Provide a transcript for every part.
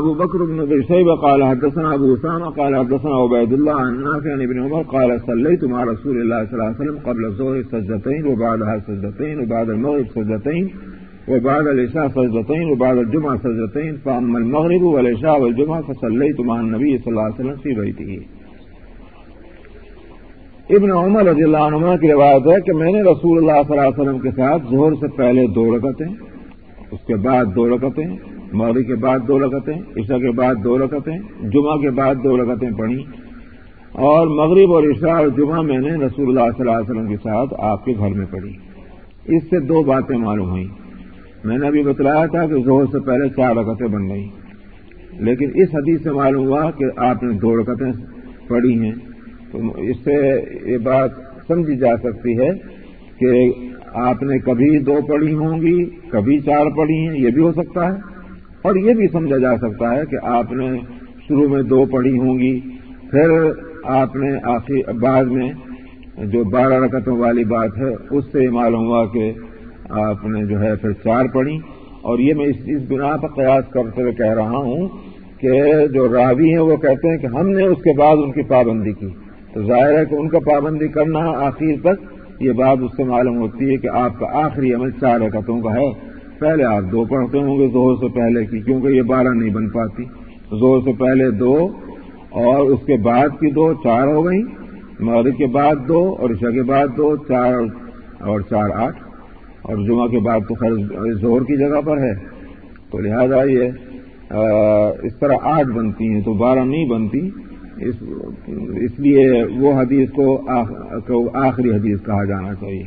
ابو بكر بن ابي شيبه قال حدثنا ابو اسامه قال حدثنا عبيد الله عن نافع عن ابن عمر قال صليت مع رسول الله صلى الله عليه وسلم قبل الظهر سجدتين وبعدها سجدتين وبعد المغرب سجدتين وبعد العشاء سجدتين وبعد الجمعه سجدتين فاما المغرب والعشاء والجمعه فصليت مع النبي صلى الله عليه وسلم في بيته ابن عمر رضی اللہ عنہ کی روایت ہے کہ میں نے رسول اللہ صلی اللہ علیہ وسلم کے ساتھ ظہر سے پہلے دو رکعتیں، اس کے بعد دو رکعتیں مغرب کے بعد دو رکعتیں، عشاء کے بعد دو رکعتیں، جمعہ کے بعد دو رکعتیں پڑھی اور مغرب اور عشاء اور جمعہ میں نے رسول اللہ صلی اللہ علیہ وسلم کے ساتھ آپ کے گھر میں پڑھی۔ اس سے دو باتیں معلوم ہوئیں۔ میں نے ابھی بتلایا تھا کہ زہر سے پہلے چار رکعتیں بن گئیں۔ لیکن اس حدیث سے معلوم ہوا کہ آپ نے دو رکعتیں پڑھی ہیں۔ تو اس سے یہ بات سمجھی جا سکتی ہے کہ آپ نے کبھی دو پڑھی ہوں گی، کبھی چار پڑھی ہیں، یہ بھی ہو سکتا ہے۔ اور یہ بھی سمجھا جا سکتا ہے کہ آپ نے شروع میں دو پڑھی ہوں گی، پھر آپ نے آخر بعد میں جو بارہ رکعتوں والی بات ہے، اس سے یہ معلوم ہوا کہ آپ نے جو ہے پھر چار پڑھی۔ اور یہ میں اس بنا پر قیاس کرتے ہوئے کہہ رہا ہوں کہ جو راوی ہیں وہ کہتے ہیں کہ ہم نے اس کے بعد ان کی پابندی کی۔ تو ظاہر ہے کہ ان کا پابندی کرنا آخر تک یہ بات اس سے معلوم ہوتی ہے کہ آپ کا آخری عمل چار رکعتوں کا ہے۔ پہلے آپ دو پڑھتے ہوں گے، زہر سے پہلے کی، کیونکہ یہ بارہ نہیں بن پاتی۔ زہر سے پہلے دو اور اس کے بعد کی دو، چار ہو گئی مغرب کے بعد دو اور عشاء کے بعد دو، چار اور چار آٹھ۔ اور جمعہ کے بعد تو خیر زہر کی جگہ پر ہے۔ تو لہذا یہ اس طرح آٹھ بنتی ہیں، تو بارہ نہیں بنتی۔ اس لیے وہ حدیث کو آخری حدیث کہا جانا چاہیے۔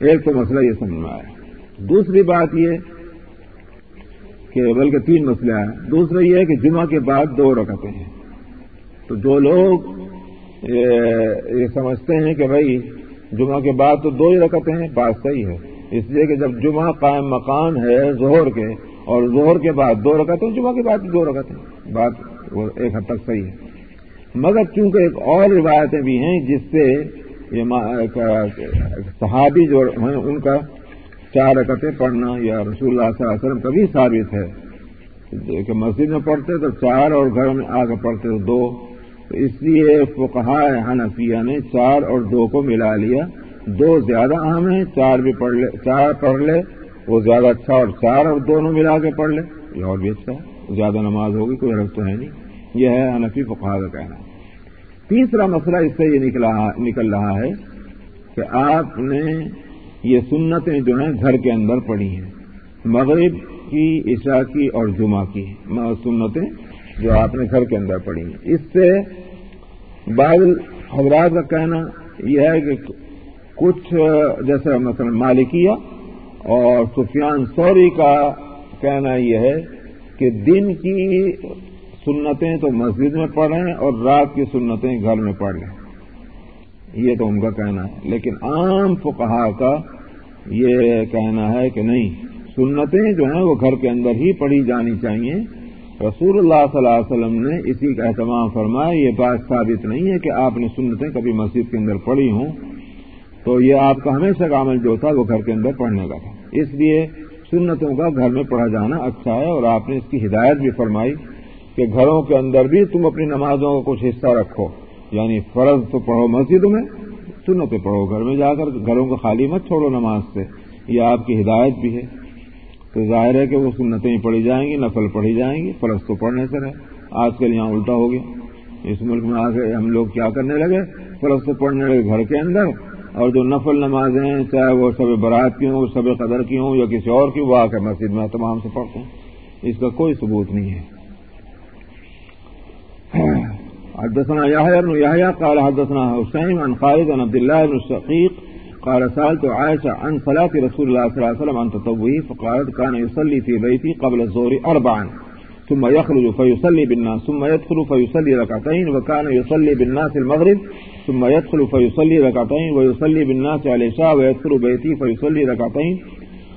ایک تو مسئلہ یہ سمجھ میں آیا دوسری بات یہ کہ بلکہ تین مسئلہ ہیں دوسرا یہ ہے کہ جمعہ کے بعد دو رکعتیں ہیں۔ تو جو لوگ یہ سمجھتے ہیں کہ بھائی، جمعہ کے بعد تو دو ہی رکعتیں ہیں، بات صحیح ہے۔ اس لیے کہ جب جمعہ قائم مکان ہے زہر کے، اور زہر کے بعد دو رکعتیں جمعہ کے بعد دو رکعتیں، بات وہ ایک حد تک صحیح ہے۔ مگر چونکہ ایک اور روایتیں بھی ہیں، جس سے یہ صحابی جو ہیں، ان کا چار رکعتیں پڑھنا، یا رسول اللہ صلی اللہ علیہ وسلم کبھی ثابت ہے۔ کہ مسجد میں پڑھتے تو چار اور گھر میں آ کر پڑھتے تو دو۔ تو اس لیے فقہ حنفیہ نے چار اور دو کو ملا لیا۔ دو زیادہ اہم ہیں، چار بھی پڑھ لے، چار پڑھ لے۔ وہ زیادہ اچھا اور چار اور دونوں ملا کے پڑھ لے۔ یہ اور بھی اچھا ہے۔ زیادہ نماز ہوگی، کوئی حرف تو ہے نہیں۔ یہ ہے حنفی فقہ کا کہنا۔ تیسرا مسئلہ اس سے یہ نکل رہا ہے کہ آپ نے یہ سنتیں جو ہیں گھر کے اندر پڑی ہیں۔ مغرب کی، عشاء کی اور جمعہ کی سنتیں جو آپ نے گھر کے اندر پڑھی ہیں۔ اس سے بعض حضرات کا کہنا یہ ہے کہ کچھ، جیسے مثلا مالکیہ اور سفیان سوری کا کہنا یہ ہے کہ دن کی سنتیں تو مسجد میں پڑھیں اور رات کی سنتیں گھر میں پڑھ لیں یہ تو ان کا کہنا ہے۔ لیکن عام فقہا کا یہ کہنا ہے کہ نہیں، سنتیں جو ہیں وہ گھر کے اندر ہی پڑھی جانی چاہیے۔ رسول اللہ صلی اللہ علیہ وسلم نے اسی کا اہتمام فرمایا، یہ بات ثابت نہیں ہے کہ آپ نے سنتیں کبھی مسجد کے اندر پڑھی ہوں۔ تو یہ آپ کا ہمیشہ کا عمل جو تھا وہ گھر کے اندر پڑھنے کا تھا۔ اس لیے سنتوں کا گھر میں پڑھا جانا اچھا ہے اور آپ نے اس کی ہدایت بھی فرمائی کہ گھروں کے اندر بھی تم اپنی نمازوں کا کچھ حصہ رکھو۔ یعنی فرض تو پڑھو مسجد میں سنتیں پڑھو گھر میں جا کر، گھروں کو خالی مت چھوڑو نماز سے۔ یہ آپ کی ہدایت بھی ہے۔ تو ظاہر ہے کہ وہ سنتیں پڑھی جائیں گی، نفل پڑھی جائیں گی، فرض تو پڑھنے سے رہے آج کل یہاں الٹا ہو گیا۔ اس ملک میں آگے ہم لوگ کیا کرنے لگے؟ فرض تو پڑھنے لگے گھر کے اندر۔ اور جو نفل نمازیں ہیں، چاہے وہ سب برات کی ہوں سب قدر کی ہوں، یا کسی اور کی، وہ آ کر مسجد میں تمام سے پڑھتے ہیں۔ اس کا کوئی ثبوت نہیں ہے۔ حدثنا يحيى بن يحيى قال حدثنا حسين عن خالد عن عبد الله بن الشقيق قال سألت عائشة عن صلاة رسول الله صلى الله عليه وسلم عن تطوعه فقالت كان يصلي في بيتي قبل الظهر أربعا، ثم يخرج فيصلي بالناس، ثم يدخل فيصلي ركعتين، وكان يصلي بالناس المغرب، ثم يدخل فيصلي ركعتين، ويصلي بالناس على العشاء، ويدخل بيتي فيصلي ركعتين،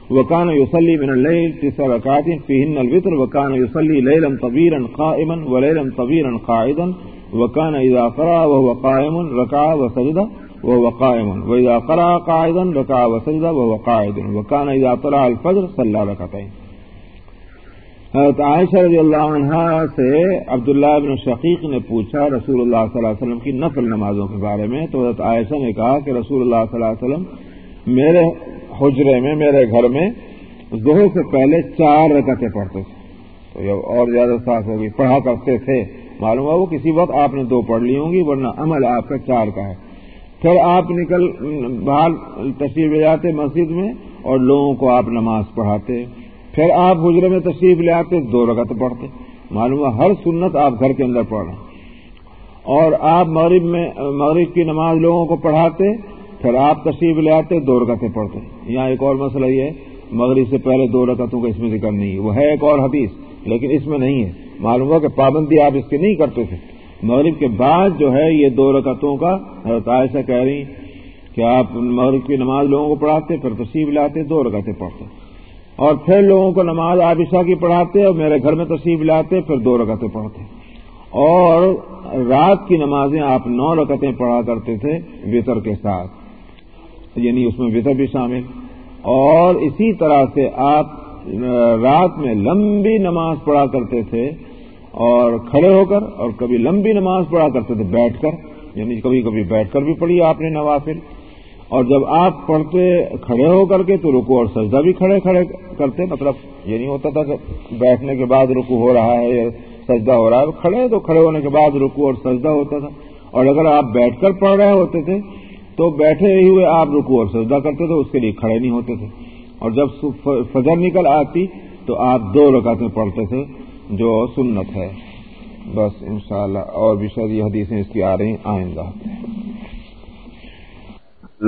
وكان يصلي من الليل تسع ركعات، فيهن الوتر، وكان يصلي ليلا طويلا قائما، وليلا طويلا قاعدا وكان إذا قرأ وهو قائم، ركع وسجد وهو قائم. وإذا قرأ قاعدا، ركع وسجد وهو قاعد. وكان إذا طلع الفجر صلى ركعتين. حضرت عائشہ رضی اللہ عنہ سے عبداللہ بن شقیق نے پوچھا رسول اللہ صلی اللہ علیہ وسلم کی نفل نمازوں کے بارے میں، تو حضرت عائشہ نے کہا کہ رسول اللہ صلی اللہ علیہ وسلم میرے حجرے میں، میرے گھر میں زہر سے پہلے چار رکعتیں پڑھتے تھے۔ تو یہ اور زیادہ صاف ہوگی، پڑھا کرتے تھے۔ معلوم ہے وہ کسی وقت آپ نے دو پڑھ لی ہوں گی، ورنہ عمل آپ کا چار کا ہے۔ پھر آپ نکل، باہر تشریف لے جاتے مسجد میں اور لوگوں کو آپ نماز پڑھاتے۔ پھر آپ حجرے میں تشریف لے آتے، دو رگت پڑھتے۔ معلوم ہے ہر سنت آپ گھر کے اندر پڑھ رہے ہیں اور آپ مغرب میں، مغرب کی نماز لوگوں کو پڑھاتے، پھر آپ تشریف لے آتے، دو رکعتیں پڑھتے۔ یہاں ایک اور مسئلہ یہ ہے، مغرب سے پہلے دو رکعتوں کا اس میں ذکر نہیں ہے۔ وہ ہے ایک اور حدیث، لیکن اس میں نہیں ہے۔ معلوم ہوا کہ پابندی آپ اس کی نہیں کرتے تھے۔ مغرب کے بعد جو ہے یہ دو رکعتوں کا حضرت عائشہ کہہ رہی کہ آپ مغرب کی نماز لوگوں کو پڑھاتے، پھر تشریف لاتے، دو رکعتیں پڑھتے۔ اور پھر لوگوں کو نماز عابشہ کی پڑھاتے اور میرے گھر میں تشریف لاتے، پھر دو رکعتیں پڑھتے۔ اور رات کی نمازیں آپ نو رکعتیں پڑھا کرتے تھے وطر کے ساتھ۔ یعنی اس میں وطر بھی شامل۔ اور اسی طرح سے آپ رات میں لمبی نماز پڑھا کرتے تھے اور کھڑے ہو کر اور کبھی لمبی نماز پڑھا کرتے تھے بیٹھ کر یعنی کبھی کبھی بیٹھ کر بھی پڑھی آپ نے نوافل۔ اور جب آپ پڑھتے کھڑے ہو کر کے تو رکو اور سجدہ بھی کھڑے کھڑے کرتے مطلب یہ نہیں ہوتا تھا کہ بیٹھنے کے بعد رکو ہو رہا ہے یا سجدہ ہو رہا ہے، کھڑے تو کھڑے ہونے کے بعد رکو اور سجدہ ہوتا تھا۔ اور اگر آپ بیٹھ کر پڑھ رہے ہوتے تھے تو بیٹھے ہوئے آپ رکو اور سجدہ کرتے تھے، اس کے لیے کھڑے نہیں ہوتے تھے۔ اور جب فجر نکل آتی تو آپ دو رکعتیں پڑھتے تھے جو سنت ہے۔ بس انشاءاللہ اور بھی شاید یہ حدیثیں اس کی آ رہی آئندہ۔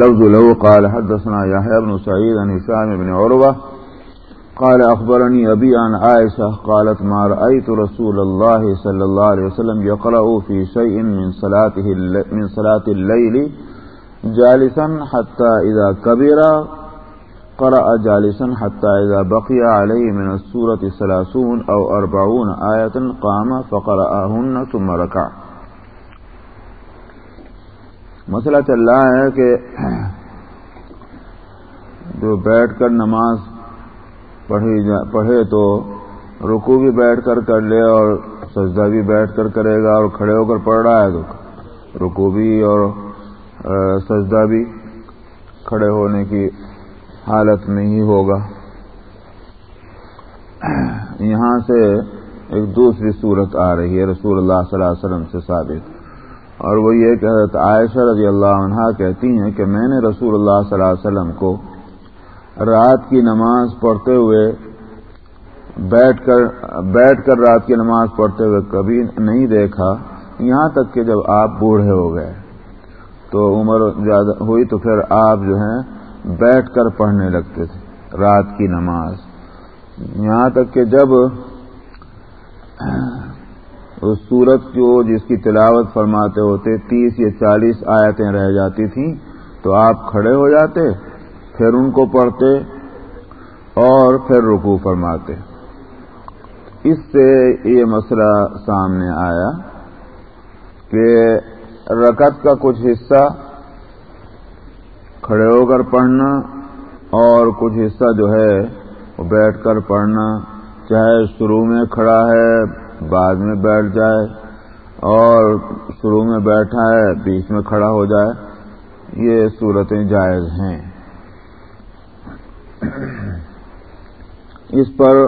لفظ له قال حدثنا يحيى بن سعيد عن هشام بن عروة قال أخبرني أبي عن عائشة قالت ما رأيت رسول الله صلى الله عليه وسلم يقرأ في شيء من صلاته من صلاة الليل جالسا حتى إذا كبر قرأ جالسا حتى إذا بقي عليه من السورة ثلاثون أو أربعون آية قام فقرأهن ثم ركع. مسئلہ چل رہا ہے کہ جو بیٹھ کر نماز پڑھی جا پڑھے تو رکو بھی بیٹھ کر کر لے اور سجدہ بھی بیٹھ کر کرے گا اور کھڑے ہو کر پڑھ رہا ہے تو رکو بھی اور سجدہ بھی کھڑے ہونے کی حالت میں ہی ہوگا۔ یہاں سے ایک دوسری صورت آ رہی ہے، رسول اللہ صلی اللہ علیہ وسلم سے ثابت۔ اور وہ یہ کہ حضرت عائشہ رضی اللہ عنہ کہتی ہیں کہ میں نے رسول اللہ صلی اللہ علیہ وسلم کو رات کی نماز پڑھتے ہوئے بیٹھ کر بیٹھ کر رات کی نماز پڑھتے ہوئے کبھی نہیں دیکھا، یہاں تک کہ جب آپ بوڑھے ہو گئے، تو عمر زیادہ ہوئی تو پھر آپ جو ہیں بیٹھ کر پڑھنے لگتے تھے، رات کی نماز۔ یہاں تک کہ جب اس سورت جو جس کی تلاوت فرماتے ہوتے، تیس یا چالیس آیتیں رہ جاتی تھیں، تو آپ کھڑے ہو جاتے، پھر ان کو پڑھتے اور پھر رکو فرماتے۔ اس سے یہ مسئلہ سامنے آیا کہ رکت کا کچھ حصہ کھڑے ہو کر پڑھنا اور کچھ حصہ جو ہے وہ بیٹھ کر پڑھنا چاہے شروع میں کھڑا ہے، بعد میں بیٹھ جائے اور شروع میں بیٹھا ہے، بیچ میں کھڑا ہو جائے، یہ صورتیں جائز ہیں۔ اس پر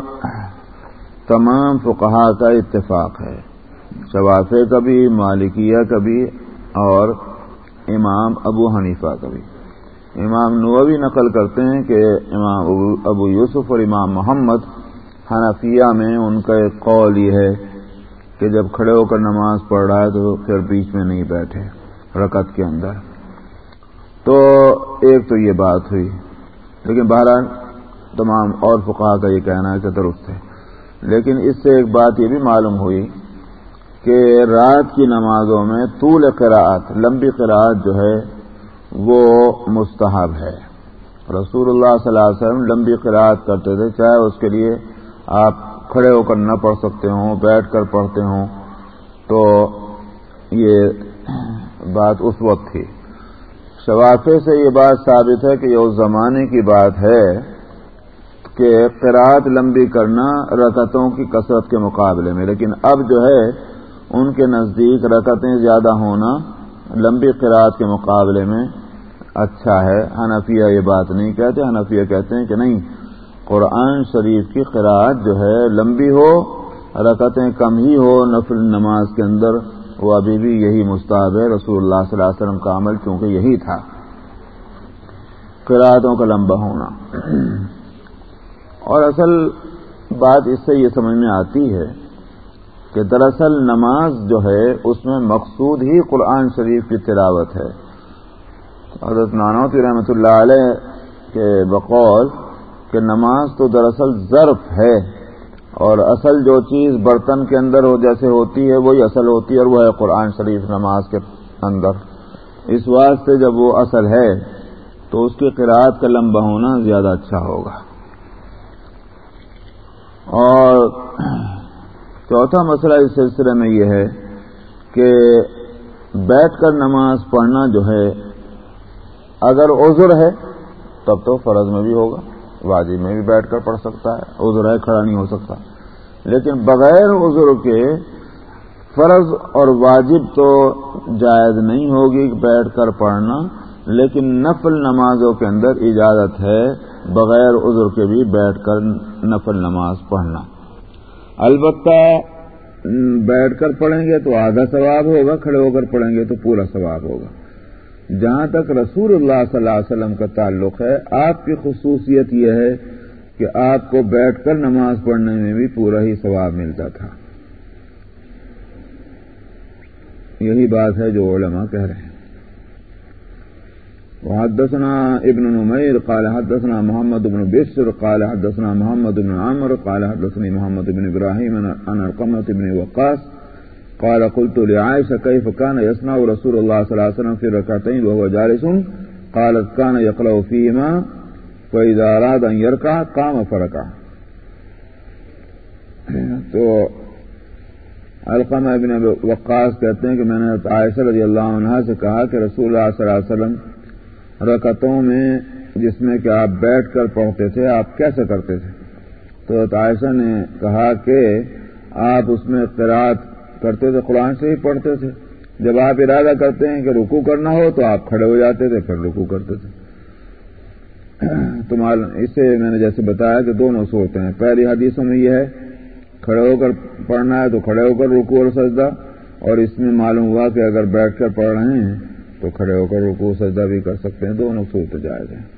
تمام فقہا کا اتفاق ہے۔ شوافے کا بھی مالکیہ کا بھی اور امام ابو حنیفہ کا بھی امام نووی نقل کرتے ہیں کہ امام ابو یوسف اور امام محمد حنفیہ میں ان کا ایک قول یہ ہے کہ جب کھڑے ہو کر نماز پڑھ رہا ہے تو پھر بیچ میں نہیں بیٹھے رکت کے اندر۔ تو ایک تو یہ بات ہوئی۔ لیکن بہرحال تمام اور فقہ کا یہ کہنا ہے کہ درست ہے۔ لیکن اس سے ایک بات یہ بھی معلوم ہوئی کہ رات کی نمازوں میں طول قراعت لمبی قراعت جو ہے وہ مستحب ہے۔ رسول اللہ صلی اللہ علیہ وسلم لمبی قرآت کرتے تھے، چاہے اس کے لیے آپ کھڑے ہو کر نہ پڑھ سکتے ہوں، بیٹھ کر پڑھتے ہوں۔ تو یہ بات اس وقت تھی۔ شوافے سے یہ بات ثابت ہے کہ یہ اس زمانے کی بات ہے کہ قرآت لمبی کرنا رکتوں کی کثرت کے مقابلے میں، لیکن اب جو ہے، ان کے نزدیک رکتیں زیادہ ہونا لمبی قرآت کے مقابلے میں اچھا ہے، حنفیہ یہ بات نہیں کہتے، حنفیہ کہتے ہیں کہ نہیں، قرآن شریف کی قرآت جو ہے لمبی ہو رکتیں کم ہی ہو، نفل نماز کے اندر، وہ ابھی بھی یہی مستحب ہے، رسول اللہ صلی اللہ علیہ وسلم کا عمل کیونکہ یہی تھا۔ قرآتوں کا لمبا ہونا۔ اور اصل بات اس سے یہ سمجھ میں آتی ہے کہ دراصل نماز جو ہے، اس میں مقصود ہی قرآن شریف کی تلاوت ہے۔ حضرت نانوتی رحمۃ اللہ علیہ کے بقول کہ نماز تو دراصل ظرف ہے اور اصل جو چیز برتن کے اندر ہو جیسے ہوتی ہے وہی اصل ہوتی ہے اور وہ ہے قرآن شریف نماز کے اندر۔ اس واسطے جب وہ اصل ہے تو اس کی قرآد کا لمبا ہونا زیادہ اچھا ہوگا۔ اور چوتھا مسئلہ اس سلسلے میں یہ ہے کہ بیٹھ کر نماز پڑھنا جو ہے اگر عذر ہے، تب تو فرض میں بھی ہوگا، واجب میں بھی بیٹھ کر پڑھ سکتا ہے، عذر ہے، کھڑا نہیں ہو سکتا۔ لیکن بغیر عذر کے فرض اور واجب تو جائز نہیں ہوگی بیٹھ کر پڑھنا، لیکن نفل نمازوں کے اندر اجازت ہے بغیر عذر کے بھی بیٹھ کر نفل نماز پڑھنا۔ البتہ بیٹھ کر پڑھیں گے تو آدھا ثواب ہوگا، کھڑے ہو کر پڑھیں گے تو پورا ثواب ہوگا۔ جہاں تک رسول اللہ صلی اللہ علیہ وسلم کا تعلق ہے، آپ کی خصوصیت یہ ہے کہ آپ کو بیٹھ کر نماز پڑھنے میں بھی پورا ہی ثواب ملتا تھا۔ یہی بات ہے جو علماء کہہ رہے ہیں۔ وحدثنا ابن نمير قال حدثنا محمد بن بشر، قال حدثنا محمد بن عمر قال حدثني محمد بن إبراهيم عن القمة بن وقاص قال قلت لعائشة، كيف كان يصنع رسول الله صلى الله عليه وسلم في ركعتين وهو جالس؟ قالت، كان يقرأ فيهما، فإذا أراد أن يركع قام فركع. تو القمہ ابن وقاص کہتے ہیں کہ میں نے عائشہ رضی اللہ عنہ سے کہا کہ رسول اللہ صلی اللہ علیہ وسلم رکتوں میں جس میں کہ آپ بیٹھ کر پڑھتے تھے، آپ کیسے کرتے تھے؟ تو عائشہ نے کہا کہ آپ اس میں قرآت کرتے تھے، قرآن سے ہی پڑھتے تھے۔ جب آپ ارادہ کرتے ہیں کہ رکو کرنا ہو تو آپ کھڑے ہو جاتے تھے، پھر رکو کرتے تھے۔ تو اس سے میں نے جیسے بتایا کہ دونوں سوچتے ہیں۔ پہلی حدیثوں میں یہ ہے، کھڑے ہو کر پڑھنا ہے تو کھڑے ہو کر رکو اور سجدہ۔ اور اس میں معلوم ہوا کہ اگر بیٹھ کر پڑھ رہے ہیں تو کھڑے ہو کر رکو سجدہ بھی کر سکتے ہیں۔ دونوں صورت جائز ہیں۔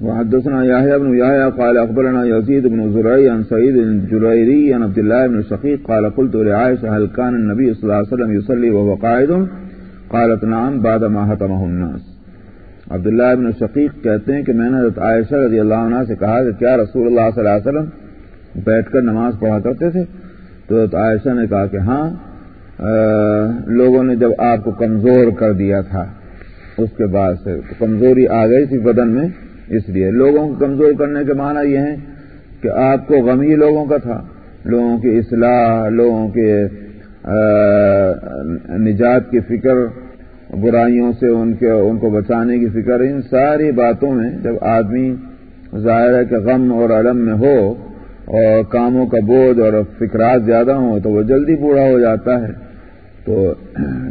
وحدثنا يحيى بن يحيى قال اخبرنا يزيد بن زرعي عن سعيد الجريري عن عبد الله بن شقيق قال قلت لعائشة هل كان النبي صلى الله عليه وسلم يصلي وهو قاعد؟ قالت نعم بعد ما هتمه الناس. عبداللہ ابن شقیق کہتے ہیں کہ میں نے حضرت عائشہ رضی اللہ عنہ سے کہا کہ کیا رسول اللہ صلی اللہ علیہ وسلم بیٹھ کر نماز پڑھا کرتے تھے؟ تو حضرت عائشہ نے کہا کہ ہاں لوگوں نے جب آپ کو کمزور کر دیا تھا، اس کے بعد سے کمزوری آ گئی تھی بدن میں اس لیے لوگوں کو کمزور کرنے کے معنی یہ ہے کہ آپ کو غم ہی لوگوں کا تھا، لوگوں کی اصلاح، لوگوں کے نجات کی فکر، برائیوں سے ان کے، ان کو بچانے کی فکر، ان ساری باتوں میں جب آدمی ظاہر ہے کہ غم اور علم میں ہو اور کاموں کا بوجھ اور فکرات زیادہ ہوں تو وہ جلدی بوڑھا ہو جاتا ہے، تو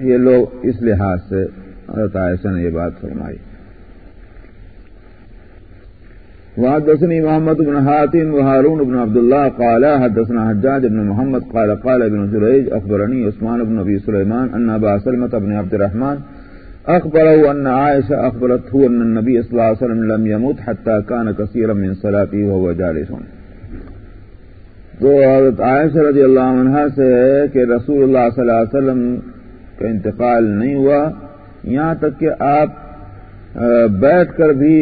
یہ لوگ اس لحاظ سے حضرت عائشہ نے یہ بات فرمائی۔ وحدثني محمد بن حاتم وهارون بن عبد الله قال حدثنا حجاج بن محمد قال قال ابن جريج أخبرني عثمان بن أبي سليمان أن أبا سلمة بن عبد الرحمن أخبره أن عائشة أخبرته أن النبي صلى الله عليه وسلم لم يموت حتى كان كثيرا من صلاته وهو جالس. تو حضرت عائشہ رضی اللہ عنہ سے ہے کہ رسول اللہ صلی اللہ علیہ وسلم کا انتقال نہیں ہوا، یہاں تک کہ آپ بیٹھ کر بھی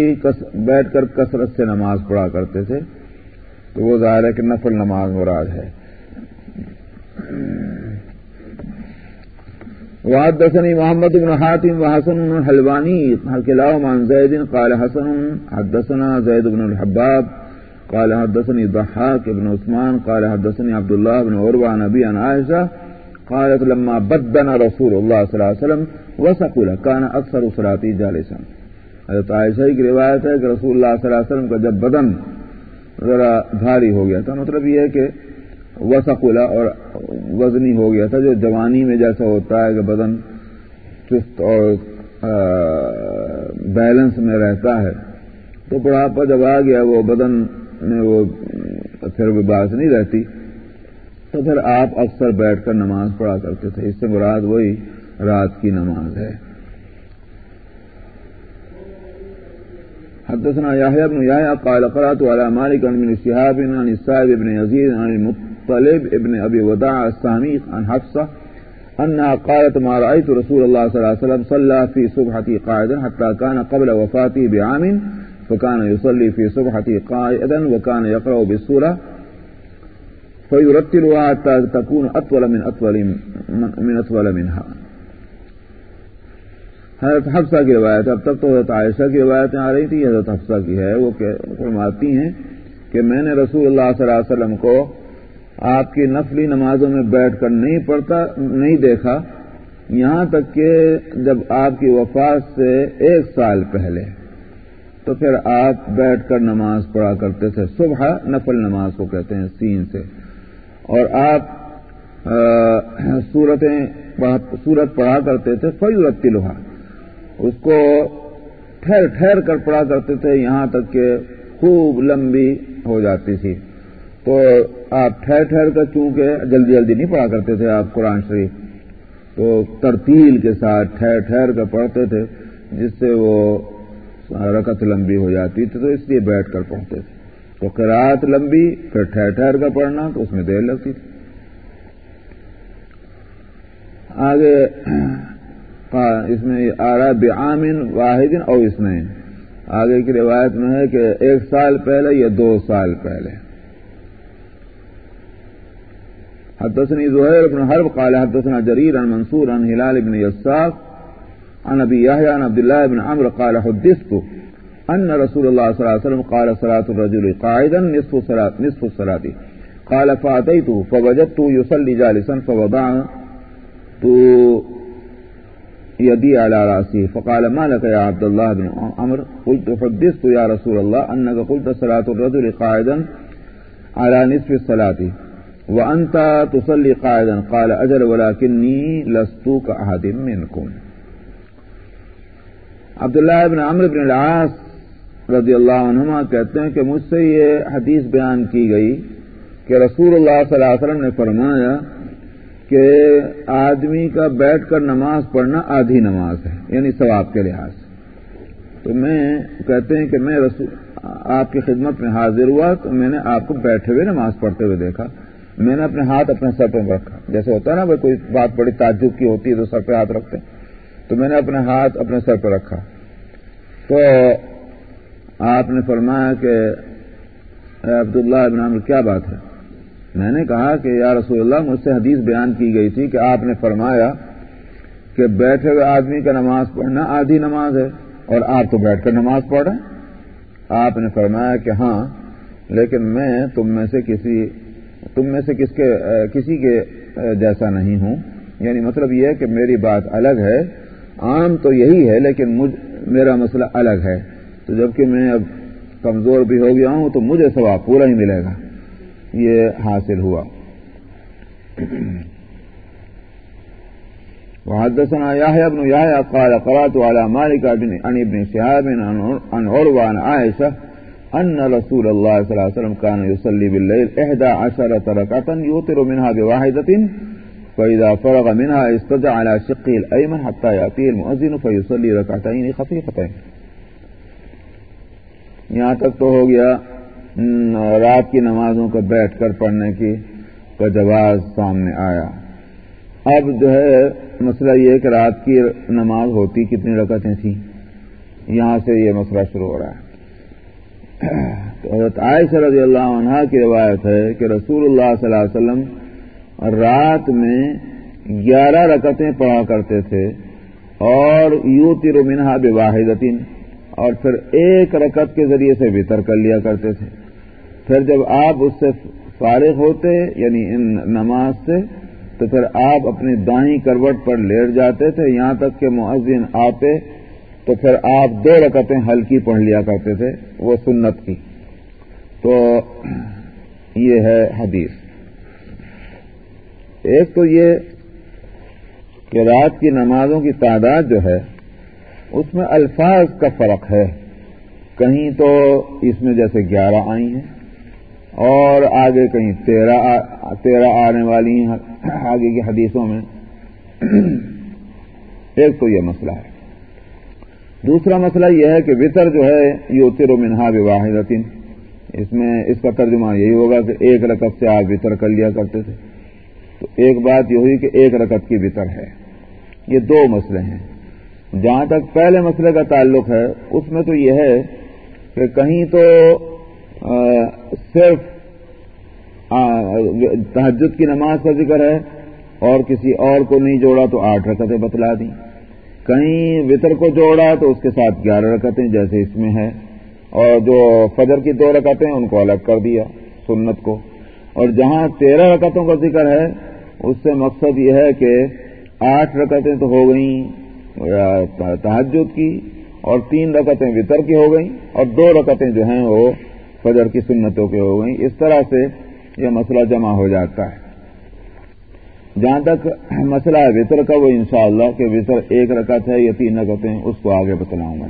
بیٹھ کر کثرت سے نماز پڑھا کرتے تھے، تو وہ ظاہر ہے کہ نفل نماز مراد ہے۔ وحدثني محمد بن حاتم وحسن حلوانی حلقلاو عن زید، قال حسن، حدثنا زید بن الحباب، قال حدثني ضحاك بن عثمان، قال حدثني عبد الله بن عروة عن أبي عن عائشة قالت لما بدنا رسول اللہ صلی اللہ علیہ وسلم وسقل کان اکثر اسراتی جالسن حضرت عائشہ کی روایت ہے کہ رسول اللہ صلی اللہ علیہ وسلم کا جب بدن ذرا بھاری ہو گیا تھا مطلب یہ ہے کہ وسقلا اور وزنی ہو گیا تھا، جو جوانی میں جیسا ہوتا ہے کہ بدن چست اور بیلنس میں رہتا ہے۔ تو بڑھاپا جب آ گیا، وہ بدن میں وہ، پھر وہ بات نہیں رہتی۔ تو پھر آپ اکثر بیٹھ کر نماز پڑھا کرتے تھے۔ اس سے مراد وہی رات کی نماز ہے۔ حدثنا يحيى بن يحيى قال قرأت على مالك بن شهاب عن السائب بن يزيد عن المطلب ابن أبي وداع السامي عن حفصة أنها قالت ما رأيت رسول الله صلى الله عليه وسلم صلى في صبحتي قاعدا حتى كان قبل وفاته بعام فكان يصلي في صبحتي قائدا وكان يقرأ بالسورة فيرتلها حتى تكون أطول من أطول من أطول منها. حضرت حفصہ کی روایت اب تک تو حضرت عائشہ کی روایتیں آ رہی تھی، حضرت حفصہ کی ہے، وہ فرماتی ہیں کہ میں نے رسول اللہ صلی اللہ علیہ وسلم کو آپ کی نفلی نمازوں میں بیٹھ کر نہیں پڑھتا، نہیں دیکھا۔ یہاں تک کہ جب آپ کی وفات سے ایک سال پہلے تو پھر آپ بیٹھ کر نماز پڑھا کرتے تھے۔ صبح نفل نماز کو کہتے ہیں سین سے۔ اور آپ سورتیں سورت پڑھا کرتے تھے۔ فیورت لوہا اس کو ٹھہر ٹھہر کر پڑھا کرتے تھے، یہاں تک کہ خوب لمبی ہو جاتی تھی۔ تو آپ ٹھہر ٹھہر کر چونکہ جلدی جلدی نہیں پڑھا کرتے تھے آپ قرآن شریف۔ تو ترتیل کے ساتھ ٹھہر ٹھہر کر پڑھتے تھے، جس سے وہ رکت لمبی ہو جاتی تھی، تو اس لیے بیٹھ کر پڑھتے تھے۔ تو قرآت لمبی، پھر ٹھہر ٹھہر کر پڑھنا، تو اس میں دیر لگتی تھی۔ آگے اس میں آ رہا ہے بعامن واحد اور اس میں۔ آگے کی روایت میں ہے کہ ایک سال پہلے یا دو سال پہلے۔ حدثني زهير بن حرب قال حدثنا جرير عن منصور عن هلال بن يساق عن ابي يحيى عن عبد الله بن عمرو قال حدثت ان رسول الله صلى الله عليه وسلم قال صلاه الرجل قاعدا نصف صلاه نصف الصلاه قال فاتيته فوجدته يصلي جالسا فوضعت يدي على راسه فقال، ما لك يا عبد الله بن عمرو؟ قلت، حدثت يا رسول الله انك قلت صلاه الرجل قاعدا على نصف الصلاه وانت تصلي قاعدا. قال اجل ولكني لست كاحد منكم. عبداللہ بن عمر بن العاص رضی اللہ عنہما کہتے ہیں کہ مجھ سے یہ حدیث بیان کی گئی کہ رسول اللہ صلی اللہ علیہ وسلم نے فرمایا کہ آدمی کا بیٹھ کر نماز پڑھنا آدھی نماز ہے یعنی ثواب کے لحاظ سے۔ تو میں کہتے ہیں کہ میں رسول آپ کی خدمت میں حاضر ہوا، تو میں نے آپ کو بیٹھے ہوئے نماز پڑھتے ہوئے دیکھا۔ میں نے اپنے ہاتھ اپنے سر پہ رکھا۔ جیسے ہوتا ہے نا بھائی کوئی بات بڑی تعجب کی ہوتی ہے تو سر پہ ہاتھ رکھتے۔ تو میں نے اپنے ہاتھ اپنے سر پہ رکھا۔ تو آپ نے فرمایا کہ عبداللہ ابن عامر کیا بات ہے؟ میں نے کہا کہ یا رسول اللہ، مجھ سے حدیث بیان کی گئی تھی کہ آپ نے فرمایا کہ بیٹھے ہوئے آدمی کا نماز پڑھنا آدھی نماز ہے اور آپ تو بیٹھ کر نماز پڑھ رہے ہیں۔ آپ نے فرمایا کہ ہاں لیکن میں تم میں سے کسی، تم میں سے کس کے، کسی کے جیسا نہیں ہوں۔ یعنی مطلب یہ ہے کہ میری بات الگ ہے، عام تو یہی ہے، لیکن مجھ، میرا مسئلہ الگ ہے۔ تو جبکہ میں اب کمزور بھی ہو گیا ہوں، تو مجھے ثواب پورا ہی ملے گا۔ یہ حاصل ہوا۔ وحدثنا يحيى بن يحيى قال قرات على مالك عن ابن شهاب عن عروة عن عائشة أن رسول الله صلى الله عليه وسلم كان يصلي بالليل إحدى عشرة ركعة يوتر منها بواحدة فإذا فرغ منها استدع على شقه الأيمن حتى يأتيه المؤذن فيصلي ركعتين خفيفتين یہاں تک تو ہو گیا۔ رات کی نمازوں کو بیٹھ کر پڑھنے کی کا جواز سامنے آیا۔ اب جو ہے، مسئلہ یہ کہ رات کی نماز ہوتی کتنی رکعتیں تھیں؟ یہاں سے یہ مسئلہ شروع ہو رہا ہے۔ تو حضرت عائشہ رضی اللہ عنہ کی روایت ہے کہ رسول اللہ صلی اللہ علیہ وسلم رات میں گیارہ رکعتیں پڑھا کرتے تھے اور یو تیر منہا بے اور پھر ایک رکعت کے ذریعے سے بہتر کر لیا کرتے تھے۔ پھر جب آپ اس سے فارغ ہوتے یعنی ان نماز سے، تو پھر آپ اپنی دائیں کروٹ پر لیٹ جاتے تھے، یہاں تک کہ مؤذن آتے، تو پھر آپ دو رکعتیں ہلکی پڑھ لیا کرتے تھے، وہ سنت کی۔ تو یہ ہے حدیث۔ ایک تو یہ کہ رات کی نمازوں کی تعداد جو ہے، اس میں الفاظ کا فرق ہے۔ کہیں تو اس میں جیسے گیارہ آئی ہیں اور آگے کہیں تیرہ تیرہ آنے والی ہیں، آگے کی حدیثوں میں۔ ایک تو یہ مسئلہ ہے۔ دوسرا مسئلہ یہ ہے کہ وطر جو ہے یہ اتر و منہا واحد اس میں، اس کا ترجمہ یہی ہوگا کہ ایک رکعت سے آپ وطر کر لیا کرتے تھے۔ تو ایک بات یہ ہوئی کہ ایک رکعت کی وطر ہے۔ یہ دو مسئلے ہیں۔ جہاں تک پہلے مسئلے کا تعلق ہے، اس میں تو یہ ہے کہ کہیں تو صرف تحجد کی نماز کا ذکر ہے اور کسی اور کو نہیں جوڑا تو آٹھ رکعتیں بتلا دیں۔ کہیں وطر کو جوڑا تو اس کے ساتھ گیارہ رکعتیں جیسے اس میں ہے۔ اور جو فجر کی دو رکعتیں ان کو الگ کر دیا سنت کو۔ اور جہاں تیرہ رکعتوں کا ذکر ہے، اس سے مقصد یہ ہے کہ آٹھ رکعتیں تو ہو گئیں تحجد کی اور تین رکعتیں وطر کی ہو گئیں اور دو رکعتیں جو ہیں وہ فجر کی سنتوں کی ہو گئیں۔ اس طرح سے یہ مسئلہ جمع ہو جاتا ہے۔ جہاں تک مسئلہ ہے وطر کا، وہ انشاءاللہ کہ وطر ایک رکعت ہے یا تین رکعتیں ہیں اس کو آگے بتلاؤں گا۔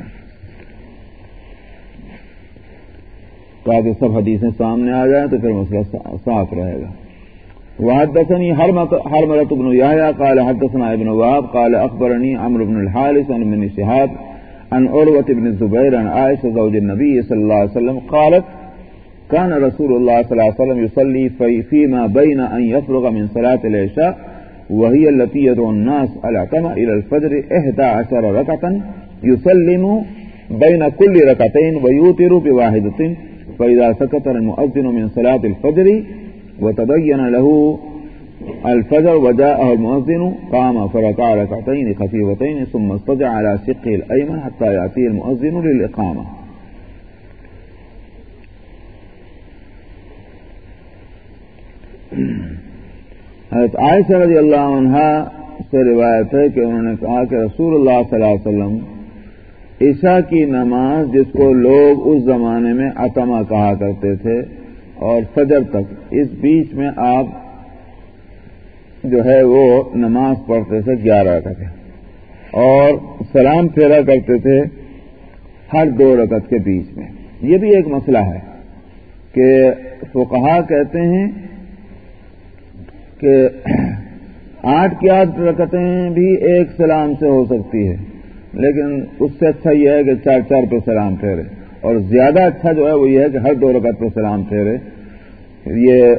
تاکہ سب حدیثیں سامنے آ جائیں تو پھر مسئلہ صاف رہے گا۔ وحدثني حرملة بن يحيى قال حدثنا ابن وهب قال أخبرني عمرو بن الحارث عن ابن شهاب عن عروة بن الزبير عن عائشة زوج النبي صلى الله عليه وسلم، قالت كان رسول الله صلى الله عليه وسلم يصلي في فيما بين أن يفرغ من صلاة العشاء، وهي التي يدعو الناس على كما إلى الفجر إحدى عشر ركعة، يسلم بين كل ركعتين ويوتر بواحدة. فإذا سكت المؤذن من صلاة الفجر وتبين له الفجر وجاءه المؤذن، قام فركع ركعتين خفيفتين ثم استجع على شقه الأيمن حتى يأتي المؤذن للإقامة. حضرت عائشہ رضی اللہ عنہ سے روایت ہے کہ انہوں نے کہا کہ رسول اللہ صلی اللہ علیہ وسلم عشاء کی نماز جس کو لوگ اس زمانے میں اتما کہا کرتے تھے اور فجر تک، اس بیچ میں آپ جو ہے وہ نماز پڑھتے تھے گیارہ رکعت اور سلام پھیرا کرتے تھے ہر دو رکعت کے بیچ میں۔ یہ بھی ایک مسئلہ ہے کہ فقہا کہتے ہیں کہ آٹھ کی آٹھ رکعتیں بھی ایک سلام سے ہو سکتی ہے لیکن اس سے اچھا یہ ہے کہ چار چار پہ سلام پھیرے اور زیادہ اچھا جو ہے وہ یہ ہے کہ ہر دو رکعت پہ سلام پھیرے یہ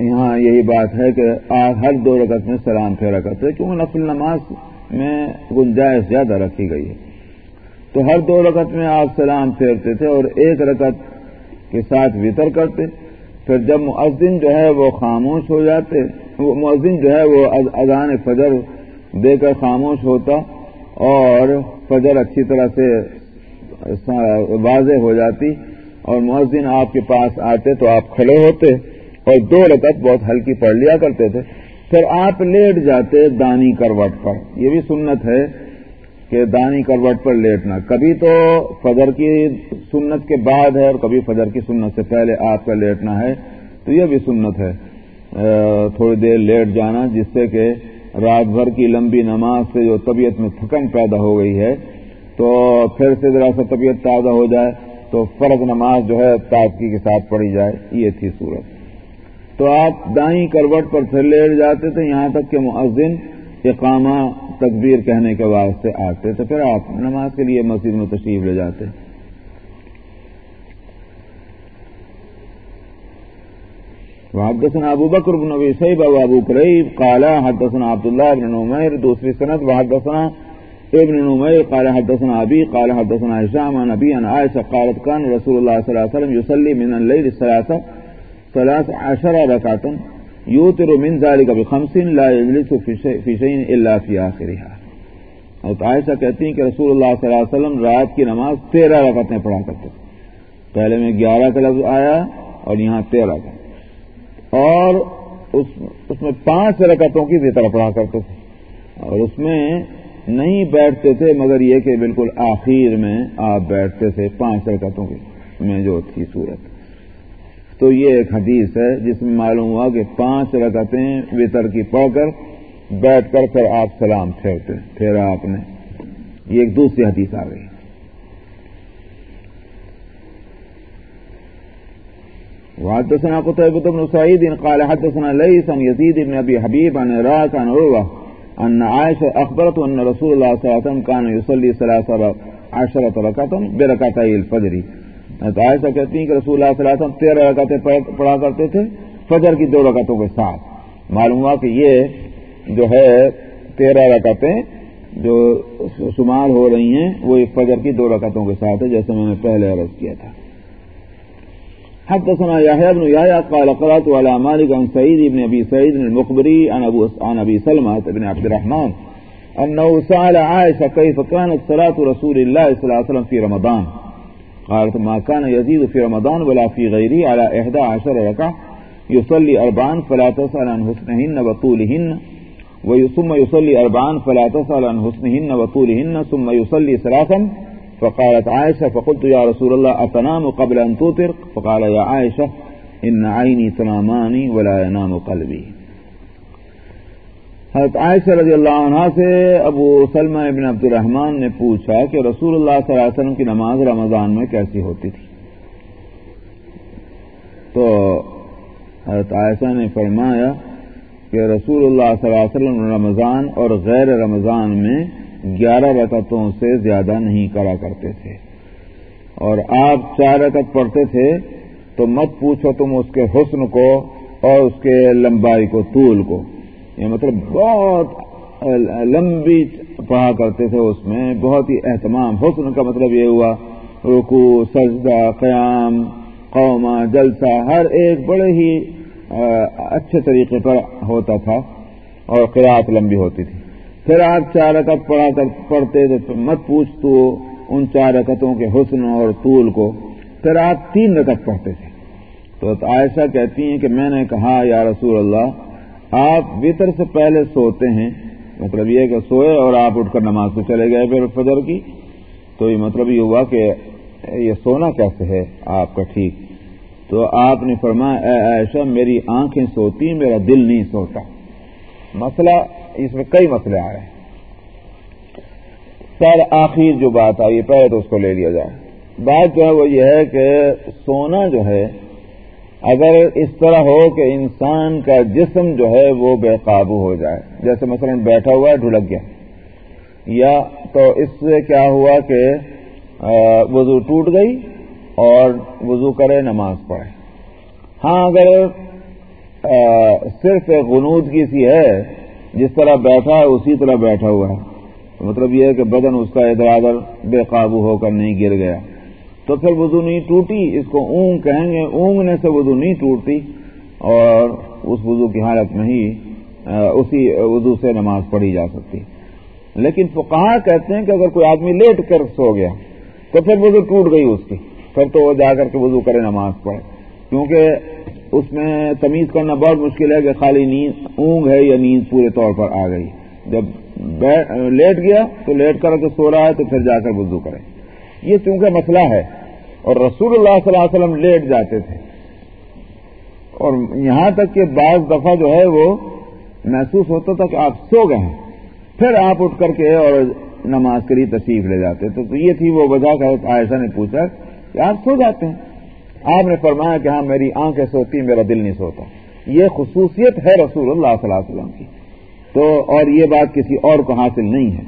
یہاں یہی بات ہے کہ آپ ہر دو رکعت میں سلام پھیرا کرتے کیونکہ نفل نماز میں گنجائش زیادہ رکھی گئی ہے۔ تو ہر دو رکعت میں آپ سلام پھیرتے تھے اور ایک رکعت کے ساتھ وطر کرتے، پھر جب مؤذن جو ہے وہ خاموش ہو جاتے مؤذن جو ہے وہ اذان فجر دے کر خاموش ہوتا اور فجر اچھی طرح سے واضح ہو جاتی اور مؤذن آپ کے پاس آتے تو آپ کھڑے ہوتے اور دو رکعت بہت ہلکی پڑھ لیا کرتے تھے۔ پھر آپ لیٹ جاتے دانی کروٹ پر۔ یہ بھی سنت ہے کہ دانی کروٹ پر لیٹنا کبھی تو فجر کی سنت کے بعد ہے اور کبھی فجر کی سنت سے پہلے آپ کا لیٹنا ہے۔ تو یہ بھی سنت ہے۔ تھوڑی دیر لیٹ جانا، جس سے کہ رات بھر کی لمبی نماز سے جو طبیعت میں تھکن پیدا ہو گئی ہے، تو پھر سے ذرا سا طبیعت تازہ ہو جائے، تو فرض نماز جو ہے تازگی کے ساتھ پڑھی جائے، یہ تھی صورت۔ تو آپ دائیں کروٹ پر پھر لیٹ جاتے تھے، یہاں تک کہ مؤذن اقامہ تکبیر کہنے کے واسطے آتے تو پھر آپ نماز کے لیے مسجد میں تشریف لے جاتے۔ وحدثنا ابو بکر بن ابی شیبہ و ابو قریب قال حدثنا عبداللہ بن نمیر، دوسری سند وحدثنا ابن نمیر، قال حدثنا ابی، قال حدثنا هشام عن ابي عن عائشہ، قالت كان رسول الله صلى الله عليه وسلم يصلي من الليل الثلاثه ثلاث عشر ركعه يوتر من ذلك بخمس، لا يجلس في شيء الا في اخرها اور عائشہ کہتی ہیں کہ رسول اللہ صلی اللہ علیہ وسلم رات کی نماز تیرہ رکعتیں پڑھا کرتے پہلے میں گیارہ کا لفظ آیا اور یہاں تیرہ کا۔ اور اس میں پانچ رکعتوں کی وطر پڑھا کرتے تھے۔ اور اس میں نہیں بیٹھتے تھے، مگر یہ کہ بالکل آخر میں آپ بیٹھتے تھے پانچ رکعتوں کی، میں جو تھی صورت۔ تو یہ ایک حدیث ہے جس میں معلوم ہوا کہ پانچ رکعتیں وطر کی پڑھ کر بیٹھ کر پھر آپ سلام پھیرتے پھیرا آپ نے۔ یہ ایک دوسری حدیث آ گئی۔ وحدثنا قتيبة بن سعيد قال حدثنا ليس عن يزيد بن أبي حبيب عن راك عن عروة أن عائشة أخبرت أن رسول الله صلى الله عليه وسلم كان يصلي ثلاثة عشرة ركعة بركعتي الفجر. عائشہ کہتی ہیں کہ رسول اللہ صلی اللہ علیہ وسلم تیرہ رکعتیں پڑھا کرتے تھے، فجر کی دو رکعتوں کے ساتھ۔ معلوم ہوا کہ یہ جو ہے تیرہ رکعتیں جو شمار ہو رہی ہیں، وہ فجر کی دو رکعتوں کے ساتھ ہے جیسے میں نے پہلے عرض کیا تھا۔ حدثنا يحيى بن يحيى قال قرات على مالك عن سعيد بن ابي سعيد المقبري عن ابو عن ابي سلمة بن عبد الرحمن انه سال عائشه كيف كانت صلاه رسول الله صلى الله عليه وسلم في رمضان. قالت ما كان يزيد في رمضان ولا في غيره على احدى عشر ركعه يصلي اربعا فلا تسال عن حسنهن وطولهن ثم يصلي اربعا فلا تسال عن حسنهن وطولهن ثم يصلي ثلاثا فقالت عائشة، فقلت يا رسول الله، أتنام قبل أن توتر؟ فقال يا عائشة، إن عيني تنامان ولا ينام قلبي. حضرت عائشہ رضی اللہ عنہ سے ابو سلمہ ابن عبد الرحمن نے پوچھا کہ رسول اللہ صلی اللہ علیہ وسلم کی نماز رمضان میں کیسی ہوتی تھی؟ تو حضرت عائشہ نے فرمایا کہ رسول اللہ صلی اللہ علیہ وسلم رمضان اور غیر رمضان میں گیارہ رکعتوں سے زیادہ نہیں کرا کرتے تھے۔ اور آپ چار رکعت پڑھتے تھے تو مت پوچھو تم اس کے حسن کو اور اس کے لمبائی کو، طول کو۔ یہ مطلب بہت لمبی پڑھا کرتے تھے اس میں، بہت ہی اہتمام۔ حسن کا مطلب یہ ہوا رکو سجدہ، قیام قوما جلسہ، ہر ایک بڑے ہی اچھے طریقے پر ہوتا تھا اور قرآت لمبی ہوتی تھی۔ پھر آپ چار رکعت پڑھا کر پڑھتے تو مت پوچھ تو ان چار رکعتوں کے حسن اور طول کو۔ پھر آپ تین رکعت پڑھتے تھے۔ تو عائشہ کہتی ہیں کہ میں نے کہا، یا رسول اللہ، آپ وطر سے پہلے سوتے ہیں۔ مطلب یہ کہ سوئے اور آپ اٹھ کر نماز سے چلے گئے پھر فجر کی۔ تو یہ مطلب یہ ہوا کہ یہ سونا کیسے ہے؟ آپ کا ٹھیک۔ تو آپ نے فرمایا، اے عائشہ، میری آنکھیں سوتی میرا دل نہیں سوتا۔ مسئلہ اس میں کئی مسئلے آ رہے ہیں۔ سر آخر جو بات آئی، پہلے تو اس کو لے لیا جائے۔ بات جو ہے وہ یہ ہے کہ سونا جو ہے، اگر اس طرح ہو کہ انسان کا جسم جو ہے وہ بے قابو ہو جائے، جیسے مثلا بیٹھا ہوا ہے، ڈھلک گیا۔ یا تو اس سے کیا ہوا کہ وضو ٹوٹ گئی اور وضو کرے، نماز پڑھے۔ ہاں اگر صرف غنود کی سی ہے جس طرح بیٹھا ہے اسی طرح بیٹھا ہوا ہے۔ مطلب یہ ہے کہ بدن اس کا ادھر ادھر بے قابو ہو کر نہیں گر گیا۔ تو پھر وضو نہیں ٹوٹی، اس کو اونگ کہیں گے۔ اونگنے سے وضو نہیں ٹوٹتی اور اس وضو کی حالت میں ہی اسی وضو سے نماز پڑھی جا سکتی۔ لیکن فقہا کہتے ہیں کہ اگر کوئی آدمی لیٹ کر سو گیا، تو پھر وضو ٹوٹ گئی اس کی۔ پھر تو وہ جا کر کے وضو کرے، نماز پڑھے۔ کیونکہ اس میں تمیز کرنا بہت مشکل ہے کہ خالی نیند اونگ ہے یا نیند پورے طور پر آ گئی۔ جب لیٹ گیا تو لیٹ کر کے سو رہا ہے تو پھر جا کر وضو کرے۔ یہ چونکہ مسئلہ ہے اور رسول اللہ صلی اللہ علیہ وسلم لیٹ جاتے تھے۔ اور یہاں تک کہ بعض دفعہ جو ہے وہ محسوس ہوتا تھا کہ آپ سو گئے ہیں۔ پھر آپ اٹھ کر کے اور نماز کے لیے تشریف لے جاتے تو یہ تھی وہ وجہ کا عائشہ نے پوچھا کہ آپ سو جاتے ہیں؟ آپ نے فرمایا کہ ہاں میری آنکھیں سوتی، میرا دل نہیں سوتا۔ یہ خصوصیت ہے رسول اللہ صلی اللہ علیہ وسلم کی۔ تو اور یہ بات کسی اور کو حاصل نہیں ہے۔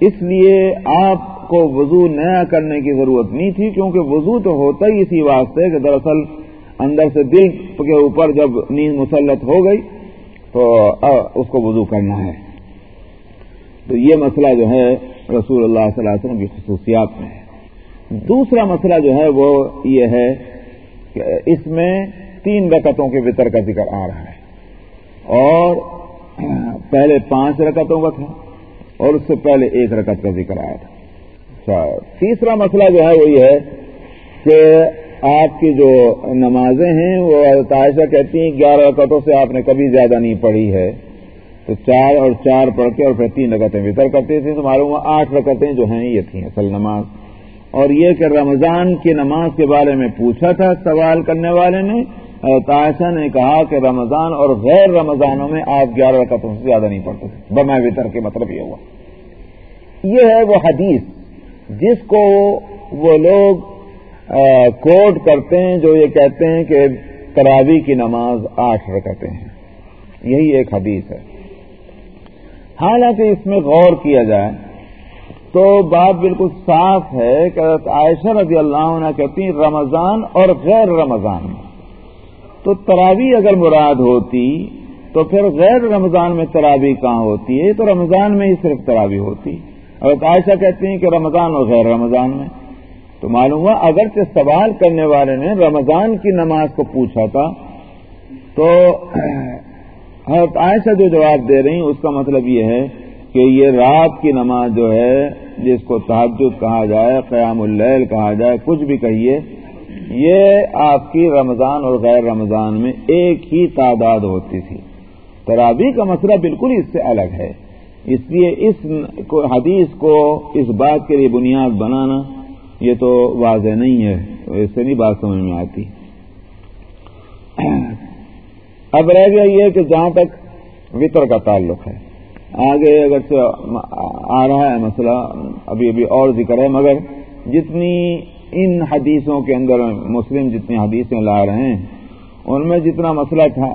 اس لیے آپ کو وضو نیا کرنے کی ضرورت نہیں تھی، کیونکہ وضو تو ہوتا ہی اسی واسطے کہ دراصل اندر سے دل کے اوپر جب نیند مسلط ہو گئی، تو اس کو وضو کرنا ہے۔ تو یہ مسئلہ جو ہے رسول اللہ صلی اللہ علیہ وسلم کی خصوصیات میں ہے۔ دوسرا مسئلہ جو ہے وہ یہ ہے اس میں تین رکتوں کے وطر کا ذکر آ رہا ہے۔ اور پہلے پانچ رکتوں کا تھا اور اس سے پہلے ایک رکت کا ذکر آیا تھا۔ اچھا، تیسرا مسئلہ جو ہے وہ یہ ہے کہ آپ کی جو نمازیں ہیں، وہ عائشہ کہتی ہیں، گیارہ رکعتوں سے آپ نے کبھی زیادہ نہیں پڑھی ہے۔ تو چار اور چار پڑھ کے اور پھر تین رکعتیں وطر کرتی تھیں تو معلوم آٹھ رکعتیں جو ہیں، یہ تھیں اصل نماز۔ اور یہ کہ رمضان کی نماز کے بارے میں پوچھا تھا سوال کرنے والے نے عائشہ نے کہا کہ رمضان اور غیر رمضانوں میں آپ گیارہ رکعتوں سے زیادہ نہیں پڑھتے تھے۔ بما وطر کے مطلب یہ ہوا۔ یہ ہے وہ حدیث جس کو وہ لوگ کوٹ کرتے ہیں، جو یہ کہتے ہیں کہ تراوی کی نماز آٹھ رکعتیں ہیں۔ یہی ایک حدیث ہے۔ حالانکہ اس میں غور کیا جائے تو بات بالکل صاف ہے کہ عائشہ رضی اللہ عنہ کہتی ہیں رمضان اور غیر رمضان میں۔ تو تراوی اگر مراد ہوتی تو پھر غیر رمضان میں تراوی کہاں ہوتی ہے؟ تو رمضان میں ہی صرف تراوی ہوتی۔ اور عائشہ کہتی ہیں کہ رمضان اور غیر رمضان میں۔ تو معلوم ہوا اگرچہ سوال کرنے والے نے رمضان کی نماز کو پوچھا تھا، تو حضرت عائشہ جو جواب دے رہی اس کا مطلب یہ ہے کہ یہ رات کی نماز جو ہے، جس کو تحجد کہا جائے، قیام اللیل کہا جائے، کچھ بھی کہیے، یہ آپ کی رمضان اور غیر رمضان میں ایک ہی تعداد ہوتی تھی۔ ترابی کا مسئلہ بالکل اس سے الگ ہے۔ اس لیے اس حدیث کو اس بات کے لیے بنیاد بنانا، یہ تو واضح نہیں ہے اس سے نہیں بات سمجھ میں آتی۔ اب رہ گیا یہ کہ جہاں تک وطر کا تعلق ہے۔ آگے اگر آ رہا ہے مسئلہ، ابھی ابھی اور ذکر ہے، مگر جتنی ان حدیثوں کے اندر مسلم جتنی حدیثیں لا رہے ہیں، ان میں جتنا مسئلہ تھا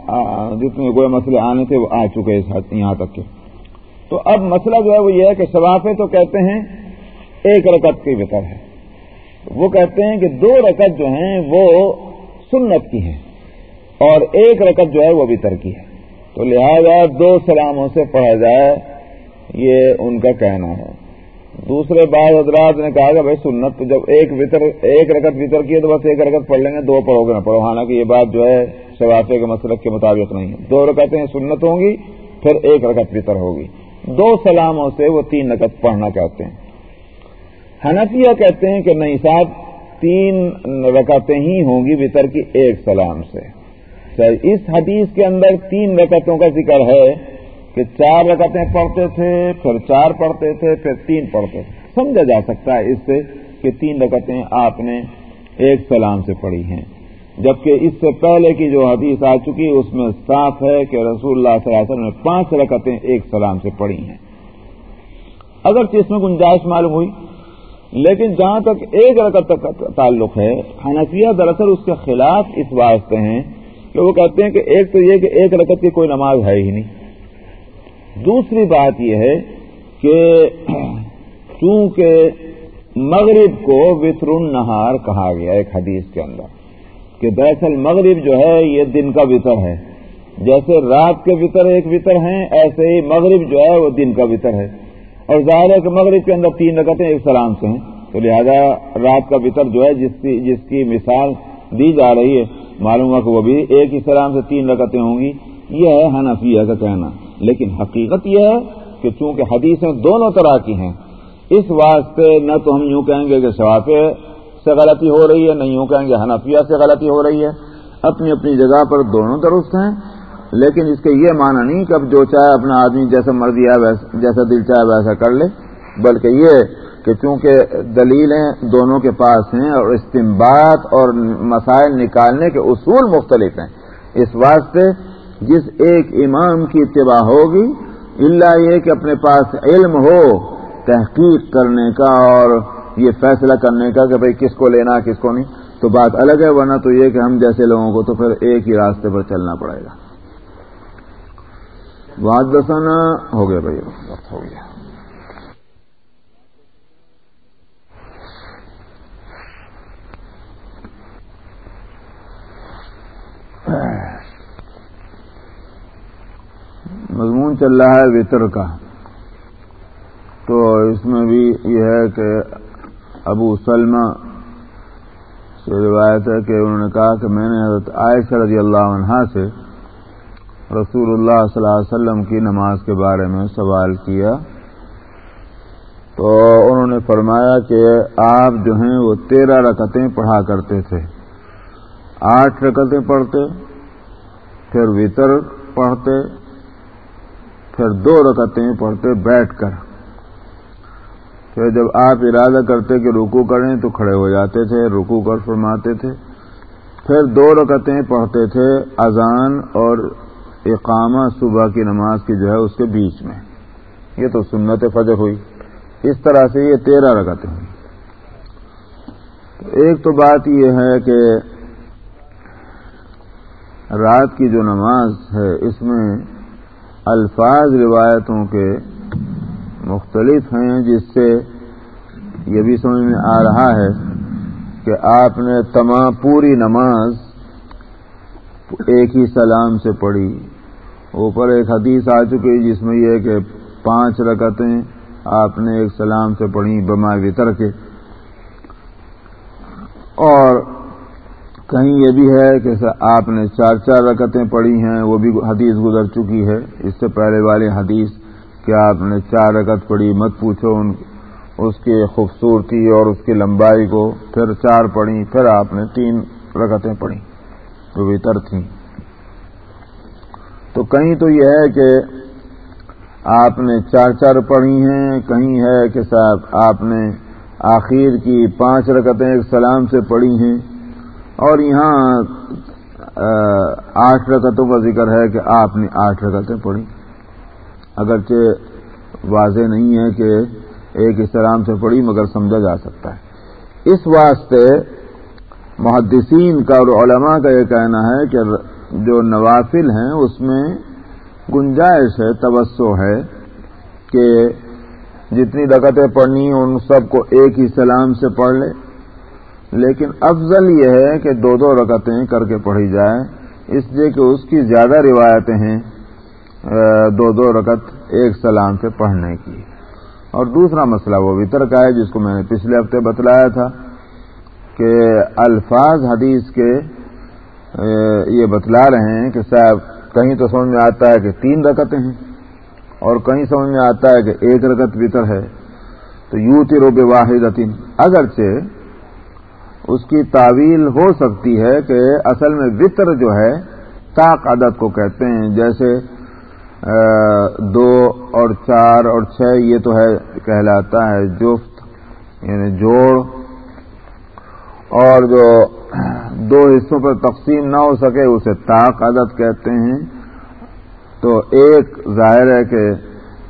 جتنے کوئی مسئلے آنے تھے، وہ آ چکے یہاں تک کے۔ تو اب مسئلہ جو ہے، وہ یہ ہے کہ شفافے تو کہتے ہیں ایک رکعت کی وطر ہے۔ وہ کہتے ہیں کہ دو رکعت جو ہیں، وہ سنت کی ہیں، اور ایک رکعت جو ہے، وہ بھی ترکی ہے۔ تو لہذا دو سلاموں سے پڑھا جائے، یہ ان کا کہنا ہے۔ دوسرے بعض حضرات نے کہا کہ بھائی سنت جب ایک وطر، ایک رکعت وطر کی ہے تو بس ایک رکعت پڑھ لیں گے، دو پڑھو گے نہ پڑھو۔ حالانکہ یہ بات جو ہے شوافے کے مسلک کے مطابق نہیں ہے۔ دو رکعتیں سنت ہوں گی، پھر ایک رکعت وطر ہوگی۔ دو سلاموں سے وہ تین رکعت پڑھنا چاہتے ہیں۔ حنفیہ کہتے ہیں کہ نہیں صاحب، تین رکعتیں ہی ہوں گی وطر کی ایک سلام سے۔ اس حدیث کے اندر تین رکعتوں کا ذکر ہے کہ چار رکعتیں پڑھتے تھے، پھر چار پڑھتے تھے، پھر تین پڑھتے تھے۔ سمجھا جا سکتا ہے اس سے کہ تین رکعتیں آپ نے ایک سلام سے پڑھی ہیں۔ جبکہ اس سے پہلے کی جو حدیث آ چکی، اس میں صاف ہے کہ رسول اللہ صلی اللہ علیہ وسلم نے پانچ رکعتیں ایک سلام سے پڑھی ہیں۔ اگر اس میں گنجائش معلوم ہوئی، لیکن جہاں تک ایک رکعت تک کا تعلق ہے، حنفیہ دراصل اس کے خلاف اس واسطے ہیں کہ وہ کہتے ہیں کہ ایک تو یہ کہ ایک رکعت کی کوئی نماز ہے ہی نہیں۔ دوسری بات یہ ہے کہ چونکہ مغرب کو وطر النہار کہا گیا ایک حدیث کے اندر کہ دراصل مغرب جو ہے یہ دن کا وطر ہے۔ جیسے رات کے وطر ایک وطر ہیں، ایسے ہی مغرب جو ہے وہ دن کا وطر ہے۔ اور ظاہر ہے کہ مغرب کے اندر تین رکعتیں ایک سلام سے ہیں۔ تو لہذا رات کا بطر جو ہے جس کی جس کی مثال دی جا رہی ہے۔ معلوم ہوا کہ وہ بھی ایک ہی سلام سے تین رکعتیں ہوں گی۔ یہ ہے حنفیہ کا کہنا۔ لیکن حقیقت یہ ہے کہ چونکہ حدیثیں دونوں طرح کی ہیں، اس واسطے نہ تو ہم یوں کہیں گے کہ شوافے سے غلطی ہو رہی ہے، نہ یوں کہیں گے حنفیہ سے غلطی ہو رہی ہے۔ اپنی اپنی جگہ پر دونوں درست ہیں، لیکن اس کے یہ معنی نہیں کہ اب جو چاہے اپنا آدمی جیسا مرضی ہے جیسا دل چاہے ویسا کر لے، بلکہ یہ کہ چونکہ دلیلیں دونوں کے پاس ہیں اور استمباد اور مسائل نکالنے کے اصول مختلف ہیں، اس واسطے جس ایک امام کی اتباع ہوگی اللہ یہ کہ اپنے پاس علم ہو تحقیق کرنے کا اور یہ فیصلہ کرنے کا کہ بھئی کس کو لینا کس کو نہیں، تو بات الگ ہے، ورنہ تو یہ کہ ہم جیسے لوگوں کو تو پھر ایک ہی راستے پر چلنا پڑے گا۔ بات دسانا ہو گیا بھائی وقت ہو گیا۔ مضمون چل رہا ہے وطر کا۔ تو اس میں بھی یہ ہے کہ ابو سلمہ سے روایت ہے کہ انہوں نے کہا کہ میں نے حضرت عائشہ رضی اللہ عنہ سے رسول اللہ صلی اللہ علیہ وسلم کی نماز کے بارے میں سوال کیا۔ تو انہوں نے فرمایا کہ آپ جو ہیں وہ تیرہ رکعتیں پڑھا کرتے تھے۔ آٹھ رکتیں پڑھتے، پھر وطر پڑھتے، پھر دو رکتیں پڑھتے بیٹھ کر۔ پھر جب آپ ارادہ کرتے کہ رکو کریں تو کھڑے ہو جاتے تھے رکو کر فرماتے تھے۔ پھر دو رکتیں پڑھتے تھے اذان اور اقامہ صبح کی نماز کی جو ہے اس کے بیچ میں۔ یہ تو سنت فجر ہوئی۔ اس طرح سے یہ تیرہ رکتیں ہوئی۔ ایک تو بات یہ ہے کہ رات کی جو نماز ہے، اس میں الفاظ روایتوں کے مختلف ہیں، جس سے یہ بھی سمجھ میں آ رہا ہے کہ آپ نے تمام پوری نماز ایک ہی سلام سے پڑھی۔ اوپر ایک حدیث آ چکی جس میں یہ کہ پانچ رکعتیں آپ نے ایک سلام سے پڑھی بما وطر کے۔ اور کہیں یہ بھی ہے کہ آپ نے چار چار رکعتیں پڑھی ہیں، وہ بھی حدیث گزر چکی ہے۔ اس سے پہلے والی حدیث کہ آپ نے چار رکعت پڑھی، مت پوچھو ان اس کی خوبصورتی اور اس کی لمبائی کو۔ پھر چار پڑھی، پھر آپ نے تین رکعتیں پڑھی، جو بہتر تھیں۔ تو کہیں تو یہ ہے کہ آپ نے چار چار پڑھی ہیں، کہیں ہے کہ صاحب آپ نے آخر کی پانچ رکعتیں ایک سلام سے پڑھی ہیں۔ اور یہاں آٹھ رکعتوں کا ذکر ہے کہ آپ نے آٹھ رکعتیں پڑھی۔ اگرچہ واضح نہیں ہے کہ ایک اسلام سے پڑھی، مگر سمجھا جا سکتا ہے۔ اس واسطے محدثین کا اور علماء کا یہ کہنا ہے کہ جو نوافل ہیں، اس میں گنجائش ہے، توسع ہے کہ جتنی رکتیں پڑھنی ہیں، ان سب کو ایک ہی سلام سے پڑھ لے۔ لیکن افضل یہ ہے کہ دو دو رکتیں کر کے پڑھی جائے اس لیے کہ اس کی زیادہ روایتیں ہیں دو دو رکت ایک سلام سے پڑھنے کی۔ اور دوسرا مسئلہ وہ وطر کا ہے جس کو میں نے پچھلے ہفتے بتلایا تھا کہ الفاظ حدیث کے یہ بتلا رہے ہیں کہ صاحب، کہیں تو سمجھ میں آتا ہے کہ تین رکتیں ہیں اور کہیں سمجھ میں آتا ہے کہ ایک رکت وطر ہے۔ تو یو تیرو واحد اگرچہ اس کی تعویل ہو سکتی ہے کہ اصل میں وطر جو ہے طاق عدد کو کہتے ہیں۔ جیسے دو اور چار اور چھ، یہ تو ہے، کہلاتا ہے جفت یعنی جوڑ۔ اور جو دو حصوں پر تقسیم نہ ہو سکے، اسے طاق عدد کہتے ہیں۔ تو ایک ظاہر ہے کہ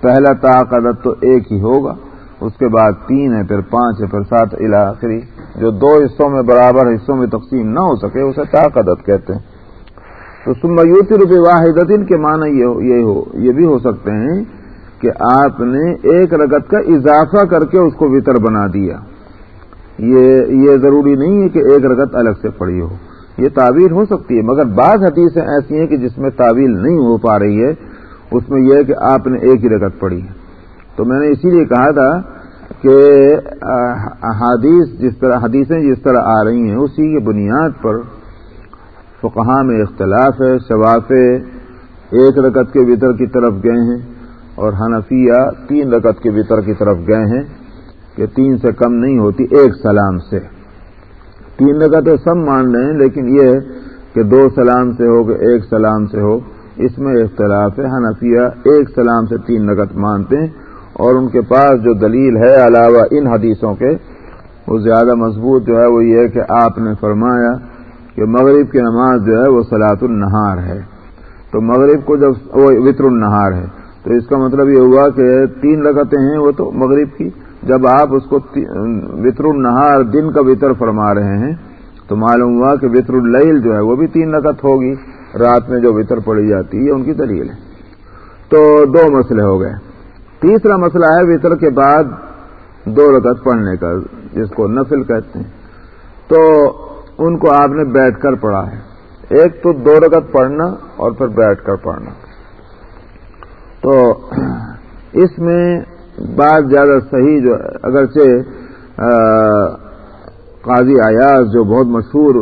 پہلا طاق عدد تو ایک ہی ہوگا، اس کے بعد تین ہے، پھر پانچ ہے، پھر سات الاخری جو دو حصوں میں برابر حصوں میں تقسیم نہ ہو سکے، اسے طاقت کہتے ہیں۔ تو سمیوتی روپے واحد کے معنی یہ ہو، یہ بھی ہو سکتے ہیں کہ آپ نے ایک رگت کا اضافہ کر کے اس کو وطر بنا دیا۔ یہ یہ ضروری نہیں ہے کہ ایک رگت الگ سے پڑی ہو۔ یہ تعویل ہو سکتی ہے، مگر بعض حدیثیں ایسی ہیں کہ جس میں تعویل نہیں ہو پا رہی ہے، اس میں یہ ہے کہ آپ نے ایک ہی رگت پڑھی ہے۔ تو میں نے اسی لیے کہا تھا کہ حادیث جس طرح حدیثیں جس طرح آ رہی ہیں، اسی کی بنیاد پر فقہا میں اختلاف ہے، شواف ایک رکت کے وطر کی طرف گئے ہیں اور حنفیہ تین رکت کے وطر کی طرف گئے ہیں کہ تین سے کم نہیں ہوتی، ایک سلام سے۔ تین رکتیں سب مان رہے ہیں لیکن یہ کہ دو سلام سے ہو کہ ایک سلام سے ہو، اس میں اختلاف ہے۔ حنفیہ ایک سلام سے تین رکت مانتے ہیں اور ان کے پاس جو دلیل ہے علاوہ ان حدیثوں کے، وہ زیادہ مضبوط جو ہے وہ یہ کہ آپ نے فرمایا کہ مغرب کی نماز جو ہے وہ سلاط النہار ہے۔ تو مغرب کو جب وہ وطر النہار ہے، تو اس کا مطلب یہ ہوا کہ تین لگتے ہیں وہ تو مغرب کی۔ جب آپ اس کو وطر النہار دن کا وطر فرما رہے ہیں، تو معلوم ہوا کہ وطر اللیل جو ہے وہ بھی تین لگت ہوگی۔ رات میں جو وطر پڑی جاتی ہے ان کی دلیل ہے۔ تو دو مسئلے ہو گئے۔ تیسرا مسئلہ ہے وطر کے بعد دو رکعت پڑھنے کا، جس کو نفل کہتے ہیں۔ تو ان کو آپ نے بیٹھ کر پڑھا ہے۔ ایک تو دو رکعت پڑھنا اور پھر بیٹھ کر پڑھنا۔ تو اس میں بات زیادہ صحیح جو، اگرچہ قاضی ایاز جو بہت مشہور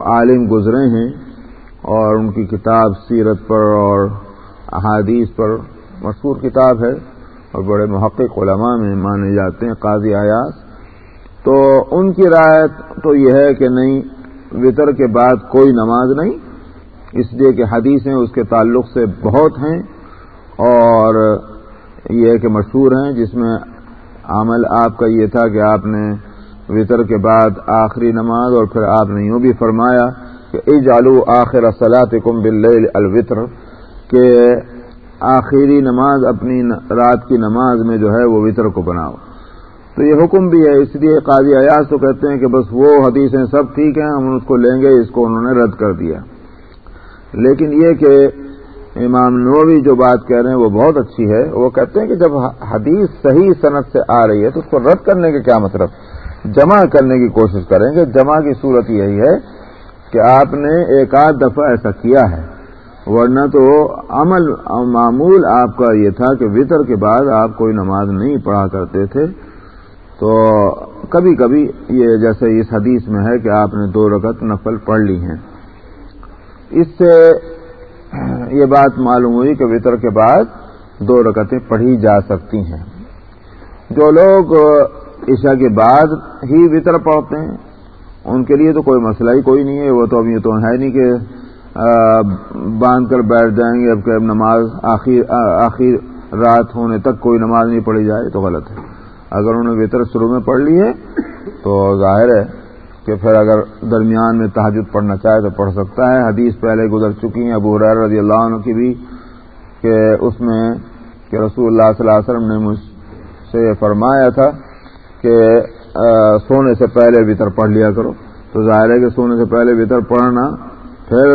عالم گزرے ہیں اور ان کی کتاب، سیرت پر اور احادیث پر مشہور کتاب ہے اور بڑے محقق علماء میں مانے جاتے ہیں، قاضی آیاس تو ان کی رائے تو یہ ہے کہ نہیں، وطر کے بعد کوئی نماز نہیں۔ اس لیے کہ حدیثیں اس کے تعلق سے بہت ہیں۔ اور یہ کہ مشہور ہیں، جس میں عمل آپ کا یہ تھا کہ آپ نے وطر کے بعد آخری نماز اور پھر آپ نے یوں بھی فرمایا کہ ای جالو آخر اصلاط کم بل الوطر، کہ آخری نماز اپنی رات کی نماز میں جو ہے وہ وطر کو بناؤ۔ تو یہ حکم بھی ہے، اس لیے قاضی ایاز تو کہتے ہیں کہ بس وہ حدیثیں سب ٹھیک ہیں، ہم اس کو لیں گے، اس کو انہوں نے رد کر دیا۔ لیکن یہ کہ امام نووی جو بات کہہ رہے ہیں وہ بہت اچھی ہے۔ وہ کہتے ہیں کہ جب حدیث صحیح صنعت سے آ رہی ہے تو اس کو رد کرنے کا کیا مطلب؟ جمع کرنے کی کوشش کریں گے۔ جمع کی صورت یہی ہے کہ آپ نے ایک آدھ دفعہ ایسا کیا ہے۔ ورنہ تو عمل معمول آپ کا یہ تھا کہ وطر کے بعد آپ کوئی نماز نہیں پڑھا کرتے تھے۔ تو کبھی کبھی یہ جیسے اس حدیث میں ہے کہ آپ نے دو رکعت نفل پڑھ لی ہیں۔ اس سے یہ بات معلوم ہوئی کہ وطر کے بعد دو رکعتیں پڑھی جا سکتی ہیں۔ جو لوگ عشاء کے بعد ہی وطر پڑھتے ہیں، ان کے لیے تو کوئی مسئلہ ہی کوئی نہیں ہے۔ وہ تو اب یہ تو ہے نہیں کہ باندھ کر بیٹھ جائیں گے، اب کہ نماز آخر آخر رات ہونے تک کوئی نماز نہیں پڑھی جائے تو غلط ہے۔ اگر انہوں نے وطر شروع میں پڑھ لی ہے، تو ظاہر ہے کہ پھر اگر درمیان میں تحجد پڑھنا چاہے تو پڑھ سکتا ہے۔ حدیث پہلے گزر چکی ہیں، ابو حریر رضی اللہ عنہ کی بھی، کہ اس میں کہ رسول اللہ صلی اللہ علیہ وسلم نے مجھ سے فرمایا تھا کہ سونے سے پہلے وطر پڑھ لیا کرو۔ تو ظاہر ہے کہ سونے سے پہلے وطر پڑھنا پھر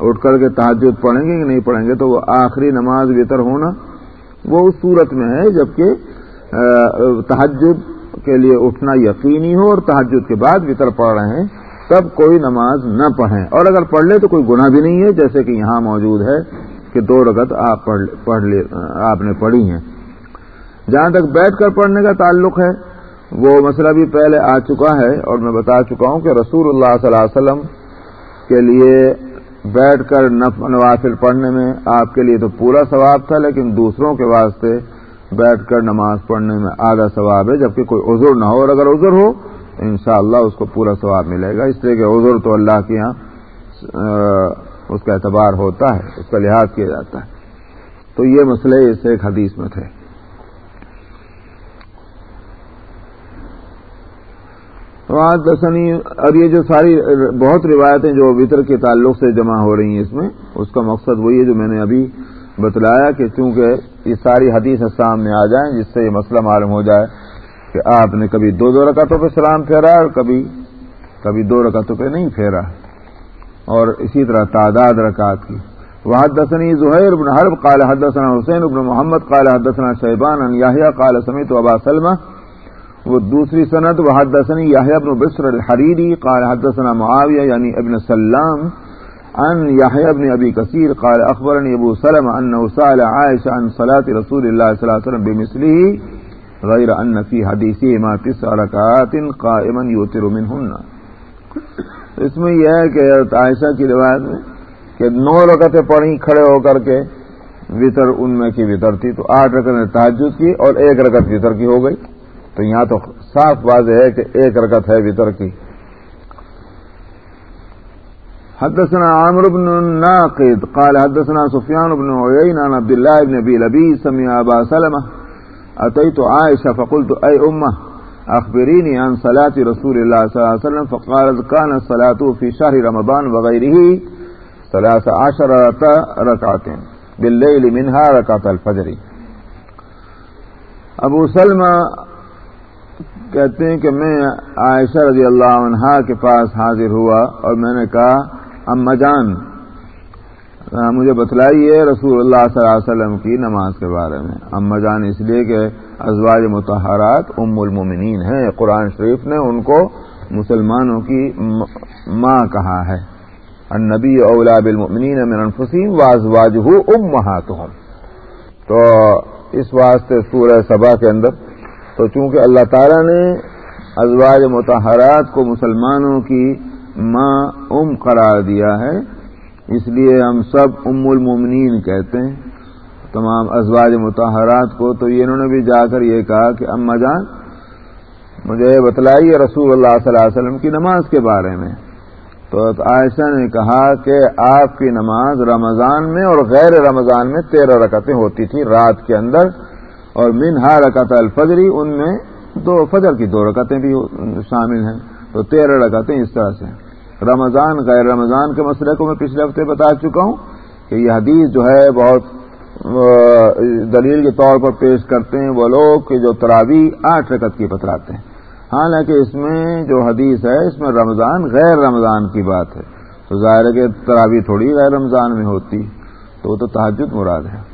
اٹھ کر کے تحجد پڑھیں گے کہ نہیں پڑھیں گے تو وہ آخری نماز وطر ہونا وہ اس صورت میں ہے، جبکہ تحجد کے لیے اٹھنا یقینی ہو اور تحجد کے بعد وطر پڑھ رہے ہیں، تب کوئی نماز نہ پڑھیں۔ اور اگر پڑھ لے تو کوئی گناہ بھی نہیں ہے، جیسے کہ یہاں موجود ہے کہ دو رگت آپ پڑھ لے، آپ نے پڑھی ہیں۔ جہاں تک بیٹھ کر پڑھنے کا تعلق ہے، وہ مسئلہ بھی پہلے آ چکا ہے اور میں بتا چکا ہوں کہ رسول اللہ صلی اللہ علیہ وسلم کے لیے بیٹھ کر نوافل پڑھنے میں آپ کے لیے تو پورا ثواب تھا، لیکن دوسروں کے واسطے بیٹھ کر نماز پڑھنے میں آدھا ثواب ہے، جبکہ کوئی عذر نہ ہو، اور اگر عذر ہو تو انشاءاللہ اس کو پورا ثواب ملے گا۔ اس لیے کہ عذر تو اللہ کے یہاں اس کا اعتبار ہوتا ہے، اس کا لحاظ کیا جاتا ہے۔ تو یہ مسئلے اس ایک حدیث میں تھے۔ دسنی، اور یہ جو ساری بہت روایتیں جو وطر کے تعلق سے جمع ہو رہی ہیں اس میں، اس کا مقصد وہی ہے جو میں نے ابھی بتلایا کہ چونکہ یہ ساری حدیث سامنے آ جائیں، جس سے یہ مسئلہ معلوم ہو جائے کہ آپ نے کبھی دو دو رکعتوں پہ سلام پھیرا اور کبھی کبھی دو رکعتوں پہ نہیں پھیرا۔ اور اسی طرح تعداد رکعت کی۔ وحد دسنی، زہیر بن حرب قال حدثنا حسین ابن محمد قال حدثنا شیبان ان یاہیا قال سمیت ابا سلمہ وہ دوسری صنعت وحد دسنی یاہیا ابن بسر الحریری، قال حدثنا معاویہ یعنی ابن سلام، عن يحيى بن أبي كثير قال أخبرني أبو سلم أنه سأل عائشة عن صلاة رسول الله صلى الله عليه وسلم بمثله غير أن في حديثه ما تسع ركعات قائما يوتر منهن اس میں یہ ہے کہ عائشہ کی روایت میں کہ نو رکعتیں پڑھی، کھڑے ہو کر کے وطر ان میں کی وطر تھی، تو آٹھ رکعت نے تحجد کی اور ایک رکعت وطر کی ہو گئی۔ تو یہاں تو صاف واضح ہے کہ ایک رکعت ہے وطر کی۔ حدثنا عامر بن الناقد قال حدثنا سفيان بن عيين عن عبد الله بن ابي لبي سمع ابا سلمة اتيت عائشة فقلت اي امه اخبريني عن صلاة رسول الله صلى الله عليه وسلم، فقالت كان الصلاة في شهر رمضان وغيره ثلاث عشر ركعتين بالليل منها ركعة الفجر ابو سلمہ کہتے ہیں کہ میں عائشہ رضی اللہ عنہا کے پاس حاضر ہوا اور میں نے کہا، اما جان مجھے بتلائیے رسول اللہ صلی اللہ علیہ وسلم کی نماز کے بارے میں۔ اما جان، اس لیے کہ ازواج متحرات ام المومنین ہیں قرآن شریف نے ان کو مسلمانوں کی ماں کہا ہے۔ النبی اولا بالمؤمنین من انفسیم وازواج ہو تو اس واسطے سورہ سبا کے اندر تو چونکہ اللہ تعالیٰ نے ازواج متحرات کو مسلمانوں کی ماں ام قرار دیا ہے، اس لیے ہم سب ام المومنین کہتے ہیں۔ تمام ازواج متحرات کو تو انہوں نے بھی جا کر یہ کہا کہ اما جان، مجھے بتلائیے رسول اللہ صلی اللہ علیہ وسلم کی نماز کے بارے میں۔ تو عائشہ نے کہا کہ آپ کی نماز رمضان میں اور غیر رمضان میں تیرہ رکعتیں ہوتی تھی رات کے اندر اور منہا رکعت الفجری ان میں دو فجر کی دو رکعتیں بھی شامل ہیں۔ تو تیرہ رکعتیں اس طرح سے رمضان غیر رمضان کے مسئلے کو میں پچھلے ہفتے بتا چکا ہوں کہ یہ حدیث جو ہے بہت دلیل کے طور پر پیش کرتے ہیں وہ لوگ کہ جو تراوی آٹھ رکعت کی بتلاتے ہیں۔ حالانکہ اس میں جو حدیث ہے، اس میں رمضان غیر رمضان کی بات ہے۔ تو ظاہر ہے کہ تراوی تھوڑی غیر رمضان میں ہوتی، تو وہ تو تحجد مراد ہے۔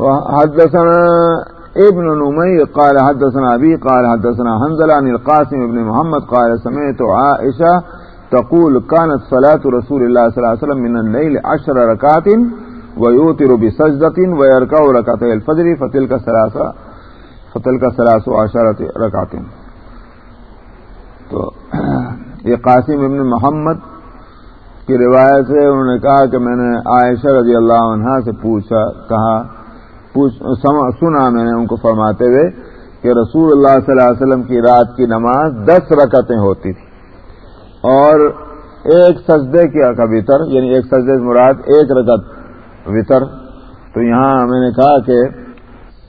حدثنا ابن نمی قال حدثنا ابی قال حدثنا حنزلہ عن القاسم ابن محمد قال سمیت عائشہ تقول كانت صلاة رسول الله صلى الله عليه وسلم من الليل عشر ركعات ويوتر بسجدة ويركع ركعتي الفجر فتلك ثلاثة فتلك ثلاث عشرة ركعات تو یہ قاسم ابن محمد کی روایت سے انہوں نے کہا کہ میں نے عائشہ رضی اللہ عنہ سے پوچھا، کہا سنا میں نے ان کو فرماتے ہوئے کہ رسول اللہ صلی اللہ علیہ وسلم کی رات کی نماز دس رکعتیں ہوتی تھی۔ اور ایک سجدے کیا کا وطر یعنی ایک سجدے مراد ایک رکعت وطر۔ تو یہاں میں نے کہا کہ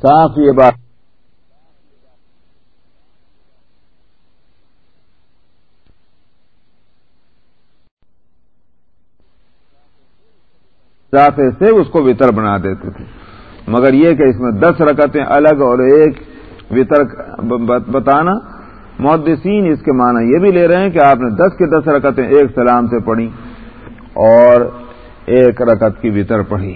صاف یہ بات اضافے سے اس کو وطر بنا دیتے تھے۔ مگر یہ کہ اس میں دس رکعتیں الگ اور ایک وطر بتانا، محدثین اس کے معنی یہ بھی لے رہے ہیں کہ آپ نے دس کے دس رکعتیں ایک سلام سے پڑھی اور ایک رکعت کی وطر پڑھی۔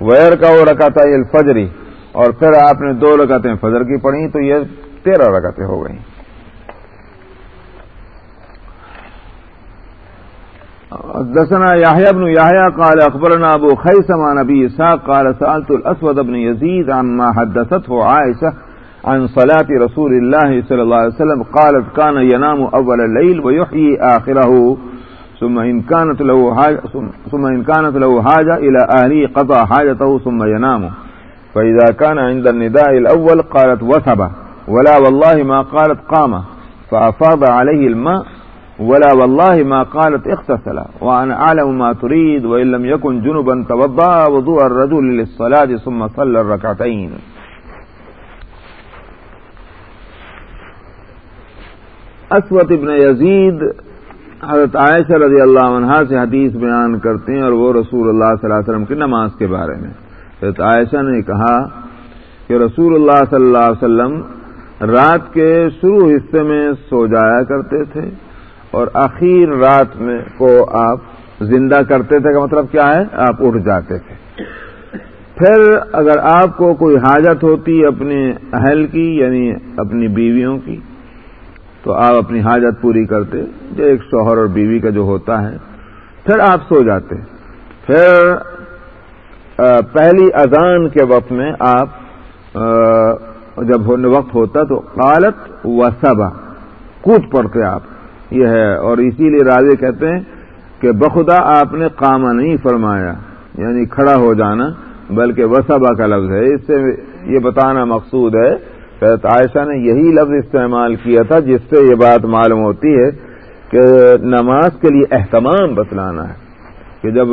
ویر کا وہ رکعت الفجری اور پھر آپ نے دو رکعتیں فجر کی پڑھی، تو یہ تیرہ رکعتیں ہو گئیں۔ دسنا يحيى بن يحيى قال أخبرنا أبو خيسم عن أبي إسحاق قال سألت الأسود بن يزيد عما حدثته عائشة عن صلاة رسول الله صلى الله عليه وسلم قالت كان ينام أول الليل ويحيي آخره. ثم إن كانت له حاجة ثم إن كانت له حاجة إلى أهله قضى حاجته ثم ينام. فإذا كان عند النداء الأول قالت وثب. ولا والله ما قالت قام. فأفاض عليه الماء ولا والله ما قالت اغتسل وانا اعلم ما تريد وان لم يكن جنبا توضا وضوء الرجل للصلاه ثم صلى الركعتين. اسوت ابن یزید حضرت عائشہ رضی اللہ عنہ سے حدیث بیان کرتے ہیں اور وہ رسول اللہ صلی اللہ علیہ وسلم کی نماز کے بارے میں۔ حضرت عائشہ نے کہا کہ رسول اللہ صلی اللہ علیہ وسلم رات کے شروع حصے میں سو جایا کرتے تھے۔ اور آخر رات میں کو آپ زندہ کرتے تھے کا مطلب کیا ہے؟ آپ اٹھ جاتے تھے۔ پھر اگر آپ کو کوئی حاجت ہوتی اپنے اہل کی یعنی اپنی بیویوں کی، تو آپ اپنی حاجت پوری کرتے، جو ایک شوہر اور بیوی کا جو ہوتا ہے۔ پھر آپ سو جاتے۔ پھر پہلی اذان کے وقت میں آپ جب وقت ہوتا تو قالت و سبا کود پڑتے آپ۔ یہ ہے اور اسی لیے راجے کہتے ہیں کہ بخدا آپ نے کاما نہیں فرمایا یعنی کھڑا ہو جانا، بلکہ وسبا کا لفظ ہے۔ اس سے یہ بتانا مقصود ہے کہ عائشہ نے یہی لفظ استعمال کیا تھا، جس سے یہ بات معلوم ہوتی ہے کہ نماز کے لیے اہتمام بتلانا ہے۔ کہ جب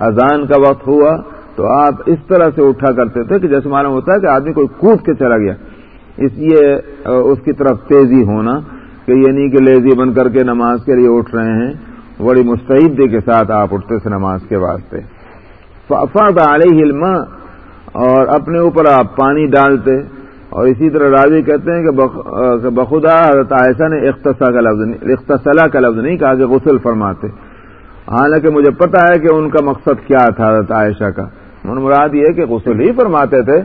اذان کا وقت ہوا تو آپ اس طرح سے اٹھا کرتے تھے کہ جیسے معلوم ہوتا ہے کہ آدمی کوئی کود کے چلا گیا۔ اس لیے اس کی طرف تیزی ہونا کہ یہ نہیں کہ لیزی بن کر کے نماز کے لیے اٹھ رہے ہیں بڑی مستعدی کے ساتھ آپ اٹھتے تھے نماز کے واسطے۔ فافاد علیہ علم اور اپنے اوپر آپ پانی ڈالتے۔ اور اسی طرح راضی کہتے ہیں کہ بخدا حضرت عائشہ نے اختصا کا لفظ اختصلا کا لفظ نہیں کہا، کہ غسل فرماتے۔ حالانکہ مجھے پتا ہے کہ ان کا مقصد کیا تھا حضرت عائشہ کا۔ من مراد یہ کہ غسل ہی فرماتے تھے،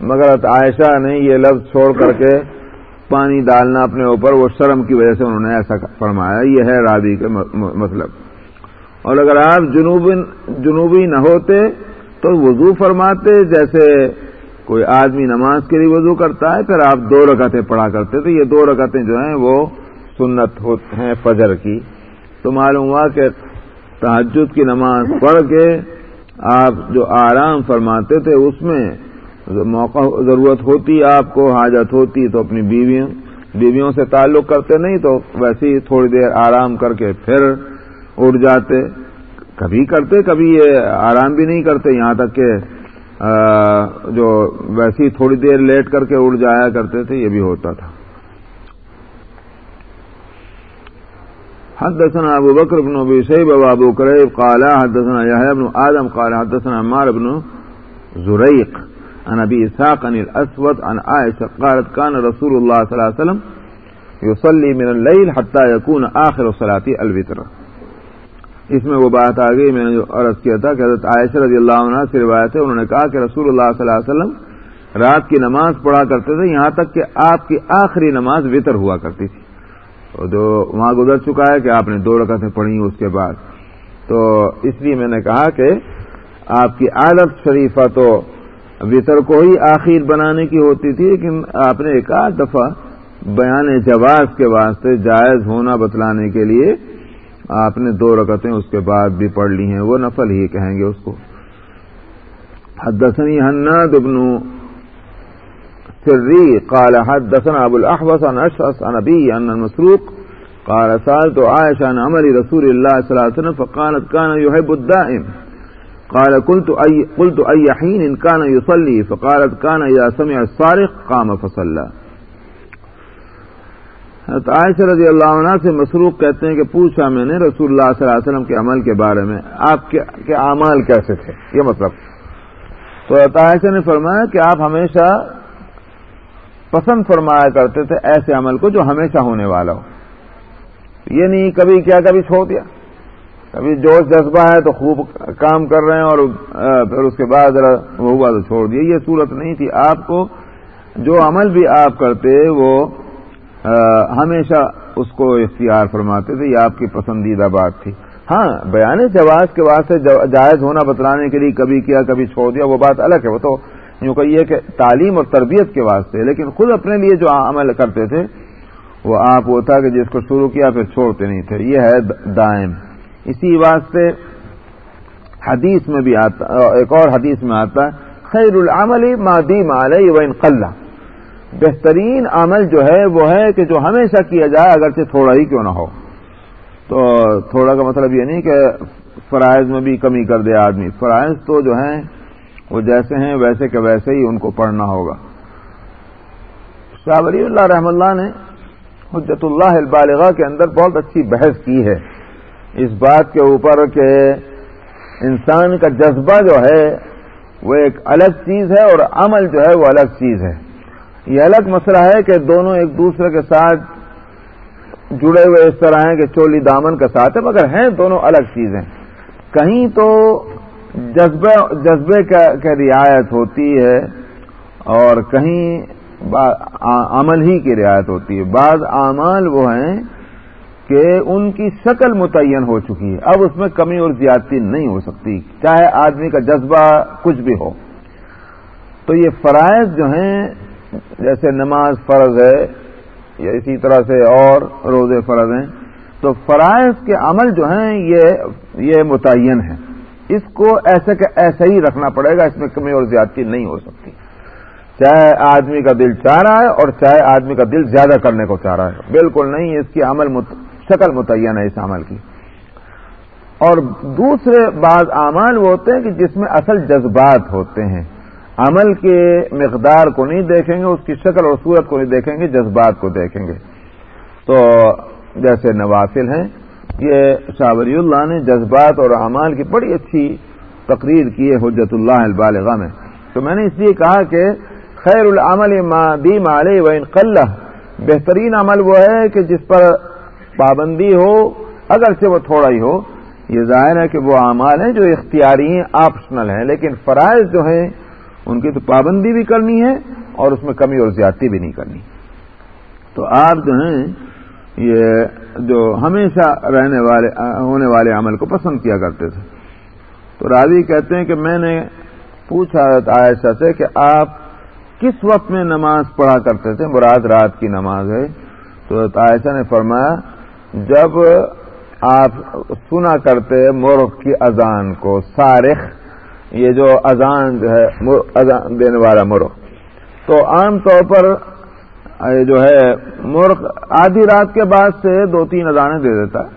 مگر حضرت عائشہ نے یہ لفظ چھوڑ کر کے پانی ڈالنا اپنے اوپر، وہ شرم کی وجہ سے انہوں نے ایسا فرمایا، یہ ہے رابی کا مطلب۔ اور اگر آپ جنوبی نہ ہوتے تو وضو فرماتے، جیسے کوئی آدمی نماز کے لیے وضو کرتا ہے، پھر آپ دو رکعتیں پڑھا کرتے تھے یہ دو رکعتیں جو ہیں وہ سنت ہیں فجر کی۔ تو معلوم ہوا کہ تحجد کی نماز پڑھ کے آپ جو آرام فرماتے تھے، اس میں موقع ضرورت ہوتی، آپ کو حاجت ہوتی تو اپنی بیویوں بیویوں سے تعلق کرتے نہیں تو ویسے ہی تھوڑی دیر آرام کر کے پھر اٹھ جاتے۔ کبھی کرتے، کبھی یہ آرام بھی نہیں کرتے۔ یہاں تک کہ جو ویسے ہی تھوڑی دیر لیٹ کر کے اڑ جایا کرتے تھے، یہ بھی ہوتا تھا۔ حدثنا ابو بکر بن ابی شیب و ابو قریب قال حدثنا يحيى بن ادم قال حدثنا عمار بن زريق عن ابي اسحاق عن الاسود عن عائشه قالت كان رسول الله صلى الله عليه وسلم يصلي من الليل حتى يكون اخر صلاته الوتر۔ اس میں وہ بات آ گئی، میں نے جو عرض کیا تھا کہ حضرت عائشہ رضی اللہ عنہ سے روایت ہے، انہوں نے کہا کہ رسول اللہ صلی اللہ علیہ وسلم رات کی نماز پڑھا کرتے تھے، یہاں تک کہ آپ کی آخری نماز وطر ہوا کرتی تھی۔ جو وہاں گزر چکا ہے کہ آپ نے دو رکعتیں پڑھی اس کے بعد۔ تو اس لیے میں نے کہا کہ آپ کی عادت شریفہ تو وطر کو ہی آخر بنانے کی ہوتی تھی، لیکن آپ نے ایک آدھ دفعہ بیان جواز کے واسطے جائز ہونا بتلانے کے لیے آپ نے دو رکعتیں اس کے بعد بھی پڑھ لی ہیں، وہ نفل ہی کہیں گے اس کو۔ حدثني هناد بن سري قال حدثنا ابو الاحوص عن اشعث عن ابي ان المسروق قال سالت عائشة عن عمل رسول الله صلى الله عليه وسلم فقالت كان يحب الدائم۔ قال قلت اي قلت اي حين كان يصلي فقالت كان اذا سمع الصارخ قام فصلى. عائشہ رضی اللہ عنہ سے مسروق کہتے ہیں کہ پوچھا میں نے رسول اللہ صلی اللہ علیہ وسلم کے عمل کے بارے میں، آپ کے اعمال کیسے تھے؟ یہ مطلب۔ تو عائشہ نے فرمایا کہ آپ ہمیشہ پسند فرمایا کرتے تھے ایسے عمل کو جو ہمیشہ ہونے والا ہو۔ یہ نہیں کبھی کیا، کبھی چھوڑ دیا۔ کبھی جوش جذبہ ہے تو خوب کام کر رہے ہیں اور پھر اس کے بعد وہ ہوا تو چھوڑ دیا یہ صورت نہیں تھی۔ آپ کو جو عمل بھی آپ کرتے، وہ ہمیشہ اس کو اختیار فرماتے تھے۔ یہ آپ کی پسندیدہ بات تھی۔ ہاں بیان جواز کے واسطے جائز ہونا بتلانے کے لیے کبھی کیا، کبھی چھوڑ دیا، وہ بات الگ ہے۔ وہ تو یوں کہیے کہ تعلیم اور تربیت کے واسطے، لیکن خود اپنے لیے جو عمل کرتے تھے، وہ آپ وہ تھا کہ جس کو شروع کیا پھر چھوڑتے نہیں تھے۔ یہ ہے دائم۔ اسی واسطے حدیث میں بھی آتا ایک اور حدیث میں آتا ہے، خیر العمل مادی مالئی و انقلہ بہترین عمل جو ہے وہ ہے کہ جو ہمیشہ کیا جائے اگرچہ تھوڑا ہی کیوں نہ ہو۔ تو تھوڑا کا مطلب یہ نہیں کہ فرائض میں بھی کمی کر دے آدمی۔ فرائض تو جو ہیں وہ جیسے ہیں، ویسے کہ ویسے ہی ان کو پڑھنا ہوگا۔ شاہ ولی اللہ رحم اللہ نے حجت اللہ البالغہ کے اندر بہت اچھی بحث کی ہے۔ اس بات کے اوپر کہ انسان کا جذبہ جو ہے وہ ایک الگ چیز ہے اور عمل جو ہے وہ الگ چیز ہے۔ یہ الگ مسئلہ ہے کہ دونوں ایک دوسرے کے ساتھ جڑے ہوئے اس طرح ہیں کہ چولی دامن کا ساتھ ہے، مگر ہیں دونوں الگ چیزیں کہیں تو جذبے جذبے کا رعایت ہوتی ہے اور کہیں عمل ہی کی رعایت ہوتی ہے۔ بعض اعمال وہ ہیں کہ ان کی شکل متعین ہو چکی ہے۔ اب اس میں کمی اور زیادتی نہیں ہو سکتی۔ چاہے آدمی کا جذبہ کچھ بھی ہو۔ تو یہ فرائض جو ہیں، جیسے نماز فرض ہے یا اسی طرح سے اور روزے فرض ہیں، تو فرائض کے عمل جو ہیں، یہ یہ متعین ہیں۔ اس کو ایسے کہ ایسے ہی رکھنا پڑے گا، اس میں کمی اور زیادتی نہیں ہو سکتی۔ چاہے آدمی کا دل چاہ رہا ہے اور چاہے آدمی کا دل زیادہ کرنے کو چاہ رہا ہے۔ بالکل نہیں، اس کی عمل مت... شکل متعین ہے اس عمل کی۔ اور دوسرے بعض اعمال وہ ہوتے ہیں کہ جس میں اصل جذبات ہوتے ہیں۔ عمل کے مقدار کو نہیں دیکھیں گے، اس کی شکل اور صورت کو نہیں دیکھیں گے، جذبات کو دیکھیں گے۔ تو جیسے نوافل ہیں، یہ شاہ ولی اللہ نے جذبات اور اعمال کی بڑی اچھی تقریر کی ہے حجت اللہ البالغ میں۔ تو میں نے اس لیے کہا کہ خیر العمل دی مالے و انقلہ بہترین عمل وہ ہے کہ جس پر پابندی ہو، اگرچہ وہ تھوڑا ہی ہو، یہ ظاہر ہے کہ وہ اعمال ہیں جو اختیاری ہیں آپشنل ہیں، لیکن فرائض جو ہیں، ان کی تو پابندی بھی کرنی ہے اور اس میں کمی اور زیادتی بھی نہیں کرنی۔ تو آپ جو ہیں، یہ جو ہمیشہ رہنے والے، ہونے والے عمل کو پسند کیا کرتے تھے۔ تو راضی کہتے ہیں کہ میں نے پوچھا عائشہ سے کہ آپ کس وقت میں نماز پڑھا کرتے تھے؟ مراد رات کی نماز ہے۔ تو عائشہ نے فرمایا جب آپ سنا کرتے مرغ کی اذان کو، سارخ، یہ جو اذان جو ہے اذان دینے والا مرغ تو عام طور پر جو ہے مرغ آدھی رات کے بعد سے دو تین اذانیں دے دیتا ہے۔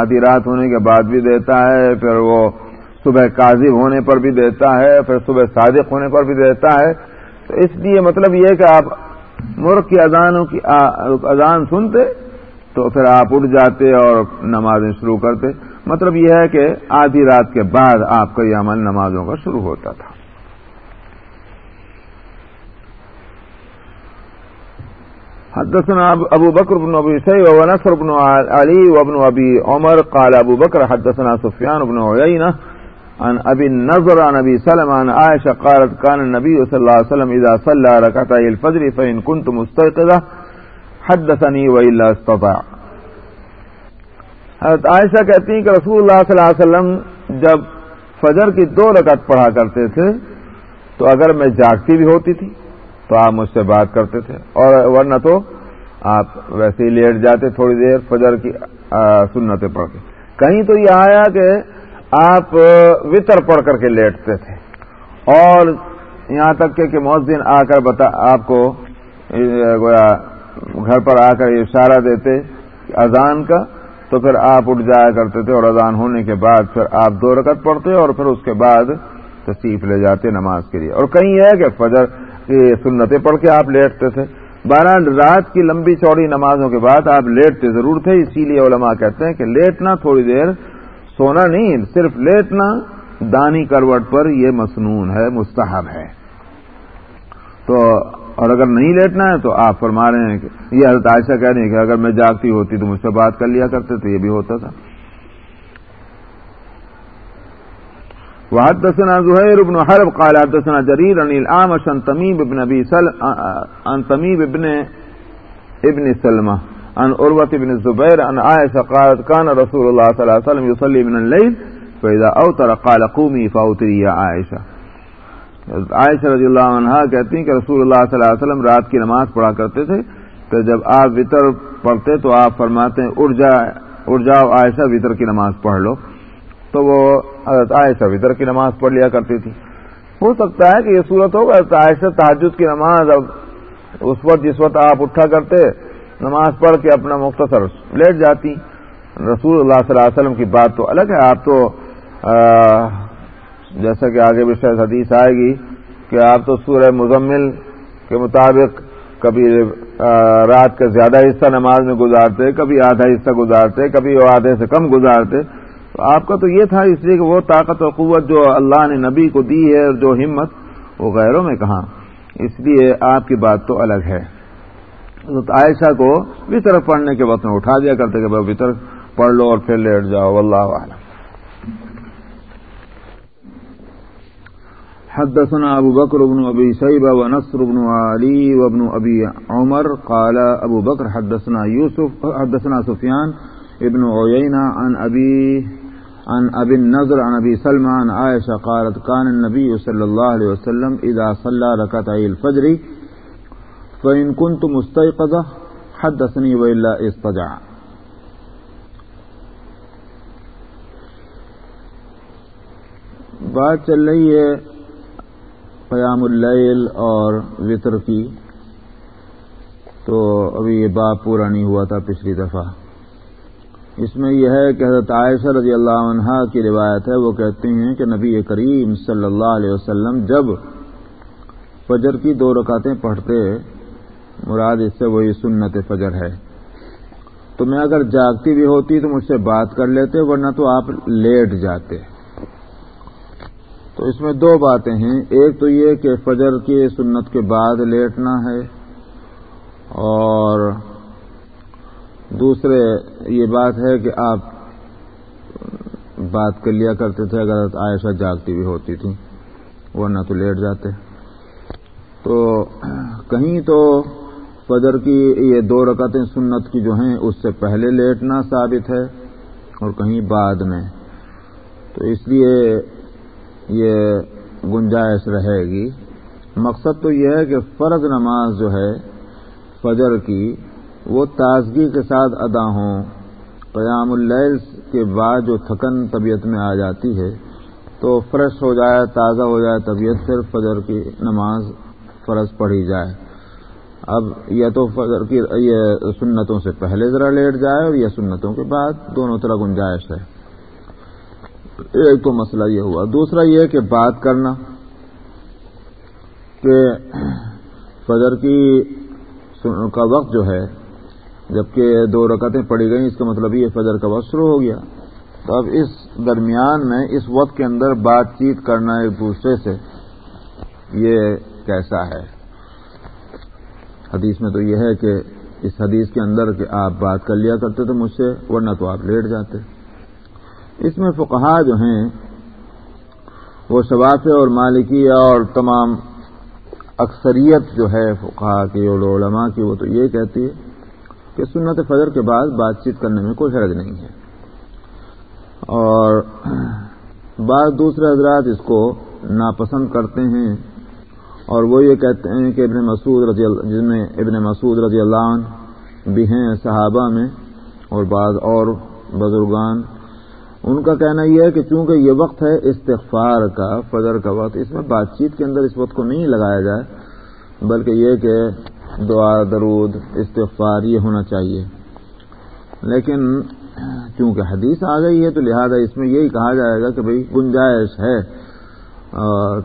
آدھی رات ہونے کے بعد بھی دیتا ہے، پھر وہ صبح کاذب ہونے پر بھی دیتا ہے، پھر صبح صادق ہونے پر بھی دیتا ہے۔ تو اس لیے مطلب یہ کہ آپ مرغ کی اذانوں کی اذان سنتے تو پھر آپ اٹھ جاتے اور نمازیں شروع کرتے۔ مطلب یہ ہے کہ آدھی رات کے بعد آپ کا یہ عمل نمازوں کا شروع ہوتا تھا۔ حدثنا ابو بكر بن ابي شيبه ونصر بن علي وابن ابي عمر قال ابو بكر حدثنا سفيان بن عيينه عن ابي النضر عن ابي سلمة عن عائشه قالت كان النبي صلى الله عليه وسلم اذا صلى ركعتي الفجر فان كنت مستيقظه حدثني والا استطاع. حضرت عائشہ کہتی ہیں کہ رسول اللہ صلی اللہ علیہ وسلم جب فجر کی دو رکعت پڑھا کرتے تھے، تو اگر میں جاگتی بھی ہوتی تھی، تو آپ مجھ سے بات کرتے تھے۔ اور ورنہ تو آپ ویسے ہی لیٹ جاتے تھوڑی دیر فجر کی سنتیں پڑھ کے کہیں تو یہ آیا کہ آپ وطر پڑھ کر کے لیٹتے تھے۔ اور یہاں تک کہ مؤذن آ کر بتا، آپ کو گویا گھر پر آ کر اشارہ دیتے اذان کا، تو پھر آپ اٹھ جایا کرتے تھے اور اذان ہونے کے بعد پھر آپ دو رکعت پڑھتے اور پھر اس کے بعد تشریف لے جاتے نماز کے لیے۔ اور کہیں یہ ہے کہ فجر کی سنتیں پڑھ کے آپ لیٹتے تھے۔ بارہ رات کی لمبی چوڑی نمازوں کے بعد آپ لیٹتے ضرور تھے، اسی لیے علماء کہتے ہیں کہ لیٹنا تھوڑی دیر سونا نہیں، صرف لیٹنا دانی کروٹ پر یہ مصنون ہے، مستحب ہے۔ تو اور اگر نہیں لیٹنا ہے تو آپ فرما رہے ہیں کہ یہ حضرت عائشہ کہہ رہی ہیں کہ اگر میں جاگتی ہوتی تو مجھ سے بات کر لیا کرتے تو یہ بھی ہوتا تھا۔ وحدثنا زهير بن حرب قال حدثنا جرير عن الأعمش عن تميم بن أبي سل، عن تميم بن ابن سلمة عن أروة بن الزبير عن عائشة قالت كان رسول الله صلى الله عليه وسلم يصلي من الليل فإذا أوتر قال قومي فأوتري يا عائشة عائشہ رضی اللہ عنہ کہتی ہیں کہ رسول اللہ صلی اللہ علیہ وسلم رات کی نماز پڑھا کرتے تھے، تو جب آپ وطر پڑھتے تو آپ فرماتے ہیں اڑ جائے اڑ جاؤ عائشہ وطر کی نماز پڑھ لو۔ تو وہ حضرت عائشہ وطر کی نماز پڑھ لیا کرتی تھی۔ ہو سکتا ہے کہ یہ صورت ہوگا عائشہ تحجد کی نماز اب اس وقت جس وقت آپ اٹھا کرتے، نماز پڑھ کے اپنا مختصر لیٹ جاتی۔ رسول اللہ صلی اللہ علیہ وسلم کی بات تو الگ ہے، آپ تو جیسا کہ آگے بھی شاید حدیث آئے گی کہ آپ تو سورہ مزمل کے مطابق کبھی رات کا زیادہ حصہ نماز میں گزارتے، کبھی آدھا حصہ گزارتے، کبھی وہ آدھے سے کم گزارتے، تو آپ کا تو یہ تھا اس لیے کہ وہ طاقت و قوت جو اللہ نے نبی کو دی ہے اور جو ہمت، وہ غیروں میں کہاں؟ اس لیے آپ کی بات تو الگ ہے۔ عائشہ کو وطر پڑھنے کے وقت میں اٹھا دیا کرتے کہ وطر پڑھ لو اور پھر لیٹ جاؤ اللہ عالم حدثنا أبو بكر بن أبي سيبة ونصر بن علي وابن أبي عمر قال أبو بكر حدثنا يوسف، حدثنا سفيان ابن عيينة عن أبي عن أبي النظر عن أبي سلمى عن عائشة قالت كان النبي صلى الله عليه وسلم إذا صلى ركعتي الفجر فإن كنت مستيقظة حدثني وإلا استجع. بات چل رہی ہے قیام اللیل اور وطر کی، تو ابھی یہ باب پورا نہیں ہوا تھا پچھلی دفعہ۔ اس میں یہ ہے کہ حضرت عائشہ رضی اللہ عنہ کی روایت ہے، وہ کہتے ہیں کہ نبی کریم صلی اللہ علیہ وسلم جب فجر کی دو رکعتیں پڑھتے، مراد اس سے وہی سنت فجر ہے۔ تو میں اگر جاگتی بھی ہوتی تو مجھ سے بات کر لیتے، ورنہ تو آپ لیٹ جاتے۔ تو اس میں دو باتیں ہیں۔ ایک تو یہ کہ فجر کی سنت کے بعد لیٹنا ہے اور دوسرے یہ بات ہے کہ آپ بات کر لیا کرتے تھے اگر عائشہ جاگتی بھی ہوتی تھی، ورنہ تو لیٹ جاتے۔ تو کہیں تو فجر کی یہ دو رکعتیں سنت کی جو ہیں، اس سے پہلے لیٹنا ثابت ہے اور کہیں بعد میں۔ تو اس لیے یہ گنجائش رہے گی۔ مقصد تو یہ ہے کہ فرض نماز جو ہے، فجر کی، وہ تازگی کے ساتھ ادا ہوں۔ قیام اللیل کے بعد جو تھکن طبیعت میں آ جاتی ہے، تو فریش ہو جائے، تازہ ہو جائے طبیعت پھر فجر کی نماز فرض پڑھی جائے۔ اب یا تو فجر کی، یہ سنتوں سے پہلے ذرا لیٹ جائے اور یا سنتوں کے بعد، دونوں طرح گنجائش ہے۔ ایک تو مسئلہ یہ ہوا۔ دوسرا یہ کہ بات کرنا کہ فجر کی کا وقت جو ہے، جبکہ دو رکعتیں پڑی گئیں، اس کا مطلب یہ فجر کا وقت شروع ہو گیا۔ تو اب اس درمیان میں، اس وقت کے اندر بات چیت کرنا ایک دوسرے سے یہ کیسا ہے؟ حدیث میں تو یہ ہے کہ اس حدیث کے اندر کہ آپ بات کر لیا کرتے تھے مجھ سے، ورنہ تو آپ لیٹ جاتے۔ اس میں فقہا جو ہیں، وہ شباف اور مالکی اور تمام اکثریت جو ہے فقہا کی اور علماء کی، وہ تو یہ کہتی ہے کہ سنت فجر کے بعد بات چیت کرنے میں کوئی حرج نہیں ہے۔ اور بعض دوسرے حضرات اس کو ناپسند کرتے ہیں اور وہ یہ کہتے ہیں کہ ابن مسعود رضی اللہ، جن میں ابن مسعود رضی اللہ عنہ بھی ہیں صحابہ میں اور بعض اور بزرگان ان کا کہنا یہ ہے کہ چونکہ یہ وقت ہے استغفار کا، فجر کا وقت، اس میں بات چیت کے اندر اس وقت کو نہیں لگایا جائے، بلکہ یہ کہ دعا، درود، استغفار یہ ہونا چاہیے۔ لیکن چونکہ حدیث آ گئی ہے تو لہذا اس میں یہی کہا جائے گا کہ بھئی گنجائش ہے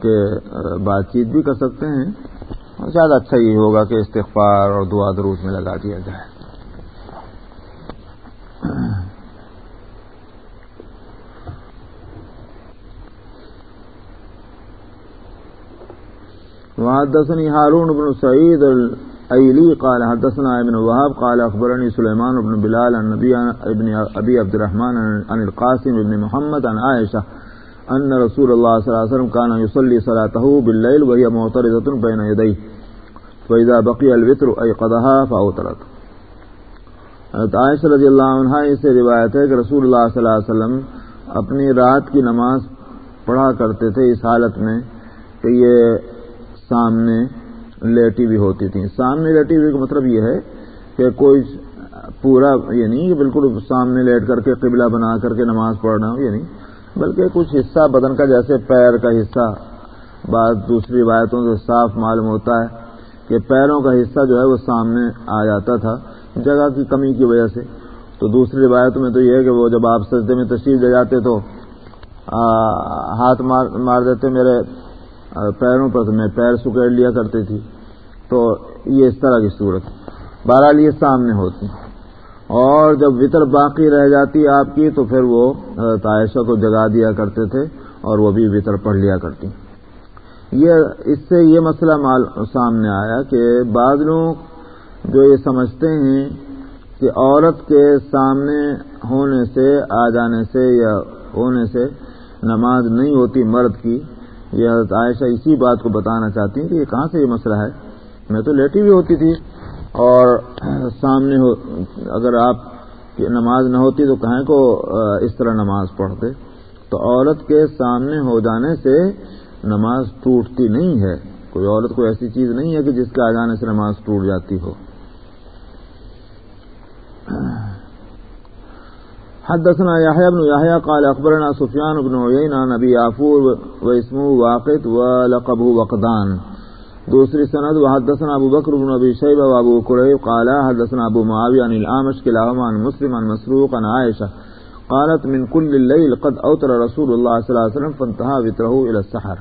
کہ بات چیت بھی کر سکتے ہیں۔ زیادہ اچھا یہ ہوگا کہ استغفار اور دعا دروس میں لگا دیا جائے۔ وحدثني هارون بن سعيد الأيلي قال حدثنا ابن وهاب قال أخبرني سليمان بن بلال عن نبي ابن أبي عبد الرحمن عن القاسم بن محمد عن عائشة ان رسول اللہ صلی اللہ علیہ وسلم کان یصلی صلاته باللیل وهي معترضه بین یدیه فاذا بقي الوتر ایقظها فاوترت حضرت عائشہ رضی اللہ عنہ سے روایت ہے کہ رسول اللہ صلی اللہ علیہ وسلم اپنی رات کی نماز پڑھا کرتے تھے اس حالت میں کہ یہ سامنے لیٹی بھی ہوتی تھی سامنے لیٹی ہوئی کا مطلب یہ ہے کہ کوئی پورا، یہ نہیں کہ بالکل سامنے لیٹ کر کے قبلہ بنا کر کے نماز پڑھنا ہو یہ نہیں۔ بلکہ کچھ حصہ بدن کا، جیسے پیر کا حصہ، بعض دوسری روایتوں سے صاف معلوم ہوتا ہے کہ پیروں کا حصہ جو ہے وہ سامنے آ جاتا تھا جگہ کی کمی کی وجہ سے۔ تو دوسری روایتوں میں تو یہ ہے کہ وہ جب آپ سجدے میں تشریف لے جاتے تو ہاتھ مار مار دیتے میرے پیروں پر میں پیر سکیڑ لیا کرتی تھی، تو یہ اس طرح کی صورت بہرحال یہ سامنے ہوتی۔ اور جب وطر باقی رہ جاتی آپ کی، تو پھر وہ عائشہ کو جگا دیا کرتے تھے اور وہ بھی وطر پڑھ لیا کرتی۔ یہ، اس سے یہ مسئلہ سامنے آیا کہ بعض لوگ جو یہ سمجھتے ہیں کہ عورت کے سامنے ہونے سے، آ جانے سے یا ہونے سے نماز نہیں ہوتی مرد کی یہ حضرت عائشہ اسی بات کو بتانا چاہتی ہیں کہ یہ کہاں سے یہ مسئلہ ہے؟ میں تو لیٹی بھی ہوتی تھی اور سامنے ہو اگر آپ کی نماز نہ ہوتی تو کہیں کو اس طرح نماز پڑھتے؟ تو عورت کے سامنے ہو جانے سے نماز ٹوٹتی نہیں ہے۔ کوئی عورت کو ایسی چیز نہیں ہے کہ جس کے آ جانے سے نماز ٹوٹ جاتی ہو۔ حدثنا يحيى بن يحيى قال اخبرنا سفيان بن عيينة نبي عفور واسمه واقد ولقبه وقدان. دوسری سند و حدثنا ابو بکر بن ابی شیبہ و ابو قریب قال، حدثنا ابو معاویہ عن العامش کلاهما عن مسلم عن مسروق عن عائشہ قالت، من كل الليل قد اوتر رسول الله صلی اللہ علیہ وسلم فانتهى وتره الى السحر.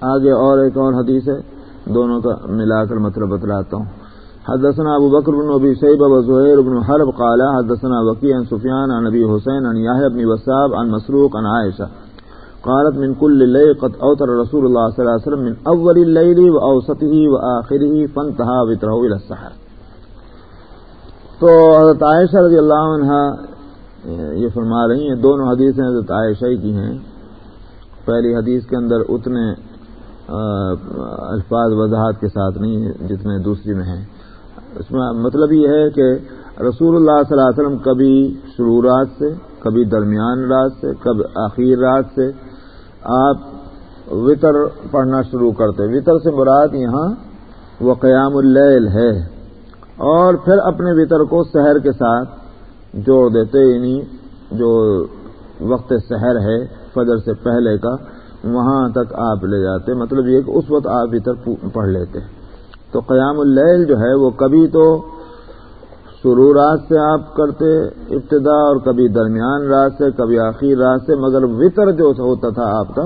آگے اور ایک اور حدیث ہے، دونوں کا ملا کر مطلب بتلاتا ہوں۔ حدثنا ابو بکر بن ابی شیبہ و زہیر بن حرب قال، حدثنا وقیع عن سفیان عن نبی حسین عن یحیی بن وساب عن مسروق عن عائشہ۔ قالت من كل الليل قد اوتر رسول الله صلى الله عليه وسلم من اول الليل واوسطه واخره فانتهى وتره الى السحر۔ تو حضرت عائشہ رضی اللہ عنہ یہ فرما رہی ہیں، دونوں حدیثیں حضرت عائشہ کی ہیں۔ پہلی حدیث کے اندر اتنے الفاظ وضاحت کے ساتھ نہیں، جتنے دوسری میں ہیں۔ اس میں مطلب یہ ہے کہ رسول اللہ صلی اللہ علیہ وسلم کبھی شروع رات سے، کبھی درمیان رات سے، کبھی آخر رات سے آپ وطر پڑھنا شروع کرتے وطر سے مراد یہاں وہ قیام اللیل ہے۔ اور پھر اپنے وطر کو سحر کے ساتھ جوڑ دیتے یعنی جو وقت سحر ہے، فجر سے پہلے کا، وہاں تک آپ لے جاتے۔ مطلب یہ کہ اس وقت آپ ادھر پڑھ لیتے۔ ہیں تو قیام اللیل جو ہے وہ کبھی تو شروع رات سے آپ کرتے، ابتدا اور کبھی درمیان رات سے، کبھی آخر رات سے، مگر وطر جو ہوتا تھا آپ کا،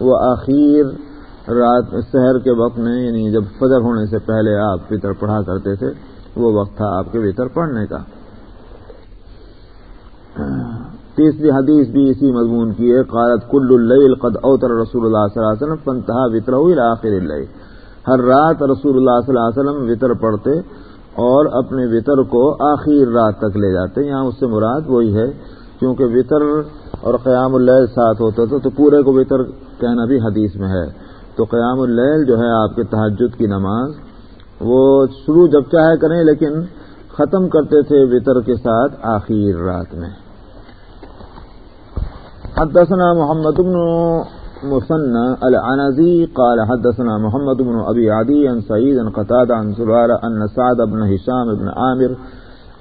وہ آخر رات شہر کے وقت میں یعنی جب فجر ہونے سے پہلے آپ وطر پڑھا کرتے تھے، وہ وقت تھا آپ کے وطر پڑھنے کا۔ تیسری حدیث بھی اسی مضمون کی ہے، قالت کل اللیل قد اوتر رسول اللہ صلی اللہ علیہ وسلم فنتہا وطر ہوئی آخر اللہ ہر رات رسول اللہ صلی اللہ علیہ وسلم وطر پڑھتے اور اپنے وطر کو آخر رات تک لے جاتے یہاں اس سے مراد وہی ہے، کیونکہ وطر اور قیام اللیل ساتھ ہوتا تھا، تو پورے کو وطر کہنا بھی حدیث میں ہے۔ تو قیام اللیل جو ہے آپ کے تحجد کی نماز، وہ شروع جب چاہے کریں، لیکن ختم کرتے تھے وطر کے ساتھ آخر رات میں۔ حدثنا محمد بن مثنى العنزي قال حدثنا محمد بن أبي عدي عن سعيد عن قتاد عن زرارة أن سعد بن هشام بن عامر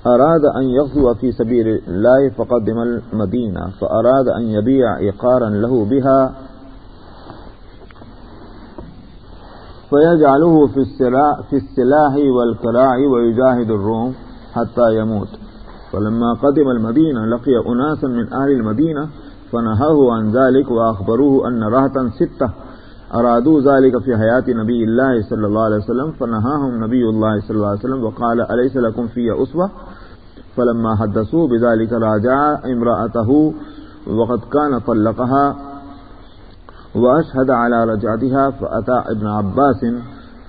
أراد أن يغزو في سبيل الله فقدم المدينة فأراد أن يبيع إقارا له بها فيجعله في السلاح, في السلاح والكراع ويجاهد الروم حتى يموت. فلما قدم المدينة لقي أناسا من أهل المدينة فنهاه عن ذلك وأخبروه أن رهتا ستة أرادوا ذلك في حياة نبي الله صلى الله عليه وسلم فنهاهم نبي الله صلى الله عليه وسلم وقال أليس لكم في أسوة؟ فلما حدثوا بذلك راجع امرأته وقد كان طلقها وأشهد على رجعتها فأتى ابن عباس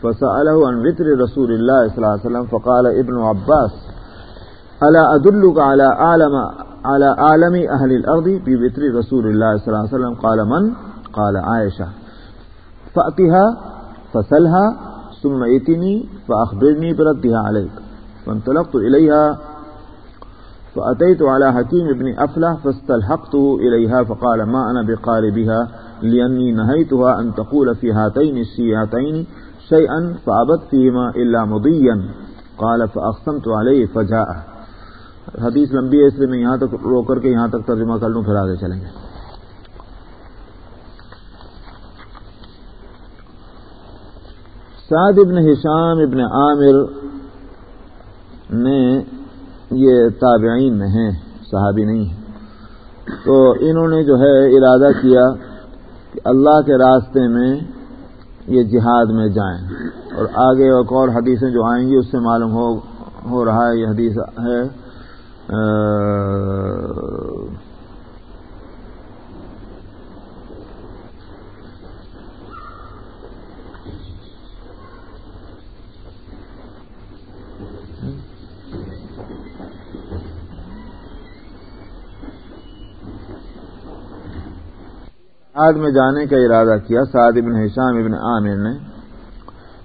فسأله عن وتر رسول الله صلى الله عليه وسلم فقال ابن عباس، ألا أدلك على أعلم على عالم أهل الأرض بوتر رسول الله صلى الله عليه وسلم. قال من؟ قال عائشة. فأتها فسلها، ثم اتني فأخبرني بردها عليك. فانطلقت إليها، فأتيت على حكيم بن أفلح فاستلحقته إليها، فقال ما أنا بقاربها لأني نهيتها أن تقول في هاتين الشيعتين شيئا فأبت فيهما إلا مضيا. قال فأقسمت عليه فجاءه. حدیث لمبی ہے اس لیے میں یہاں تک رو کر کے یہاں تک ترجمہ کر لوں، پھر آگے چلیں گے۔ سعد ابن ہشام ابن عامر نے یہ تابعین میں ہیں، صحابی نہیں ہیں۔ تو انہوں نے جو ہے ارادہ کیا کہ اللہ کے راستے میں یہ جہاد میں جائیں۔ اور آگے ایک اور حدیثیں جو آئیں گی، اس سے معلوم ہو ہو رہا ہے، یہ حدیث ہے۔ میں جانے کا ارادہ کیا، سعد ابن حشام ابن عامر نے۔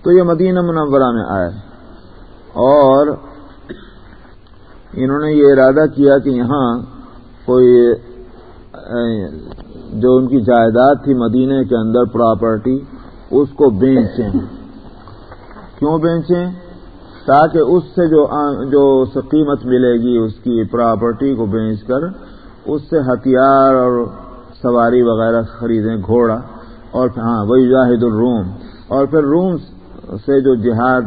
تو یہ مدینہ منورہ میں آئے۔ اور انہوں نے یہ ارادہ کیا کہ یہاں کوئی جو ان کی جائیداد تھی مدینے کے اندر پراپرٹی، اس کو بیچیں کیوں بیچیں تاکہ اس سے جو جو قیمت ملے گی، اس کی پراپرٹی کو بیچ کر، اس سے ہتھیار اور سواری وغیرہ خریدیں گھوڑا۔ اور ہاں وہی جاہد الروم۔ اور پھر روم سے جو جہاد،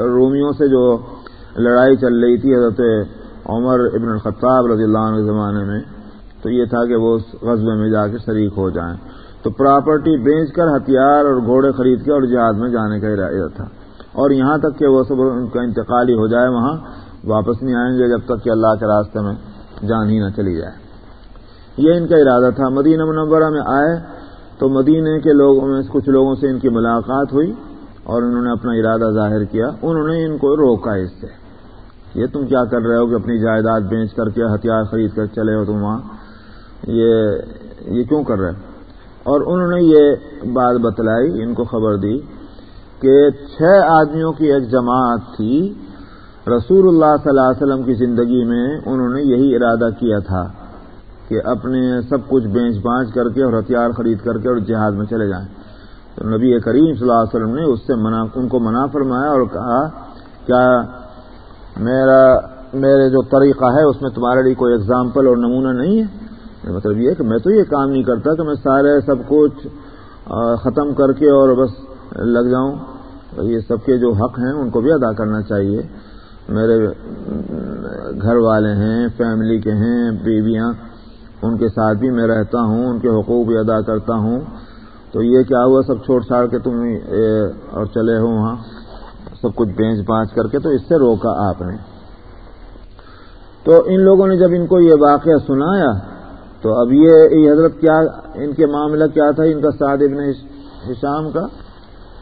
رومیوں سے جو لڑائی چل رہی تھی، حضرت عمر ابن الخطاب رضی اللہ عنہ کے زمانے میں، تو یہ تھا کہ وہ اس غزبے میں جا کے شریک ہو جائیں۔ تو پراپرٹی بیچ کر ہتھیار اور گھوڑے خرید کے اور جہاد میں جانے کا ارادہ تھا۔ اور یہاں تک کہ وہ سب ان کا انتقال ہی ہو جائے، وہاں واپس نہیں آئیں گے جب تک کہ اللہ کے راستے میں جان ہی نہ چلی جائے۔ یہ ان کا ارادہ تھا۔ مدینہ منورہ میں آئے تو مدینہ کے لوگوں میں، کچھ لوگوں سے ان کی ملاقات ہوئی اور انہوں نے اپنا ارادہ ظاہر کیا۔ انہوں نے ان کو روکا اس سے۔ یہ تم کیا کر رہے ہو کہ اپنی جائیداد بیچ کر کے ہتھیار خرید کر چلے ہو تم وہاں؟ یہ یہ کیوں کر رہے اور انہوں نے یہ بات بتلائی، ان کو خبر دی کہ چھ آدمیوں کی ایک جماعت تھی رسول اللہ صلی اللہ علیہ وسلم کی زندگی میں انہوں نے یہی ارادہ کیا تھا کہ اپنے سب کچھ بیچ بانچ کر کے اور ہتھیار خرید کر کے اور جہاد میں چلے جائیں۔ تو نبی کریم صلی اللہ علیہ وسلم نے اس سے منع ان کو منع فرمایا اور کہا، کیا میرا میرے جو طریقہ ہے، اس میں تمہارے لیے کوئی اگزامپل اور نمونہ نہیں ہے۔ مطلب یہ کہ میں تو یہ کام نہیں کرتا کہ میں سارے سب کچھ ختم کر کے اور بس لگ جاؤں۔ مطلب یہ سب کے جو حق ہیں، ان کو بھی ادا کرنا چاہیے۔ میرے گھر والے ہیں فیملی کے ہیں، بیویاں، ان کے ساتھ بھی میں رہتا ہوں، ان کے حقوق بھی ادا کرتا ہوں۔ تو یہ کیا ہوا، سب چھوڑ چھاڑ کے تم اور چلے ہو وہاں؟ سب کچھ بینچ بانچ کر کے تو اس سے روکا آپ نے۔ تو ان لوگوں نے جب ان کو یہ واقعہ سنایا، تو اب یہ حضرت کیا، ان کے معاملہ کیا تھا؟ ان کا سعد ابن حشام کا،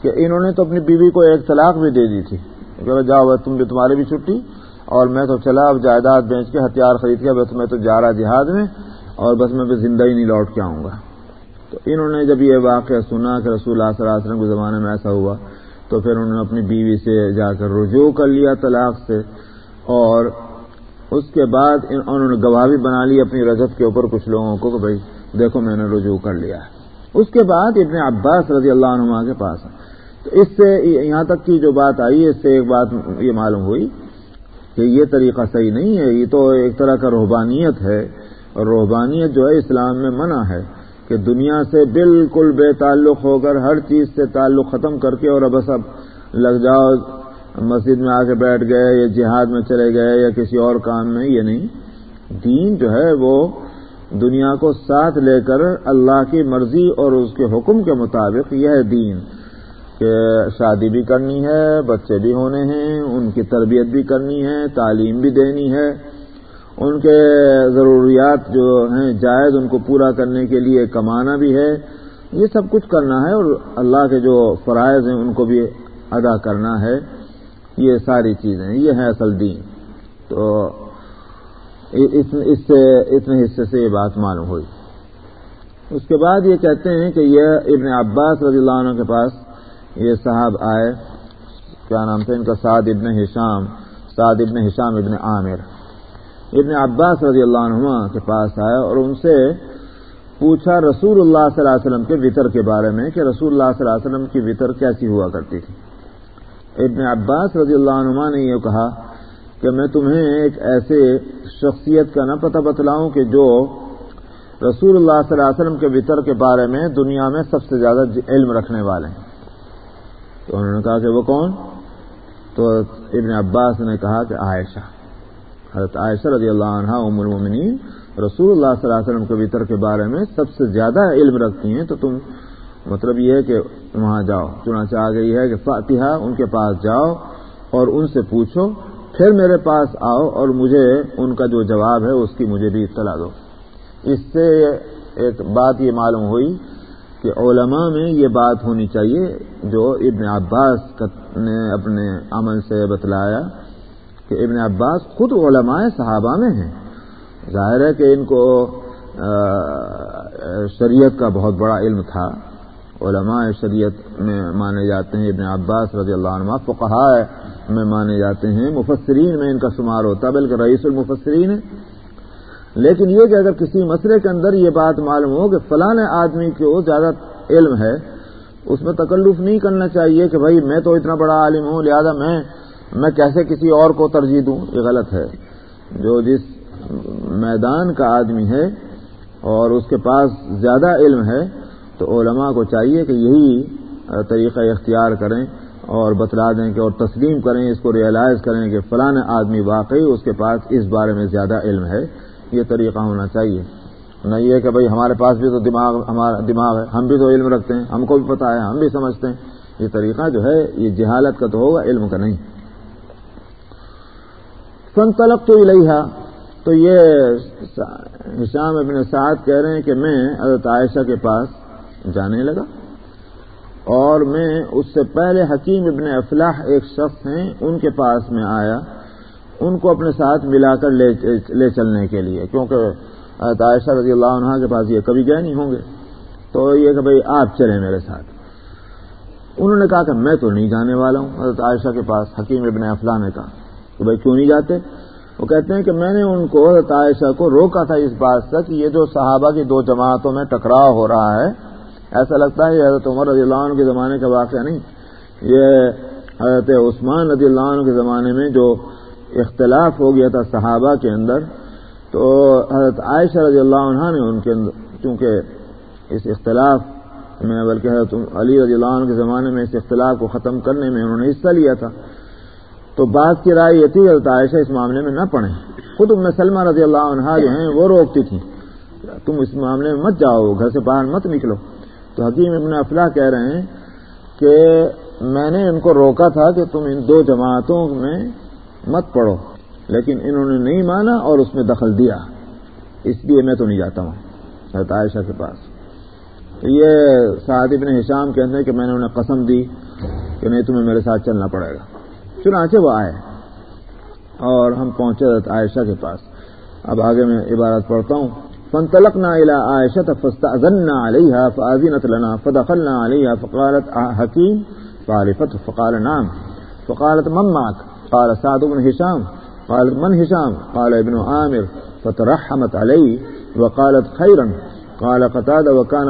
کہ انہوں نے تو اپنی بیوی کو ایک طلاق بھی دے دی تھی۔ کہ جاؤ تم بھی تمہاری بھی چھٹی، اور میں تو چلا، اب جائیداد بیچ کے ہتھیار خرید کے، بس میں تو جا رہا جہاد میں، اور بس میں زندہ ہی نہیں لوٹ کے آؤں گا۔ تو انہوں نے جب یہ واقعہ سنا کہ رسول اللہ صلی اللہ علیہ وسلم کے زمانے میں ایسا ہوا تو پھر انہوں نے اپنی بیوی سے جا کر رجوع کر لیا طلاق سے اور اس کے بعد انہوں نے گواہ بھی بنا لی اپنی رجت کے اوپر کچھ لوگوں کو کہ بھائی دیکھو میں نے رجوع کر لیا اس کے بعد ابن عباس رضی اللہ عنہ کے پاس تو اس سے یہاں تک کی جو بات آئی، اس سے ایک بات یہ معلوم ہوئی کہ یہ طریقہ صحیح نہیں ہے۔ یہ تو ایک طرح کا روحبانیت ہے اور روحبانیت جو ہے اسلام میں منع ہے۔ کہ دنیا سے بالکل بے تعلق ہو کر ہر چیز سے تعلق ختم کر کے اور اب اب لگ جاؤ، مسجد میں آ کے بیٹھ گئے یا جہاد میں چلے گئے یا کسی اور کام میں، یہ نہیں۔ دین جو ہے وہ دنیا کو ساتھ لے کر اللہ کی مرضی اور اس کے حکم کے مطابق یہ ہے دین، کہ شادی بھی کرنی ہے، بچے بھی ہونے ہیں، ان کی تربیت بھی کرنی ہے، تعلیم بھی دینی ہے۔ ان کے ضروریات جو ہیں جائز ان کو پورا کرنے کے لیے کمانا بھی ہے۔ یہ سب کچھ کرنا ہے اور اللہ کے جو فرائض ہیں ان کو بھی ادا کرنا ہے۔ یہ ساری چیزیں یہ ہے اصل دین۔ تو اس سے، اتنے حصے سے یہ بات معلوم ہوئی۔ اس کے بعد یہ کہتے ہیں کہ یہ ابن عباس رضی اللہ عنہ کے پاس یہ صاحب آئے۔ کیا نام تھا ان کا؟ سعد ابن ہشام۔ سعد ابن ہشام ابن عامر۔ ابن عباس رضی اللہ عنہ کے پاس آئے اور ان سے پوچھا رسول اللہ صلی اللہ علیہ وسلم کے وطر کے بارے میں کہ رسول اللہ صلی اللہ علیہ وسلم کی وطر کیسی ہوا کرتی تھی۔ ابن عباس رضی اللہ عنہ نے یہ کہا کہ میں تمہیں ایک ایسے شخصیت کا نہ پتہ بتلاؤں کہ جو رسول اللہ صلی اللہ علیہ وسلم کے وطر کے بارے میں دنیا میں سب سے زیادہ علم رکھنے والے ہیں۔ تو انہوں نے کہا کہ وہ کون؟ تو ابن عباس نے کہا کہ عائشہ۔ حضرت عائشہ رضی اللہ عنہ ام المؤمنین رسول اللہ صلی اللہ علیہ وسلم کے وطر کے بارے میں سب سے زیادہ علم رکھتی ہیں، تو تم مطلب یہ ہے کہ وہاں جاؤ۔ چنانچہ آ گئی ہے کہ فاتحہ ان کے پاس جاؤ اور ان سے پوچھو، پھر میرے پاس آؤ اور مجھے ان کا جو جواب ہے اس کی مجھے بھی اطلاع دو۔ اس سے ایک بات یہ معلوم ہوئی کہ علماء میں یہ بات ہونی چاہیے جو ابن عباس نے اپنے عمل سے بتلایا۔ کہ ابن عباس خود علماء صحابہ میں ہیں۔ ظاہر ہے کہ ان کو شریعت کا بہت بڑا علم تھا۔ علماء شریعت میں مانے جاتے ہیں۔ ابن عباس رضی اللہ عنہ فقہا میں مانے جاتے ہیں۔ مفسرین میں ان کا شمار ہوتا بلکہ رئیس المفسرین ہے لیکن یہ کہ اگر کسی مسئلے کے اندر یہ بات معلوم ہو کہ فلاں آدمی کو زیادہ علم ہے، اس میں تکلف نہیں کرنا چاہیے کہ بھائی میں تو اتنا بڑا عالم ہوں، لہذا میں میں کیسے کسی اور کو ترجیح دوں؟ یہ غلط ہے۔ جو جس میدان کا آدمی ہے اور اس کے پاس زیادہ علم ہے، تو علماء کو چاہیے کہ یہی طریقہ اختیار کریں اور بتلا دیں کہ اور تسلیم کریں، اس کو ریئلائز کریں کہ فلاں آدمی واقعی اس کے پاس اس بارے میں زیادہ علم ہے۔ یہ طریقہ ہونا چاہیے۔ نہ یہ کہ بھائی ہمارے پاس بھی تو دماغ، ہمارا دماغ ہے۔ ہم بھی تو علم رکھتے ہیں۔ ہم کو بھی پتا ہے، ہم بھی سمجھتے ہیں۔ یہ طریقہ جو ہے، یہ جہالت کا تو ہوگا، علم کا نہیں۔ فن طلب تو الحا تو یہ ہشام ابن سعد کہہ رہے ہیں کہ میں حضرت عائشہ کے پاس جانے لگا۔ اور میں اس سے پہلے حکیم ابن افلاح ایک شخص ہیں، ان کے پاس میں آیا۔ ان کو اپنے ساتھ ملا کر لے چلنے کے لیے، کیونکہ حضرت عائشہ رضی اللہ عنہ کے پاس یہ کبھی گئے نہیں ہوں گے۔ تو یہ کہ بھائی آپ چلیں میرے ساتھ۔ انہوں نے کہا کہ میں تو نہیں جانے والا ہوں۔ حضرت عائشہ کے پاس حکیم ابن افلاح نے کہا۔ کہ بھائی کیوں نہیں جاتے؟ وہ کہتے ہیں کہ میں نے ان کو حضرت عائشہ کو روکا تھا اس بات سے کہ یہ جو صحابہ کی دو جماعتوں میں ٹکراؤ ہو رہا ہے، ایسا لگتا ہے یہ حضرت عمر رضی اللہ عنہ کے زمانے کا واقعہ نہیں، یہ حضرت عثمان رضی اللہ عنہ کے زمانے میں جو اختلاف ہو گیا تھا صحابہ کے اندر، تو حضرت عائشہ رضی اللہ عنہ نے ان کے اندر، چونکہ اس اختلاف میں، بلکہ حضرت علی رضی اللہ عنہ کے زمانے میں اس اختلاف کو ختم کرنے میں انہوں نے حصہ لیا تھا۔ تو بات کی رائے یہ تھی حضرت عائشہ اس معاملے میں نہ پڑھیں۔ خود ام سلمہ رضی اللہ عنہ جو ہیں وہ روکتی تھیں۔ تم اس معاملے میں مت جاؤ، گھر سے باہر مت نکلو۔ تو حکیم ابن افلاح کہہ رہے ہیں کہ میں نے ان کو روکا تھا کہ تم ان دو جماعتوں میں مت پڑھو، لیکن انہوں نے نہیں مانا اور اس میں دخل دیا۔ اس لیے میں تو نہیں جاتا ہوں، حضرت عائشہ کے پاس۔ تو یہ سعد ابن حشام کہتے ہیں کہ میں نے انہیں قسم دی کہ نہیں، تمہیں میرے ساتھ چلنا پڑے گا۔ چنانچہ وہ آئے اور ہم پہنچے حضرت عائشہ کے پاس۔ اب آگے میں عبارت پڑھتا ہوں۔ فانطلقنا الى عائشة فاستأذنا عليها فآذنت لنا فدخلنا عليها فقالت حكيم فعرفته فقال نعم. فقالت من معك قال سعد بن هشام قالت من هشام قال ابن عامر. فترحمت عليه وقالت خيرا قال قتاد وكان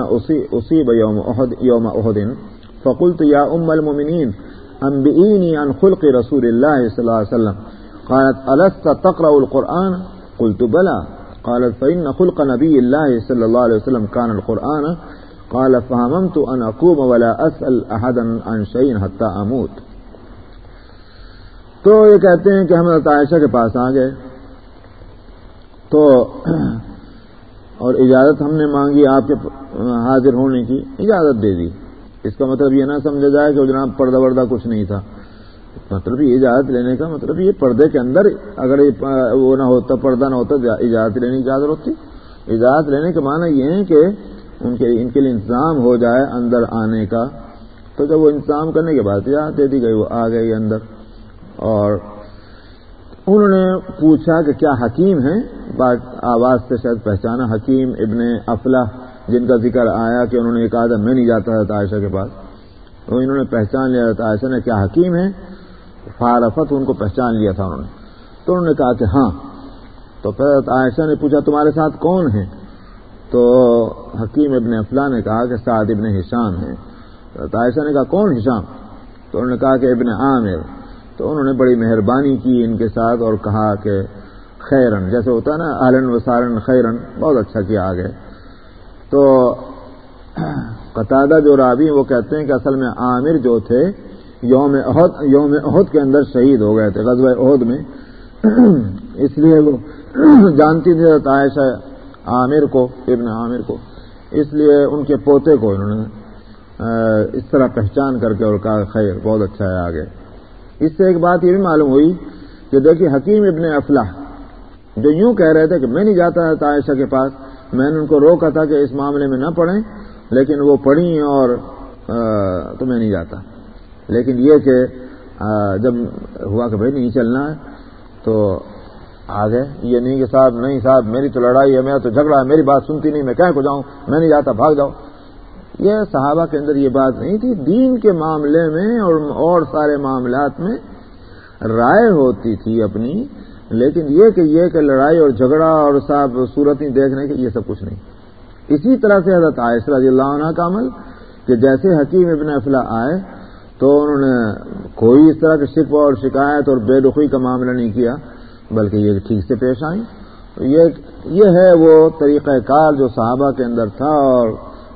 أصيب يوم أحد, يوم أحد فقلت يا أم المؤمنين أنبئيني عن خلق رسول الله صلى الله عليه وسلم. قالت، ألست تقرأ القرآن؟ قلت، بلى. قالت، فإن خلق نبي الله صلى الله عليه وسلم كان القرآن. قال، فهممت أن أقوم ولا أسأل أحدا عن شيء حتى أموت. تو یہ کہتے ہیں کہ ہم عائشہ کے پاس آ گئے. تو اور اجازت ہم نے مانگی آپ کے حاضر ہونے کی، اجازت دے دی. اس کا مطلب یہ نہ سمجھا جائے کہ جناب پردہ وردہ کچھ نہیں تھا۔ مطلب یہ اجازت لینے کا مطلب یہ پردے کے اندر اگر وہ نہ ہوتا، پردہ نہ ہوتا اجازت لینے کی اجازت ہوتی۔ اجازت لینے کا معنی یہ ہے کہ ان کے ان کے لیے انتظام ہو جائے اندر آنے کا۔ تو جب وہ انتظام کرنے کے بعد اجازت دے دی گئی، وہ آ گئی اندر۔ اور انہوں نے پوچھا کہ کیا حکیم ہیں؟ آواز سے شاید پہچانا۔ حکیم ابن افلاح جن کا ذکر آیا کہ انہوں نے یہ کہا تھا میں نہیں جاتا تھا عائشہ کے پاس، تو انہوں نے پہچان لیا تھا عائشہ نے کیا حکیم ہے؟ فارفت ان کو پہچان لیا تھا انہوں نے۔ تو انہوں نے کہا کہ ہاں۔ تو پھر عائشہ نے پوچھا، تمہارے ساتھ کون ہے؟ تو حکیم ابن افلا نے کہا کہ سعد ابن حشام ہے۔ عائشہ نے کہا، کون حشام تو انہوں نے کہا کہ ابن عامر۔ تو انہوں نے بڑی مہربانی کی ان کے ساتھ اور کہا کہ خیرن، جیسے ہوتا ہے نا آلن و سارن خیرن، بہت اچھا کیا آگے تو قطع جو رابی وہ کہتے ہیں کہ اصل میں عامر جو تھے، یوم عہد یوم عہد کے اندر شہید ہو گئے تھے غزب عہد میں۔ اس لیے وہ جانتی تھی عائشہ عامر کو، ابن عامر کو۔ اس لیے ان کے پوتے کو انہوں نے اس طرح پہچان کر کے اور کہا خیر، بہت اچھا ہے آگے۔ اس سے ایک بات یہ بھی معلوم ہوئی کہ دیکھیے حکیم ابن افلاح جو یوں کہہ رہے تھے کہ میں نہیں جاتا تھا عائشہ کے پاس میں نے ان کو روکا تھا کہ اس معاملے میں نہ پڑھیں، لیکن وہ پڑھی اور تو میں نہیں جاتا۔ لیکن یہ کہ جب ہوا کہ بھائی نہیں چلنا ہے، تو آگے، یہ نہیں کہ صاحب، نہیں صاحب، میری تو لڑائی ہے میرا تو جھگڑا ہے، میری بات سنتی نہیں، میں کہیں کو جاؤں، میں نہیں جاتا، بھاگ جاؤ یہ صحابہ کے اندر یہ بات نہیں تھی۔ دین کے معاملے میں اور اور سارے معاملات میں رائے ہوتی تھی اپنی لیکن یہ کہ یہ کہ لڑائی اور جھگڑا اور صاحب صورت دیکھنے کے یہ سب کچھ نہیں۔ اسی طرح سے حضرت عائش رضی اللہ عنہ کا عمل کہ جیسے حکیم ابن افلا آئے تو انہوں نے کوئی اس طرح کے شکو اور شکایت اور بے رخی کا معاملہ نہیں کیا، بلکہ یہ ٹھیک سے پیش آئیں۔ یہ ہے وہ طریقہ کار جو صحابہ کے اندر تھا اور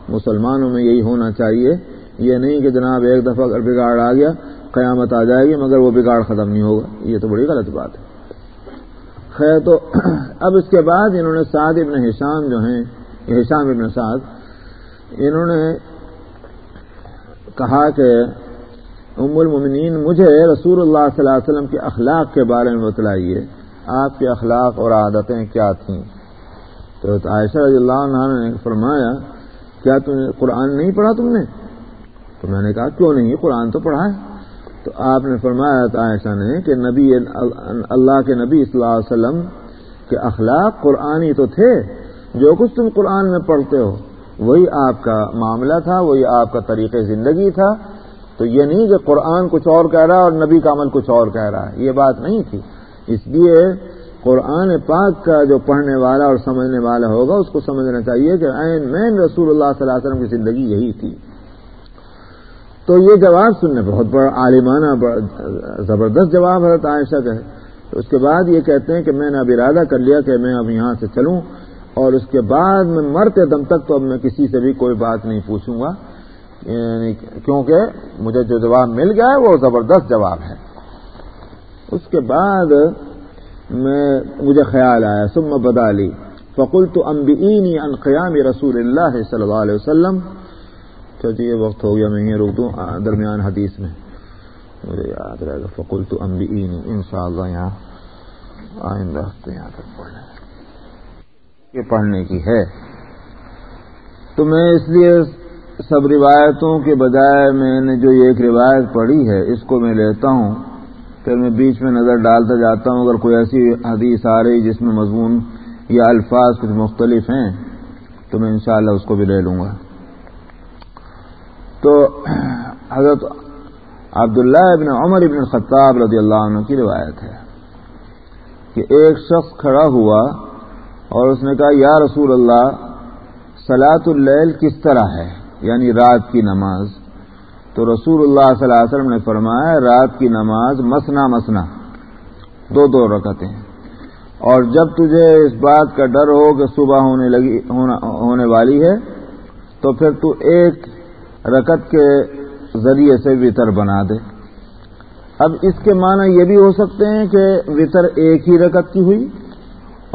مسلمانوں میں یہی ہونا چاہیے۔ یہ نہیں کہ جناب ایک دفعہ اگر بگاڑ آ گیا، قیامت آ جائے گی، مگر وہ بگاڑ ختم نہیں ہوگا۔ یہ تو بڑی غلط بات ہے۔ خیر، تو اب اس کے بعد انہوں نے سعد ابن حشام جو ہیں حشام ابن سعد، انہوں نے کہا کہ ام المنین مجھے رسول اللہ صلی اللہ علیہ وسلم کے اخلاق کے بارے میں بتلائیے، آپ کے اخلاق اور عادتیں کیا تھیں؟ تو عائشہ رضی اللہ عنہ نے فرمایا، کیا تم نے قرآن نہیں پڑھا تم نے؟ تو میں نے کہا، کیوں نہیں؟ قرآن تو پڑھا ہے۔ تو آپ نے فرمایا عائشہ نے کہ نبی اللہ کے نبی صلی اللہ علیہ وسلم کے اخلاق قرآنی تو تھے، جو کچھ تم قرآن میں پڑھتے ہو۔ وہی آپ کا معاملہ تھا، وہی آپ کا طریقہ زندگی تھا۔ تو یہ نہیں کہ قرآن کچھ اور کہہ رہا ہے اور نبی کا عمل کچھ اور کہہ رہا ہے، یہ بات نہیں تھی۔ اس لیے قرآن پاک کا جو پڑھنے والا اور سمجھنے والا ہوگا، اس کو سمجھنا چاہیے کہ عین مین رسول اللہ صلی اللہ علیہ وسلم کی زندگی یہی تھی۔ تو یہ جواب سننے بہت بڑا عالمانہ زبردست جواب حضرت عائشہ کا ہے۔ تو اس کے بعد یہ کہتے ہیں کہ میں نے اب ارادہ کر لیا کہ میں اب یہاں سے چلوں اور اس کے بعد میں مرتے دم تک تو اب میں کسی سے بھی کوئی بات نہیں پوچھوں گا۔ یعنی کیونکہ مجھے جو جواب مل گیا ہے وہ زبردست جواب ہے۔ اس کے بعد میں مجھے خیال آیا سم بدالی۔ فقل تو امبینی ان قیام رسول اللہ صلی اللہ علیہ وسلم۔ جی یہ وقت ہو گیا، میں یہ روک دوں درمیان حدیث میں۔ مجھے یاد رہے گا فقل تو امبینی ان شاء اللہ یہاں آئندہ ہفتے یہاں تک پڑھنے یہ پڑھنے کی ہے۔ تو میں اس لیے سب روایتوں کے بجائے میں نے جو ایک روایت پڑھی ہے، اس کو میں لیتا ہوں۔ پھر میں بیچ میں نظر ڈالتا جاتا ہوں، اگر کوئی ایسی حدیث آ رہی جس میں مضمون یا الفاظ کچھ مختلف ہیں، تو میں انشاءاللہ اس کو بھی لے لوں گا۔ تو حضرت عبداللہ ابن عمر ابن خطاب رضی اللہ عنہ کی روایت ہے کہ ایک شخص کھڑا ہوا اور اس نے کہا، یا رسول اللہ سلاۃ اللیل کس طرح ہے؟ یعنی رات کی نماز۔ تو رسول اللہ صلی اللہ علیہ وسلم نے فرمایا، رات کی نماز مسنا مسنا، دو دو رکعتیں۔ اور جب تجھے اس بات کا ڈر ہو کہ صبح ہونے لگی ہونے والی ہے، تو پھر تو ایک رکت کے ذریعے سے وطر بنا دے۔ اب اس کے معنی یہ بھی ہو سکتے ہیں کہ وطر ایک ہی رکت کی ہوئی،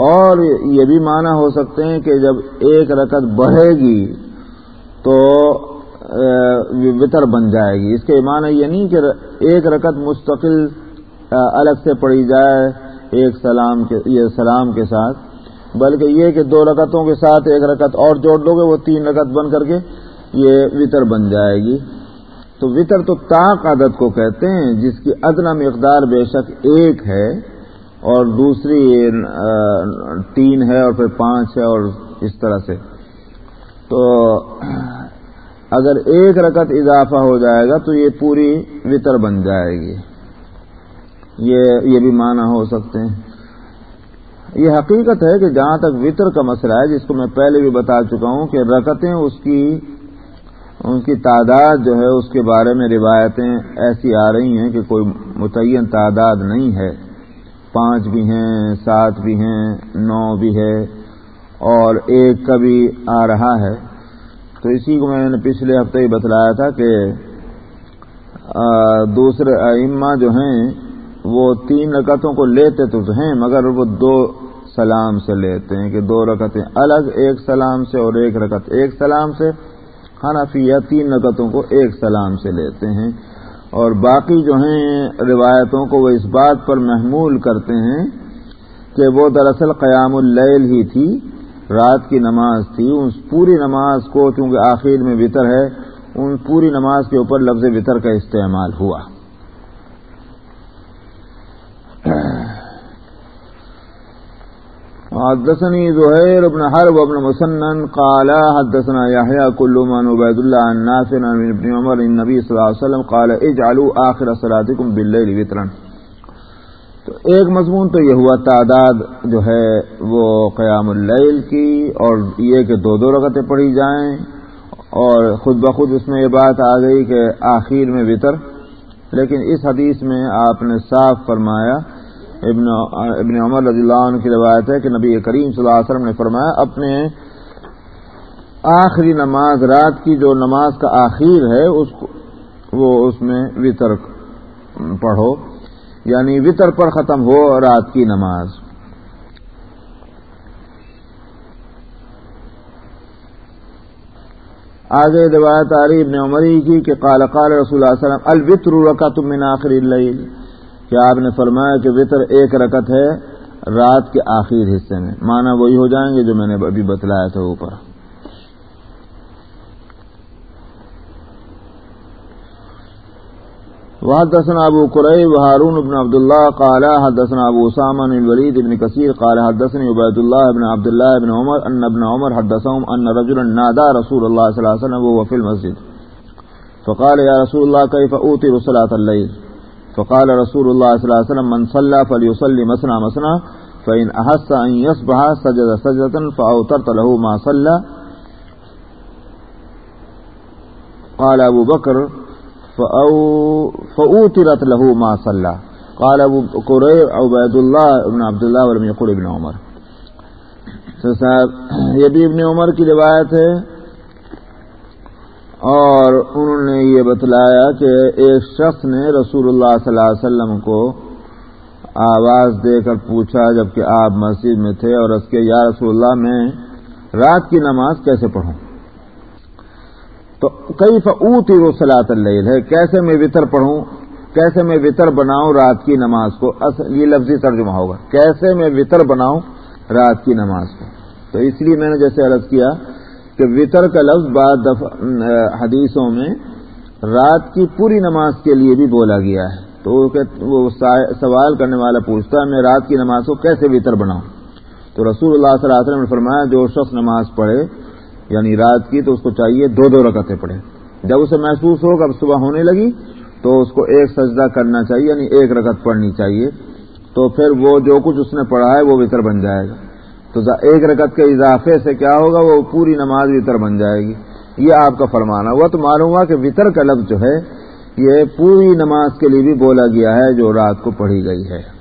اور یہ بھی معنی ہو سکتے ہیں کہ جب ایک رکت بڑھے گی تو وطر بن جائے گی۔ اس کے معنی یہ نہیں کہ ایک رکت مستقل الگ سے پڑھی جائے ایک سلام کے، یہ سلام کے ساتھ، بلکہ یہ کہ دو رکتوں کے ساتھ ایک رکت اور جوڑ دو گے، وہ تین رکت بن کر کے یہ وطر بن جائے گی۔ تو وطر تو طاق عدد کو کہتے ہیں، جس کی ادنا مقدار بے شک ایک ہے اور دوسری تین ہے اور پھر پانچ ہے اور اس طرح سے۔ تو اگر ایک رکت اضافہ ہو جائے گا تو یہ پوری وطر بن جائے گی۔ یہ یہ بھی معنی ہو سکتے ہیں۔ یہ حقیقت ہے کہ جہاں تک وطر کا مسئلہ ہے، جس کو میں پہلے بھی بتا چکا ہوں کہ رکتیں اس کی ان کی تعداد جو ہے اس کے بارے میں روایتیں ایسی آ رہی ہیں کہ کوئی متعین تعداد نہیں ہے۔ پانچ بھی ہیں، سات بھی ہیں، نو بھی ہے اور ایک کا بھی آ رہا ہے۔ تو اسی کو میں نے پچھلے ہفتے ہی بتلایا تھا کہ دوسرے ائمہ جو ہیں، وہ تین رکعتوں کو لیتے تو ہیں، مگر وہ دو سلام سے لیتے ہیں کہ دو رکعتیں الگ، ایک سلام سے اور ایک رکعت ایک سلام سے۔ حنفیہ تین رکعتوں کو ایک سلام سے لیتے ہیں اور باقی جو ہیں روایتوں کو وہ اس بات پر محمول کرتے ہیں کہ وہ دراصل قیام اللیل ہی تھی، رات کی نماز تھی، اس پوری نماز کو چونکہ آخر میں وطر ہے، ان پوری نماز کے اوپر لفظ وطر کا استعمال ہوا۔ حدثني زهير بن حرب بن مسنن قال حدثنا يحيى كل من عبيد الله عن نافع عن ابن عمر النبي صلى الله عليه وسلم قال اجعلوا آخر صلاتكم بالليل وترا تو ایک مضمون تو یہ ہوا تعداد جو ہے وہ قیام اللیل کی اور یہ کہ دو دو رکعتیں پڑھی جائیں اور خود بخود اس میں یہ بات آ گئی کہ آخر میں وطر لیکن اس حدیث میں آپ نے صاف فرمایا ابن ابن عمر رضی اللہ عنہ کی روایت ہے کہ نبی کریم صلی اللہ علیہ وسلم نے فرمایا، اپنے آخری نماز، رات کی جو نماز کا آخر ہے، اس کو وہ اس میں وطر پڑھو۔ یعنی وطر پر ختم ہو رات کی نماز۔ آگے روایت آری ابن عمری کی کہ قال قال رسول اللہ علیہ وسلم، الوطر رکعت من آخر اللیل۔ کہ آپ نے فرمایا کہ وطر ایک رکت ہے رات کے آخر حصے میں؟ مانا وہی ہو جائیں گے جو میں نے ابھی بتلایا تھا اوپر۔ وحدثنا ابو قريب وهارون بن عبد الله قال حدثنا ابو اسامه بن الوليد بن كثير قال حدثني عبيد الله بن عبد الله بن عمر ان ابن عمر حدثهم ان رجلا نادى رسول الله صلى الله عليه وسلم وهو في المسجد۔ فقال يا رسول الله كيف اوتر صلاه الليل؟ فقال رسول الله صلى الله عليه وسلم، من صلى فليصلي مسنا مسنا فان احس ان يصبح سجد سجده فاوترت له ما صلى قال ابو بكر فأو، فأوترت له ما صلى قال ابو قرير عبید اللہ ابن عبداللہ ولم يقول ابن عمر. تو صاحب، یہ بھی ابن عمر کی روایت ہے اور انہوں نے یہ بتلایا کہ ایک شخص نے رسول اللہ صلی اللہ علیہ وسلم کو آواز دے کر پوچھا جبکہ آپ مسجد میں تھے اور اس کے، یا رسول اللہ، میں رات کی نماز کیسے پڑھوں؟ تو کئی فعوتی وہ سلاط اللہ ہے، کیسے میں وطر پڑھوں؟ کیسے میں وطر بناؤں رات کی نماز کو؟ یہ لفظی ترجمہ ہوگا، کیسے میں وطر بناؤں رات کی نماز کو؟ تو اس لیے میں نے جیسے عرض کیا کہ وطر کا لفظ بعد حدیثوں میں رات کی پوری نماز کے لیے بھی بولا گیا ہے۔ تو وہ سوال کرنے والا پوچھتا ہے، میں رات کی نماز کو کیسے وطر بناؤں؟ تو رسول اللہ صلی اللہ علیہ وسلم نے فرمایا، جو شخص نماز پڑھے یعنی رات کی، تو اس کو چاہیے دو دو رکعتیں پڑھے۔ جب اسے محسوس ہو اب صبح ہونے لگی، تو اس کو ایک سجدہ کرنا چاہیے یعنی ایک رکعت پڑھنی چاہیے۔ تو پھر وہ جو کچھ اس نے پڑھا ہے، وہ وطر بن جائے گا۔ تو ایک رکعت کے اضافے سے کیا ہوگا؟ وہ پوری نماز وطر بن جائے گی۔ یہ آپ کا فرمانا ہوا تو معلوم ہوا کہ وطر کا لفظ جو ہے، یہ پوری نماز کے لیے بھی بولا گیا ہے جو رات کو پڑھی گئی ہے۔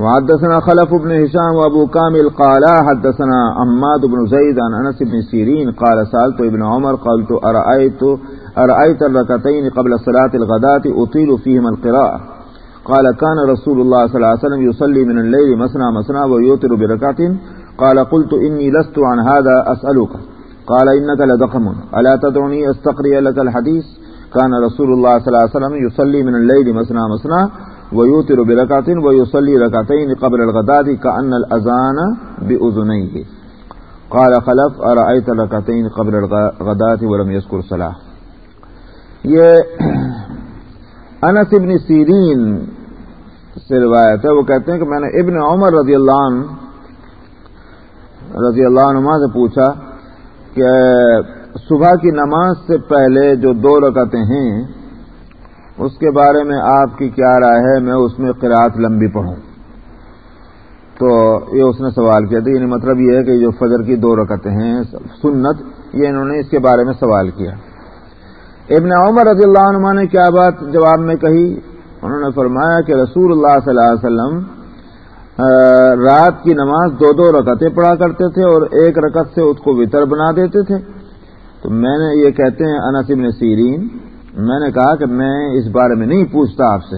حدثنا خلف بن هشام وابو كامل قال حدثنا عماد بن زيد عن انس بن سيرين قال سالت ابن عمر، قلت ارايت ارايت الركعتين قبل صلاه الغداة اطيل فيهما القراءه قال كان رسول الله صلى الله عليه وسلم يصلي من الليل مسنا مسنا ويوتر بركعه قال قلت اني لست عن هذا اسالك قال انك لدقم الا تدعني استقرئ لك الحديث؟ كان رسول الله صلى الله عليه وسلم يصلي من الليل مسنا مسنا ويوتر بركعه ويصلي ركعتين قبل الغداة كأن الأذان بأذنيه. قال خلف، أرأيت ركعتين قبل الغداة ولم يذكر صلاة. یہ انس ابن سیرین سے روایت ہے۔ وہ کہتے ہیں کہ میں نے ابن عمر رضی اللہ عنہ رضی اللہ عنہ سے پوچھا کہ صبح کی نماز سے پہلے جو دو رکعتیں ہیں، اس کے بارے میں آپ کی کیا رائے ہے؟ میں اس میں قرآت لمبی پڑھوں۔ تو یہ اس نے سوال کیا تھا۔ یعنی مطلب یہ ہے کہ جو فجر کی دو رکعتیں ہیں، سنت، یہ انہوں نے اس کے بارے میں سوال کیا۔ ابن عمر رضی اللہ عنہ نے کیا بات جواب میں کہی؟ انہوں نے فرمایا کہ رسول اللہ صلی اللہ علیہ وسلم رات کی نماز دو دو رکعتیں پڑھا کرتے تھے اور ایک رکعت سے اس کو وطر بنا دیتے تھے۔ تو میں نے یہ کہتے ہیں، انس ابن سیرین، میں نے کہا کہ میں اس بارے میں نہیں پوچھتا آپ سے۔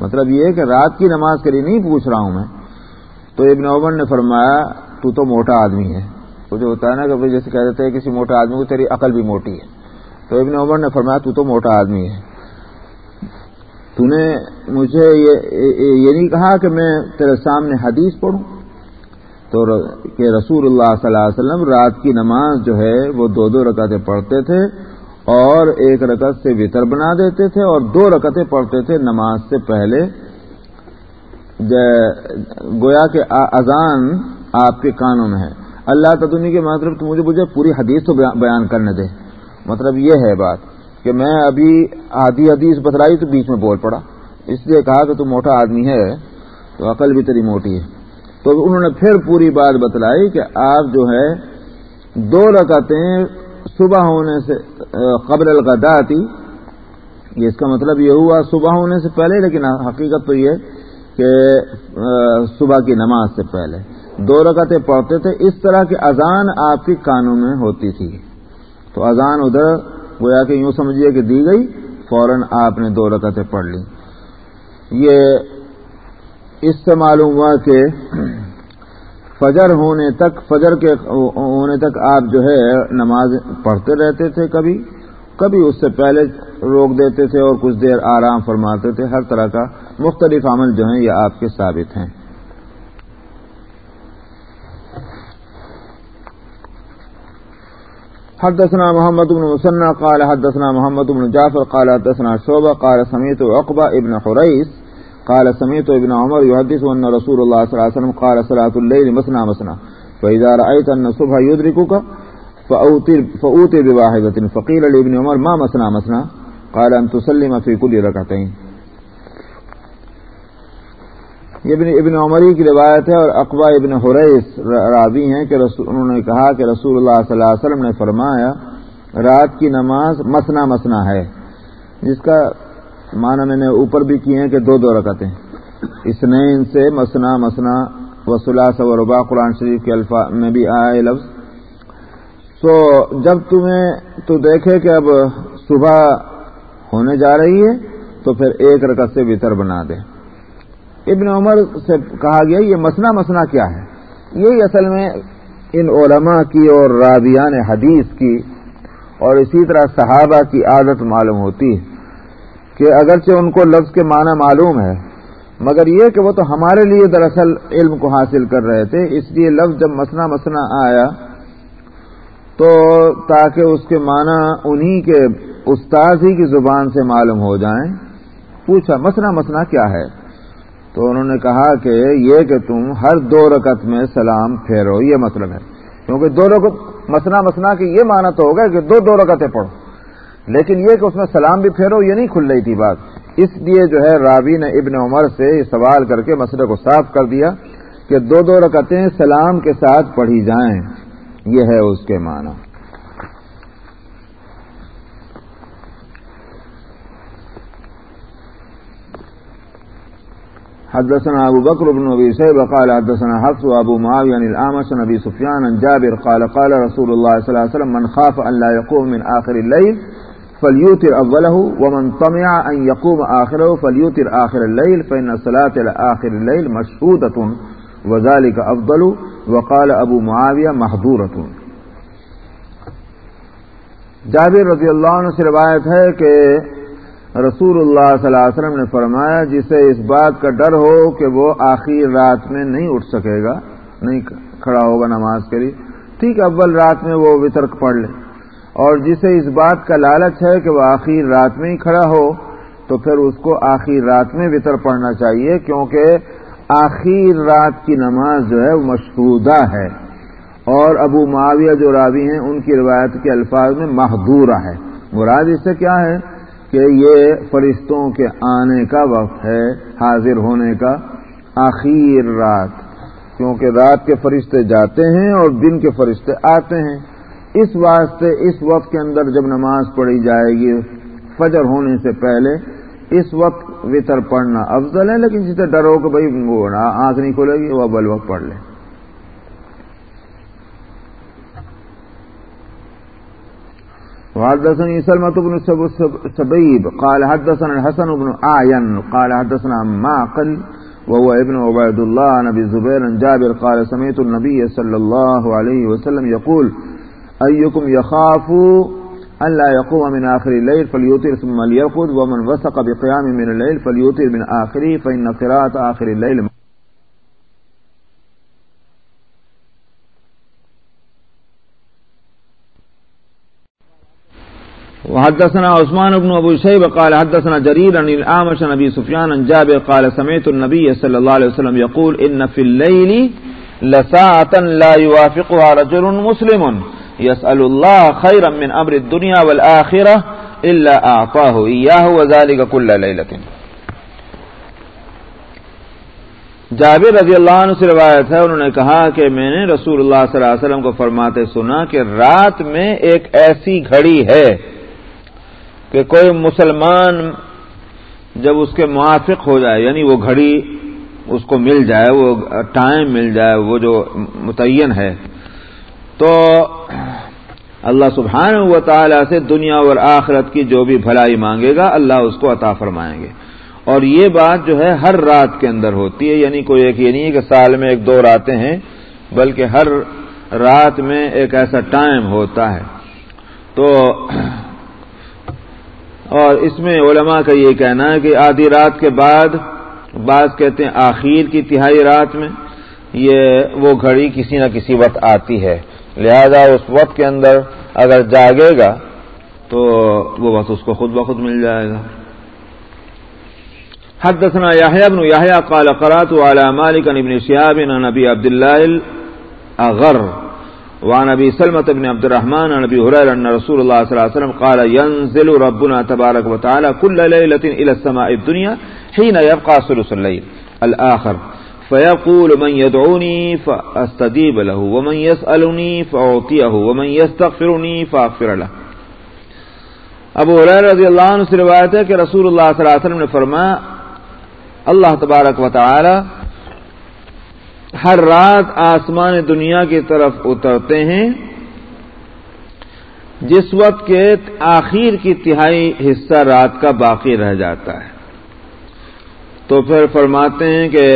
مطلب یہ کہ رات کی نماز کے لیے نہیں پوچھ رہا ہوں میں۔ تو ابن عمر نے فرمایا، تو تو موٹا آدمی ہے۔ تو جو ہوتا ہے نا کہ جیسے کہہ دیتے ہیں، کسی موٹا آدمی کو تیری عقل بھی موٹی ہے۔ تو ابن عمر نے فرمایا، تو تو موٹا آدمی ہے۔ تو نے مجھے یہ نہیں کہا کہ میں تیرے سامنے حدیث پڑھوں۔ تو کہ رسول اللہ صلی اللہ علیہ وسلم رات کی نماز جو ہے، وہ دو دو رکعتیں پڑھتے تھے اور ایک رکعت سے وطر بنا دیتے تھے اور دو رکعتیں پڑھتے تھے نماز سے پہلے۔ گویا کہ اذان آپ کے کانوں میں ہے۔ اللہ تعدنی کے مطلب تو مجھے مجھے پوری حدیث تو بیان کرنے دے۔ مطلب یہ ہے بات کہ میں ابھی آدھی حدیث بتلائی تو بیچ میں بول پڑا، اس لیے کہا کہ تو موٹا آدمی ہے، تو عقل بھی تیری موٹی ہے۔ تو انہوں نے پھر پوری بات بتلائی کہ آپ جو ہے، دو رکعتیں صبح ہونے سے قبل الغدا آتی اس کا مطلب یہ ہوا صبح ہونے سے پہلے، لیکن حقیقت تو یہ کہ صبح کی نماز سے پہلے۔ دو رکعتیں پڑھتے تھے، اس طرح کی اذان آپ کی کانوں میں ہوتی تھی۔ تو اذان ادھر، گویا کہ یوں سمجھیے کہ دی گئی، فوراً آپ نے دو رکعتیں پڑھ لی۔ یہ اس سے معلوم ہوا کہ فجر ہونے تک، فجر کے ہونے تک آپ جو ہے نماز پڑھتے رہتے تھے کبھی۔ کبھی اس سے پہلے روک دیتے تھے اور کچھ دیر آرام فرماتے تھے۔ ہر طرح کا مختلف عمل جو ہیں، یہ آپ کے ثابت ہیں۔ حدثنا محمد بن مسنى قال حدثنا محمد بن جعفر قال حدثنا شعبة قال سميت عقبة ابن حريس قال سميت ابن عمر يحدث أن رسول الله صلى الله عليه وسلم قال صلاة الليل مسنا مسنا فإذا رأيت أن الصبح يدركك فأوتي بواحدة فقيل لابن عمر ما مسنا مسنا قال أن تسلم في كل ركعتين یہ ابن ابن عمری کی روایت ہے اور اقبا ابن حریث راوی ہیں کہ رسول انہوں نے کہا کہ رسول اللہ صلی اللہ علیہ وسلم نے فرمایا، رات کی نماز مسنا مسنا ہے۔ جس کا معنی میں نے اوپر بھی کیے ہیں کہ دو دو رکعتیں۔ اس سے مسنا مسنا وسلا و ربا قرآن شریف کے الفاظ میں بھی آئے لفظ۔ تو جب تمہیں تو دیکھے کہ اب صبح ہونے جا رہی ہے، تو پھر ایک رکعت سے وطر بنا دے ابن عمر سے کہا گیا یہ مسنا مسنا کیا ہے؟ یہی اصل میں ان علماء کی اور رابیان حدیث کی اور اسی طرح صحابہ کی عادت معلوم ہوتی ہے کہ اگرچہ ان کو لفظ کے معنی معلوم ہے، مگر یہ کہ وہ تو ہمارے لیے دراصل علم کو حاصل کر رہے تھے، اس لیے لفظ جب مسنا مسنا آیا تو تاکہ اس کے معنی انہی کے استاذ ہی کی زبان سے معلوم ہو جائیں، پوچھا مسنا مسنا کیا ہے؟ تو انہوں نے کہا کہ یہ کہ تم ہر دو رکعت میں سلام پھیرو، یہ مطلب ہے۔ کیونکہ دو رکعت مسنا مسنا کے یہ معنی تو ہوگا کہ دو دو رکعتیں پڑھو۔ لیکن یہ کہ اس میں سلام بھی پھیرو، یہ نہیں کھل رہی تھی بات۔ اس لیے جو ہے راوی نے ابن عمر سے سوال کر کے مسئلے کو صاف کر دیا کہ دو دو رکعتیں سلام کے ساتھ پڑھی جائیں۔ یہ ہے اس کے معنی۔ حدثنا ابو بكر بن ابي شيبه قال حدثنا حفص وابو معاويه عن الاعمش عن ابي سفيان عن جابر قال قال رسول الله صلى الله عليه وسلم من خاف ان لا يقوم من اخر الليل فليوتر اوله ومن طمع ان يقوم اخره فليوتر اخر الليل فان الصلاه الى اخر الليل مشهوده وذلك افضل وقال ابو معاويه محظوره جابر رضی اللہ عنہ سے روایت ہے کہ رسول اللہ صلی اللہ علیہ وسلم نے فرمایا جسے اس بات کا ڈر ہو کہ وہ آخر رات میں نہیں اٹھ سکے گا، نہیں کھڑا ہوگا نماز کے لیے، ٹھیک اول رات میں وہ وطرک پڑھ لے۔ اور جسے اس بات کا لالچ ہے کہ وہ آخر رات میں ہی کھڑا ہو، تو پھر اس کو آخر رات میں وطر پڑھنا چاہیے، کیونکہ آخر رات کی نماز جو ہے وہ مشہودہ ہے۔ اور ابو معاویہ جو راوی ہیں، ان کی روایت کے الفاظ میں محدورہ ہے۔ مراد اس سے کیا ہے؟ کہ یہ فرشتوں کے آنے کا وقت ہے، حاضر ہونے کا آخر رات۔ کیونکہ رات کے فرشتے جاتے ہیں اور دن کے فرشتے آتے ہیں۔ اس واسطے اس وقت کے اندر جب نماز پڑھی جائے گی، فجر ہونے سے پہلے اس وقت وطر پڑھنا افضل ہے، لیکن جسے ڈر ہو کہ بھائی آنکھ نہیں کھلے گی، وہ بل وقت پڑھ لیں وحدثني سلمة بن سبيب، قال حدثنا الحسن بن أعين، قال حدثنا معقل وهو ابن عبيد الله نبي الزبير جابر، قال سمعت النبي صلى الله عليه وسلم يقول أيكم يخاف أن لا يقوم من آخر الليل فليوتر ثم ليرقد ومن وثق بقيام من الليل فليوتر من آخره، فإن قراءة آخر الليل وحدثنا عثمان بن ابو شيبه قال حدثنا جرير عن الاعمش عن ابي سفيان عن جابر قال سمعت النبي صلى الله عليه وسلم يقول ان في الليل لساعه لا يوافقها رجل مسلم يسال الله خيرا من امر الدنيا والاخره الا اعطاه اياه وذلك كل ليله جابر رضی اللہ عنہ سے روایت ہے، انہوں نے کہا کہ میں نے رسول اللہ صلی اللہ علیہ وسلم کو فرماتے سنا کہ رات میں ایک ایسی گھڑی ہے کہ کوئی مسلمان جب اس کے موافق ہو جائے یعنی وہ گھڑی اس کو مل جائے، وہ ٹائم مل جائے، وہ جو متعین ہے، تو اللہ سبحانہ و تعالی سے دنیا اور آخرت کی جو بھی بھلائی مانگے گا، اللہ اس کو عطا فرمائیں گے۔ اور یہ بات جو ہے، ہر رات کے اندر ہوتی ہے یعنی کوئی ایک یہ نہیں ہے کہ سال میں ایک دو راتیں ہیں، بلکہ ہر رات میں ایک ایسا ٹائم ہوتا ہے۔ تو اور اس میں علماء کا یہ کہنا ہے کہ آدھی رات کے بعد، بعض کہتے ہیں آخر کی تہائی رات میں، یہ وہ گھڑی کسی نہ کسی وقت آتی ہے۔ لہذا اس وقت کے اندر اگر جاگے گا، تو وہ وقت اس کو خود بخود مل جائے گا۔ حدثنا يحيى بن يحيى قال قرات على مالك بن شهاب عن ابي عبد الله الاغر۔ وعن ابي سلمة بن عبد الرحمن عن ابي هريره ان رسول الله صلى الله عليه وسلم قال، ينزل ربنا تبارك وتعالى كل ليله الى السماء الدنيا حين يبقى ثلث الليل. الاخر فيقول من يدعوني فاستجيب له، ومن يسالني فاعطيه ومن يستغفرني فاغفر له. اب رضی اللہ عنہ سے روایت ہے کہ رسول اللہ صلی اللہ علیہ وسلم نے فرمایا، اللہ تبارک و تعالی ہر رات آسمان دنیا کی طرف اترتے ہیں، جس وقت کے آخر کی تہائی حصہ رات کا باقی رہ جاتا ہے۔ تو پھر فرماتے ہیں کہ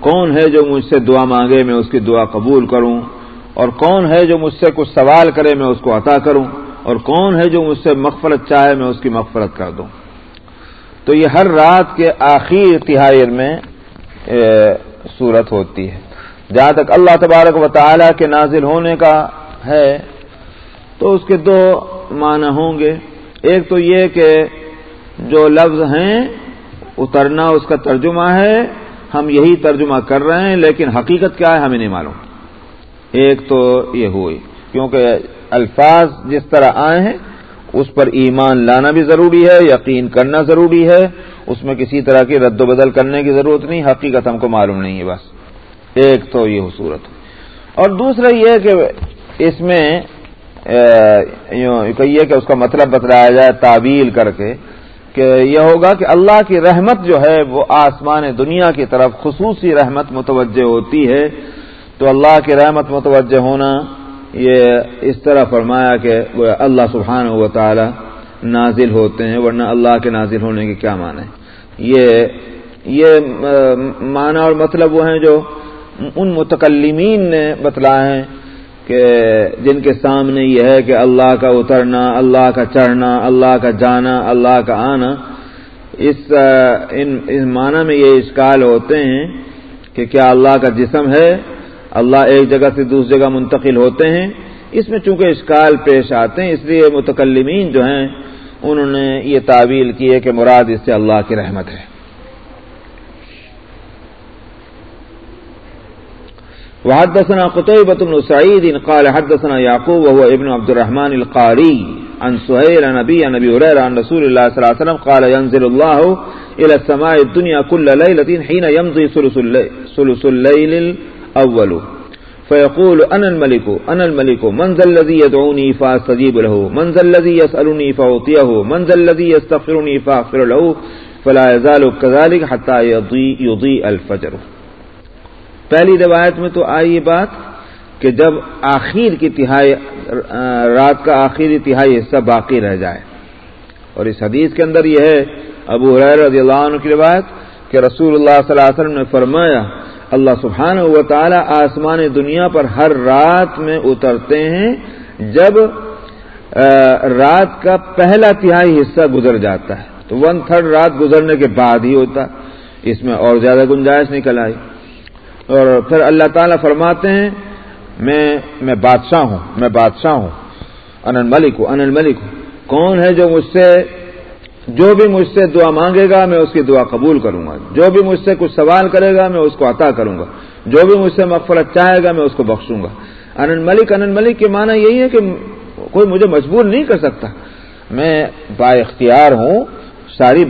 کون ہے جو مجھ سے دعا مانگے میں اس کی دعا قبول کروں، اور کون ہے جو مجھ سے کچھ سوال کرے میں اس کو عطا کروں، اور کون ہے جو مجھ سے مغفرت چاہے میں اس کی مغفرت کر دوں۔ تو یہ ہر رات کے آخر تہائی میں صورت ہوتی ہے۔ جہاں تک اللہ تبارک و تعالی کے نازل ہونے کا ہے، تو اس کے دو معنی ہوں گے۔ ایک تو یہ کہ جو لفظ ہیں، اترنا اس کا ترجمہ ہے۔ ہم یہی ترجمہ کر رہے ہیں، لیکن حقیقت کیا ہے، ہمیں نہیں معلوم۔ ایک تو یہ ہوئی، کیونکہ الفاظ جس طرح آئے ہیں، اس پر ایمان لانا بھی ضروری ہے، یقین کرنا ضروری ہے۔ اس میں کسی طرح کی رد و بدل کرنے کی ضرورت نہیں، حقیقت ہم کو معلوم نہیں ہے بس۔ ایک تو یہ صورت۔ اور دوسرا یہ کہ اس میں کہیے کہ اس کا مطلب بتلایا جائے تعویل کر کے کہ یہ ہوگا کہ اللہ کی رحمت جو ہے، وہ آسمان دنیا کی طرف خصوصی رحمت متوجہ ہوتی ہے۔ تو اللہ کی رحمت متوجہ ہونا، یہ اس طرح فرمایا کہ وہ اللہ سبحانہ و تعالی نازل ہوتے ہیں، ورنہ اللہ کے نازل ہونے کے کیا معنی یہ یہ معنی اور مطلب وہ ہیں جو ان متکلمین نے بتلائے ہیں کہ جن کے سامنے یہ ہے کہ اللہ کا اترنا، اللہ کا چڑھنا، اللہ کا جانا، اللہ کا آنا، اس، ان معنی میں یہ اشکال ہوتے ہیں کہ کیا اللہ کا جسم ہے، اللہ ایک جگہ سے دوسری جگہ منتقل ہوتے ہیں۔ اس میں چونکہ اشکال پیش آتے ہیں، اس لیے متکلمین جو ہیں انہوں نے یہ تعویل کی ہے کہ مراد اس سے اللہ کی رحمت ہے۔ وحدثنا قطيبة بن سعيد قال حدثنا يعقوب وهو ابن عبد الرحمن القاري عن سهيل نبي نبي هريرة عن رسول الله صلى الله عليه وسلم قال ينزل الله إلى السماء الدنيا كل ليلة حين يمضي ثلث الليل الأول. فيقول أنا الملك أنا الملك من ذا الذي يدعوني فأستجيب له من ذا الذي يسألني فأعطيه من ذا الذي يستغفرني فأغفر له فلا يزال كذلك حتى يضيء, يضيء الفجر۔ پہلی روایت میں تو آئی یہ بات کہ جب آخر کی تہائی رات کا آخری تہائی حصہ باقی رہ جائے۔ اور اس حدیث کے اندر یہ ہے ابو رضی اللہ عنہ کی روایت کہ رسول اللہ صلی اللہ علیہ وسلم نے فرمایا، اللہ سبحانہ و تعالی آسمان دنیا پر ہر رات میں اترتے ہیں جب رات کا پہلا تہائی حصہ گزر جاتا ہے۔ تو ون تھرڈ رات گزرنے کے بعد ہی ہوتا۔ اس میں اور زیادہ گنجائش نکل آئی۔ اور پھر اللہ تعالیٰ فرماتے ہیں، میں میں بادشاہ ہوں، میں بادشاہ ہوں انل ملک ہوں انل ملک ہوں کون ہے جو مجھ سے جو بھی مجھ سے دعا مانگے گا میں اس کی دعا قبول کروں گا۔ جو بھی مجھ سے کچھ سوال کرے گا میں اس کو عطا کروں گا۔ جو بھی مجھ سے مغفرت چاہے گا میں اس کو بخشوں گا۔ انل ملک انل ملک کے معنی یہی ہے کہ کوئی مجھے مجبور نہیں کر سکتا۔ میں با اختیار ہوں، ساری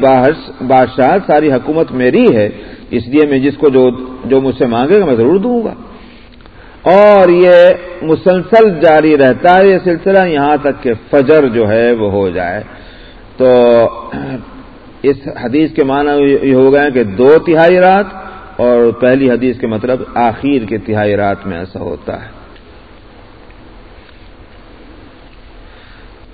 بادشاہ، ساری حکومت میری ہے، اس لیے میں جس کو جو جو مجھ سے مانگے گا میں ضرور دوں گا۔ اور یہ مسلسل جاری رہتا ہے، یہ سلسلہ یہاں تک کہ فجر جو ہے وہ ہو جائے۔ تو اس حدیث کے معنی یہ ہو گئے کہ دو تہائی رات اور پہلی حدیث کے مطلب آخر کے تہائی رات میں ایسا ہوتا ہے۔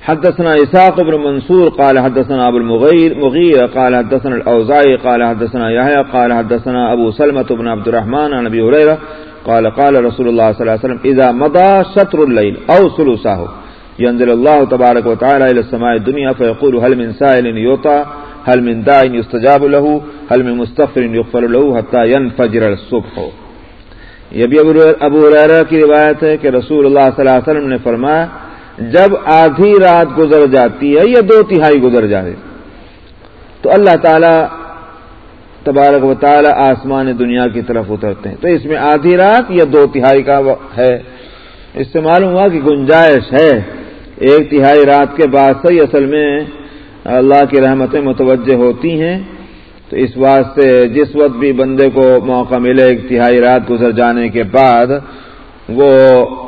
حدثنا إساق بن منصور، قال حدثنا أبو المغير مغير قال حدثنا الأوزاعي قال حدثنا يحيى قال حدثنا أبو سلمة بن عبد الرحمن عن أبي هريرة قال قال رسول الله صلى الله عليه وسلم إذا مضى شطر الليل أو ثلثه ينزل الله تبارك وتعالى إلى السماء الدنيا فيقول هل من سائل يطع؟ هل من داع يستجاب له؟ هل من مستغفر يغفر له حتى ينفجر الصبح؟ یہ بھی ابو ہریرہ کی روایت ہے کہ رسول اللہ صلی اللہ علیہ وسلم نے فرمایا، جب آدھی رات گزر جاتی ہے یا دو تہائی گزر جائے، تو اللہ تعالی تبارک و تعالی آسمان دنیا کی طرف اترتے ہیں۔ تو اس میں آدھی رات یا دو تہائی کا ہے۔ اس سے معلوم ہوا کہ گنجائش ہے۔ ایک تہائی رات کے بعد سے اصل میں اللہ کی رحمتیں متوجہ ہوتی ہیں۔ تو اس واسطے جس وقت بھی بندے کو موقع ملے ایک تہائی رات گزر جانے کے بعد، وہ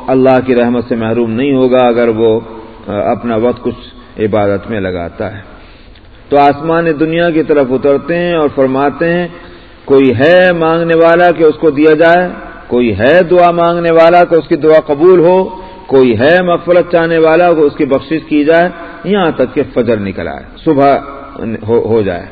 اللہ کی رحمت سے محروم نہیں ہوگا اگر وہ اپنا وقت کچھ عبادت میں لگاتا ہے۔ تو آسمان دنیا کی طرف اترتے ہیں اور فرماتے ہیں، کوئی ہے مانگنے والا کہ اس کو دیا جائے؟ کوئی ہے دعا مانگنے والا کہ اس کی دعا قبول ہو؟ کوئی ہے مغفرت چاہنے والا کہ اس کی بخشش کی جائے، یہاں تک کہ فجر نکل آئے، صبح ہو جائے۔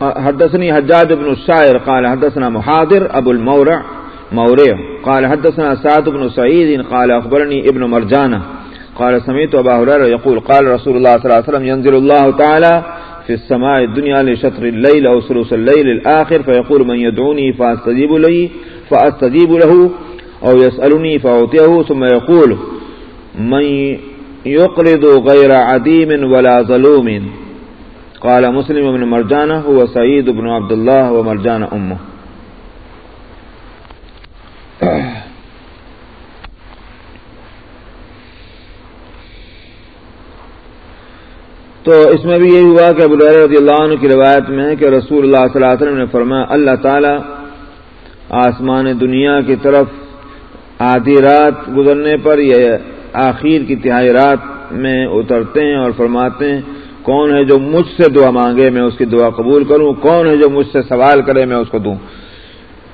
حدثني حجاج بن الشاعر قال حدثنا محاضر أبو المورع مورع قال حدثنا سعد بن سعيد قال أخبرني ابن مرجانة قال سمعت أبا هريرة يقول قال رسول الله صلى الله عليه وسلم ينزل الله تعالى في السماء الدنيا لشطر الليل أو سلوس الليل الآخر فيقول من يدعوني فأستجيب لي فأستجيب له أو يسألني فأعطيه ثم يقول من يقرض غير عديم ولا ظلوم. قال مسلم بن مرجانة هو سعيد بن عبد الله ومرجان أمه تو اس میں بھی یہی ہوا کہ ابو رضی اللہ عنہ کی روایت میں ہے کہ رسول اللہ صلی اللہ علیہ وسلم نے فرمایا، اللہ تعالی آسمان دنیا کی طرف آدھی رات گزرنے پر یہ آخر کی تہائی رات میں اترتے ہیں اور فرماتے ہیں، کون ہے جو مجھ سے دعا مانگے میں اس کی دعا قبول کروں، کون ہے جو مجھ سے سوال کرے میں اس کو دوں؟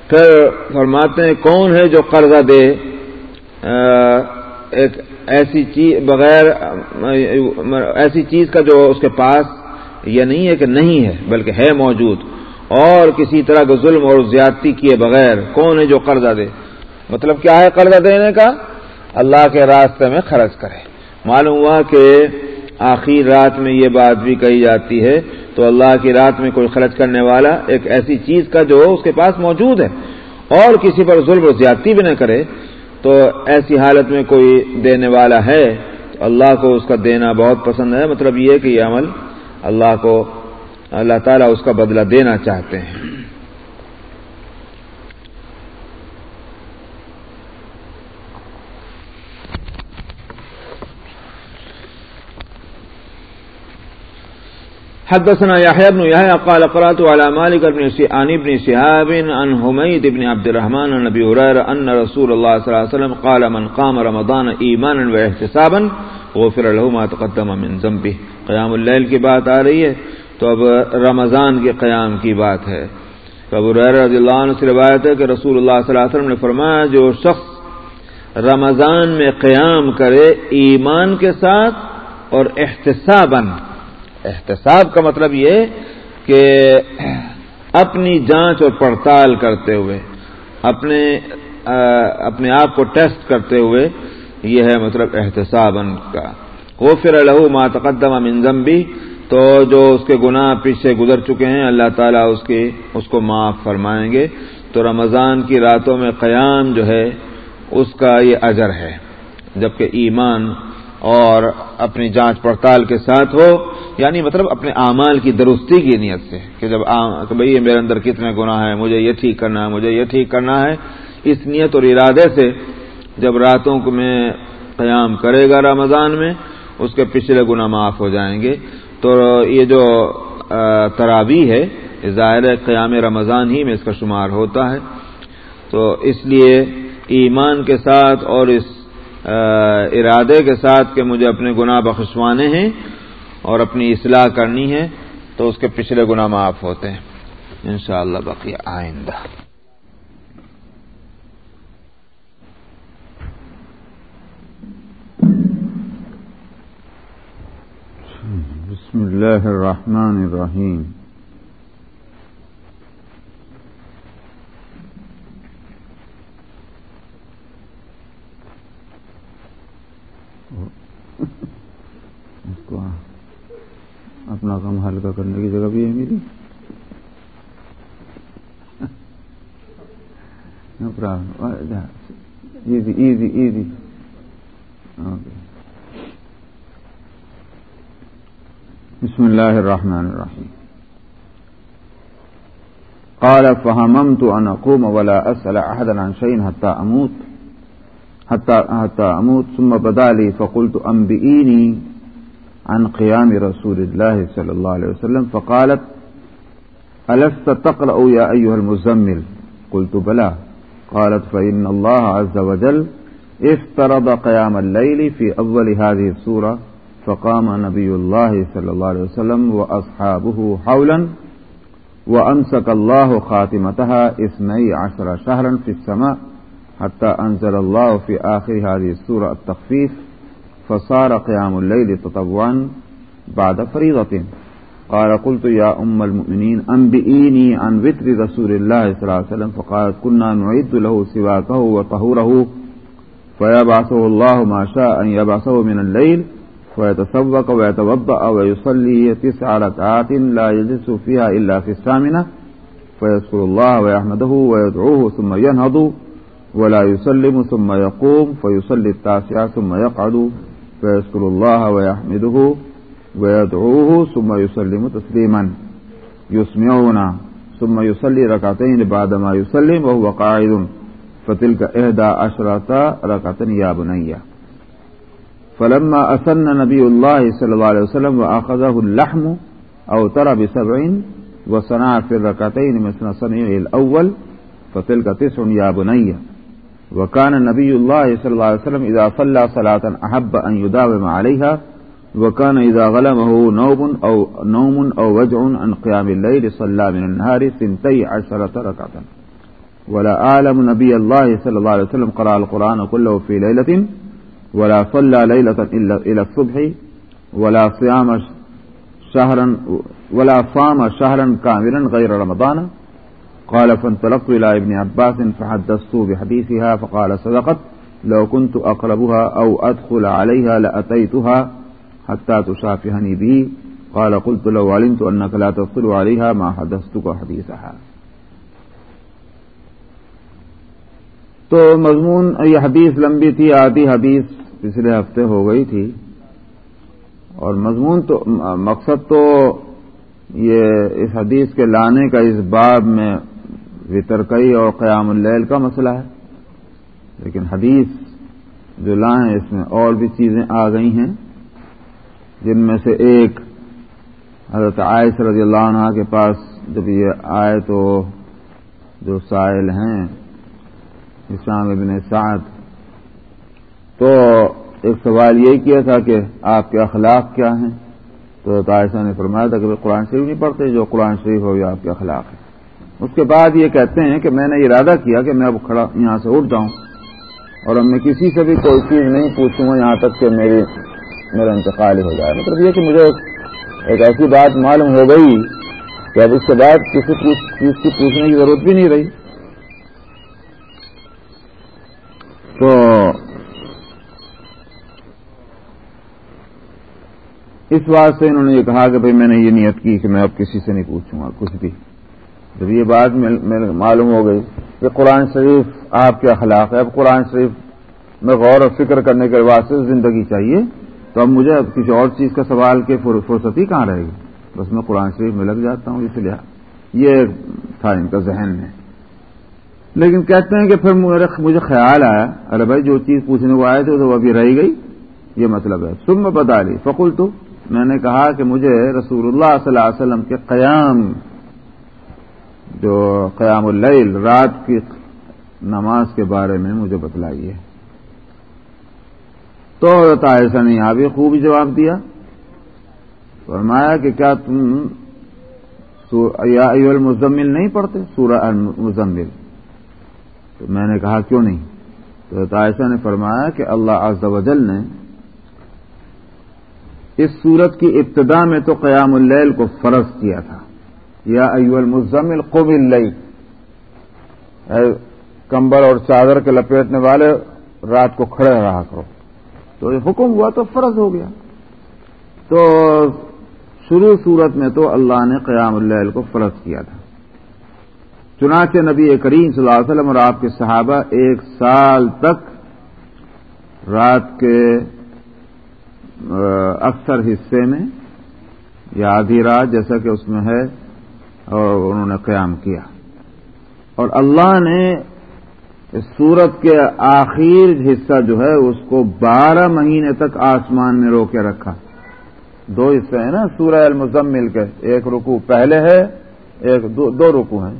پھر فرماتے ہیں، کون ہے جو قرضہ دے؟ ایک ایسی چیز بغیر، ایسی چیز کا جو اس کے پاس یہ نہیں ہے کہ نہیں ہے، بلکہ ہے موجود، اور کسی طرح کا ظلم اور زیادتی کیے بغیر کون ہے جو قرضہ دے؟ مطلب کیا ہے قرضہ دینے کا؟ اللہ کے راستے میں خرچ کرے۔ معلوم ہوا کہ آخری رات میں یہ بات بھی کہی جاتی ہے، تو اللہ کی رات میں کوئی خرچ کرنے والا ایک ایسی چیز کا جو اس کے پاس موجود ہے، اور کسی پر ظلم و زیادتی بھی نہ کرے، تو ایسی حالت میں کوئی دینے والا ہے، تو اللہ کو اس کا دینا بہت پسند ہے۔ مطلب یہ کہ یہ عمل اللہ کو، اللہ تعالیٰ اس کا بدلہ دینا چاہتے ہیں۔ حدثنا يحيى بن يحيى قال قرات على مالك بن عن ابن شهاب عن حميد بن عبد الرحمن عن ابي هريره ان رسول الله صلى الله عليه وسلم قال من قام رمضان ايمانا واحتسابا غفر له ما تقدم من ذنبه. قيام الليل کی بات آ رہی ہے تو اب رمضان کے قیام کی بات ہے۔ تو ابو هريره رضی اللہ عنہ سے روایت ہے کہ رسول اللہ صلی اللہ علیہ وسلم نے فرمایا جو شخص رمضان میں قیام کرے ایمان کے ساتھ اور احتسابا احتساب کا مطلب یہ کہ اپنی جانچ اور پڑتال کرتے ہوئے، اپنے اپنے آپ کو ٹیسٹ کرتے ہوئے یہ ہے مطلب احتساب کا۔ وہ پھر الح تقدم منظم بھی تو جو اس کے گناہ پیچھے گزر چکے ہیں، اللہ تعالیٰ اس کی اس کو معاف فرمائیں گے۔ تو رمضان کی راتوں میں قیام جو ہے، اس کا یہ اجر ہے۔ جبکہ ایمان اور اپنی جانچ پڑتال کے ساتھ ہو یعنی مطلب اپنے اعمال کی درستی کی نیت سے کہ جبکہ بھائی یہ میرے اندر کتنے گناہ ہیں، مجھے یہ ٹھیک کرنا ہے، مجھے یہ ٹھیک کرنا ہے، اس نیت اور ارادے سے جب راتوں کو میں قیام کرے گا رمضان میں، اس کے پچھلے گناہ معاف ہو جائیں گے۔ تو یہ جو ترابی ہے ظاہر قیام رمضان ہی میں اس کا شمار ہوتا ہے۔ تو اس لیے ایمان کے ساتھ اور اس ارادے کے ساتھ کہ مجھے اپنے گناہ بخشوانے ہیں اور اپنی اصلاح کرنی ہے، تو اس کے پچھلے گناہ معاف ہوتے ہیں۔ انشاءاللہ شاء بقیہ آئندہ۔ بسم اللہ الرحمن الرحیم۔ اس کو اپنا کام ہلکا کرنے کی جگہ بھی ہے میری no problem easy easy easy okay بسم اللہ الرحمن الرحیم۔ قال فهممت أن أقوم ولا أسأل أحدا عن شيء حتى أموت، حتى حتى أموت، ثم بدا لي فقلت أنبئيني عن قيام رسول الله صلى الله عليه وسلم فقالت ألست تقرأ يا أيها المزمل؟ قلت بلى قالت، فإن الله عز وجل افترض قيام الليل في أول هذه السورة فقام نبي الله صلى الله عليه وسلم وأصحابه حولا وأمسك الله خاتمتها اثني عشر شهرا في السماء حتى أنزل الله في آخر هذه السورة التخفيف فصار قيام الليل تطوعا بعد فريضة قال قلت يا أم المؤمنين أنبئيني عن وتر رسول الله صلى الله عليه وسلم، فقالت كنا نعد له سواكه وطهوره فيبعثه الله ما شاء أن يبعثه من الليل فيتسوق ويتوضأ ويصلي تسع ركعات لا يجلس فيها إلا في الثامنة فيذكر الله ويحمده ويدعوه ثم ينهض ولا يسلم ثم يقوم فيصلي التاسعة ثم يقعد فيذكر الله ويحمده ويدعوه ثم يسلم تسليما يسمعنا ثم يصلي ركعتين بعدما يسلم وهو قاعد فتلك إحدى عشرة ركعة يا بني فلما أسن نبي الله صلى الله عليه وسلم وأخذه اللحم أو ترى بسبع وصنع في الركعتين مثل صنيع الأول فتلك تسع يا بني وكان النبي الله صلى الله عليه وسلم إذا صلى صلاة أحب أن يداوم عليها وكان إذا غلمه نوم أو نوم أو وجع عن قيام الليل صلى من النهار سنتي عشرة ركعة ولا أعلم نبي الله صلى الله عليه وسلم قرأ القرآن كله في ليلة ولا صلى ليلة إلا إلى الصبح ولا صيام شهرا ولا صام شهرا كاملا غير رمضان قال فانطلقت إلى ابن عباس فحدثته بحديثها فقال صدقت، لو كنت أقربها أو أدخل عليها لأتيتها حتى تشافهني به قال قلت لو علمت أنك لا تدخل عليها ما حدثتك حديثها. تو مضمون، یہ حدیث لمبی تھی، آدھی حدیث پچھلے ہفتے ہو گئی تھی۔ اور مضمون تو، مقصد تو یہ اس حدیث کے لانے کا اس باب میں وطرکئی اور قیام اللیل کا مسئلہ ہے۔ لیکن حدیث جو لائیں اس میں اور بھی چیزیں آ گئی ہیں، جن میں سے ایک حضرت عائش رضی اللہ عنہ کے پاس جب یہ آئے تو جو سائل ہیں، اسلام ابن سعد، تو ایک سوال یہی کیا تھا کہ آپ کے اخلاق کیا ہیں؟ تو عائشہ نے فرمایا تھا کہ قرآن شریف نہیں پڑھتے، جو قرآن شریف ہو یا آپ کے اخلاق ہے اس کے بعد یہ کہتے ہیں کہ میں نے ارادہ کیا کہ میں اب کھڑا یہاں سے اٹھ جاؤں اور اب میں کسی سے بھی کوئی چیز نہیں پوچھوں گا یہاں تک کہ میری میرا انتقال ہو جائے۔ مطلب یہ کہ مجھے ایک ایسی بات معلوم ہو گئی کہ اب اس کے بعد کسی چیز کی پوچھنے کی ضرورت بھی نہیں رہی۔ تو اس بات سے انہوں نے یہ کہا کہ بھائی میں نے یہ نیت کی کہ میں اب کسی سے نہیں پوچھوں گا، کچھ بھی۔ جب یہ بات معلوم ہو گئی کہ قرآن شریف آپ کے اخلاق ہے، اب قرآن شریف میں غور و فکر کرنے کے واسطے زندگی چاہیے، تو اب مجھے اب کسی اور چیز کا سوال کی فرصتی کہاں رہے گی؟ بس میں قرآن شریف میں لگ جاتا ہوں، اس لیے یہ تھا ان کا ذہن میں۔ لیکن کہتے ہیں کہ پھر مجھے خیال آیا، ارے بھائی جو چیز پوچھنے کو آئے تھے تو وہ ابھی رہ گئی، یہ مطلب ہے۔ سم میں بتا لی فکل تو میں نے کہا کہ مجھے رسول اللہ صلی اللہ علیہ وسلم کے قیام جو قیام اللیل رات کی نماز کے بارے میں مجھے بتلائیے۔ تو ایسا نے یہاں بھی خوب جواب دیا۔ فرمایا کہ کیا تم یا المزمل نہیں پڑھتے؟ سورہ المزمل۔ تو میں نے کہا، کیوں نہیں؟ تو تائشہ نے فرمایا کہ اللہ عز و جل نے اس سورت کی ابتدا میں تو قیام اللیل کو فرض کیا تھا۔ یا ایو المزمل قبل لئی کمبل اور چادر کے لپیٹنے والے، رات کو کھڑے رہا کرو۔ تو یہ حکم ہوا تو فرض ہو گیا۔ تو شروع صورت میں تو اللہ نے قیام اللہ کو فرض کیا تھا۔ چنانچہ نبی کریم صلی اللہ علیہ وسلم اور آپ کے صحابہ ایک سال تک رات کے اکثر حصے میں یا آدھی رات جیسا کہ اس میں ہے اور انہوں نے قیام کیا۔ اور اللہ نے اس سورت کے آخر حصہ جو ہے اس کو بارہ مہینے تک آسمان میں رو کے رکھا۔ دو حصے ہیں نا سورہ المزمل کے۔ ایک رکو پہلے ہے ایک دو, دو رکو ہیں۔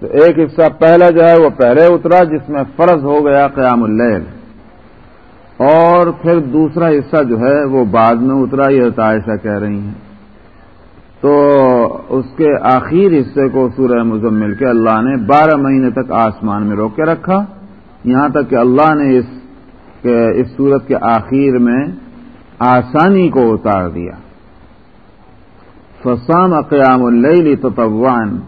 تو ایک حصہ پہلا جو ہے وہ پہلے اترا جس میں فرض ہو گیا قیام اللیل۔ اور پھر دوسرا حصہ جو ہے وہ بعد میں اترا یہ عائشہ کہہ رہی ہیں۔ تو اس کے آخر حصے کو سورہ مزمل کے اللہ نے بارہ مہینے تک آسمان میں روک کے رکھا۔ یہاں تک کہ اللہ نے اس اس سورت کے آخر میں آسانی کو اتار دیا۔ فسام قیام اللیل تطوان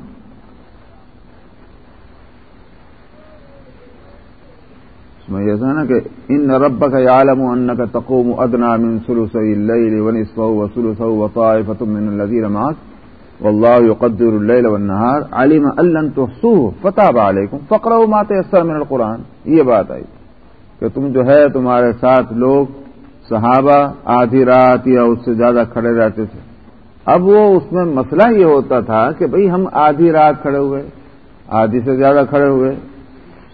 میں یہ تھا نا کہ ان رب کا عالم ان کا تقوم ادنا من سلوس اللیل ونصف وسلوس وطائفة من الذين معك والله يقدر الليل والنهار علم ان لن تحصوه فتاب عليكم فقرأوا ما تيسر من القرآن. یہ بات آئی کہ تم جو ہے تمہارے ساتھ لوگ صحابہ آدھی رات یا اس سے زیادہ کھڑے رہتے تھے. اب وہ اس میں مسئلہ یہ ہوتا تھا کہ بھئی ہم آدھی رات کھڑے ہوئے، آدھی سے زیادہ کھڑے ہوئے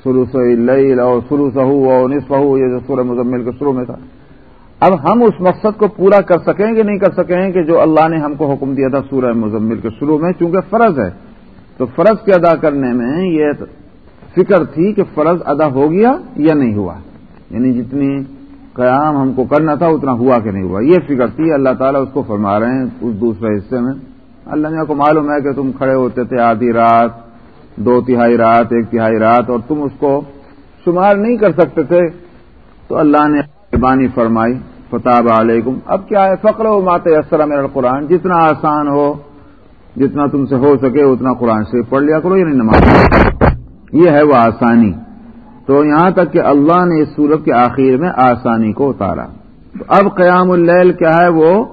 اللیل اور سرو سہو اور نصف ہو یہ جو سورہ مزمل کے شروع میں تھا۔ اب ہم اس مقصد کو پورا کر سکیں گے، نہیں کر سکیں کہ جو اللہ نے ہم کو حکم دیا تھا سورہ مزمل کے شروع میں، چونکہ فرض ہے۔ تو فرض کے ادا کرنے میں یہ فکر تھی کہ فرض ادا ہو گیا یا نہیں ہوا۔ یعنی جتنی قیام ہم کو کرنا تھا، اتنا ہوا کہ نہیں ہوا۔ یہ فکر تھی، اللہ تعالیٰ اس کو فرما رہے ہیں۔ اس دوسرے حصے میں، اللہ نے کو معلوم ہے کہ تم کھڑے ہوتے تھے آدھی رات دو تہائی رات، ایک تہائی رات، اور تم اس کو شمار نہیں کر سکتے تھے۔ تو اللہ نے مہربانی فرمائی فتح علیکم اب کیا ہے؟ فقر و مات اسرا میرا قرآن جتنا آسان ہو، جتنا تم سے ہو سکے، اتنا قرآن سے پڑھ لیا کرو یعنی نماز۔ یہ ہے وہ آسانی۔ تو یہاں تک کہ اللہ نے اس سورت کے آخر میں آسانی کو اتارا۔ تو اب قیام اللیل کیا ہے؟ وہ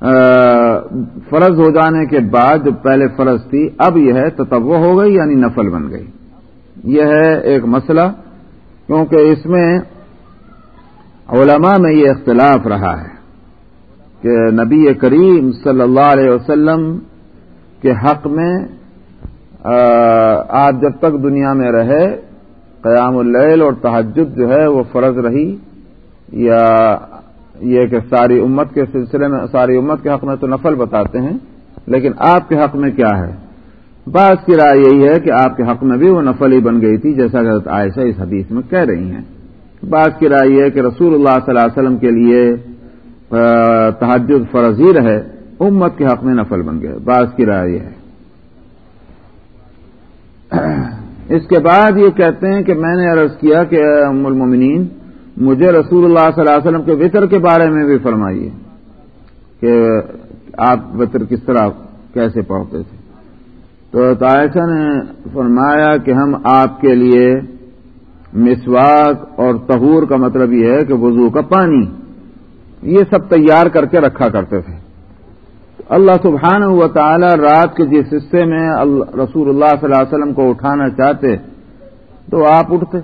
فرض ہو جانے کے بعد جو پہلے فرض تھی، اب یہ ہے تتو ہو گئی یعنی نفل بن گئی۔ یہ ہے ایک مسئلہ، کیونکہ اس میں علماء میں یہ اختلاف رہا ہے کہ نبی کریم صلی اللہ علیہ وسلم کے حق میں آپ جب تک دنیا میں رہے، قیام اللیل اور تحجد جو ہے، وہ فرض رہی یا یہ کہ ساری امت کے سلسلے میں ساری امت کے حق میں تو نفل بتاتے ہیں، لیکن آپ کے حق میں کیا ہے؟ بعض کی رائے یہی ہے کہ آپ کے حق میں بھی وہ نفل ہی بن گئی تھی، جیسا کہ عائشہ اس حدیث میں کہہ رہی ہیں۔ بعض کی رائے یہ ہے کہ رسول اللہ صلی اللہ علیہ وسلم کے لیے تحجد فرض ہی رہے، امت کے حق میں نفل بن گئے۔ بعض کی رائے یہ ہے۔ اس کے بعد یہ کہتے ہیں کہ میں نے عرض کیا کہ ام المومنین مجھے رسول اللہ صلی اللہ علیہ وسلم کے وطر کے بارے میں بھی فرمائیے کہ آپ وطر کس طرح کیسے پڑھتے تھے۔ تو تائشہ نے فرمایا کہ ہم آپ کے لیے مسواک اور تہور کا مطلب یہ ہے کہ وضو کا پانی، یہ سب تیار کر کے رکھا کرتے تھے۔ اللہ سبحانہ و تعالی رات کے جس حصے میں رسول اللہ صلی اللہ علیہ وسلم کو اٹھانا چاہتے تو آپ اٹھتے۔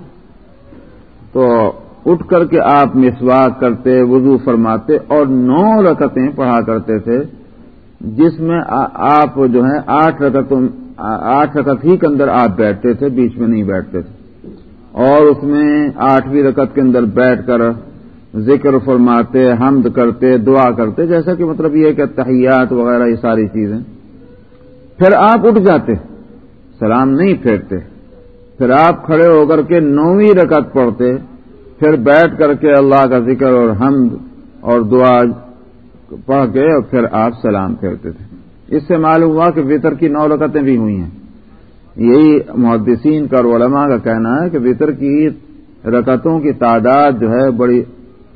تو اٹھ کر کے آپ مسواک کرتے، وضو فرماتے اور نو رکتیں پڑھا کرتے تھے، جس میں آپ جو ہے آٹھ رکتوں، آٹھ رکت ہی کے اندر آپ بیٹھتے تھے، بیچ میں نہیں بیٹھتے تھے۔ اور اس میں آٹھویں رکت کے اندر بیٹھ کر ذکر فرماتے، حمد کرتے، دعا کرتے، جیسا کہ مطلب یہ کہ تحیات وغیرہ یہ ساری چیزیں۔ پھر آپ اٹھ جاتے، سلام نہیں پھیرتے۔ پھر آپ کھڑے ہو کر کے نویں رکت پڑھتے پھر بیٹھ کر کے اللہ کا ذکر اور حمد اور دعا پڑھ کے اور پھر آپ سلام پھیرتے تھے۔ اس سے معلوم ہوا کہ وطر کی نو رکتیں بھی ہوئی ہیں۔ یہی محدثین کا اور علماء کا کہنا ہے کہ وطر کی رکتوں کی تعداد جو ہے بڑی،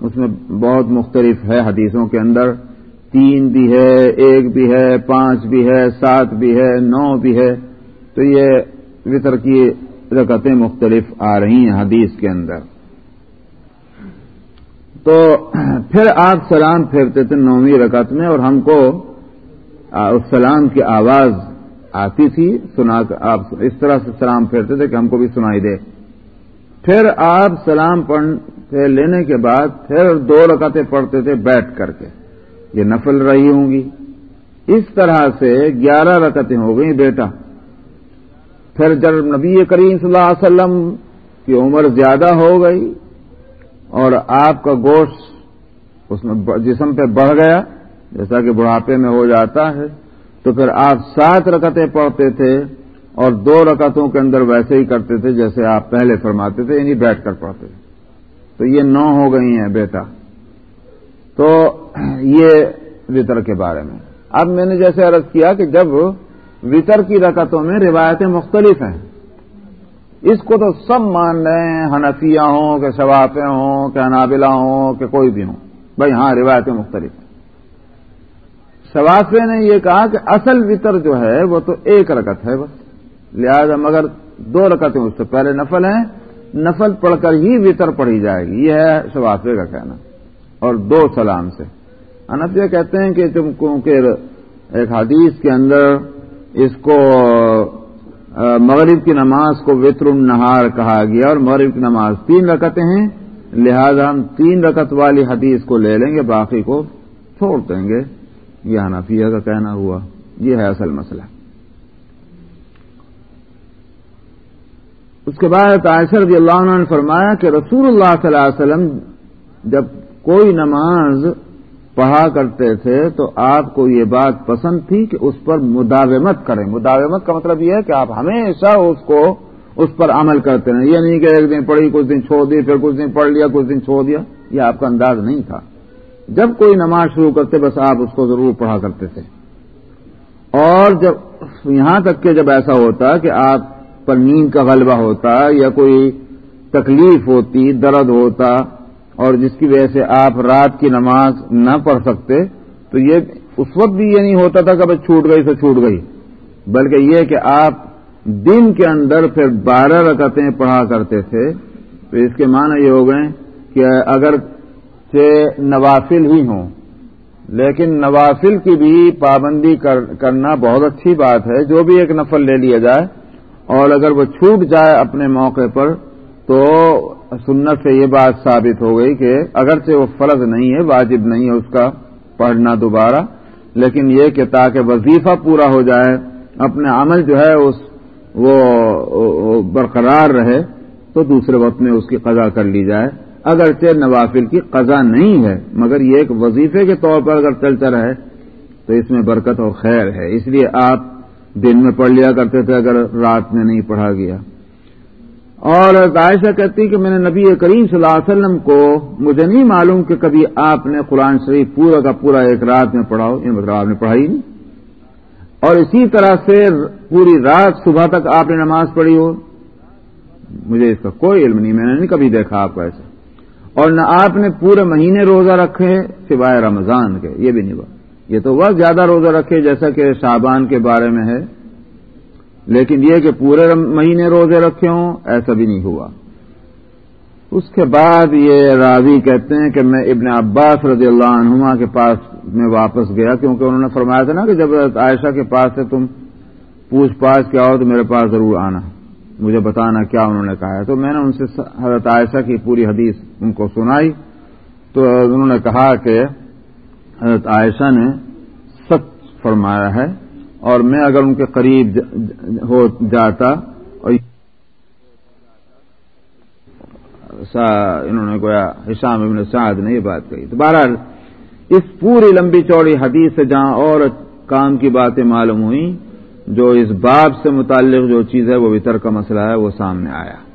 اس میں بہت مختلف ہے۔ حدیثوں کے اندر تین بھی ہے، ایک بھی ہے، پانچ بھی ہے، سات بھی ہے، نو بھی ہے۔ تو یہ وطر کی رکتیں مختلف آ رہی ہیں حدیث کے اندر۔ تو پھر آپ سلام پھیرتے تھے نویں رکعت میں اور ہم کو اس سلام کی آواز آتی تھی، سنا آپ اس طرح سے سلام پھیرتے تھے کہ ہم کو بھی سنائی دے۔ پھر آپ سلام پڑھ لینے کے بعد پھر دو رکعتیں پڑھتے تھے بیٹھ کر کے۔ یہ نفل رہی ہوں گی۔ اس طرح سے گیارہ رکعتیں ہو گئی بیٹا۔ پھر جب نبی کریم صلی اللہ علیہ وسلم کہ عمر زیادہ ہو گئی اور آپ کا گوشت اس میں جسم پہ بڑھ گیا، جیسا کہ بڑھاپے میں ہو جاتا ہے۔ تو پھر آپ سات رکتیں پڑھتے تھے اور دو رکعتوں کے اندر ویسے ہی کرتے تھے، جیسے آپ پہلے فرماتے تھے یعنی بیٹھ کر پڑھتے تھے۔ تو یہ نو ہو گئی ہیں بیٹا۔ تو یہ وطر کے بارے میں۔ اب میں نے جیسے عرض کیا کہ جب وطر کی رکعتوں میں روایتیں مختلف ہیں اس کو تو سب مان رہے ہیں حنفیہ ہوں کہ شوافے ہوں، کہ انابلہ ہوں، کہ کوئی بھی ہوں۔ بھائی ہاں روایتیں مختلف ہیں۔ شوافے نے یہ کہا کہ اصل وطر جو ہے، وہ تو ایک رکت ہے بس۔ لہذا مگر دو رکعتیں اس سے پہلے نفل ہیں۔ نفل پڑھ کر ہی وطر پڑھی جائے گی۔ یہ ہے شوافے کا کہنا۔ اور دو سلام سے۔ انفیہ کہتے ہیں کہ تم کیونکہ ایک حدیث کے اندر اس کو مغرب کی نماز کو وطر النہار کہا گیا اور مغرب کی نماز تین رکعتیں ہیں، لہذا ہم تین رکعت والی حدیث کو لے لیں گے، باقی کو چھوڑ دیں گے۔ یہ حنفیہ کا کہنا ہوا، یہ ہے اصل مسئلہ۔ اس کے بعد عائشہ رضی اللہ عنہ نے فرمایا کہ رسول اللہ صلی اللہ علیہ وسلم جب کوئی نماز پڑھا کرتے تھے تو آپ کو یہ بات پسند تھی کہ اس پر مداومت کریں۔ مداومت کا مطلب یہ ہے کہ آپ ہمیشہ اس کو اس پر عمل کرتے رہیں۔ یہ نہیں کہ ایک دن پڑھی، کچھ دن چھوڑ دی، پھر کچھ دن پڑھ لیا، کچھ دن چھوڑ دیا۔ یہ آپ کا انداز نہیں تھا۔ جب کوئی نماز شروع کرتے بس آپ اس کو ضرور پڑھا کرتے تھے۔ اور جب یہاں تک کہ جب ایسا ہوتا کہ آپ پر نیند کا غلبہ ہوتا یا کوئی تکلیف ہوتی، درد ہوتا اور جس کی وجہ سے آپ رات کی نماز نہ پڑھ سکتے، تو یہ اس وقت بھی یہ نہیں ہوتا تھا کہ بس چھوٹ گئی تو چھوٹ گئی۔ بلکہ یہ کہ آپ دن کے اندر پھر بارہ رکعتیں پڑھا کرتے تھے، تو اس کے معنی یہ ہو گئے کہ اگر نوافل ہی ہوں۔ لیکن نوافل کی بھی پابندی کرنا بہت اچھی بات ہے، جو بھی ایک نفل لے لیا جائے، اور اگر وہ چھوٹ جائے اپنے موقع پر، تو سنت سے یہ بات ثابت ہو گئی کہ اگرچہ وہ فرض نہیں ہے، واجب نہیں ہے اس کا پڑھنا دوبارہ، لیکن یہ کہ تاکہ وظیفہ پورا ہو جائے، اپنے عمل جو ہے اس وہ برقرار رہے، تو دوسرے وقت میں اس کی قضا کر لی جائے۔ اگرچہ نوافل کی قضا نہیں ہے، مگر یہ ایک وظیفے کے طور پر اگر چلتا رہے، تو اس میں برکت اور خیر ہے۔ اس لیے آپ دن میں پڑھ لیا کرتے تھے، اگر رات میں نہیں پڑھا گیا۔ اور عائشہ کہتی کہ میں نے نبی کریم صلی اللہ علیہ وسلم کو، مجھے نہیں معلوم کہ کبھی آپ نے قرآن شریف پورا کا پورا ایک رات میں پڑھاؤ یہ یعنی مطلب آپ نے پڑھائی نہیں۔ اور اسی طرح سے پوری رات صبح تک آپ نے نماز پڑھی ہو۔ مجھے اس کا کوئی علم نہیں، میں نے نہیں کبھی دیکھا آپ کو ایسے اور نہ آپ نے پورے مہینے روزہ رکھے سوائے رمضان کے، یہ بھی نہیں بات یہ تو وہ زیادہ روزہ رکھے، جیسا کہ شابان کے بارے میں ہے۔ لیکن یہ کہ پورے مہینے روزے رکھے ہوں، ایسا بھی نہیں ہوا۔ اس کے بعد یہ راضی کہتے ہیں کہ میں ابن عباس رضی اللہ عنہما کے پاس میں واپس گیا، کیونکہ انہوں نے فرمایا تھا نا کہ جب عائشہ کے پاس سے تم پوچھ پاچھ کے آؤ تو میرے پاس ضرور آنا، مجھے بتانا کیا انہوں نے کہا ہے۔ تو میں نے ان سے حضرت عائشہ کی پوری حدیث ان کو سنائی۔ تو انہوں نے کہا کہ حضرت عائشہ نے سچ فرمایا ہے اور میں اگر ان کے قریب ہو جاتا اور انہوں نے گویا حشام ابن سعد نے یہ بات کہی۔ تو بہرحال، اس پوری لمبی چوڑی حدیث سے جہاں اور کام کی باتیں معلوم ہوئیں، جو اس باب سے متعلق جو چیز ہے، وہ وطر کا مسئلہ ہے، وہ سامنے آیا۔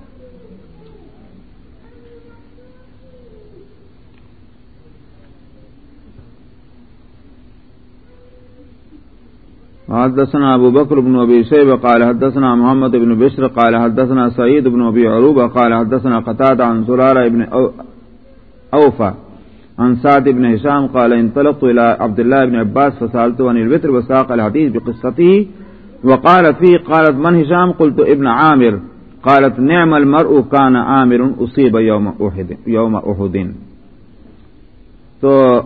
حدثنا ابو بكر بن ابي شيبه قال حدثنا محمد بن بشر قال حدثنا سعيد بن ابي عروبه قال حدثنا قتاده عن زراره بن اوفى عن سعد بن هشام قال انطلقت الى عبد الله بن عباس فسالته عن الوتر وساق الحديث بقصته وقال فيه قالت من هشام قلت ابن عامر قالت نعم المرء كان عامر اصيب يوم احد يوم احد تو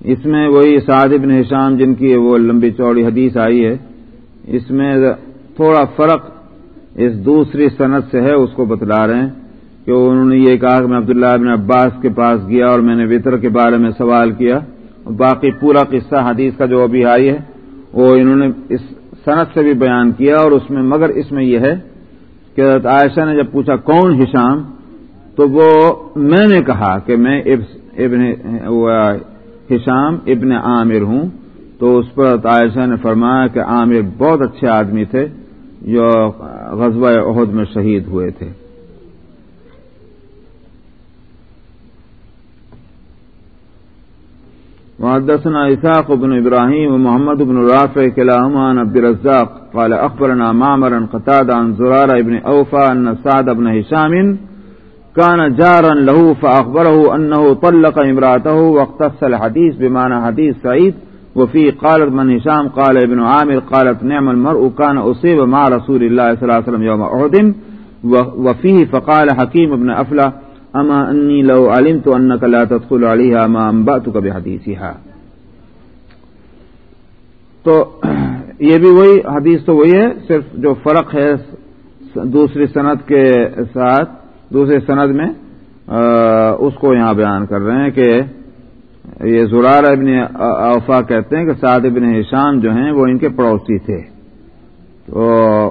اس میں وہی سعد بن حشام جن کی وہ لمبی چوڑی حدیث آئی ہے، اس میں تھوڑا فرق اس دوسری صنعت سے ہے، اس کو بتلا رہے ہیں کہ انہوں نے یہ کہا کہ میں عبداللہ ابن عباس کے پاس گیا اور میں نے وطر کے بارے میں سوال کیا۔ باقی پورا قصہ حدیث کا جو ابھی آئی ہے، وہ انہوں نے اس صنعت سے بھی بیان کیا اور اس میں، مگر اس میں یہ ہے کہ حضرت عائشہ نے جب پوچھا کون ہشام تو وہ میں نے کہا کہ میں ابن ہشام ابن عامر ہوں، تو اس پر عائشہ نے فرمایا کہ عامر بہت اچھے آدمی تھے، جو غزوہ عہد میں شہید ہوئے تھے۔ وحدثنا إساق بن إبراهيم ومحمد بن رافع كلاهما عن عبد الرزاق قال أخبرنا معمر قتاد عن زرار بن أوفى أن سعد بن هشام كان جارا له فأخبره أنه طلق امرأته واقتص الحديث بمعنى حديث سعيد، وفي قالت من هشام، قال ابن عامر، قالت نعم المرء كان أصيب مع رسول الله صلى الله عليه وسلم يوم أعد وفيه فقال حكيم بن أفلى اما انی لو علم تو ان لا تدخل علیہ اما امبا تو حدیث تو یہ بھی وہی حدیث تو وہی ہے، صرف جو فرق ہے دوسری صنعت کے ساتھ دوسرے سند میں اس کو یہاں بیان کر رہے ہیں کہ یہ زرار ابن اوفا کہتے ہیں کہ سعد ابن حشام جو ہیں وہ ان کے پڑوسی تھے۔ تو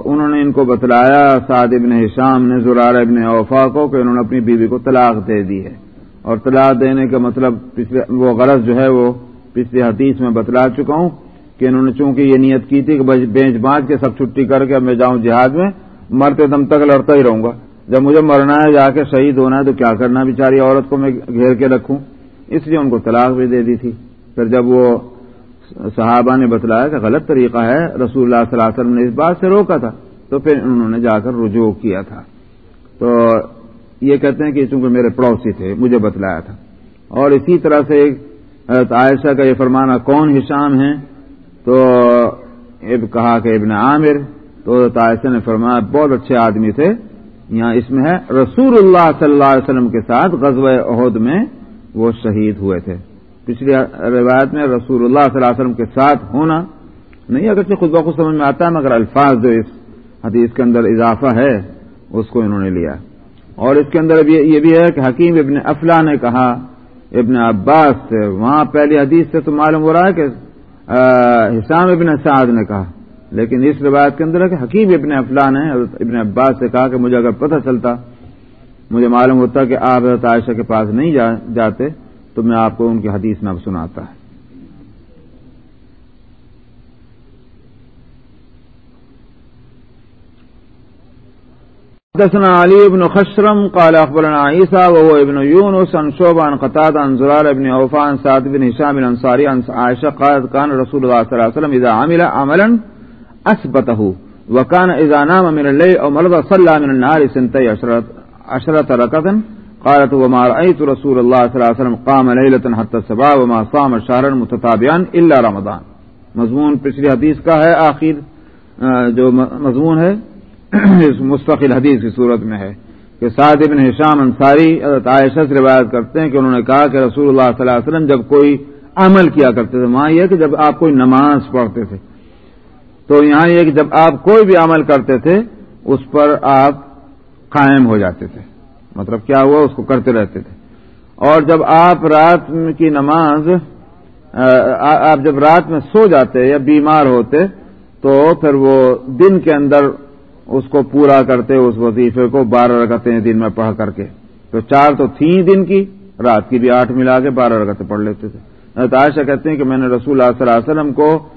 انہوں نے ان کو بتلایا، سعد ابن ہشام نے زرار ابن اوفا کو کہ انہوں نے اپنی بیوی کو طلاق دے دی ہے۔ اور طلاق دینے کا مطلب پچھلے، وہ غرض جو ہے وہ پچھلی حدیث میں بتلا چکا ہوں کہ انہوں نے چونکہ یہ نیت کی تھی کہ بینچ بانچ کے سب چھٹی کر کے میں جاؤں جہاد میں، مرتے دم تک لڑتا ہی رہوں گا۔ جب مجھے مرنا ہے، جا کے شہید ہونا ہے تو کیا کرنا بیچاری عورت کو میں گھیر کے رکھوں۔ اس لیے ان کو طلاق بھی دے دی تھی۔ پھر جب وہ صحابہ نے بتلایا کہ غلط طریقہ ہے، رسول اللہ صلی اللہ علیہ وسلم نے اس بات سے روکا تھا۔ تو پھر انہوں نے جا کر رجوع کیا تھا۔ تو یہ کہتے ہیں کہ چونکہ میرے پڑوسی تھے، مجھے بتلایا تھا۔ اور اسی طرح سے حضرت عائشہ کا یہ فرمانا، کون ہشام ہے تو اب کہا کہ ابن عامر۔ تو حضرت عائشہ نے فرمایا، بہت اچھے آدمی تھے۔ یہاں اس میں ہے، رسول اللہ صلی اللہ علیہ وسلم کے ساتھ غزوہ عہد میں وہ شہید ہوئے تھے۔ پچھلی روایت میں رسول اللہ صلی اللہ علیہ وسلم کے ساتھ ہونا نہیں، اگرچہ خود بخود سمجھ میں آتا ہے، مگر الفاظ جو اس حدیث کے اندر اضافہ ہے، اس کو انہوں نے لیا۔ اور اس کے اندر یہ بھی ہے کہ حکیم ابن افلا نے کہا، ابن عباس سے، وہاں پہلی حدیث سے تو معلوم ہو رہا ہے کہ حسام ابن سعد نے کہا۔ لیکن اس روایت کے اندر ہے کہ حکیم ابن افلا نے ابن عباس سے کہا کہ مجھے اگر پتہ چلتا، مجھے معلوم ہوتا کہ آپ حضرت عائشہ کے پاس نہیں جاتے، تو میں آپ کو ان کی حدیث میں سناتا۔ ہے حدثنا علي بن خشرم، قال أخبرنا عيسى وهو ابن يونس عن شعب عن قتاد عن زرار بن عوفا عن سعد بن هشام الأنصاري عن عائشة قالت كان رسول الله صلى الله عليه وسلم إذا عمل عملا أثبته. وكان إذا نام من الليل أو مرض صلى من النهار سنتي عشرة ركضا قالت، وما رأيت رسول الله صلى الله عليه وسلم قام ليلة حتى السبا وما صام شهرا متتابعا إلا رمضان. مضمون پچھلی حدیث کا ہے، آخر جو مضمون ہے، اس مستقل حدیث کی صورت میں ہے کہ سعد ابن حشام انصاری عائشہ سے روایت کرتے ہیں کہ انہوں نے کہا کہ رسول اللہ صلی اللہ علیہ وسلم جب کوئی عمل کیا کرتے تھے وہاں یہ کہ جب آپ کوئی نماز پڑھتے تھے تو یہاں یہ کہ جب آپ کوئی بھی عمل کرتے تھے، اس پر آپ قائم ہو جاتے تھے۔ مطلب کیا ہوا؟ اس کو کرتے رہتے تھے۔ اور جب آپ رات کی نماز آپ جب رات میں سو جاتے یا بیمار ہوتے، تو پھر وہ دن کے اندر اس کو پورا کرتے، اس وظیفے کو بارہ رکھتے ہیں دن میں پڑھ کر کے۔ تو چار تو تھیں دن کی، رات کی بھی آٹھ ملا کے بارہ رکھتے پڑھ لیتے تھے۔ عائشہ کہتے ہیں کہ میں نے رسول اللہ صلی اللہ علیہ وسلم کو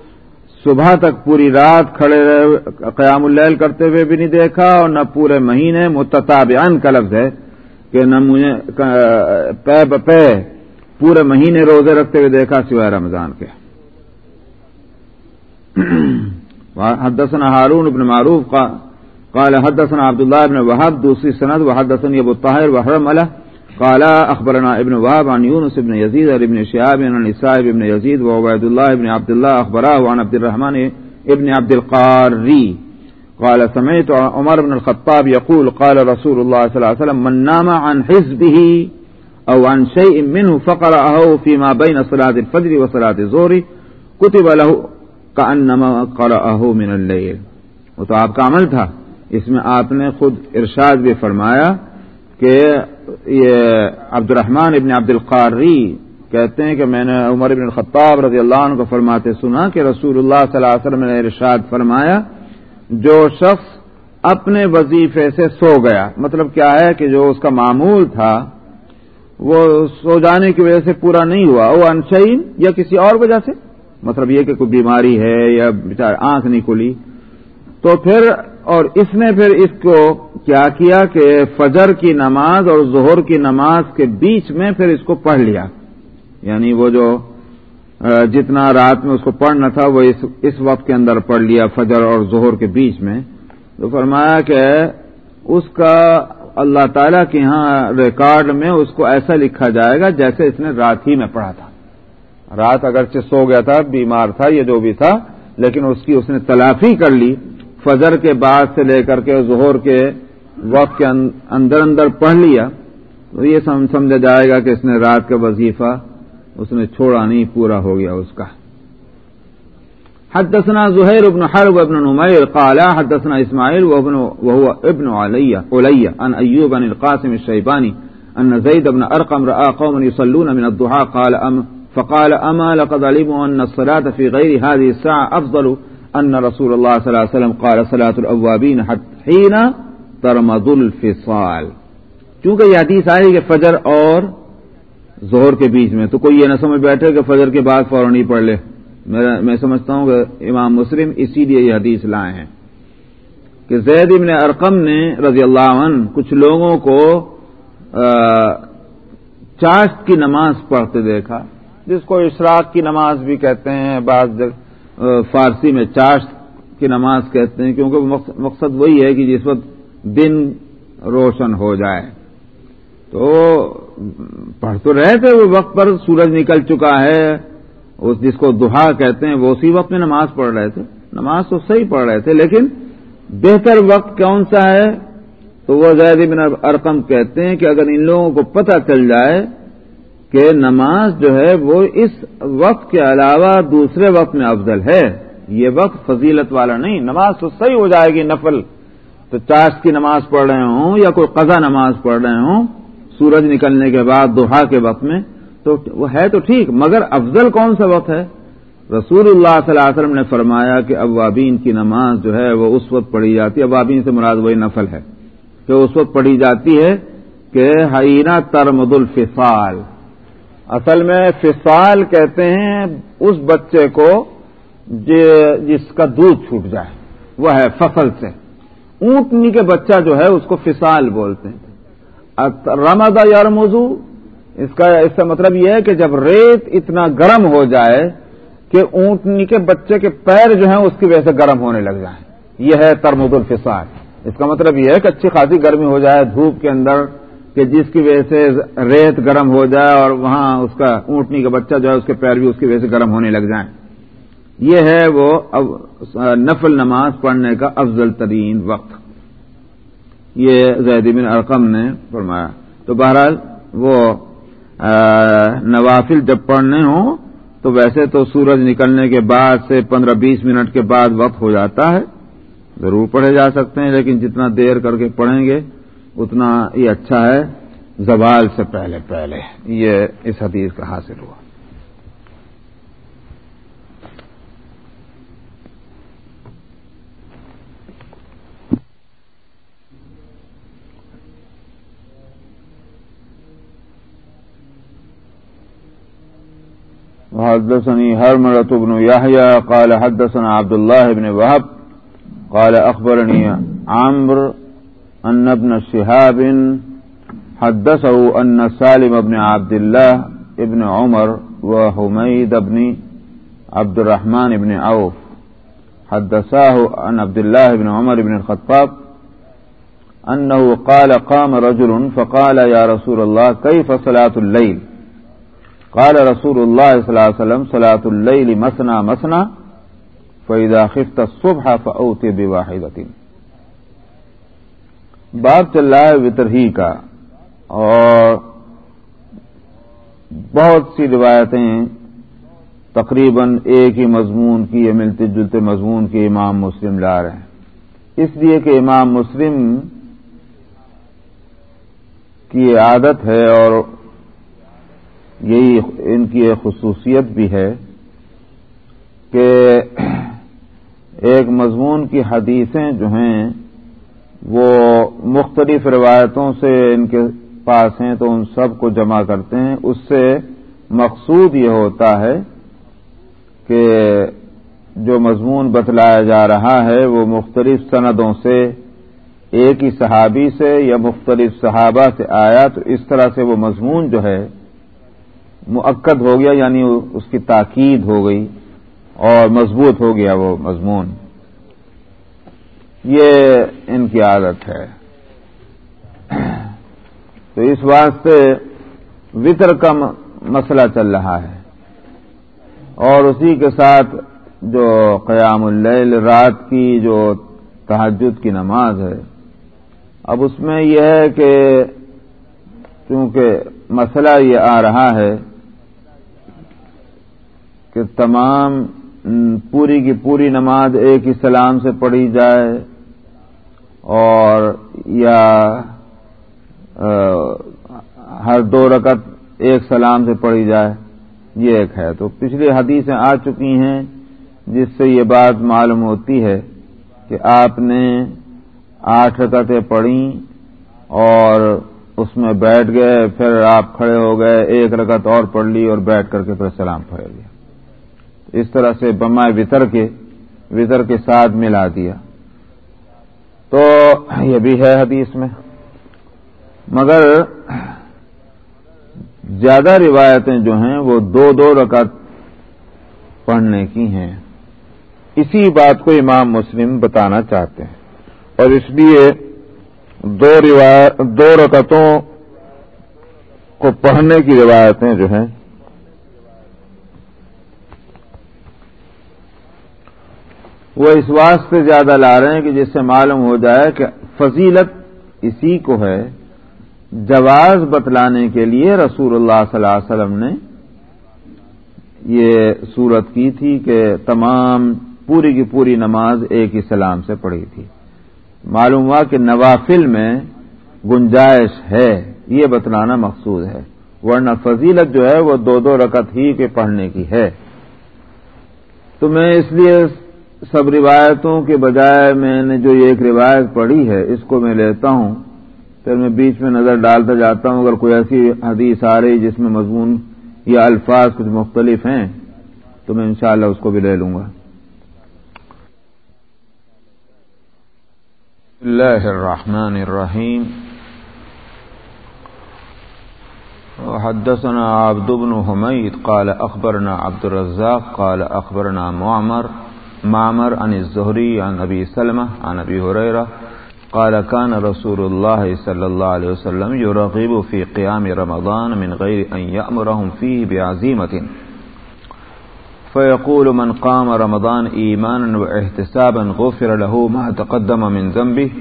صبح تک پوری رات کھڑے رہے قیام اللیل کرتے ہوئے بھی نہیں دیکھا اور نہ پورے مہینے متتابعان کا لفظ ہے کہ نہ مجھے پے بپے پورے مہینے روزے رکھتے ہوئے دیکھا سوائے رمضان کے۔ حدثنا ہارون ابن معروف قال حدثنا عبد الله بن وهب دوسری سند وحدثني ابو الطاهر وحرم له قال اخبرنا ابن وهب عن يونس بن يزيد ابن شهاب عن نسائب ابن يزيد وعبيد الله بن عبد الله اخبره عن عبد الرحمن ابن عبد القاري. قال سمعت عمر بن الخطاب يقول قال رسول الله صلى الله عليه وسلم من نام عن حزبه أو عن شيء منه فقرأه فيما بين صلاة الفجر وصلاة الظهر. كتب له كأنما قرأه من الليل. وہ تو آپ کا عمل تھا. اس میں آپ نے خود ارشاد بھی فرمایا کہ یہ عبد الرحمان ابن عبد القاری کہتے ہیں کہ میں نے عمر ابن الخطاب رضی اللہ عنہ کو فرماتے سنا کہ رسول اللہ صلی اللہ علیہ وسلم نے ارشاد فرمایا، جو شخص اپنے وظیفے سے سو گیا مطلب کیا ہے کہ جو اس کا معمول تھا، وہ سو جانے کی وجہ سے پورا نہیں ہوا، وہ انشین یا کسی اور وجہ سے؟ مطلب یہ کہ کوئی بیماری ہے یا بچار آنکھ نہیں کھلی۔ تو پھر اور اس نے پھر اس کو کیا کیا کہ فجر کی نماز اور ظہر کی نماز کے بیچ میں پھر اس کو پڑھ لیا۔ یعنی وہ جو جتنا رات میں اس کو پڑھنا تھا وہ اس وقت کے اندر پڑھ لیا فجر اور ظہر کے بیچ میں۔ تو فرمایا کہ اس کا اللہ تعالی کے یہاں ریکارڈ میں اس کو ایسا لکھا جائے گا جیسے اس نے رات ہی میں پڑھا تھا۔ رات اگرچہ سو گیا تھا، بیمار تھا، یہ جو بھی تھا، لیکن اس کی، اس نے تلافی کر لی۔ فجر کے بعد سے لے کر کے ظہور کے وقت کے اندر اندر پڑھ لیا، تو یہ سمجھا جائے گا کہ اس نے رات کا وظیفہ اس نے چھوڑا نہیں، پورا ہو گیا اس کا۔ حدثنا زهير بن حرب بن نمير قال حدثنا اسماعيل وابن وهو ابن علي علي عن ايوب عن القاسم الشيباني ان زيد بن ارقم راى قوما يصلون من الضحى قال ام فقال اما لقد علموا ان الصلاه في غير هذه الساعه افضل ان رسول الله صلى الله عليه وسلم قال صلاه الاوابين حين ترمض الفصال. چونکہ یہ حدیث آئی کہ فجر اور زہر کے بیچ میں، تو کوئی یہ نہ سمجھ بیٹھے کہ فجر کے بعد فوراً ہی پڑھ لے۔ میں سمجھتا ہوں کہ امام مسلم اسی لیے یہ حدیث لائے ہیں۔ کہ زید ابن ارقم نے رضی اللہ عنہ کچھ لوگوں کو چاشت کی نماز پڑھتے دیکھا، جس کو اشراق کی نماز بھی کہتے ہیں، بعض جگہ فارسی میں چاشت کی نماز کہتے ہیں، کیونکہ مقصد وہی ہے کہ جس وقت دن روشن ہو جائے۔ تو پڑھ تو رہے تھے، وہ وقت پر سورج نکل چکا ہے۔ اس جس کو دہا کہتے ہیں، وہ اسی وقت میں نماز پڑھ رہے تھے۔ نماز تو صحیح پڑھ رہے تھے، لیکن بہتر وقت کون سا ہے؟ تو وہ زید بن ارقم کہتے ہیں کہ اگر ان لوگوں کو پتہ چل جائے کہ نماز جو ہے وہ اس وقت کے علاوہ دوسرے وقت میں افضل ہے۔ یہ وقت فضیلت والا نہیں، نماز تو صحیح ہو جائے گی نفل۔ تو چاش کی نماز پڑھ رہے ہوں یا کوئی قضا نماز پڑھ رہے ہوں، سورج نکلنے کے بعد، دوہا کے وقت میں، تو وہ ہے تو ٹھیک، مگر افضل کون سا وقت ہے؟ رسول اللہ صلی اللہ علیہ وسلم نے فرمایا کہ اوابین کی نماز جو ہے وہ اس وقت پڑھی جاتی ہے اوابین سے مراد وہی نفل ہے۔ کہ اس وقت پڑھی جاتی ہے کہ حینا ترمد الفصال۔ اصل میں فصال کہتے ہیں اس بچے کو جس کا دودھ چھوٹ جائے، وہ ہے فصل سے۔ اونٹنی کے بچہ جو ہے، اس کو فصال بولتے ہیں۔ رمدا یار موضوع اس کا اس کا مطلب یہ ہے کہ جب ریت اتنا گرم ہو جائے کہ اونٹنی کے بچے کے پیر جو ہیں، اس کی وجہ سے گرم ہونے لگ جائیں۔ یہ ہے ترمد الفسار اس کا مطلب یہ ہے کہ اچھی خاصی گرمی ہو جائے، دھوپ کے اندر کہ جس کی وجہ سے ریت گرم ہو جائے اور وہاں اس کا اونٹنی کا بچہ جو ہے اس کے پیر بھی اس کی وجہ سے گرم ہونے لگ جائیں۔ یہ ہے وہ نفل نماز پڑھنے کا افضل ترین وقت۔ یہ زید بن ارقم نے فرمایا۔ تو بہرحال وہ نوافل جب پڑھنے ہوں تو ویسے تو سورج نکلنے کے بعد سے پندرہ بیس منٹ کے بعد وقت ہو جاتا ہے۔ ضرور پڑھے جا سکتے ہیں، لیکن جتنا دیر کر کے پڑھیں گے اتنا یہ اچھا ہے، زوال سے پہلے پہلے یہ اس حدیث کا حاصل ہوا۔ وحدثني هرملة بن يحيى، قال حدثنا عبد الله بن وهب، قال أخبرني عمرو أن ابن شهاب حدثه أن سالم بن عبد الله ابن عمر وحميد بن عبد الرحمن بن عوف حدثاه عن عبد الله بن عمر بن الخطاب أنه قال قام رجل فقال يا رسول الله كيف صلاة الليل؟ قال رسول اللہ صلی اللہ علیہ وسلم صلاۃ اللہ مسنا مسنا فیدا خفت صبح فوت بواحد باب چل رہا ہے وطر ہی کا اور بہت سی روایتیں تقریباً ایک ہی مضمون کی یا ملتے جلتے مضمون کی امام مسلم لا رہے ہیں۔ اس لیے کہ امام مسلم کی عادت ہے اور یہی ان کی ایک خصوصیت بھی ہے کہ ایک مضمون کی حدیثیں جو ہیں وہ مختلف روایتوں سے ان کے پاس ہیں تو ان سب کو جمع کرتے ہیں۔ اس سے مقصود یہ ہوتا ہے کہ جو مضمون بتلایا جا رہا ہے وہ مختلف سندوں سے، ایک ہی صحابی سے یا مختلف صحابہ سے آیا تو اس طرح سے وہ مضمون جو ہے معقد ہو گیا یعنی اس کی تاکید ہو گئی اور مضبوط ہو گیا وہ مضمون۔ یہ ان کی عادت ہے۔ تو اس واسطے وطر کا مسئلہ چل رہا ہے۔ اور اسی کے ساتھ جو قیام اللیل رات کی جو تحجد کی نماز ہے، اب اس میں یہ ہے کہ چونکہ مسئلہ یہ آ رہا ہے کہ تمام پوری کی پوری نماز ایک ہی سلام سے پڑھی جائے اور یا ہر دو رکعت ایک سلام سے پڑھی جائے، یہ ایک ہے۔ تو پچھلی حدیثیں آ چکی ہیں، جس سے یہ بات معلوم ہوتی ہے کہ آپ نے آٹھ رکعتیں پڑھی اور اس میں بیٹھ گئے، پھر آپ کھڑے ہو گئے، ایک رکعت اور پڑھ لی اور بیٹھ کر کے پھر سلام پڑھ لیا۔ اس طرح سے بما وطر کے وطر کے ساتھ ملا دیا۔ تو یہ بھی ہے حدیث میں۔ مگر زیادہ روایتیں جو ہیں وہ دو دو رکعت پڑھنے کی ہیں۔ اسی بات کو امام مسلم بتانا چاہتے ہیں۔ اور اس لیے دو دو رکعتوں کو پڑھنے کی روایتیں جو ہیں وہ اس واسطے زیادہ لا رہے ہیں کہ جس سے معلوم ہو جائے کہ فضیلت اسی کو ہے جواز بتلانے کے لیے رسول اللہ صلی اللہ علیہ وسلم نے یہ صورت کی تھی کہ تمام پوری کی پوری نماز ایک ہی سلام سے پڑھی تھی۔ معلوم ہوا کہ نوافل میں گنجائش ہے، یہ بتلانا مقصود ہے۔ ورنہ فضیلت جو ہے وہ دو دو رکعت ہی کے پڑھنے کی ہے۔ تو میں اس لیے سب روایتوں کے بجائے میں نے جو ایک روایت پڑھی ہے، اس کو میں لیتا ہوں۔ پھر میں بیچ میں نظر ڈالتا جاتا ہوں، اگر کوئی ایسی حدیث آ رہی جس میں مضمون یا الفاظ کچھ مختلف ہیں، تو میں انشاءاللہ اس کو بھی لے لوں گا۔ اللہ الرحمن الرحیم۔ حدثنا عبد بن حمید، قال اخبرنا عبد الرزاق، قال اخبرنا معمر۔ معمر عن الزهري عن ابي سلمة عن ابي هريره قال كان رسول الله صلى الله عليه وسلم يرغب في قيام رمضان من غير أن يأمرهم فيه بعزيمة فيقول من قام رمضان إيمانا واحتسابا غفر له ما تقدم من ذنبه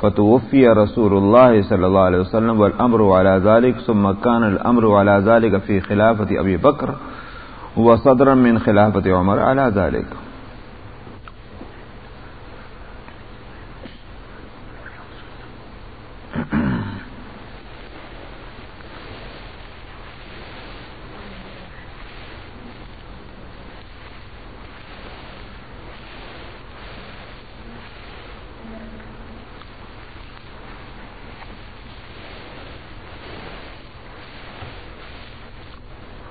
فتوفي رسول الله صلى الله عليه وسلم والأمر على ذلك ثم كان الأمر على ذلك في خلافة أبي بكر وصدرا من خلافة عمر على ذلك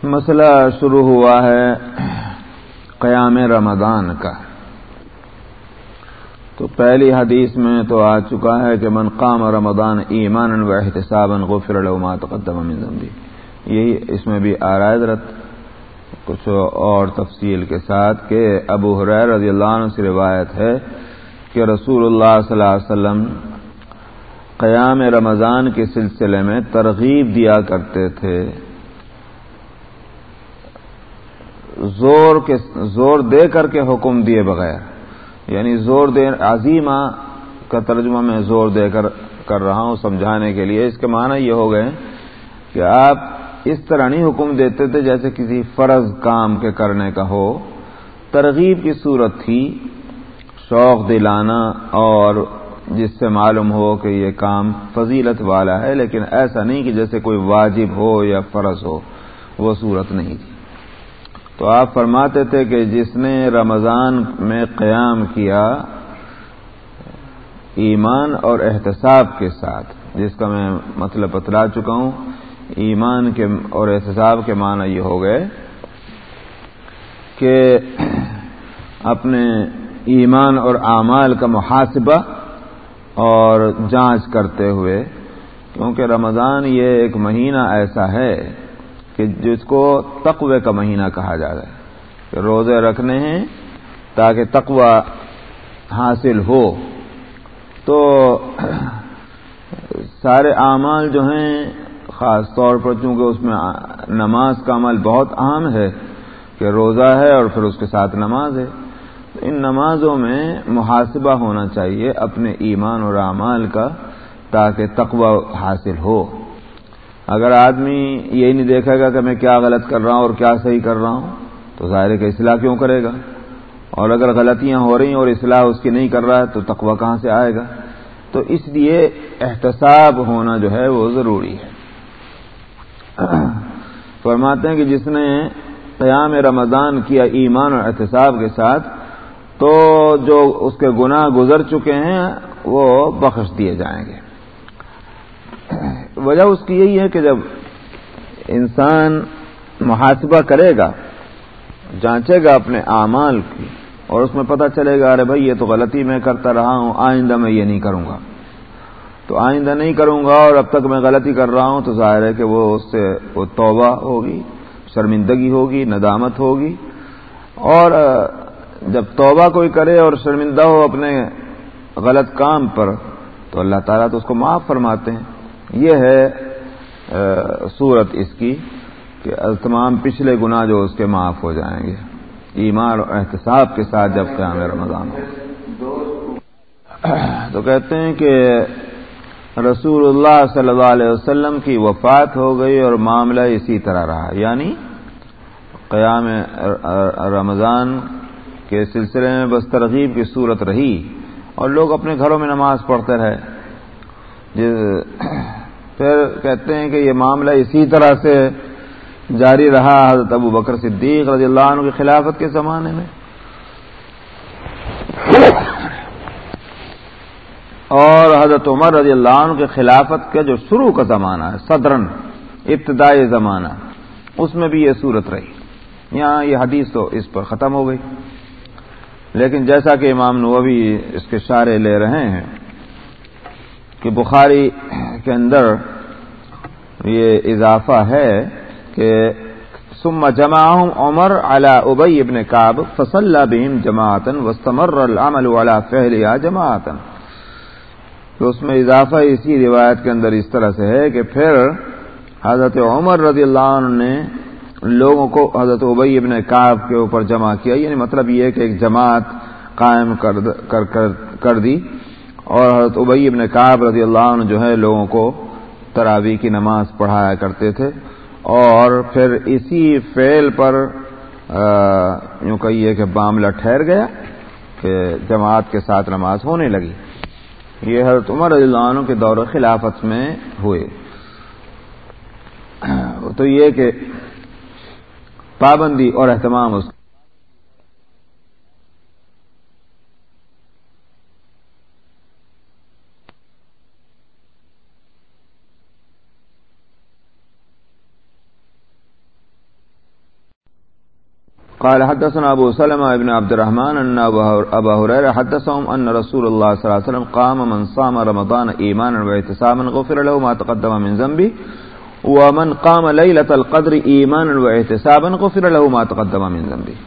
مسئلہ شروع ہوا ہے قیام رمضان کا۔ تو پہلی حدیث میں تو آ چکا ہے کہ من قام رمضان ایمان و احتساب غفر ما تقدم من ذنبی یہی اس میں بھی آرائد رت کچھ اور تفصیل کے ساتھ کہ ابو حریر رضی اللہ عنہ سے روایت ہے کہ رسول اللہ صلی اللہ علیہ وسلم قیام رمضان کے سلسلے میں ترغیب دیا کرتے تھے۔ زور کے زور دے کر کے حکم دیے بغیر۔ یعنی زور دے عظیمہ کا ترجمہ میں زور دے کر کر رہا ہوں سمجھانے کے لیے۔ اس کے معنی یہ ہو گئے کہ آپ اس طرح نہیں حکم دیتے تھے جیسے کسی فرض کام کے کرنے کا ہو۔ ترغیب کی صورت تھی، شوق دلانا اور جس سے معلوم ہو کہ یہ کام فضیلت والا ہے، لیکن ایسا نہیں کہ جیسے کوئی واجب ہو یا فرض ہو، وہ صورت نہیں تھی۔ تو آپ فرماتے تھے کہ جس نے رمضان میں قیام کیا ایمان اور احتساب کے ساتھ، جس کا میں مطلب بتلا چکا ہوں، ایمان کے اور احتساب کے معنی یہ ہو گئے کہ اپنے ایمان اور اعمال کا محاسبہ اور جانچ کرتے ہوئے، کیونکہ رمضان یہ ایک مہینہ ایسا ہے کہ جس کو تقوی کا مہینہ کہا جاتا ہے کہ روزے رکھنے ہیں تاکہ تقوی حاصل ہو۔ تو سارے اعمال جو ہیں، خاص طور پر چونکہ اس میں نماز کا عمل بہت اہم ہے کہ روزہ ہے اور پھر اس کے ساتھ نماز ہے ان نمازوں میں محاسبہ ہونا چاہیے اپنے ایمان اور اعمال کا تاکہ تقوی حاصل ہو۔ اگر آدمی یہی نہیں دیکھے گا کہ میں کیا غلط کر رہا ہوں اور کیا صحیح کر رہا ہوں، تو ظاہر کا اصلاح کیوں کرے گا؟ اور اگر غلطیاں ہو رہی ہیں اور اصلاح اس کی نہیں کر رہا ہے، تو تقوی کہاں سے آئے گا؟ تو اس لیے احتساب ہونا جو ہے وہ ضروری ہے۔ فرماتے ہیں کہ جس نے قیام رمضان کیا ایمان اور احتساب کے ساتھ، تو جو اس کے گناہ گزر چکے ہیں، وہ بخش دیے جائیں گے۔ وجہ اس کی یہی ہے کہ جب انسان محاسبہ کرے گا، جانچے گا اپنے اعمال کی، اور اس میں پتہ چلے گا، ارے بھائی یہ تو غلطی میں کرتا رہا ہوں، آئندہ میں یہ نہیں کروں گا۔ تو آئندہ نہیں کروں گا اور اب تک میں غلطی کر رہا ہوں، تو ظاہر ہے کہ وہ اس سے، وہ توبہ ہوگی، شرمندگی ہوگی، ندامت ہوگی۔ اور جب توبہ کوئی کرے اور شرمندہ ہو اپنے غلط کام پر، تو اللہ تعالیٰ تو اس کو معاف فرماتے ہیں۔ یہ ہے صورت اس کی کہ تمام پچھلے گناہ جو اس کے معاف ہو جائیں گے، ایمان اور احتساب کے ساتھ جب قیام رمضان ہو۔ تو کہتے ہیں کہ رسول اللہ صلی اللہ علیہ وسلم کی وفات ہو گئی اور معاملہ اسی طرح رہا۔ یعنی قیام رمضان کے سلسلے میں بس ترغیب کی صورت رہی اور لوگ اپنے گھروں میں نماز پڑھتے رہے۔ پھر کہتے ہیں کہ یہ معاملہ اسی طرح سے جاری رہا حضرت ابو بکر صدیق رضی اللہ عنہ کی خلافت کے زمانے میں۔ اور حضرت عمر رضی اللہ عنہ کے خلافت کا جو شروع کا زمانہ ہے صدرن ابتدائی زمانہ، اس میں بھی یہ صورت رہی۔ یہاں یہ حدیث تو اس پر ختم ہو گئی۔ لیکن جیسا کہ امام نووی اس کے شارے لے رہے ہیں کہ بخاری کے اندر یہ اضافہ ہے کہ ثم جمعهم عمر على ابی ابن کاب فصلى بهم جماعتا واستمر العمل على فعلها جماعتا۔ تو اس میں اضافہ اسی روایت کے اندر اس طرح سے ہے کہ پھر حضرت عمر رضی اللہ عنہ نے لوگوں کو حضرت ابئی ابن کاب کے اوپر جمع کیا یعنی مطلب یہ کہ ایک جماعت قائم کر کر, کر, کر دی۔ اور حضرت ابئی ابن کاب رضی اللہ عنہ جو ہے لوگوں کو تراوی کی نماز پڑھایا کرتے تھے اور پھر اسی فعل پر یوں کہیے کہ معاملہ ٹھہر گیا کہ جماعت کے ساتھ نماز ہونے لگی۔ یہ حضرت عمر رضی اللہ عنہ کے دور خلافت میں ہوئے۔ تو یہ کہ پابندی اور اہتمام اس قال حدثنا ابو سلمة ابن عبد الرحمن ان ابا هريره حدثهم ان رسول الله صلى الله عليه وسلم قام من صام رمضان ايمانا واحتسابا غفر له ما تقدم من ذنبه ومن قام ليله القدر ايمانا واحتسابا غفر له ما تقدم من ذنبه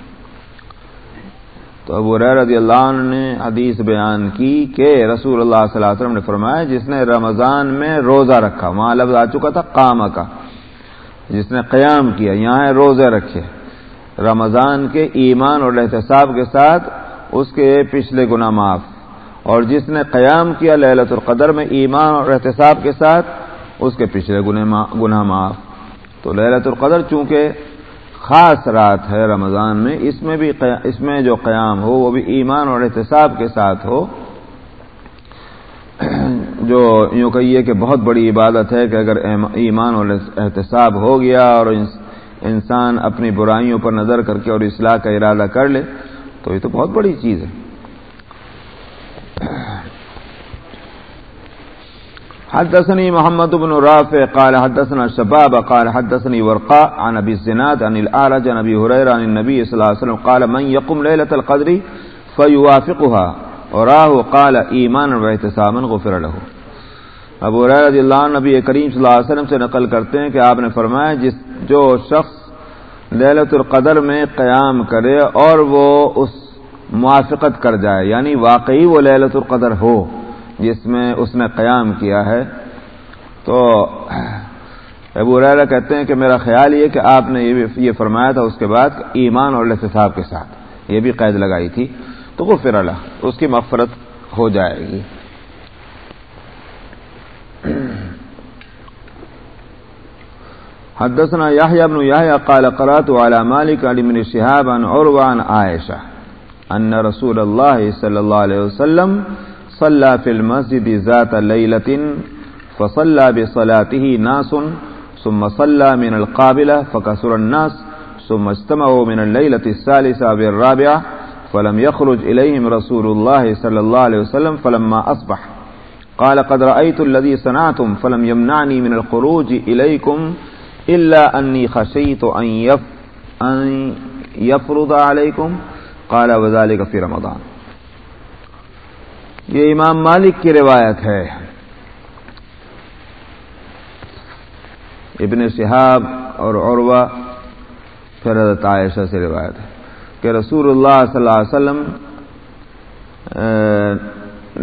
تو ابو ہریرہ رضی اللہ عنہ نے حدیث بیان کی کہ رسول اللہ صلی اللہ علیہ وسلم نے فرمایا جس نے رمضان میں روزہ رکھا، وہاں لفظ آ چکا تھا قام کا، جس نے قیام کیا، یہاں روزے رکھے۔ رمضان کے ایمان اور احتساب کے ساتھ اس کے پچھلے گناہ معاف۔ اور جس نے قیام کیا للت القدر میں ایمان اور احتساب کے ساتھ، اس کے پچھلے گناہ معاف۔ تو للت القدر چونکہ خاص رات ہے رمضان میں، اس میں بھی اس میں جو قیام ہو، وہ بھی ایمان اور احتساب کے ساتھ ہو۔ جو یوں کہیے کہ بہت بڑی عبادت ہے کہ اگر ایمان اور احتساب ہو گیا اور انسان اپنی برائیوں پر نظر کر کے اور اصلاح کا ارادہ کر لے، تو یہ تو بہت بڑی چیز ہے۔ حدثني محمد بن رافع قال حدثنا شباب قال حدثني ورقاء عن ابي الزناد عن الاعرج عن ابي هريره عن النبي صلى الله عليه وسلم قال من يقوم ليله القدر فيوافقها وراه قال ایمان واحتساما غفر له۔ ابو هريره رضی اللہ عنہ نبی کریم صلی اللہ علیہ وسلم سے نقل کرتے ہیں کہ آپ نے فرمایا جس جو شخص للت القدر میں قیام کرے اور وہ اس موافقت کر جائے یعنی واقعی وہ للت القدر ہو جس میں اس نے قیام کیا ہے۔ تو ابو ریرا کہتے ہیں کہ میرا خیال یہ کہ آپ نے یہ فرمایا تھا اس کے بعد ایمان اور لحساب کے ساتھ۔ یہ بھی قید لگائی تھی۔ تو وہ پھر اللہ اس کی مغفرت ہو جائے گی۔ حدثنا يحيى بن يحيى قال قرات على مالك علي بن شهاب عن عروة عن عائشة أن رسول الله صلى الله عليه وسلم صلى في المسجد ذات ليلة فصلى بصلاته ناس ثم صلى من القابلة فكسر الناس ثم استمعوا من الليلة الثالثة بالرابعة فلم يخرج إليهم رسول الله صلى الله عليه وسلم فلما أصبح. قال قد رأيت الذي صنعتم فلم يمنعني من الخروج إليكم إلا أني خشيت أن, يف أن يفرض عليكم. قال وذلك في رمضان. یہ امام مالک کی روایت ہے. ابن صحاب اور عروہ پھر حضرت عائشہ سے روایت ہے کہ رسول اللہ صلی اللہ علیہ وسلم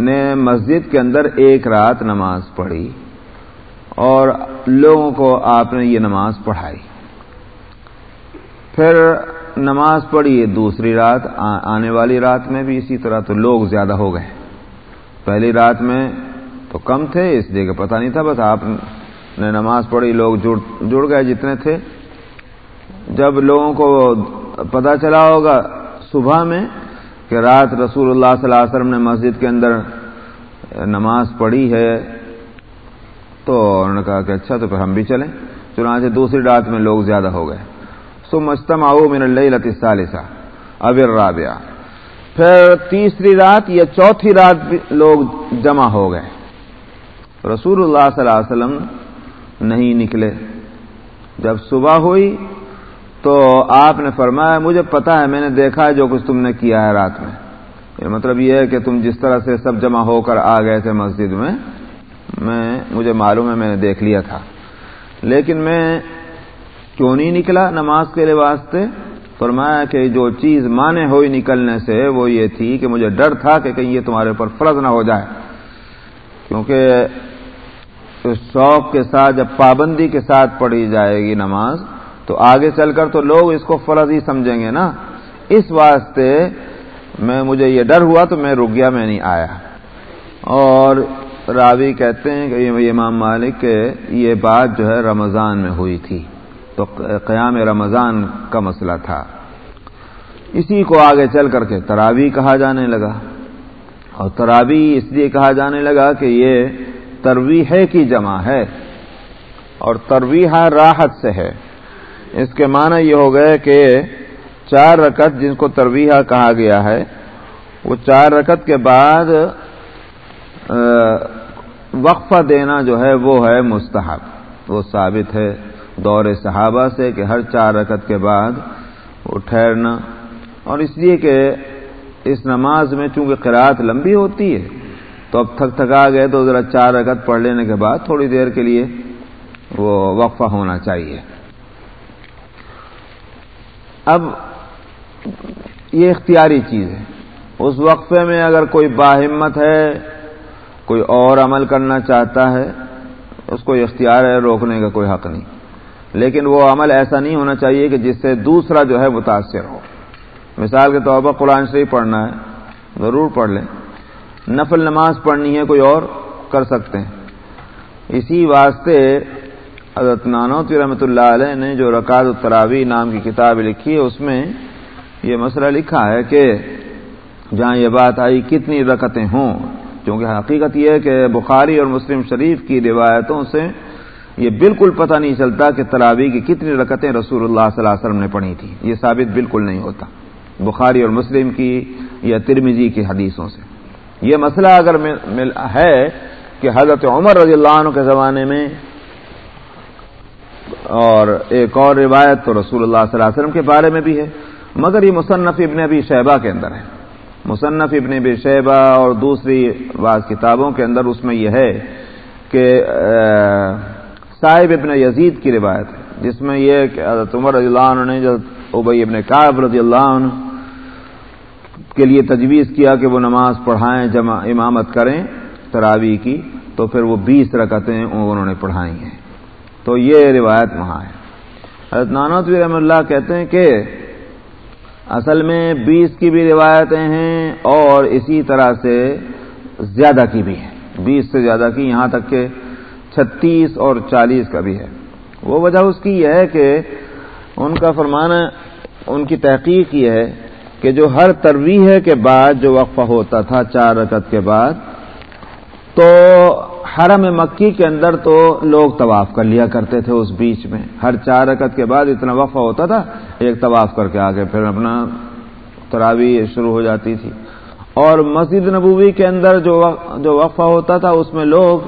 نے مسجد کے اندر ایک رات نماز پڑھی۔ اور لوگوں کو آپ نے یہ نماز پڑھائی۔ پھر نماز پڑھی دوسری رات آنے والی رات میں بھی اسی طرح تو لوگ زیادہ ہو گئے۔ پہلی رات میں تو کم تھے، اس لیے کہ پتہ نہیں تھا، بس آپ نے نماز پڑھی، لوگ جڑ جڑ گئے جتنے تھے۔ جب لوگوں کو پتہ چلا ہوگا صبح میں کہ رات رسول اللہ صلی اللہ علیہ وسلم نے مسجد کے اندر نماز پڑھی ہے تو انہوں نے کہا کہ اچھا تو پھر ہم بھی چلیں۔ چنانچہ دوسری رات میں لوگ زیادہ ہو گئے۔ سو مستم آؤ من اللہ لطالسا ابر رابعہ پھر تیسری رات یا چوتھی رات بھی لوگ جمع ہو گئے۔ رسول اللہ صلی اللہ علیہ وسلم نہیں نکلے۔ جب صبح ہوئی تو آپ نے فرمایا، مجھے پتا ہے، میں نے دیکھا ہے جو کچھ تم نے کیا ہے رات میں۔ یہ مطلب یہ ہے کہ تم جس طرح سے سب جمع ہو کر آ گئے تھے مسجد میں میں مجھے معلوم ہے میں نے دیکھ لیا تھا۔ لیکن میں کیوں نہیں نکلا نماز کے لیے واسطے فرمایا کہ جو چیز مانے ہوئی نکلنے سے وہ یہ تھی کہ مجھے ڈر تھا کہ کہیں یہ تمہارے اوپر فرض نہ ہو جائے۔ کیونکہ شوق کے ساتھ جب پابندی کے ساتھ پڑھی جائے گی نماز، تو آگے چل کر تو لوگ اس کو فرض ہی سمجھیں گے نا۔ اس واسطے میں مجھے یہ ڈر ہوا تو میں رک گیا، میں نہیں آیا۔ اور راوی کہتے ہیں کہ امام مالک کے یہ بات جو ہے رمضان میں ہوئی تھی تو قیام رمضان کا مسئلہ تھا۔ اسی کو آگے چل کر کے تراوی کہا جانے لگا۔ اور تراوی اس لیے کہا جانے لگا کہ یہ ترویح کی جمع ہے اور ترویح راحت سے ہے۔ اس کے معنی یہ ہو گئے کہ چار رکت جن کو ترویحہ کہا گیا ہے، وہ چار رکت کے بعد وقفہ دینا جو ہے وہ ہے مستحب۔ وہ ثابت ہے دور صحابہ سے کہ ہر چار رکت کے بعد وہ ٹھہرنا۔ اور اس لیے کہ اس نماز میں چونکہ قرآت لمبی ہوتی ہے، تو اب تھک تھکا گئے تو ذرا چار رکت پڑھ لینے کے بعد تھوڑی دیر کے لیے وہ وقفہ ہونا چاہیے۔ اب یہ اختیاری چیز ہے۔ اس وقفے میں اگر کوئی باہمت ہے کوئی اور عمل کرنا چاہتا ہے، اس کو اختیار ہے، روکنے کا کوئی حق نہیں۔ لیکن وہ عمل ایسا نہیں ہونا چاہیے کہ جس سے دوسرا جو ہے متاثر ہو۔ مثال کے طور پر قرآن شریف پڑھنا ہے، ضرور پڑھ لیں۔ نفل نماز پڑھنی ہے، کوئی اور کر سکتے ہیں۔ اسی واسطے حضرت نانوتی رحمۃ اللہ علیہ نے جو رکعت التراوی نام کی کتاب لکھی ہے، اس میں یہ مسئلہ لکھا ہے کہ جہاں یہ بات آئی، کتنی رکتیں ہوں؟ کیونکہ حقیقت یہ ہے کہ بخاری اور مسلم شریف کی روایتوں سے یہ بالکل پتہ نہیں چلتا کہ تراوی کی کتنی رکتیں رسول اللہ صلی اللہ علیہ وسلم نے پڑھی تھی۔ یہ ثابت بالکل نہیں ہوتا۔ بخاری اور مسلم کی یا ترمیزی کی حدیثوں سے۔ یہ مسئلہ اگر ہے کہ حضرت عمر رضی اللہ عنہ کے زمانے میں اور ایک اور روایت تو رسول اللہ صلی اللہ علیہ وسلم کے بارے میں بھی ہے، مگر یہ مصنف ابن ابی شہبہ کے اندر ہے۔ مصنف ابن ابی شہبہ اور دوسری بعض کتابوں کے اندر اس میں یہ ہے کہ صاحب ابن یزید کی روایت ہے، جس میں یہ کہ حضرت عمر رضی اللہ عنہ نے جب ابئی ابن کعب رضی اللہ عنہ کے لیے تجویز کیا کہ وہ نماز پڑھائیں، جمع امامت کریں تراوی کی، تو پھر وہ بیس رکعتیں انہوں نے پڑھائی ہیں۔ تو یہ روایت وہاں ہے۔ حضرت نانوت رحم اللہ کہتے ہیں کہ اصل میں بیس کی بھی روایتیں ہیں اور اسی طرح سے زیادہ کی بھی ہیں۔ بیس سے زیادہ کی یہاں تک کہ چھتیس اور چالیس کا بھی ہے۔ وہ وجہ اس کی یہ ہے کہ ان کا فرمانا ان کی تحقیق یہ ہے کہ جو ہر ترویح کے بعد جو وقفہ ہوتا تھا چار رکت کے بعد، تو حرم مکی کے اندر تو لوگ طواف کر لیا کرتے تھے اس بیچ میں۔ ہر چار رکت کے بعد اتنا وقفہ ہوتا تھا، ایک طواف کر کے آگے پھر اپنا تراوی شروع ہو جاتی تھی۔ اور مسجد نبوی کے اندر جو وقفہ ہوتا تھا، اس میں لوگ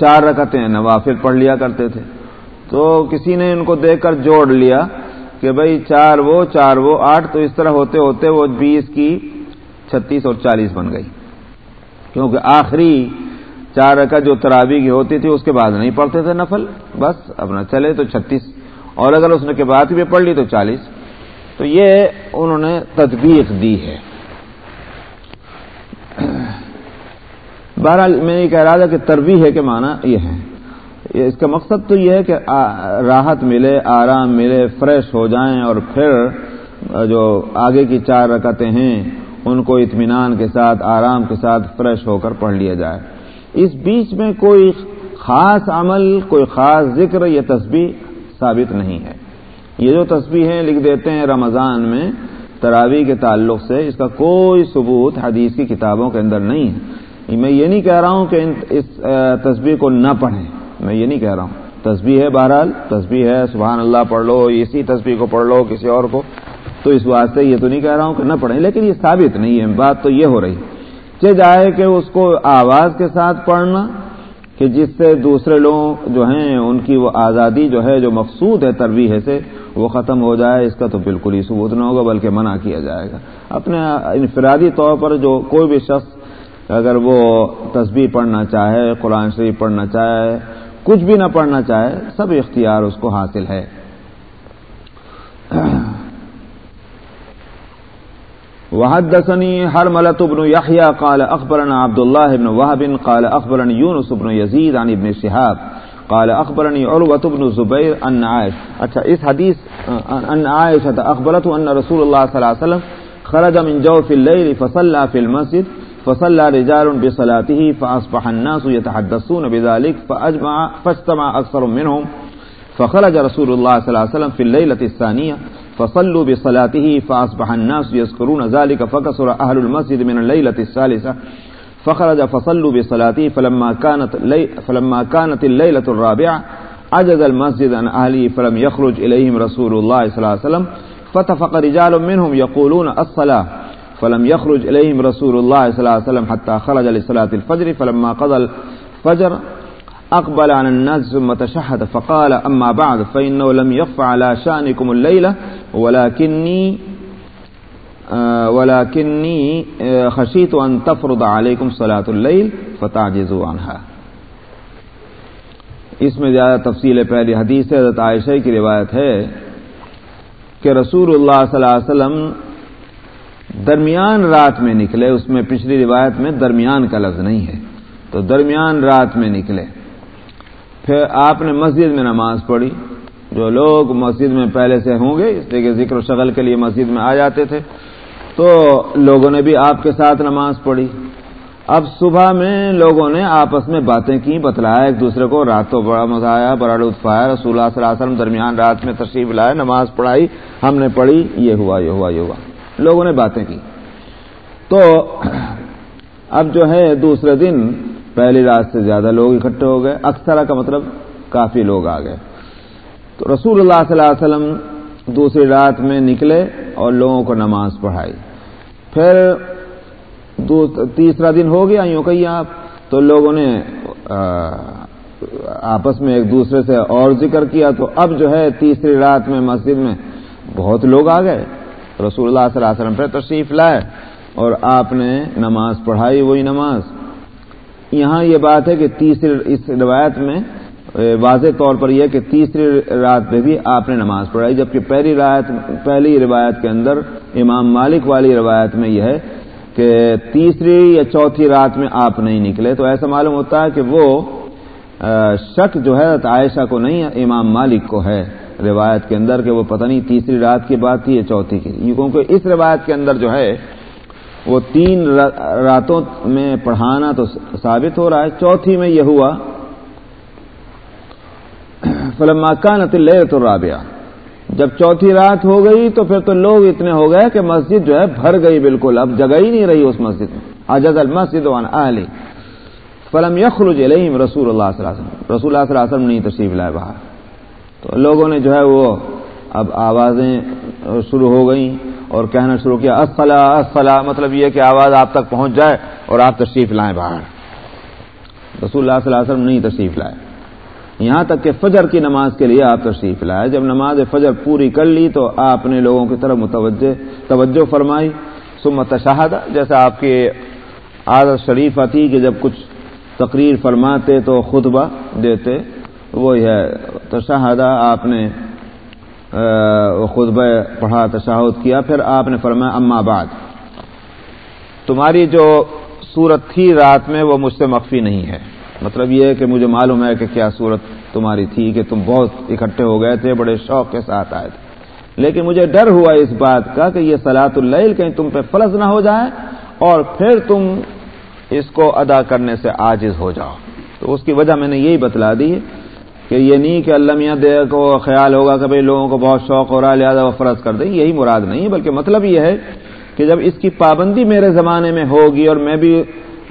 چار رکعتیں نوافل پڑھ لیا کرتے تھے۔ تو کسی نے ان کو دیکھ کر جوڑ لیا کہ بھائی چار وہ چار وہ، آٹھ، تو اس طرح ہوتے ہوتے وہ بیس کی چھتیس اور چالیس بن گئی۔ کیونکہ آخری چار رکعت جو ترابی کی ہوتی تھی، اس کے بعد نہیں پڑھتے تھے نفل، بس اپنا چلے تو چھتیس۔ اور اگر اس نے کے بعد بھی پڑھ لی تو چالیس۔ تو یہ انہوں نے تدبیق دی ہے۔ بہرحال میں یہ کہہ رہا تھا کہ ترویح ہے کہ معنی یہ ہے اس کا مقصد تو یہ ہے کہ راحت ملے، آرام ملے، فریش ہو جائیں اور پھر جو آگے کی چار رکعتیں ہیں، ان کو اطمینان کے ساتھ، آرام کے ساتھ فریش ہو کر پڑھ لیا جائے۔ اس بیچ میں کوئی خاص عمل، کوئی خاص ذکر یا تسبیح ثابت نہیں ہے۔ یہ جو تسبیح ہیں لکھ دیتے ہیں رمضان میں تراوی کے تعلق سے، اس کا کوئی ثبوت حدیث کی کتابوں کے اندر نہیں ہے۔ میں یہ نہیں کہہ رہا ہوں کہ اس تصویر کو نہ پڑھیں۔ میں یہ نہیں کہہ رہا ہوں۔ تصویر ہے بہرحال تصویر ہے، سبحان اللہ، پڑھ لو، اسی تصویر کو پڑھ لو، کسی اور کو۔ تو اس واسطے یہ تو نہیں کہہ رہا ہوں کہ نہ پڑھیں، لیکن یہ ثابت نہیں ہے۔ بات تو یہ ہو رہی ہے۔ چہ جائے کہ اس کو آواز کے ساتھ پڑھنا، کہ جس سے دوسرے لوگ جو ہیں، ان کی وہ آزادی جو ہے، جو مقصود ہے ترویح سے، وہ ختم ہو جائے۔ اس کا تو بالکل ہی ثبوت نہ ہوگا، بلکہ منع کیا جائے گا۔ اپنے انفرادی طور پر جو کوئی بھی شخص اگر وہ تصویر پڑھنا چاہے، قرآن شریف پڑھنا چاہے، کچھ بھی نہ پڑھنا چاہے، سب اختیار اس کو حاصل ہے۔ وحدثني حرملة بن يحيى قال أخبرنا عبد الله بن وهب قال أخبرني يونس بن يزيد عن ابن شهاب قال أخبرني عروة بن زبير أن عائش اچھا اس حدیث أن عائشة أخبرته أن رسول الله صلى الله عليه وسلم خرج من جوف الليل فصلى في المسجد فصلى رجال بصلاته فأصبح الناس يتحدثون بذلك فأجمع فاجتمع أكثر منهم فخرج رسول الله صلى الله عليه وسلم في الليلة الثانية فصلوا بصلاته فأصبح الناس يذكرون ذلك فكسر أهل المسجد من الليلة الثالثة فخرج فصلوا بصلاته فلما كانت, لي فلما كانت الليلة الرابعة عجز المسجد عن أهله فلم يخرج إليهم رسول الله صلى الله عليه وسلم فتفق رجال منهم يقولون الصلاة فلم يخرج إليهم رسول الله صلى الله عليه وسلم حتى خرج لصلاة الفجر فلما قضى الفجر أقبل عن الناس ثم تشهد فقال أما بعد فإنه لم يخف على شأنكم الليلة ولكني ولكني خشيت أن تفرض عليكم صلاة الليل فتعجزوا عنها. اس میں زیادہ تفصیل پہلی حدیث حضرت عائشہ کی روایت ہے کہ رسول اللہ صلی اللہ علیہ وسلم درمیان رات میں نکلے، اس میں پچھلی روایت میں درمیان کا لفظ نہیں ہے، تو درمیان رات میں نکلے۔ پھر آپ نے مسجد میں نماز پڑھی، جو لوگ مسجد میں پہلے سے ہوں گے، اس لیے کہ ذکر و شغل کے لیے مسجد میں آ جاتے تھے، تو لوگوں نے بھی آپ کے ساتھ نماز پڑھی۔ اب صبح میں لوگوں نے آپس میں باتیں کی بتلایا، ایک دوسرے کو رات تو بڑا مزہ آیا، بڑا لطف آیا، رسول اللہ صلی اللہ علیہ وسلم درمیان رات میں تشریف لائے، نماز پڑھائی، ہم نے پڑھی، یہ ہوا یہ ہوا یہ ہوا۔ لوگوں نے باتیں کی تو اب جو ہے، دوسرے دن پہلی رات سے زیادہ لوگ اکٹھے ہو گئے۔ اکثر کا مطلب کافی لوگ آ گئے۔ تو رسول اللہ صلی اللہ علیہ وسلم دوسری رات میں نکلے اور لوگوں کو نماز پڑھائی۔ پھر تیسرا دن ہو گیا، یوں کہیے آپ۔ تو لوگوں نے آپس میں ایک دوسرے سے اور ذکر کیا۔ تو اب جو ہے تیسری رات میں مسجد میں بہت لوگ آ گئے۔ رسول اللہ صلی اللہ علیہ وسلم پہ تشریف لائے اور آپ نے نماز پڑھائی، وہی نماز۔ یہاں یہ بات ہے کہ تیسری اس روایت میں واضح طور پر یہ کہ تیسری رات میں بھی آپ نے نماز پڑھائی، جبکہ پہلی رات، پہلی روایت کے اندر امام مالک والی روایت میں یہ ہے کہ تیسری یا چوتھی رات میں آپ نہیں نکلے۔ تو ایسا معلوم ہوتا ہے کہ وہ شک جو ہے عائشہ کو نہیں، امام مالک کو ہے روایت کے اندر کہ وہ پتہ نہیں تیسری رات کی بات تھی یا چوتھی کی۔ کیونکہ اس روایت کے اندر جو ہے وہ تین راتوں میں پڑھانا تو ثابت ہو رہا ہے، چوتھی میں یہ ہوا فلم کانت تو رابعہ جب چوتھی رات ہو گئی تو پھر تو لوگ اتنے ہو گئے کہ مسجد جو ہے بھر گئی بالکل، اب جگہ ہی نہیں رہی اس مسجد میں اجز المسجد وان اہلی، فلم یخرج علیہم رسول اللہ صلی اللہ علیہ وسلم، رسول اللہ صلی اللہ علیہ وسلم نہیں تشریف لائے باہر۔ تو لوگوں نے جو ہے وہ اب آوازیں شروع ہو گئیں اور کہنا شروع کیا اسفلا اسفلا مطلب یہ کہ آواز آپ تک پہنچ جائے اور آپ تشریف لائیں باہر۔ رسول اللہ صلی اللہ علیہ وسلم نہیں تشریف لائے۔ یہاں تک کہ فجر کی نماز کے لیے آپ تشریف لائے۔ جب نماز فجر پوری کر لی تو آپ نے لوگوں کی طرف متوجہ، توجہ فرمائی۔ سمت تشاہدہ جیسا آپ کی عادت شریف تھی کہ جب کچھ تقریر فرماتے تو خطبہ دیتے۔ وہی ہے، تشاہدہ آپ نے خطبہ پڑھا، تشاہد کیا، پھر آپ نے فرمایا، اما بعد۔ تمہاری جو صورت تھی رات میں، وہ مجھ سے مخفی نہیں ہے۔ مطلب یہ ہے کہ مجھے معلوم ہے کہ کیا صورت تمہاری تھی، کہ تم بہت اکٹھے ہو گئے تھے، بڑے شوق کے ساتھ آئے تھے۔ لیکن مجھے ڈر ہوا اس بات کا کہ یہ سلاۃ اللیل کہیں تم پہ فرض نہ ہو جائے، اور پھر تم اس کو ادا کرنے سے عاجز ہو جاؤ۔ تو اس کی وجہ میں نے یہی بتلا دی کہ یہ نہیں کہ اللہ میاں دے کو خیال ہوگا کہ بھائی لوگوں کو بہت شوق ہو رہا ہے، لہٰذا وہ فرض کر دیں، یہی مراد نہیں بلکہ مطلب یہ ہے کہ جب اس کی پابندی میرے زمانے میں ہوگی اور میں بھی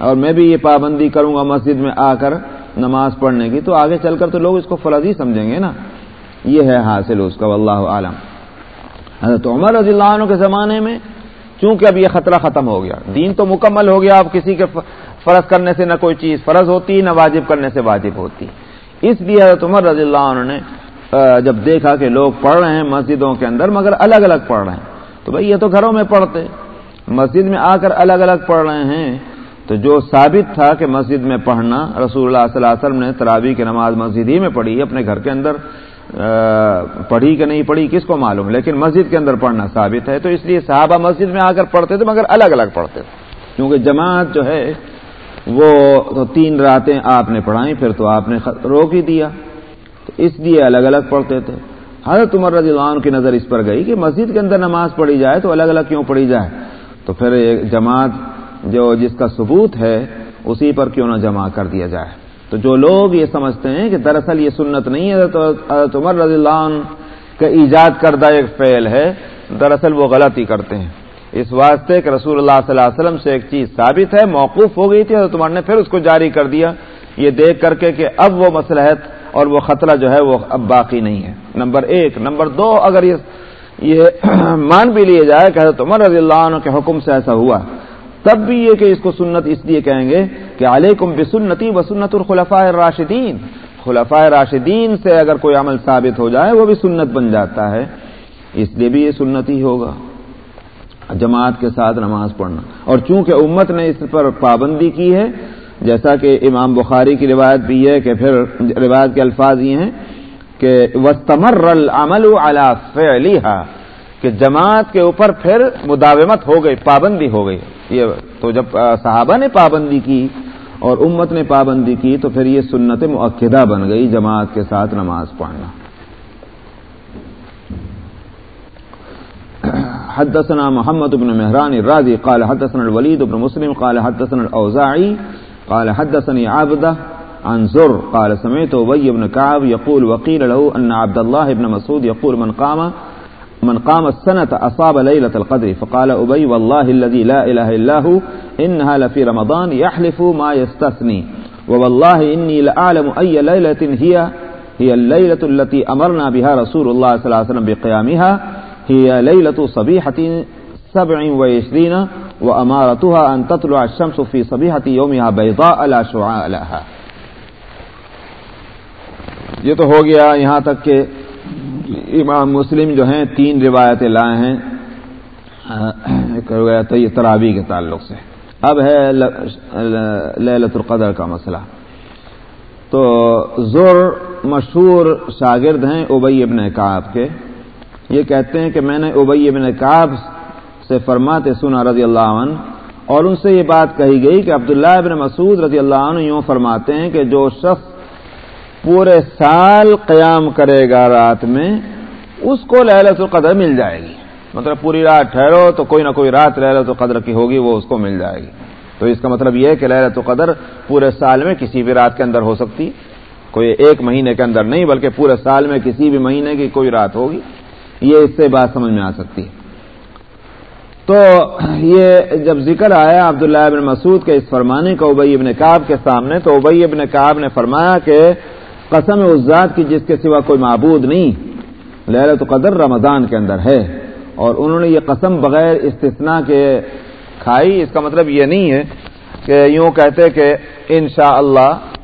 اور میں بھی یہ پابندی کروں گا مسجد میں آ کر نماز پڑھنے کی، تو آگے چل کر تو لوگ اس کو فرض ہی سمجھیں گے نا۔ یہ ہے حاصل اس کا، واللہ عالم حضرت عمر رضی اللہ عنہ کے زمانے میں چونکہ اب یہ خطرہ ختم ہو گیا، دین تو مکمل ہو گیا، اب کسی کے فرض کرنے سے نہ کوئی چیز فرض ہوتی، نہ واجب کرنے سے واجب ہوتی۔ اس لیے حضرت عمر رضی اللہ عنہ نے جب دیکھا کہ لوگ پڑھ رہے ہیں مسجدوں کے اندر، مگر الگ الگ پڑھ رہے ہیں۔ تو بھائی، یہ تو گھروں میں پڑھتے۔ مسجد میں آ کر الگ الگ پڑھ رہے ہیں۔ تو جو ثابت تھا کہ مسجد میں پڑھنا، رسول اللہ صلی اللہ علیہ وسلم نے ترابی کی نماز مسجد ہی میں پڑھی، اپنے گھر کے اندر پڑھی کہ نہیں پڑھی، کس کو معلوم؟ لیکن مسجد کے اندر پڑھنا ثابت ہے۔ تو اس لیے صحابہ مسجد میں آ کر پڑھتے تھے، مگر الگ الگ پڑھتے تھے۔ کیونکہ جماعت جو ہے وہ تو تین راتیں آپ نے پڑھائیں، پھر تو آپ نے روک ہی دیا۔ تو اس لیے الگ الگ پڑھتے تھے۔ حضرت عمر رضی اللہ عنہ کی نظر اس پر گئی کہ مسجد کے اندر نماز پڑھی جائے تو الگ الگ کیوں پڑھی جائے؟ تو پھر جماعت جو جس کا ثبوت ہے، اسی پر کیوں نہ جمع کر دیا جائے؟ تو جو لوگ یہ سمجھتے ہیں کہ دراصل یہ سنت نہیں ہے حضرت عمر رضی اللہ عنہ کا ایجاد کردہ ایک فعل ہے۔ دراصل وہ غلطی کرتے ہیں۔ اس واسطے کہ رسول اللہ صلی اللہ علیہ وسلم سے ایک چیز ثابت ہے، موقوف ہو گئی تھی، حضرت عمر نے پھر اس کو جاری کر دیا۔ یہ دیکھ کر کے کہ اب وہ مسلحت اور وہ خطرہ جو ہے وہ اب باقی نہیں ہے۔ نمبر ایک۔ نمبر دو، اگر یہ مان بھی لیے جائے کہ حضرت عمر رضی اللہ عنہ کے حکم سے ایسا ہوا، تب بھی یہ کہ اس کو سنت اس لیے کہیں گے کہ علیکم بسنتی و سنت الخلفاء راشدین خلفاء راشدین سے اگر کوئی عمل ثابت ہو جائے، وہ بھی سنت بن جاتا ہے۔ اس لیے بھی یہ سنت ہی ہوگا۔ جماعت کے ساتھ نماز پڑھنا۔ اور چونکہ امت نے اس پر پابندی کی ہے، جیسا کہ امام بخاری کی روایت بھی ہے کہ پھر روایت کے الفاظ یہ ہیں کہ وسطمر العمل علی فعلیہا کہ جماعت کے اوپر پھر مداومت ہو گئی، پابندی ہو گئی۔ یہ تو جب صحابہ نے پابندی کی اور امت نے پابندی کی، تو پھر یہ سنت معقدہ بن گئی جماعت کے ساتھ نماز پڑھنا۔ حدثنا محمد بن مهران الرازي، قال حدثنا الوليد بن مسلم، قال حدثنا الأوزاعي، قال حدثني عبده عن زر، قال سمعت أبي بن كعب يقول، وقيل له أن عبد الله بن مسعود يقول، من قام من قام السنة أصاب ليلة القدر. فقال أبي، والله الذي لا إله إلا هو، إنها لفي رمضان يحلف ما يستثني، ووالله إني لأعلم أي ليلة هي هي الليلة التي أمرنا بها رسول الله صلى الله عليه وسلم بقيامها هي ليلة صبيحة سبع وعشرين وہ امارتہ انتطل الشمس صفی سبھی حتی یوم یہاں بیضا اللہ شعاء اللہ یہ تو ہو گیا یہاں تک کہ امام مسلم جو ہیں تین روایتیں لائے ہیں۔ یہ ترابی کے تعلق سے۔ اب ہے للت القدر کا مسئلہ۔ تو زور مشہور شاگرد ہیں ابئی ابن کعب کے۔ یہ کہتے ہیں کہ میں نے ابئی ابن کعب سے فرماتے سنا رضی اللہ عنہ، اور ان سے یہ بات کہی گئی کہ عبداللہ ابن مسعود رضی اللہ عنہ یوں فرماتے ہیں کہ جو شخص پورے سال قیام کرے گا رات میں، اس کو لہلت القدر مل جائے گی۔ مطلب پوری رات ٹھہرو تو کوئی نہ کوئی رات لہلت القدر کی ہوگی، وہ اس کو مل جائے گی۔ تو اس کا مطلب یہ ہے کہ لہلت القدر پورے سال میں کسی بھی رات کے اندر ہو سکتی، کوئی ایک مہینے کے اندر نہیں، بلکہ پورے سال میں کسی بھی مہینے کی کوئی رات ہوگی۔ یہ اس سے بات سمجھ میں آ سکتی ہے۔ تو یہ جب ذکر آیا عبداللہ ابن مسعود کے اس فرمانے کا ابئی ابن کاب کے سامنے، تو ابئی ابن کاب نے فرمایا کہ قسم اس ذات کی جس کے سوا کوئی معبود نہیں لہرت قدر رمضان کے اندر ہے۔ اور انہوں نے یہ قسم بغیر استثناء کے کھائی، اس کا مطلب یہ نہیں ہے کہ یوں کہتے کہ انشاءاللہ اللہ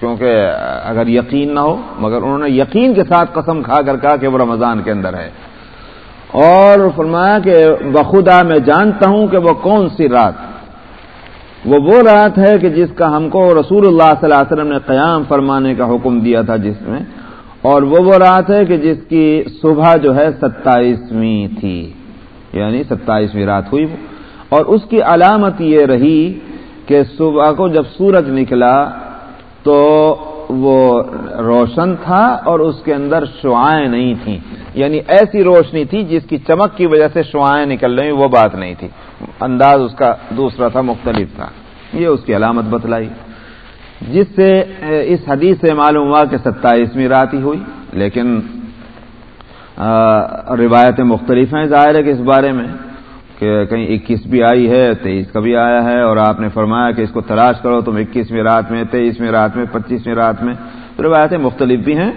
کیونکہ اگر یقین نہ ہو، مگر انہوں نے یقین کے ساتھ قسم کھا کر کہا کہ وہ رمضان کے اندر ہے۔ اور فرمایا کہ بخدا میں جانتا ہوں کہ وہ کون سی رات۔ وہ وہ رات ہے کہ جس کا ہم کو رسول اللہ صلی اللہ علیہ وسلم نے قیام فرمانے کا حکم دیا تھا جس میں۔ اور وہ وہ رات ہے کہ جس کی صبح جو ہے ستائیسویں تھی۔ یعنی ستائیسویں رات ہوئی اور اس کی علامت یہ رہی کہ صبح کو جب سورج نکلا تو وہ روشن تھا اور اس کے اندر شعائیں نہیں تھیں۔ یعنی ایسی روشنی تھی جس کی چمک کی وجہ سے شعائیں نکل رہی وہ بات نہیں تھی۔ انداز اس کا دوسرا تھا، مختلف تھا۔ یہ اس کی علامت بتلائی۔ جس سے، اس حدیث سے معلوم ہوا کہ ستائیسویں رات ہی ہوئی، لیکن روایتیں مختلف ہیں ظاہر ہے کہ اس بارے میں۔ کہ کہیں اکیس بھی آئی ہے، تیئیس کا بھی آیا ہے، اور آپ نے فرمایا کہ اس کو تلاش کرو تم اکیسویں رات میں، تیئیسویں رات میں، پچیسویں رات میں۔ تو روایتیں مختلف بھی ہیں،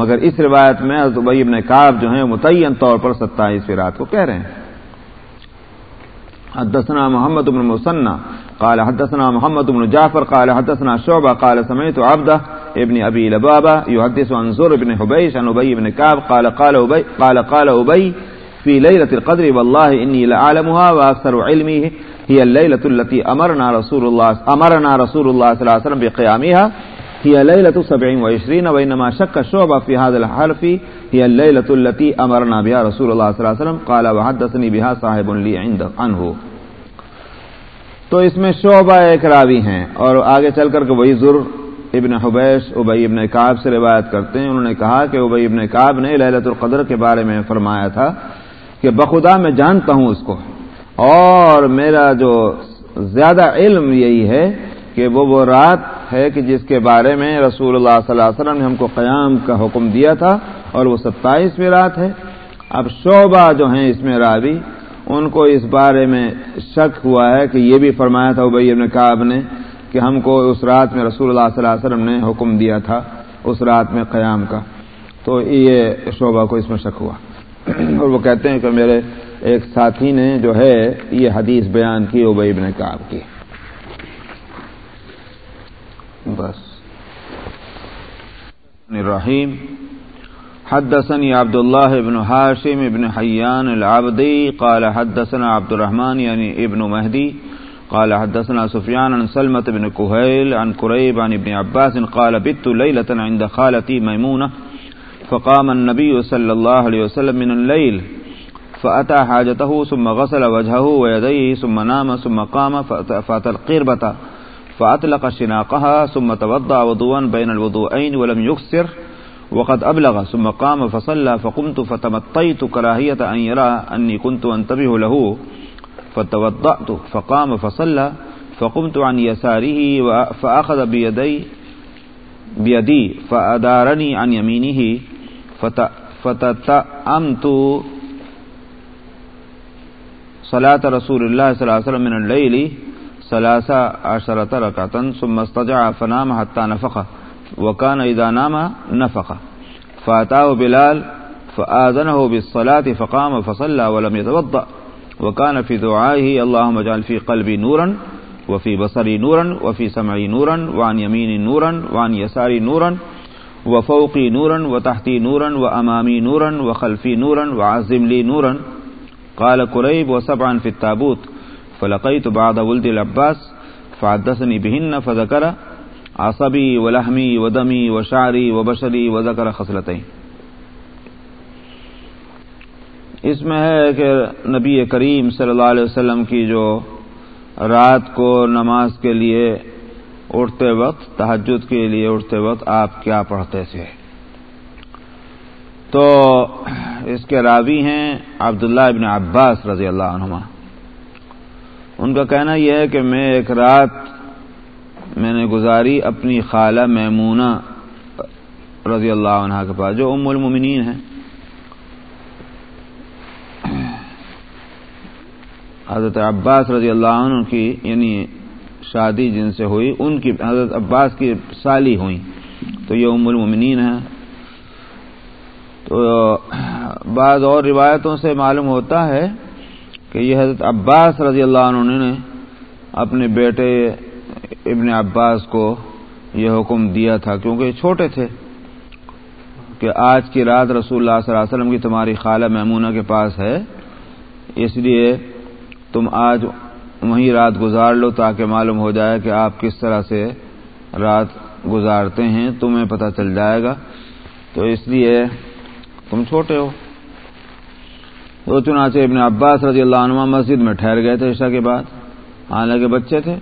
مگر اس روایت میں ابئی ابن کاب جو ہیں متعین طور پر ستائیسویں رات کو کہہ رہے ہیں۔ حدثنا محمد بن مسنہ قال حدثنا محمد بن جعفر قال حدثنا شعبہ قال سمعت عبدہ ابن ابي لبابة يحدث عن زر بن حبيش عن ابي بن كعب قال قال ابي قال قال ابي في ليله القدر، والله اني لعلمها واكثر علمي. هي الليله التي امرنا رسول الله امرنا رسول الله صلى الله عليه وسلم بقيامها. هي ليله 27 وانما شك شعبة في هذا الحرف. هي الليله التي امرنا بها رسول الله صلى الله عليه وسلم. قال وحدثني بها صاحب لي عند عنه. تو اس میں شعبہ ایک راوی ہیں اور آگے چل کر کے وہی ضرور ابن حبیش ابئی ابن کاب سے روایت کرتے ہیں۔ انہوں نے کہا کہ ابئی ابن کاب نے للت القدر کے بارے میں فرمایا تھا کہ بخدا میں جانتا ہوں اس کو۔ اور میرا جو زیادہ علم یہی ہے کہ وہ وہ رات ہے کہ جس کے بارے میں رسول اللہ صلی اللہ علیہ وسلم نے ہم کو قیام کا حکم دیا تھا اور وہ ستائیسویں رات ہے۔ اب شعبہ جو ہیں اس میں راوی، ان کو اس بارے میں شک ہوا ہے کہ یہ بھی فرمایا تھا ابئی ابن کاب نے کہ ہم کو اس رات میں رسول اللہ صلی اللہ علیہ وسلم نے حکم دیا تھا، اس رات میں قیام کا۔ تو یہ شعبہ کو اس میں شک ہوا۔ اور وہ کہتے ہیں کہ میرے ایک ساتھی نے جو ہے یہ حدیث بیان کی ابئی ابن کاب کی۔ بس۔ رحیم حدثني عبد الله بن هاشم بن حيان العبدي قال حدثنا عبد الرحمن يعني یعنی ابن مهدي قال حدثنا سفيان عن سلمة بن كهيل عن كريب عن ابن عباس، قال بت ليلة عند خالتي ميمونة فقام النبي صلى الله عليه وسلم من الليل، فأتى حاجته ثم غسل وجهه ويديه، ثم نام، ثم قام فأتى القربة، فأطلق شناقها، ثم توضع وضوءا بين الوضوءين ولم يكسر وقد أبلغ، ثم قام فصلى، فقمت فتمطيت كراهية أن يرى أني كنت أنتبه له، فتوضأت، فقام فصلى، فقمت عن يساره فأخذ بيدي بيدي، فأدارني عن يمينه فتتأمت صلاة رسول الله صلى الله عليه وسلم من الليل ثلاثة عشرة ركعة، ثم استجع فنام حتى نفخ، وكان إذا نام نفخ. فأتاه بلال فآذنه بالصلاة فقام فصلى ولم يتوضأ وکان فی دعائه اللهم اجعل في قلبي نورا، وفي بصري نورا، وفي سمعي نورا، وعن يميني نورا، وعن يساري نورا وفوقي نورا وتحتي نورا وأمامي نورا وخلفي نورا وعزم لي نورا. قال قريب وسبعا في التابوت. فلقيت بعض ولد العباس فعدسني بهن فذكر عصبي ولحمي ودمي وشعري وبشري وذكر خصلتين. اس میں ہے کہ نبی کریم صلی اللہ علیہ وسلم کی جو رات کو نماز کے لیے اٹھتے وقت تحجد کے لیے اٹھتے وقت آپ کیا پڑھتے تھے؟ تو اس کے راوی ہیں عبداللہ ابن عباس رضی اللہ عنہ ان کا کہنا یہ ہے کہ میں ایک رات میں نے گزاری اپنی خالہ میمونہ رضی اللہ عنہ کے پاس، جو ام المومنین ہیں۔ حضرت عباس رضی اللہ عنہ کی یعنی شادی جن سے ہوئی، ان کی حضرت عباس کی سالی ہوئی تو یہ ام المنین ہے تو بعض اور روایتوں سے معلوم ہوتا ہے کہ یہ حضرت عباس رضی اللہ عنہ نے اپنے بیٹے ابن عباس کو یہ حکم دیا تھا، کیونکہ یہ چھوٹے تھے، کہ آج کی رات رسول اللہ صلی اللہ علیہ وسلم کی تمہاری خالہ میمونہ کے پاس ہے، اس لیے تم آج وہیں رات گزار لو تاکہ معلوم ہو جائے کہ آپ کس طرح سے رات گزارتے ہیں، تمہیں پتہ چل جائے گا۔ تو اس لیے تم چھوٹے ہو۔ تو چنانچہ ابن عباس رضی اللہ عنہ مسجد میں ٹھہر گئے تھے عشاء کے بعد۔ حالانکہ بچے تھے،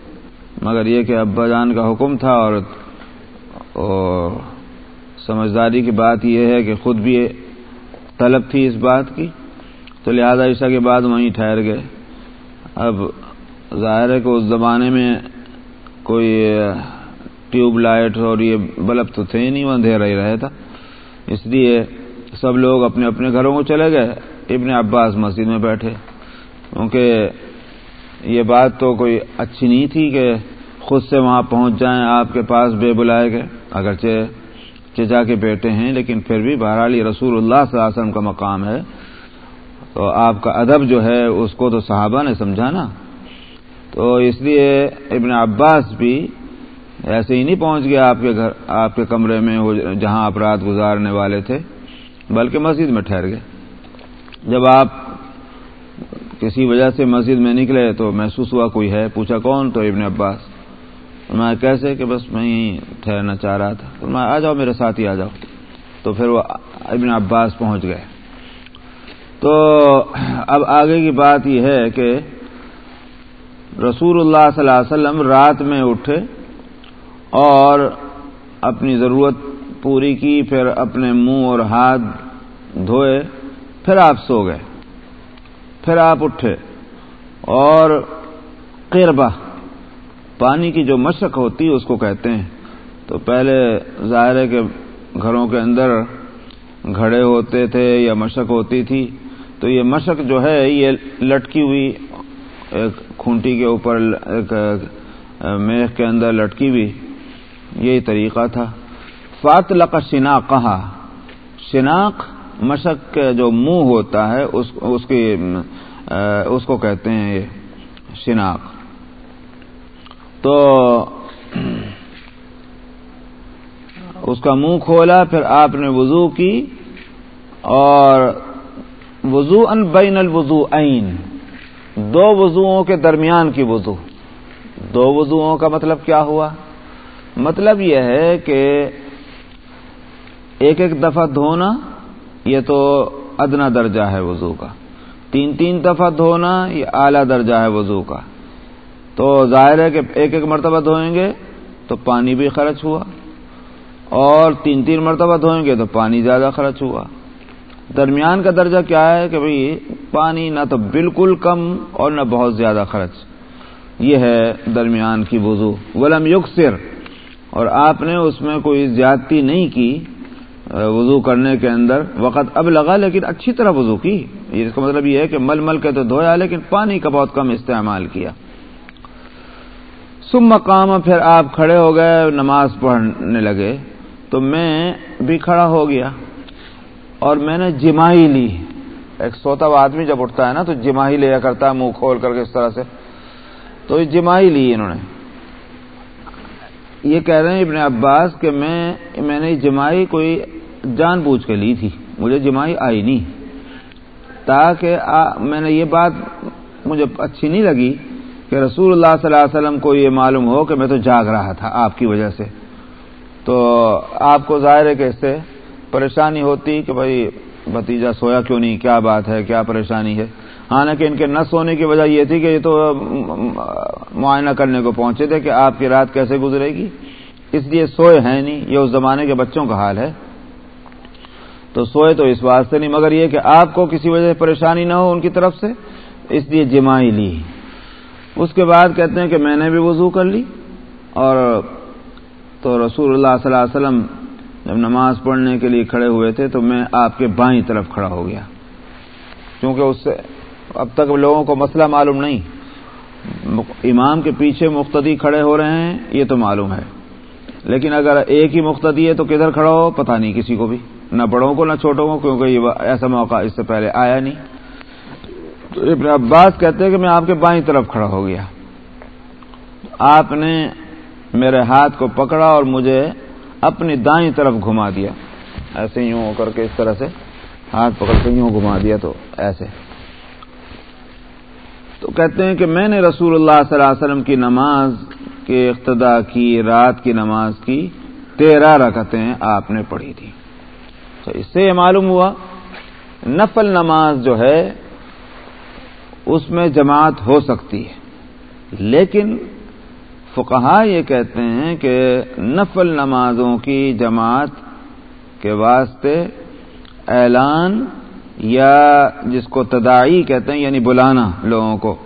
مگر یہ کہ ابا جان کا حکم تھا اور سمجھداری کی بات یہ ہے کہ خود بھی طلب تھی اس بات کی۔ تو لہذا عشاء کے بعد وہیں ٹھہر گئے۔ اب ظاہر ہے کہ اس زمانے میں کوئی ٹیوب لائٹ اور یہ بلب تو تھے نہیں، وہ اندھیرا ہی رہا تھا۔ اس لیے سب لوگ اپنے اپنے گھروں کو چلے گئے۔ ابن عباس مسجد میں بیٹھے۔ کیونکہ یہ بات تو کوئی اچھی نہیں تھی کہ خود سے وہاں پہنچ جائیں، آپ کے پاس بے بلائے گئے۔ اگرچہ چچا کے بیٹے ہیں، لیکن پھر بھی بہرحال یہ رسول اللہ صلی اللہ علیہ وسلم کا مقام ہے۔ تو آپ کا ادب جو ہے، اس کو تو صحابہ نے سمجھا نا۔ تو اس لیے ابن عباس بھی ایسے ہی نہیں پہنچ گیا آپ کے گھر، آپ کے کمرے میں جہاں آپ رات گزارنے والے تھے، بلکہ مسجد میں ٹھہر گئے۔ جب آپ کسی وجہ سے مسجد میں نکلے تو محسوس ہوا کوئی ہے، پوچھا کون؟ تو ابن عباس۔ میں کیسے کہ بس میں ہی ٹھہرنا چاہ رہا تھا۔ میں آ جاؤ میرے ساتھ ہی آ جاؤ۔ تو پھر وہ ابن عباس پہنچ گئے۔ تو اب آگے کی بات یہ ہے کہ رسول اللہ صلی اللہ علیہ وسلم رات میں اٹھے اور اپنی ضرورت پوری کی، پھر اپنے منہ اور ہاتھ دھوئے، پھر آپ سو گئے۔ پھر آپ اٹھے اور قربہ، پانی کی جو مشق ہوتی ہے اس کو کہتے ہیں۔ تو پہلے ظاہر ہے کہ گھروں کے اندر گھڑے ہوتے تھے یا مشق ہوتی تھی، تو یہ مشق جو ہے، یہ لٹکی ہوئی کھونٹی کے اوپر ایک میخ کے اندر لٹکی ہوئی۔ یہی طریقہ تھا۔ فات لق شنا کہا شناق مشق کے جو منہ ہوتا ہے، اس اس کی، اس کو کہتے ہیں یہ شناق۔ تو اس کا منہ کھولا، پھر آپ نے وضو کی۔ اور وضو ان بین الوضو عین دو وضوؤں کے درمیان کی وضو دو وضوؤں کا مطلب کیا ہوا؟ مطلب یہ ہے کہ ایک ایک دفعہ دھونا، یہ تو ادنا درجہ ہے وضو کا۔ تین تین دفعہ دھونا، یہ اعلیٰ درجہ ہے وضو کا۔ تو ظاہر ہے کہ ایک ایک مرتبہ دھوئیں گے تو پانی بھی خرچ ہوا۔ اور تین تین مرتبہ دھوئیں گے تو پانی زیادہ خرچ ہوا۔ درمیان کا درجہ کیا ہے کہ بھئی پانی نہ تو بالکل کم اور نہ بہت زیادہ خرچ۔ یہ ہے درمیان کی وضو۔ ولم یکسر۔ اور آپ نے اس میں کوئی زیادتی نہیں کی وضو کرنے کے اندر۔ وقت اب لگا لیکن اچھی طرح وضو کی۔ اس کا مطلب یہ ہے کہ مل مل کے تو دھویا، لیکن پانی کا بہت کم استعمال کیا۔ سم مقام پھر آپ کھڑے ہو گئے، نماز پڑھنے لگے۔ تو میں بھی کھڑا ہو گیا۔ اور میں نے جمائی لی۔ ایک سوتا ہوا آدمی جب اٹھتا ہے نا تو جماہی لیا کرتا ہے، منہ کھول کر کے اس طرح سے۔ تو یہ جماہی لی انہوں نے۔ یہ کہہ رہے ہیں ابن عباس کہ میں میں نے جمائی کوئی جان بوجھ کے لی تھی، مجھے جمائی آئی نہیں۔ تاکہ میں نے یہ بات مجھے اچھی نہیں لگی کہ رسول اللہ صلی اللہ علیہ وسلم کو یہ معلوم ہو کہ میں تو جاگ رہا تھا آپ کی وجہ سے۔ تو آپ کو ظاہر ہے کہ اس سے پریشانی ہوتی کہ بھائی بھتیجا سویا کیوں نہیں؟ کیا بات ہے؟ کیا پریشانی ہے؟ حالانکہ ان کے نہ سونے کی وجہ یہ تھی کہ یہ تو معائنہ کرنے کو پہنچے تھے کہ آپ کی رات کیسے گزرے گی؟ اس لیے سوئے ہیں نہیں، یہ اس زمانے کے بچوں کا حال ہے۔ تو سوئے تو اس واسطے نہیں، مگر یہ کہ آپ کو کسی وجہ سے پریشانی نہ ہو ان کی طرف سے، اس لیے جمائی لی۔ اس کے بعد کہتے ہیں کہ میں نے بھی وضو کر لی اور تو رسول اللہ صلی اللہ علیہ وسلم جب نماز پڑھنے کے لیے کھڑے ہوئے تھے تو میں آپ کے بائیں طرف کھڑا ہو گیا۔ کیونکہ اس سے اب تک لوگوں کو مسئلہ معلوم نہیں۔ امام کے پیچھے مختدی کھڑے ہو رہے ہیں، یہ تو معلوم ہے۔ لیکن اگر ایک ہی مختدی ہے تو کدھر کھڑا ہو؟ پتہ نہیں کسی کو بھی۔ نہ بڑوں کو، نہ چھوٹوں کو، کیونکہ یہ ایسا موقع اس سے پہلے آیا نہیں۔ تو ابن عباس کہتے ہیں کہ میں آپ کے بائیں طرف کھڑا ہو گیا۔ آپ نے میرے ہاتھ کو پکڑا اور مجھے اپنی دائیں طرف گھما دیا۔ ایسے یوں ہو کر کے اس طرح سے ہاتھ پکڑ کے یوں گھما دیا تو ایسے۔ تو کہتے ہیں کہ میں نے رسول اللہ صلی اللہ علیہ وسلم کی نماز کے اقتدا کی، رات کی نماز کی تیرہ رکعتیں آپ نے پڑھی تھی۔ تو اس سے یہ معلوم ہوا، نفل نماز جو ہے، اس میں جماعت ہو سکتی ہے، لیکن فقہا یہ کہتے ہیں کہ نفل نمازوں کی جماعت کے واسطے اعلان یا جس کو تدائی کہتے ہیں یعنی بلانا لوگوں کو،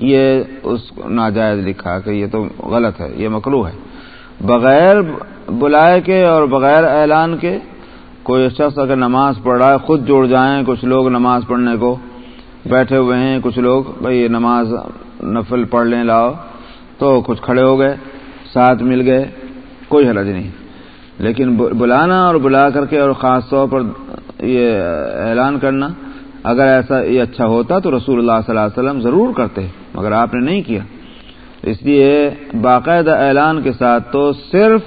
یہ اس ناجائز لکھا کہ یہ تو غلط ہے، یہ مکرو ہے۔ بغیر بلائے کے اور بغیر اعلان کے کوئی شخص اگر نماز پڑھ رہا ہے، خود جڑ جائیں، کچھ لوگ نماز پڑھنے کو بیٹھے ہوئے ہیں، کچھ لوگ بھائی نماز نفل پڑھ لیں، لاؤ۔ تو کچھ کھڑے ہو گئے، ساتھ مل گئے، کوئی حرج نہیں۔ لیکن بلانا اور بلا کر کے اور خاص طور پر یہ اعلان کرنا، اگر ایسا یہ اچھا ہوتا تو رسول اللہ صلی اللہ علیہ وسلم ضرور کرتے، مگر آپ نے نہیں کیا۔ اس لیے باقاعدہ اعلان کے ساتھ تو صرف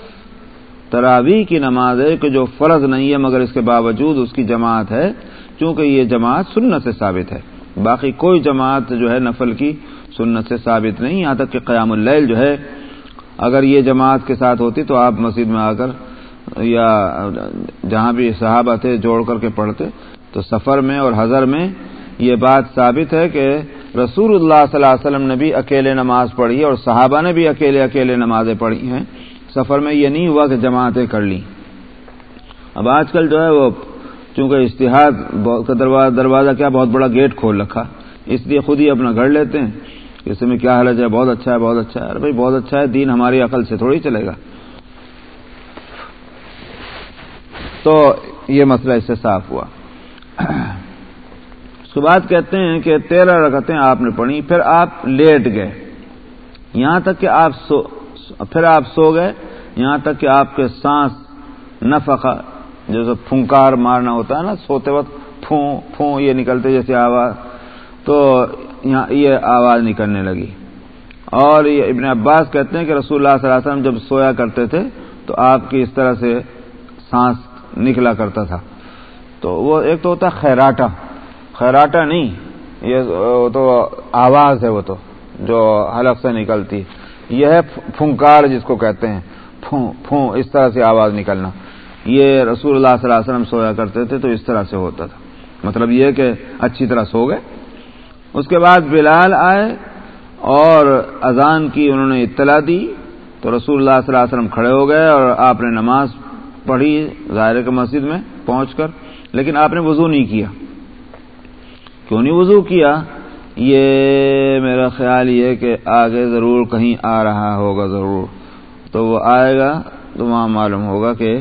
تراوی کی نماز ہے، کہ جو فرض نہیں ہے مگر اس کے باوجود اس کی جماعت ہے، چونکہ یہ جماعت سنت سے ثابت ہے۔ باقی کوئی جماعت جو ہے نفل کی سنت سے ثابت نہیں، یہاں تک کہ قیام اللیل جو ہے، اگر یہ جماعت کے ساتھ ہوتی تو آپ مسجد میں آ کر یا جہاں بھی صحابہ تھے جوڑ کر کے پڑھتے۔ تو سفر میں اور حضر میں یہ بات ثابت ہے کہ رسول اللہ صلی اللہ علیہ وسلم نے بھی اکیلے نماز پڑھی ہے اور صحابہ نے بھی اکیلے اکیلے نمازیں پڑھی ہیں۔ سفر میں یہ نہیں ہوا کہ جماعتیں کر لیں۔ اب آج کل جو ہے وہ چونکہ اشتہاد دروازہ دروازہ کیا بہت بڑا گیٹ کھول رکھا، اس لیے خود ہی اپنا گھر لیتے ہیں۔ اس میں کیا حالت ہے؟ بہت اچھا ہے، بہت اچھا ہے۔ ارے بھائی، بہت اچھا ہے، دین ہماری عقل سے تھوڑی چلے گا۔ تو یہ مسئلہ اس سے صاف ہوا۔ اس کے بعد کہتے ہیں کہ تیرہ رکعتیں آپ نے پڑھی، پھر آپ لیٹ گئے۔ یہاں تک کہ آپ سو، پھر آپ سو گئے۔ یہاں تک کہ آپ کے سانس نفقہ، جیسے پھنکار مارنا ہوتا ہے نا، سوتے وقت پھوں پھوں یہ نکلتے جیسے آواز۔ تو یہ آواز نکلنے لگی۔ اور یہ ابن عباس کہتے ہیں کہ رسول اللہ صلی اللہ علیہ وسلم جب سویا کرتے تھے تو آپ کی اس طرح سے سانس نکلا کرتا تھا۔ تو وہ ایک تو ہوتا ہے خیراٹا۔ خیراٹا نہیں، یہ تو آواز ہے وہ تو، جو حلق سے نکلتی۔ یہ ہے پھنکار جس کو کہتے ہیں۔ پھوں پھوں، اس طرح سے آواز نکلنا۔ یہ رسول اللہ صلی اللہ علیہ وسلم سویا کرتے تھے تو اس طرح سے ہوتا تھا۔ مطلب یہ کہ اچھی طرح سو گئے۔ اس کے بعد بلال آئے اور اذان کی انہوں نے اطلاع دی تو رسول اللہ صلی اللہ علیہ وسلم کھڑے ہو گئے اور آپ نے نماز پڑھی ظاہر کے مسجد میں پہنچ کر، لیکن آپ نے وضو نہیں کیا۔ کیوں نہیں وضو کیا؟ یہ میرا خیال یہ کہ آگے ضرور کہیں آ رہا ہوگا ضرور۔ تو وہ آئے گا تو وہاں معلوم ہوگا کہ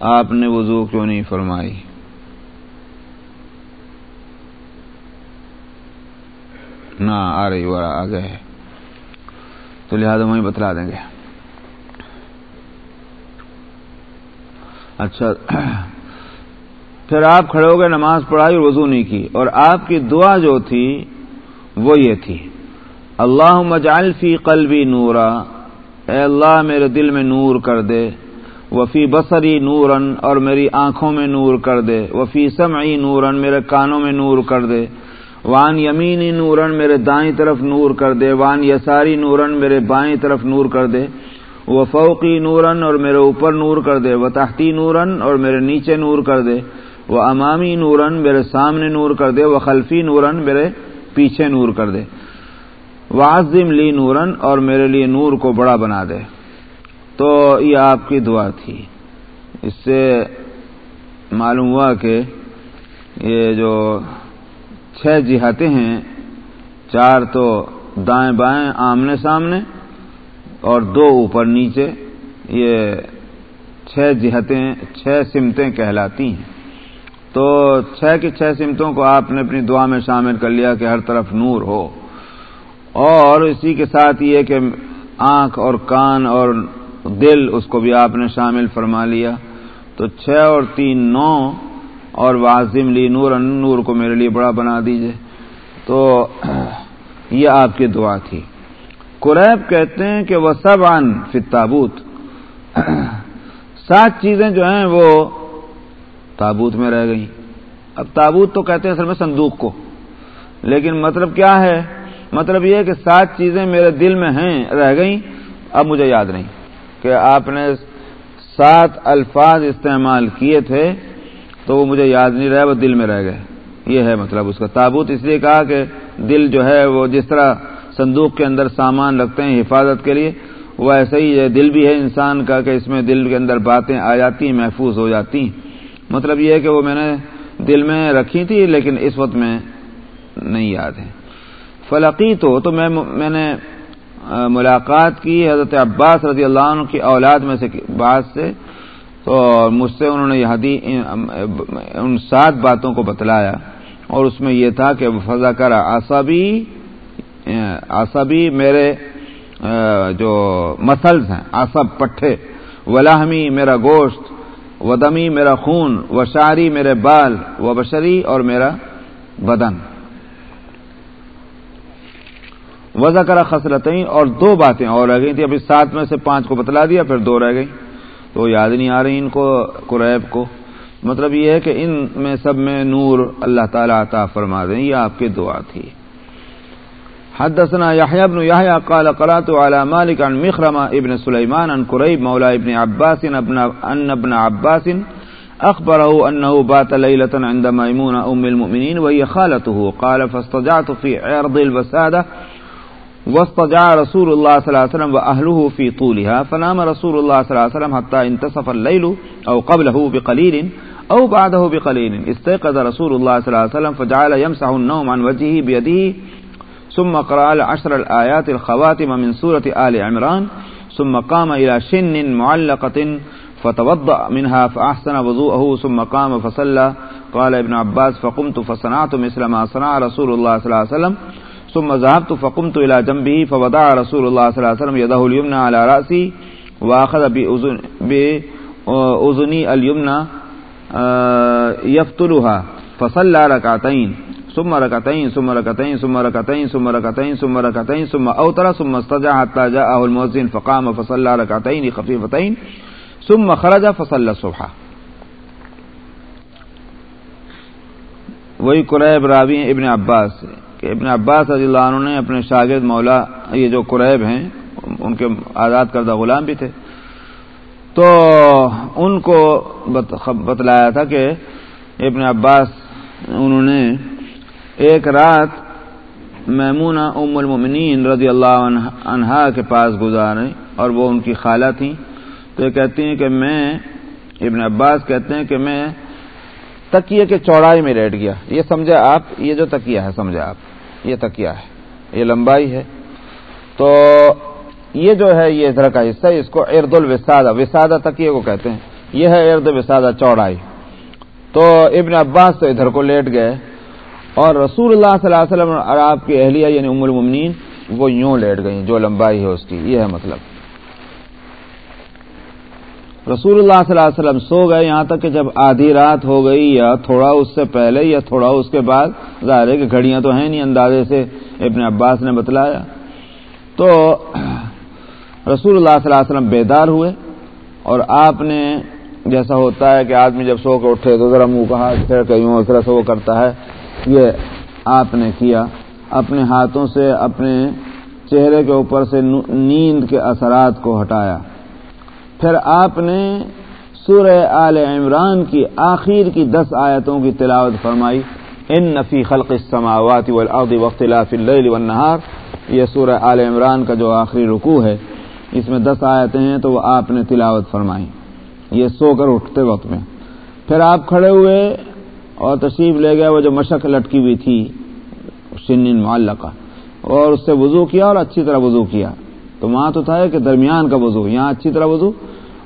آپ نے وضو کیوں نہیں فرمائی۔ نہ آ رہی، وہ آگے ہے تو لہٰذا وہیں بتلا دیں گے۔ اچھا۔ پھر آپ کھڑے ہو گئے، نماز پڑھائی اور وضو نہیں کی۔ اور آپ کی دعا جو تھی، وہ یہ تھی۔ اللہ مجعل فی قلبی نورا۔ اے اللہ، میرے دل میں نور کر دے۔ وفی بصری نورن، اور میری آنکھوں میں نور کر دے۔ وفی سمعی نورن، میرے کانوں میں نور کر دے۔ وان یمینی نورن میرے دائیں طرف نور کر دے، وان یساری نورن میرے بائیں طرف نور کر دے۔ وہ فوقی نورن اور میرے اوپر نور کر دے، وہ تحتی نورن اور میرے نیچے نور کر دے۔ وہ امامی نورن میرے سامنے نور کر دے، وہ خلفی نورن میرے پیچھے نور کر دے۔ واضم لی نورن اور میرے لیے نور کو بڑا بنا دے۔ تو یہ آپ کی دعا تھی۔ اس سے معلوم ہوا کہ یہ جو چھ جہتیں ہیں۔ چار تو دائیں بائیں، آمنے سامنے اور دو اوپر نیچے۔ یہ چھ جہتیں، چھ سمتیں کہلاتی ہیں۔ تو چھ کی چھ سمتوں کو آپ نے اپنی دعا میں شامل کر لیا کہ ہر طرف نور ہو۔ اور اسی کے ساتھ یہ کہ آنکھ اور کان اور دل اس کو بھی آپ نے شامل فرما لیا۔ تو چھ اور تین نو اور واضم لی نور نور کو میرے لیے بڑا بنا دیجیے۔ تو یہ آپ کی دعا تھی۔ قریب کہتے ہیں کہ وہ سب ان تابوت سات چیزیں جو ہیں وہ تابوت میں رہ گئی اب تابوت تو کہتے ہیں اصل میں صندوق کو۔ لیکن مطلب کیا ہے؟ مطلب یہ کہ سات چیزیں میرے دل میں ہیں، رہ گئیں۔ اب مجھے یاد نہیں کہ آپ نے سات الفاظ استعمال کیے تھے۔ تو وہ مجھے یاد نہیں رہا، وہ دل میں رہ گئے۔ یہ ہے مطلب اس کا تابوت۔ اس لیے کہا کہ دل جو ہے، وہ جس طرح صندوق کے اندر سامان رکھتے ہیں حفاظت کے لیے، وہ ایسا ہی ہے دل بھی ہے انسان کا کہ اس میں دل کے اندر باتیں آ جاتی ہیں، محفوظ ہو جاتی ہیں۔ مطلب یہ ہے کہ وہ میں نے دل میں رکھی تھی، لیکن اس وقت میں نہیں یاد ہے۔ فلقی تو تو میں میں نے ملاقات کی حضرت عباس رضی اللہ عنہ کی اولاد میں سے بعد سے۔ تو مجھ سے انہوں نے یہ ان سات باتوں کو بتلایا اور اس میں یہ تھا کہ فضا کرا آسابی آسابی میرے جو مسلز ہیں آسب پٹھے ولاحمی میرا گوشت، ودمی میرا خون و میرے بال و بشری اور میرا بدن۔ وضا کرا خسرتیں اور دو باتیں اور رہ گئی تھی ابھی سات میں سے پانچ کو بتلا دیا، پھر دو رہ گئی۔ تو یاد نہیں آ رہی ان کو، قریب کو۔ مطلب یہ ہے کہ ان میں سب میں نور اللہ تعالیٰ عطا فرما دیں، یہ آپ کی دعا تھی۔ حدثنا يحيى بن يحيى قال قرات على مالك عن مخرمة ابن سليمان عن كريب مولى ابن عباس ابن أن ابن عباس أخبره أنه بات ليلة عند ميمونة أم المؤمنين وهي خالته قال فاستجعت في عرض البسادة واستجع رسول الله صلى الله عليه وسلم وأهله في طولها، فنام رسول الله صلى الله عليه وسلم حتى انتصف الليل أو قبله بقليل أو بعده بقليل. استيقظ رسول الله صلى الله عليه وسلم فجعل يمسح النوم عن وجهه بيده، ثم قرأ عشر الآيات الخواتم من سورة آل عمران، ثم قام إلى شن معلقة فتوضأ منها فأحسن وضوءه، ثم قام فصلى. قال ابن عباس فقمت فصنعت مثل ما صنع رسول الله صلى الله عليه وسلم. ثم ذهبت فقمت إلى جنبه فوضع رسول الله صلى الله عليه وسلم يده اليمنى على رأسي وأخذ بأذني اليمنى يفتلها، فصلى ركعتين، ثم ركعتين ثم ركعتين ثم ركعتين ثم ركعتين ثم ركعتين، ثم أوتر، ثم استجع حتى جاءه المؤذن فقام فصلى ركعتين خفيفتين، ثم خرج فصلى الصبح. وہی قریب راوی ابن عباس۔ کہ ابن عباس رضی اللہ عنہ نے اپنے شاگرد مولا یہ جو قریب ہیں، ان کے آزاد کردہ غلام بھی تھے۔ تو ان کو بتلایا تھا کہ ابن عباس، انہوں نے ایک رات میمونہ ام المؤمنین رضی اللہ عنہا کے پاس گزارے اور وہ ان کی خالہ تھیں۔ تو یہ کہتی ہیں کہ میں، ابن عباس کہتے ہیں کہ میں تکیے کے چوڑائی میں لیٹ گیا۔ یہ سمجھا آپ؟ یہ جو تکیہ ہے، سمجھا آپ۔ یہ تکیہ ہے، یہ لمبائی ہے۔ تو یہ جو ہے، یہ ادھر کا حصہ اس کو ارد الوسادہ، وسادہ تکیے کو کہتے ہیں۔ یہ ہے ارد وسادہ چوڑائی۔ تو ابن عباس تو ادھر کو لیٹ گئے اور رسول اللہ صلی اللہ علیہ وسلم اور آپ کی اہلیہ یعنی ام المنین وہ یوں لیٹ گئیں، جو لمبائی ہے اس کی۔ یہ ہے مطلب۔ رسول اللہ صلی اللہ علیہ وسلم سو گئے، یہاں تک کہ جب آدھی رات ہو گئی یا تھوڑا اس سے پہلے یا تھوڑا اس کے بعد، ظاہر ہے کہ گھڑیاں تو ہیں نہیں، اندازے سے ابن عباس نے بتلایا۔ تو رسول اللہ صلی اللہ علیہ وسلم بیدار ہوئے اور آپ نے، جیسا ہوتا ہے کہ آدمی جب سو کے اٹھے تو ذرا منہ کہا پھر کہیں اس طرح سے وہ کرتا ہے، یہ آپ نے کیا۔ اپنے ہاتھوں سے، اپنے چہرے کے اوپر سے نیند کے اثرات کو ہٹایا۔ پھر آپ نے سورہ آل عمران کی آخر کی دس آیتوں کی تلاوت فرمائی۔ ان نفی خلق السماوات والارض واختلاف اللیل والنہار یہ سورہ آل عمران کا جو آخری رکوع ہے، اس میں دس آیتیں ہیں تو وہ آپ نے تلاوت فرمائی۔ یہ سو کر اٹھتے وقت میں۔ پھر آپ کھڑے ہوئے اور تشریف لے گئے، وہ جو مشق لٹکی ہوئی تھی سنن معلقہ۔ اور اس سے وضو کیا اور اچھی طرح وضو کیا۔ تو وہاں تو تھا کہ درمیان کا وضو، یہاں اچھی طرح وضو۔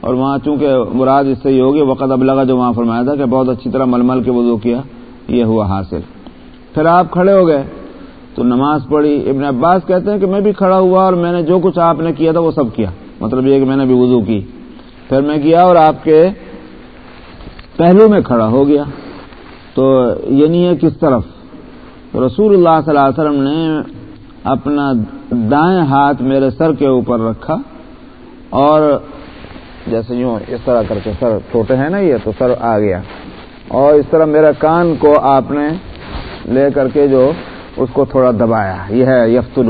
اور وہاں چونکہ مراد اس سے یہ ہوگی وقت اب لگا جو وہاں فرمایا تھا کہ بہت اچھی طرح مل مل کے وضو کیا، یہ ہوا حاصل۔ پھر آپ کھڑے ہو گئے، تو نماز پڑھی۔ ابن عباس کہتے ہیں کہ میں بھی کھڑا ہوا اور میں نے جو کچھ آپ نے کیا تھا وہ سب کیا مطلب یہ کہ میں نے بھی وضو کی۔ پھر میں کیا اور آپ کے پہلو میں کھڑا ہو گیا۔ تو یعنی یہ نہیں ہے کس طرف؟ رسول اللہ صلی اللہ علیہ وسلم نے اپنا دائیں ہاتھ میرے سر کے اوپر رکھا اور جیسے یوں اس طرح کر کے سر چھوٹے ہیں نا یہ، تو سر آ گیا۔ اور اس طرح میرا کان کو آپ نے لے کر کے جو اس کو تھوڑا دبایا۔ یہ ہے یفت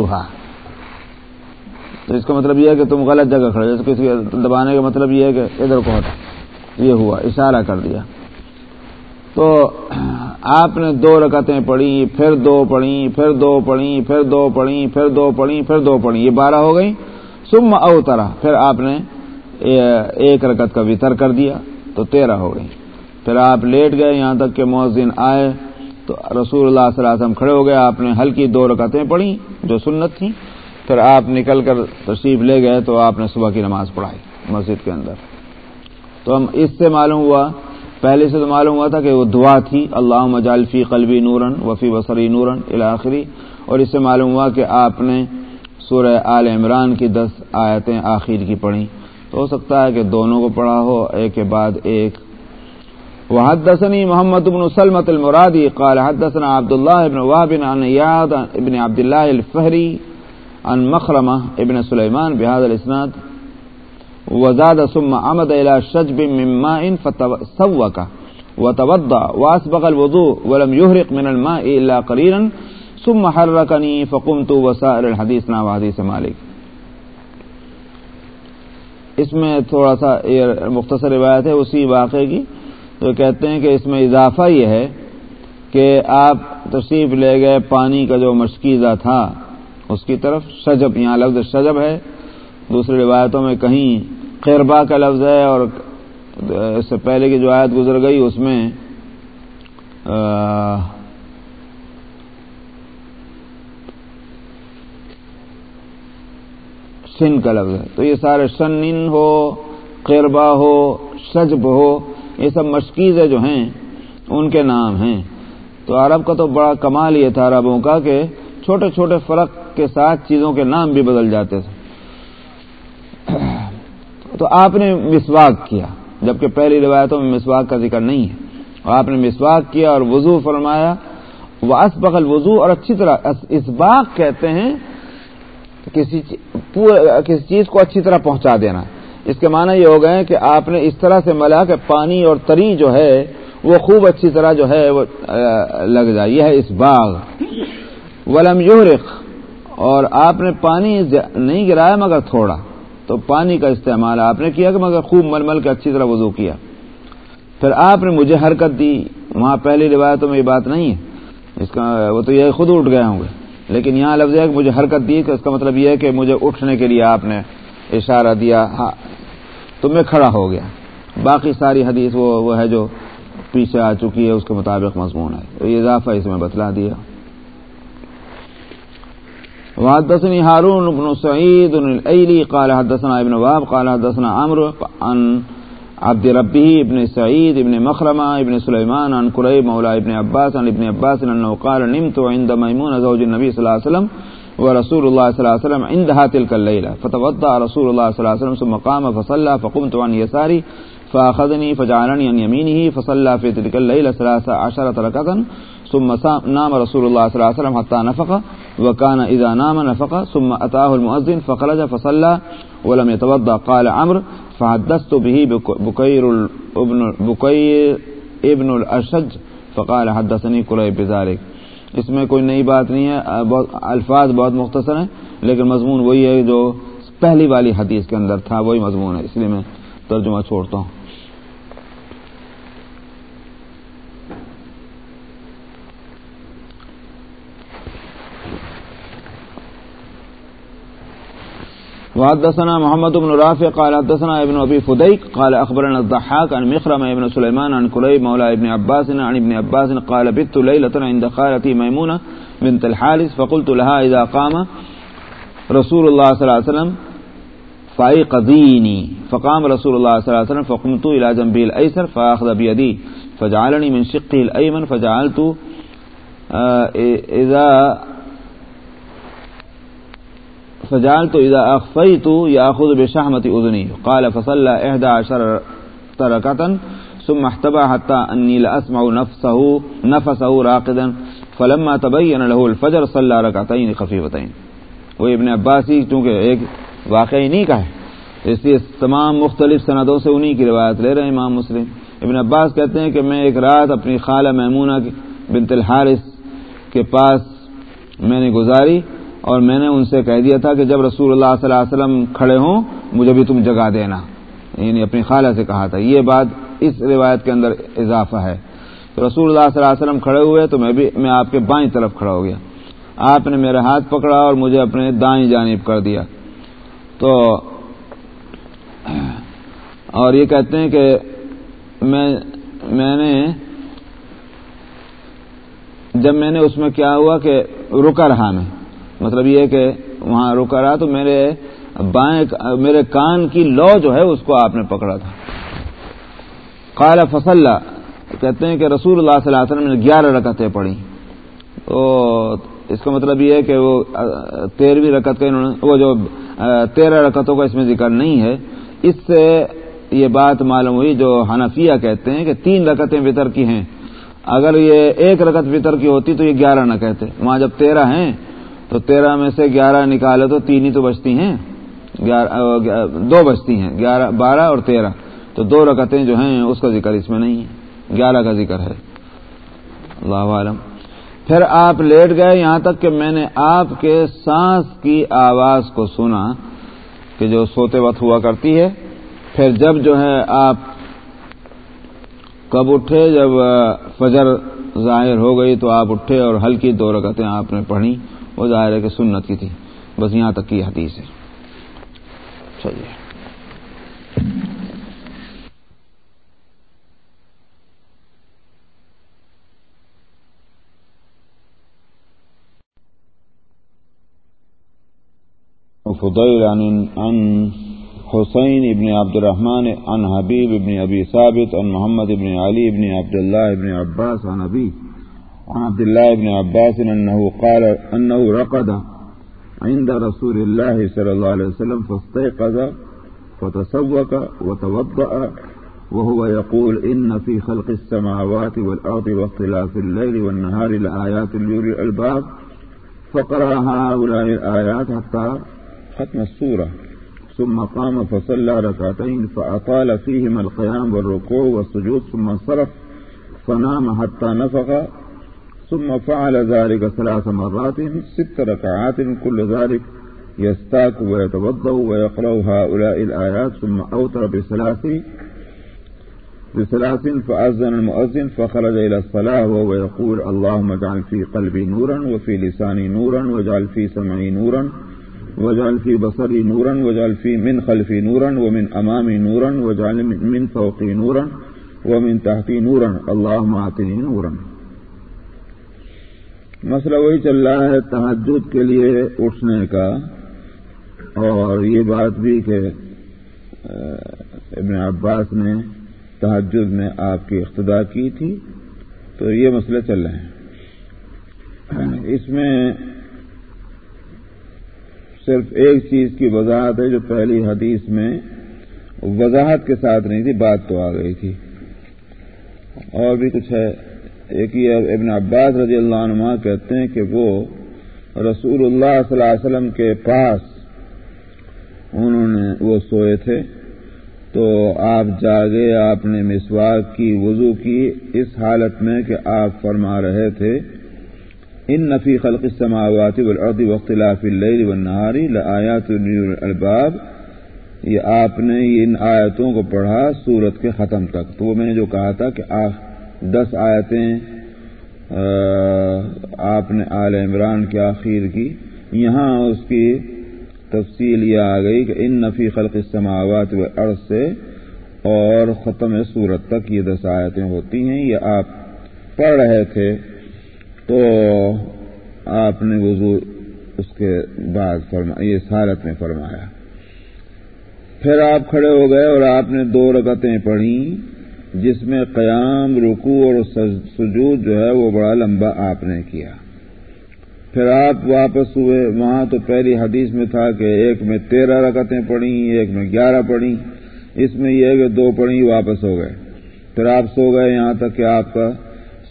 تو اس کا مطلب یہ ہے کہ تم غلط جگہ کھڑے جیسے کسی دبانے کا مطلب یہ ہے کہ ادھر کو ہٹ یہ ہوا، اشارہ کر دیا۔ تو آپ نے دو رکعتیں پڑھی، پھر دو پڑھی، پھر دو پڑھی، پھر دو پڑھی، پھر دو پڑھی، پھر دو پڑھی۔ یہ بارہ ہو گئی۔ سم اوترا، پھر آپ نے ایک رکعت کا وطر کر دیا تو تیرہ ہو گئی۔ پھر آپ لیٹ گئے، یہاں تک کہ مؤذن آئے تو رسول اللہ صلی اللہ علیہ وسلم کھڑے ہو گئے۔ آپ نے ہلکی دو رکعتیں پڑھی جو سنت تھیں۔ پھر آپ نکل کر تشریف لے گئے تو آپ نے صبح کی نماز پڑھائی مسجد کے اندر۔ تو ہم اس سے معلوم ہوا، پہلے سے تو معلوم ہوا تھا کہ وہ دعا تھی اللہ مجالفی قلبی نورن وفی بصری نورن الآخری اور اس سے معلوم ہوا کہ آپ نے سورہ آل عمران کی دس آیتیں آخر کی پڑھی تو ہو سکتا ہے کہ دونوں کو پڑھا ہو، ایک کے بعد ایک۔ وحدثني محمد بن سلمة المرادي قال حدثنا عبد الله بن وهب عن اياد ابن عبد الله الفهري عن مخرمة ابن سليمان بهذا الاسناد۔ وزاد ثم عمد الى شجب من ماء فسوك وتوضا واسبغ الوضوء ولم يهرق من الماء الا قليلا ثم حركني فقمت وسائر الحديث نحو حديث مالك اس میں تھوڑا سا مختصر روایت ہے، اسی واقعے کی۔ تو کہتے ہیں کہ اس میں اضافہ یہ ہے کہ آپ تشریف لے گئے، پانی کا جو مشکیزہ تھا، اس کی طرف شجب، یہاں لفظ شجب ہے۔ دوسری روایتوں میں کہیں خیربا کا لفظ ہے اور اس سے پہلے کی جو آیت گزر گئی، اس میں شن کا لفظ ہے۔ تو یہ سارے شن ہو قیربا ہو شجب ہو، یہ سب مشکیزیں جو ہیں، ان کے نام ہیں۔ تو عرب کا تو بڑا کمال یہ تھا عربوں کا کہ چھوٹے چھوٹے فرق کے ساتھ چیزوں کے نام بھی بدل جاتے تھے۔ تو آپ نے مسواک کیا، جبکہ پہلی روایتوں میں مسواک کا ذکر نہیں ہے۔ اور آپ نے مسواک کیا اور وضو فرمایا۔ وہ بغل وضو اور اچھی طرح اس باغ کہتے ہیں کسی کسی چیز کو اچھی طرح پہنچا دینا۔ اس کے معنی یہ ہو گئے کہ آپ نے اس طرح سے ملا کہ پانی اور تری جو ہے، وہ خوب اچھی طرح جو ہے، وہ لگ جائے۔ یہ ہے اس باغ۔ ولم یورخ اور آپ نے پانی نہیں گرایا مگر تھوڑا۔ تو پانی کا استعمال آپ نے کیا کہ مگر خوب مل مل کے اچھی طرح وضو کیا۔ پھر آپ نے مجھے حرکت دی۔ وہاں پہلی روایتوں میں یہ بات نہیں ہے۔ اس کا، وہ تو یہ خود اٹھ گئے ہوں گے۔ لیکن یہاں لفظ ہے کہ مجھے حرکت دی تو اس کا مطلب یہ ہے کہ مجھے اٹھنے کے لیے آپ نے اشارہ دیا ہاں، تو میں کھڑا ہو گیا۔ باقی ساری حدیث وہ وہ ہے جو پیچھے آ چکی ہے، اس کے مطابق مضمون ہے۔ تو یہ اضافہ اس میں بتلا دیا۔ وحدثني هارون بن سعيد الأيلي قال حدثنا ابن واب قال حدثنا عمرو عن عبد ربی ابن سعید ابن مخرمہ ابن سلیمان عن قریب مولا ابن عباس عن ابن عباس انه قال نمت عند ميمون زوج النبي صلى الله عليه وسلم ورسول الله صلى الله عليه وسلم عندها تلك الليله فتوضا رسول الله صلى الله عليه وسلم ثم قام فصلى فقمت عن يساري فاخذني فجعلني عن يمينه فصلى في تلك الليله 13 ركعه ثم نام رسول الله صلى الله عليه وسلم حتى نفق وكان إذا نام نفق ثم أتاه المؤذن، فخرج فصلى ولم يتوضأ. قال عمرو، فحدثت به بكير ابن بكير ابن الأشج، فقال حدثني قريب بذلك. اس میں کوئی نئی بات نہیں ہے الفاظ بہت مختصر ہیں، لیکن مضمون وہی ہے جو پہلی والی حدیث کے اندر تھا، وہی مضمون ہے، اس لیے میں ترجمہ چھوڑتا ہوں۔ وحدثنا محمد بن رافع قال حدثنا ابن ابي فديك قال اخبرنا الضحاك عن مخرم ابن سليمان عن كليب مولى ابن عباس عن ابن عباس قال بت ليله عند خالتي ميمونه بنت الحارث فقلت لها اذا قام رسول الله صلى الله عليه وسلم فايقظيني فقام رسول الله صلى الله عليه وسلم فقمت الى جنبي الايسر فاخذ بيدي. فجعلني من شقه الايمن فجعلت اذا فجعلت اذا اخفيت ياخذ بشحمه اذني قال فصلى 11 ركعه ثم احتبى حتى اني لاسمع نفسه نفسه راقدا. فلما تبين له الفجر صلى ركعتين خفيفتين. وہ ابن عباس ہی چونکہ ایک واقعی نہیں کا ہے، اس لیے تمام مختلف سندوں سے انہی کی روایت لے رہے ہیں امام مسلم۔ ابن عباس کہتے ہیں کہ میں ایک رات اپنی خالہ میمونہ بنت الحارث کے پاس میں نے گزاری۔ اور میں نے ان سے کہہ دیا تھا کہ جب رسول اللہ صلی اللہ علیہ وسلم کھڑے ہوں، مجھے بھی تم جگہ دینا۔ یعنی اپنی خالہ سے کہا تھا۔ یہ بات اس روایت کے اندر اضافہ ہے۔ تو رسول اللہ صلی اللہ علیہ وسلم کھڑے ہوئے تو میں بھی میں آپ کے بائیں طرف کھڑا ہو گیا۔ آپ نے میرا ہاتھ پکڑا اور مجھے اپنے دائیں جانب کر دیا۔ تو اور یہ کہتے ہیں کہ میں میں نے جب میں نے اس میں کیا ہوا کہ رکا رہا میں۔ مطلب یہ کہ وہاں رکا رہا تو میرے بائیں میرے کان کی لو جو ہے اس کو آپ نے پکڑا تھا۔ قال فصل کہتے ہیں کہ رسول اللہ صلی اللہ علیہ وسلم نے گیارہ رکعتیں پڑھی۔ تو اس کا مطلب یہ ہے کہ وہ تیرہویں رکعت کا انہوں نے، وہ جو تیرہ رکعتوں کا اس میں ذکر نہیں ہے، اس سے یہ بات معلوم ہوئی جو حنفیہ کہتے ہیں کہ تین رکعتیں وطر کی ہیں۔ اگر یہ ایک رکعت وطر کی ہوتی تو یہ گیارہ نہ کہتے۔ وہاں جب تیرہ ہیں تو تیرہ میں سے گیارہ نکالے تو تین ہی تو بچتی ہیں۔ دو بچتی ہیں، گیارہ، بارہ اور تیرہ۔ تو دو رکعتیں جو ہیں اس کا ذکر اس میں نہیں ہے۔ گیارہ کا ذکر ہے۔ اللہ عالم۔ پھر آپ لیٹ گئے یہاں تک کہ میں نے آپ کے سانس کی آواز کو سنا کہ جو سوتے وقت ہوا کرتی ہے۔ پھر جب جو ہے آپ کب اٹھے، جب فجر ظاہر ہو گئی تو آپ اٹھے اور ہلکی دو رکعتیں آپ نے پڑھی۔ وہ ظاہر ہے کہ سنت کی تھی۔ بس یہاں تک کی حدیث ہے۔ چلیے۔ فضيل عن عن حسين بن عبد الرحمن عن حبيب بن أبي ثابت، عن محمد بن علي بن عبد الله بن عباس، عن أبيه عن عبد الله بن عباس أنه قال أنه رقد عند رسول الله صلى الله عليه وسلم فاستيقظ فتسوق وتوضأ وهو يقول إن في خلق السماوات والأرض واختلاف الليل والنهار لآيات لأولي الألباب فقرأ هؤلاء الآيات حتى ختم السورة ثم قام فصلى ركعتين فأطال فيهما القيام والركوع والسجود ثم انصرف فنام حتى نفخ ثم فعل ذلك ثلاث مرات ست ركعات، كل ذلك يستاك ويتوضا ويقرأ هؤلاء الآيات، ثم أوتر بثلاث بثلاث فأذن المؤذن فخرج إلى الصلاة وهو يقول اللهم اجعل في قلبي نورا وفي لساني نورا واجعل في سمعي نورا واجعل في بصري نورا واجعل في من خلفي نورا ومن أمامي نورا واجعل من فوقي نورا ومن تحتي نورا اللهم أعطني نورا مسئلہ وہی چل رہا ہے تحجد کے لیے اٹھنے کا اور یہ بات بھی کہ ابن عباس نے تحجد میں آپ کی اقتدا کی تھی تو یہ مسئلے چل رہے ہیں۔ اس میں صرف ایک چیز کی وضاحت ہے جو پہلی حدیث میں وضاحت کے ساتھ نہیں تھی، بات تو آ گئی تھی۔ اور بھی کچھ ہے۔ ایک یہ ابن عباس رضی اللہ عنہ کہتے ہیں کہ وہ رسول اللہ صلی اللہ علیہ وسلم کے پاس انہوں نے وہ سوئے تھے۔ تو آپ جاگے، آپ نے مسواک کی، وضو کی اس حالت میں کہ آپ فرما رہے تھے، ان نفی خلق السماوات والارض واختلاف اللیل والنہاری لآیات الباب یہ آپ نے ان آیتوں کو پڑھا سورت کے ختم تک۔ تو وہ میں نے جو کہا تھا کہ دس آیتیں آپ نے آل عمران کے آخر کی، یہاں اس کی تفصیل یہ آ گئی کہ ان نفی خلق السماوات و عرض سے اور ختم صورت تک یہ دس آیتیں ہوتی ہیں، یہ آپ پڑھ رہے تھے، تو آپ نے وضو اس کے بعد فرما، یہ سالت میں فرمایا۔ پھر آپ کھڑے ہو گئے اور آپ نے دو رکتیں پڑھی جس میں قیام رکو اور سجود جو ہے وہ بڑا لمبا آپ نے کیا۔ پھر آپ واپس ہوئے، وہاں تو پہلی حدیث میں تھا کہ ایک میں تیرہ رکتیں پڑھی ایک میں گیارہ پڑھی اس میں یہ کہ دو پڑھی واپس ہو گئے۔ پھر آپ سو گئے، یہاں تک کہ آپ کا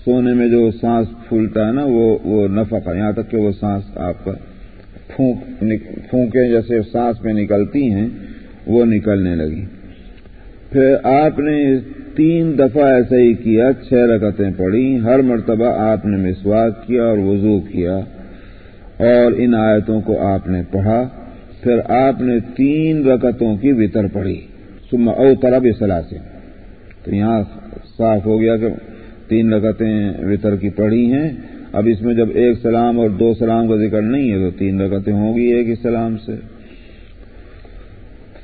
سونے میں جو سانس پھولتا ہے نا، وہ وہ نفق ہے یہاں تک کہ وہ سانس آپ کا پھونک پھونکیں جیسے سانس میں نکلتی ہیں، وہ نکلنے لگی۔ پھر آپ نے تین دفعہ ایسا ہی کیا، چھ رکتیں پڑھی، ہر مرتبہ آپ نے مسواک کیا اور وضو کیا اور ان آیتوں کو آپ نے پڑھا، پھر آپ نے تین رکتوں کی وطر پڑھی۔ سما او طرب اصلاح سے تو یہاں صاف ہو گیا کہ تین رکتیں وطر کی پڑھی ہیں۔ اب اس میں جب ایک سلام اور دو سلام کا ذکر نہیں ہے تو تین رکتیں ہوں گی ایک ہی سلام سے۔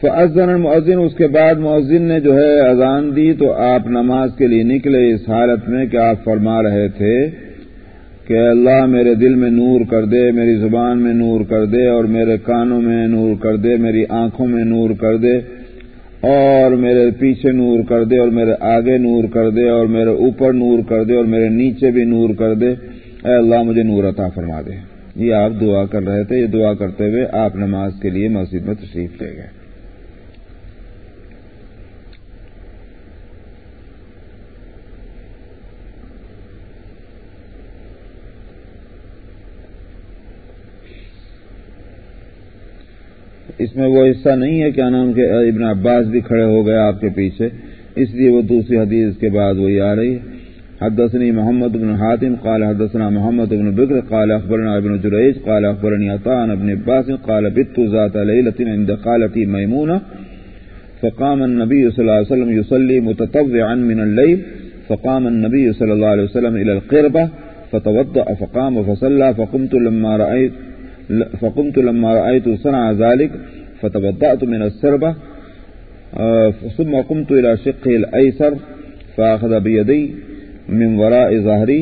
فضن المعذن اس کے بعد مؤذن نے جو ہے اذان دی تو آپ نماز کے لیے نکلے، اس حالت میں کہ آپ فرما رہے تھے کہ اللہ میرے دل میں نور کر دے، میری زبان میں نور کر دے اور میرے کانوں میں نور کر دے، میری آنکھوں میں نور کر دے اور میرے پیچھے نور کر دے اور میرے آگے نور کر دے اور میرے اوپر نور کر دے اور میرے نیچے بھی نور کر دے۔ اے اللہ، مجھے نور عطا فرما دے۔ یہ آپ دعا کر رہے تھے، یہ دعا کرتے ہوئے آپ نماز کے لیے مسجد میں تشریف لے گئے۔ اس میں وہ حصہ نہیں ہے کیا نام کے ابن عباس بھی کھڑے ہو گئے آپ کے پیچھے۔ اس لیے وہ دوسری حدیث کے بعد وہی آ رہی ہے۔ حدثني محمد بن حاتم، قال حدثنا محمد بن بكر قال اخبرنا ابن جريج قال اخبرني عطاء بن عباس، قال بت ذات ليله عند خالتي ميمونه فقام النبي صلى الله عليه وسلم يصلي متطوعا من الليل فقام النبي صلى الله عليه وسلم الى القربه فتوضا فقام فصلى فقمت لما رايت فقمت لما رأيت صنع ذلك فتوضأت من السربة ثم قمت إلى شقه الأيسر، فأخذ بيدي من وراء ظهري،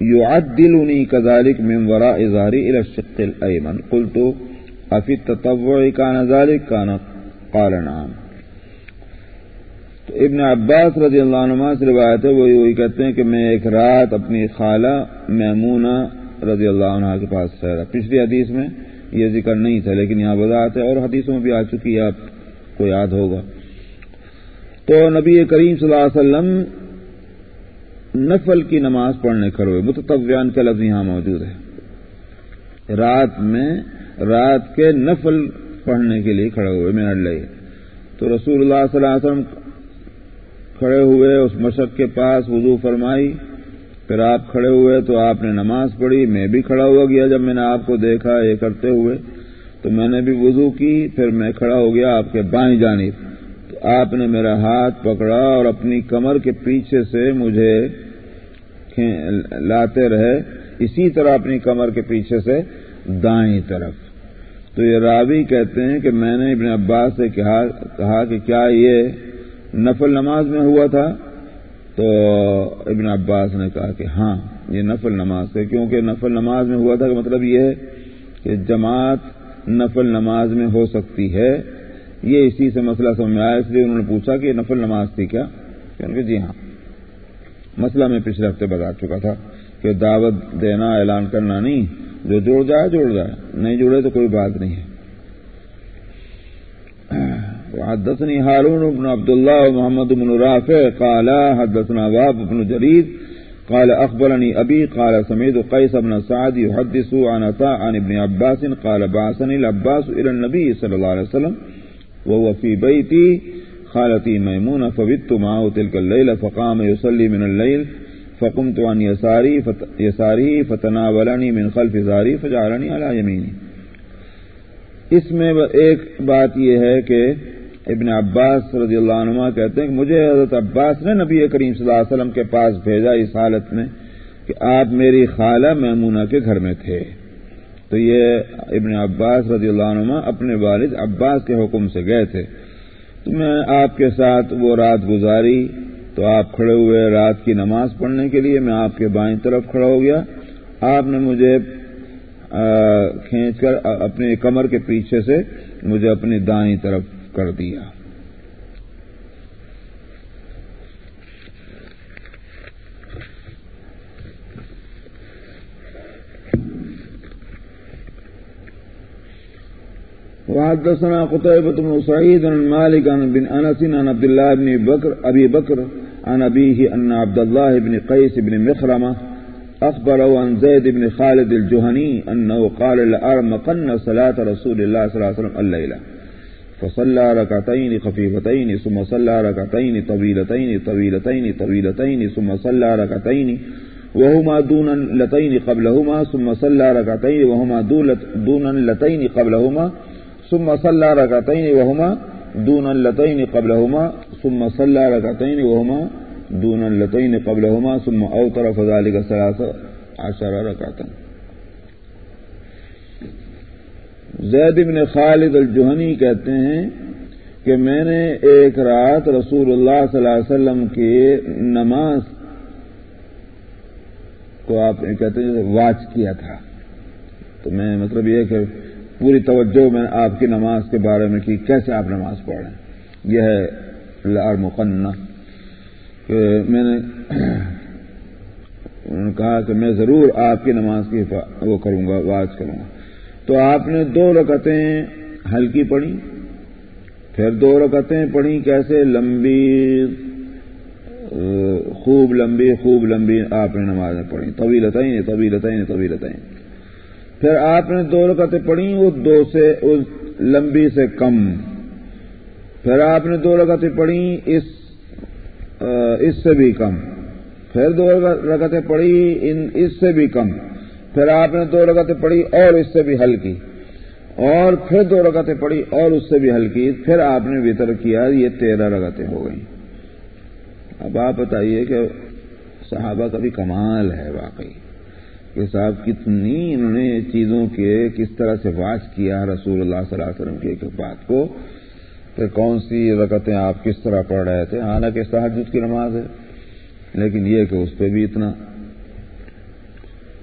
يعدلني كذلك من وراء ظهري إلى الشق الأيمن. قلت، أفي التطوع كان ذلك؟ كان. قال، نعم. تو ابن عباس رضی اللہ عنہ سے روایت ہے، وہ یہی کہتے ہیں کہ میں ایک رات اپنی خالہ میمونہ رضی اللہ عنہ کے پاس ٹھہرا پچھلی حدیث میں یہ ذکر نہیں تھا، لیکن یہاں وضاحت ہے اور حدیثوں میں بھی آ چکی ہے، آپ کو یاد ہوگا۔ تو نبی کریم صلی اللہ علیہ وسلم نفل کی نماز پڑھنے کھڑے ہوئے متطویان کا لفظ یہاں موجود ہے رات میں، رات کے نفل پڑھنے کے لیے کھڑے ہوئے میں لیے تو رسول اللہ صلی اللہ علیہ وسلم کھڑے ہوئے، اس مشق کے پاس وضو فرمائی۔ پھر آپ کھڑے ہوئے تو آپ نے نماز پڑھی، میں بھی کھڑا ہوا گیا جب میں نے آپ کو دیکھا یہ کرتے ہوئے، تو میں نے بھی وضو کی، پھر میں کھڑا ہو گیا آپ کے بائیں جانب۔ تو آپ نے میرا ہاتھ پکڑا اور اپنی کمر کے پیچھے سے مجھے لاتے رہے۔ اسی طرح اپنی کمر کے پیچھے سے دائیں طرف۔ تو یہ راوی کہتے ہیں کہ میں نے ابن عباس سے کہا کہ کیا یہ نفل نماز میں ہوا تھا؟ تو ابن عباس نے کہا کہ ہاں یہ نفل نماز ہے کیونکہ نفل نماز میں ہوا تھا کہ مطلب یہ ہے کہ جماعت نفل نماز میں ہو سکتی ہے۔ یہ اسی سے مسئلہ سمجھ میں آیا، اس لیے انہوں نے پوچھا کہ یہ نفل نماز تھی کیا؟ کیونکہ جی ہاں۔ مسئلہ میں پچھلے ہفتے بتا چکا تھا کہ دعوت دینا، اعلان کرنا نہیں، جو جڑ جائے جڑ جائے، نہیں جڑے تو کوئی بات نہیں ہے۔ حدثني هارون بن عبد الله ومحمد بن رافع قال حدثنا واب بن جريد قال أخبرني أبي قال سميد قيس بن سعد يحدث عن عطاء عن ابن عباس قال بعثني العباس إلى النبي صلى الله عليه وسلم وهو في بيتي. خالتي ميمونة فبت معه تلك الليلة، فقام يصلي من الليل، فقمت عن يساري، فت... يساره فتناولني من خلف زاري، فجعلني على يميني. اس میں ایک بات یہ ہے کہ ابن عباس رضی اللہ عنہ کہتے ہیں کہ مجھے حضرت عباس نے نبی کریم صلی اللہ علیہ وسلم کے پاس بھیجا اس حالت میں کہ آپ میری خالہ میمونہ کے گھر میں تھے۔ تو یہ ابن عباس رضی اللہ عنہ اپنے والد عباس کے حکم سے گئے تھے۔ تو میں آپ کے ساتھ وہ رات گزاری۔ تو آپ کھڑے ہوئے رات کی نماز پڑھنے کے لیے میں آپ کے بائیں طرف کھڑا ہو گیا۔ آپ نے مجھے کھینچ کر اپنے کمر کے پیچھے سے مجھے اپنی دائیں طرف کر دیا۔ وحدثنا قتيبة بن سعيد عن مالك عن بن أنس عن عبد الله بن بكر أبي بكر عن أبيه أن عبد الله بن قيس بن مخرمة أخبره عن زيد بن خالد الجهني أنه قال لأرمقن صلاة رسول الله صلى الله عليه وسلم الليلة. فصلى ركعتين خفيفتين، ثم صلى ركعتين طويلتين طويلتين طويلتين، ثم صلى ركعتين، وهما دون لتين قبلهما، ثم صلى ركعتين، وهما دون لتين قبلهما، ثم صلى ركعتين، وهما دون لتين قبلهما، ثم صلى ركعتين، وهما دون اللتين قبلهما، ثم اوتر فذلك ثلاث عشر ركعة. زید بن خالد الجہنی کہتے ہیں کہ میں نے ایک رات رسول اللہ صلی اللہ علیہ وسلم کی نماز کو آپ کہتے ہیں واچ کیا تھا۔ تو میں مطلب یہ کہ پوری توجہ میں آپ کی نماز کے بارے میں کی کیسے آپ نماز پڑھ رہے ہیں۔ یہ ہے لار مقنہ کہ میں نے انہوں نے کہا کہ میں ضرور آپ کی نماز کی وہ کروں گا، واچ کروں گا۔ تو آپ نے دو رکعتیں ہلکی پڑھی۔ پھر دو رکعتیں پڑھی کیسے؟ لمبی، خوب لمبی خوب لمبی آپ نے نمازیں پڑھی۔ طوی لتائیں طوی لتائیں طوی لتائیں پھر آپ نے دو رکعتیں پڑھی، وہ دو سے اس لمبی سے کم۔ پھر آپ نے دو رکعتیں پڑھی، اس اس سے بھی کم۔ پھر دو رکعتیں پڑھی اس سے بھی کم۔ پھر آپ نے دو رگتیں پڑھی اور اس سے بھی ہلکی۔ اور پھر دو رگتیں پڑھی اور اس سے بھی ہلکی۔ پھر آپ نے وطر کیا، یہ تیرہ رگتیں ہو گئیں۔ اب آپ بتائیے کہ صحابہ کا بھی کمال ہے واقعی۔ کہ صاحب کتنی انہوں نے چیزوں کے کس طرح سے واچ کیا رسول اللہ صلی اللہ علیہ وسلم کی ایک بات کو، کہ کون سی رکتیں آپ کس طرح پڑھ رہے تھے۔ حالانکہ صحاجد کی نماز ہے، لیکن یہ کہ اس پہ بھی اتنا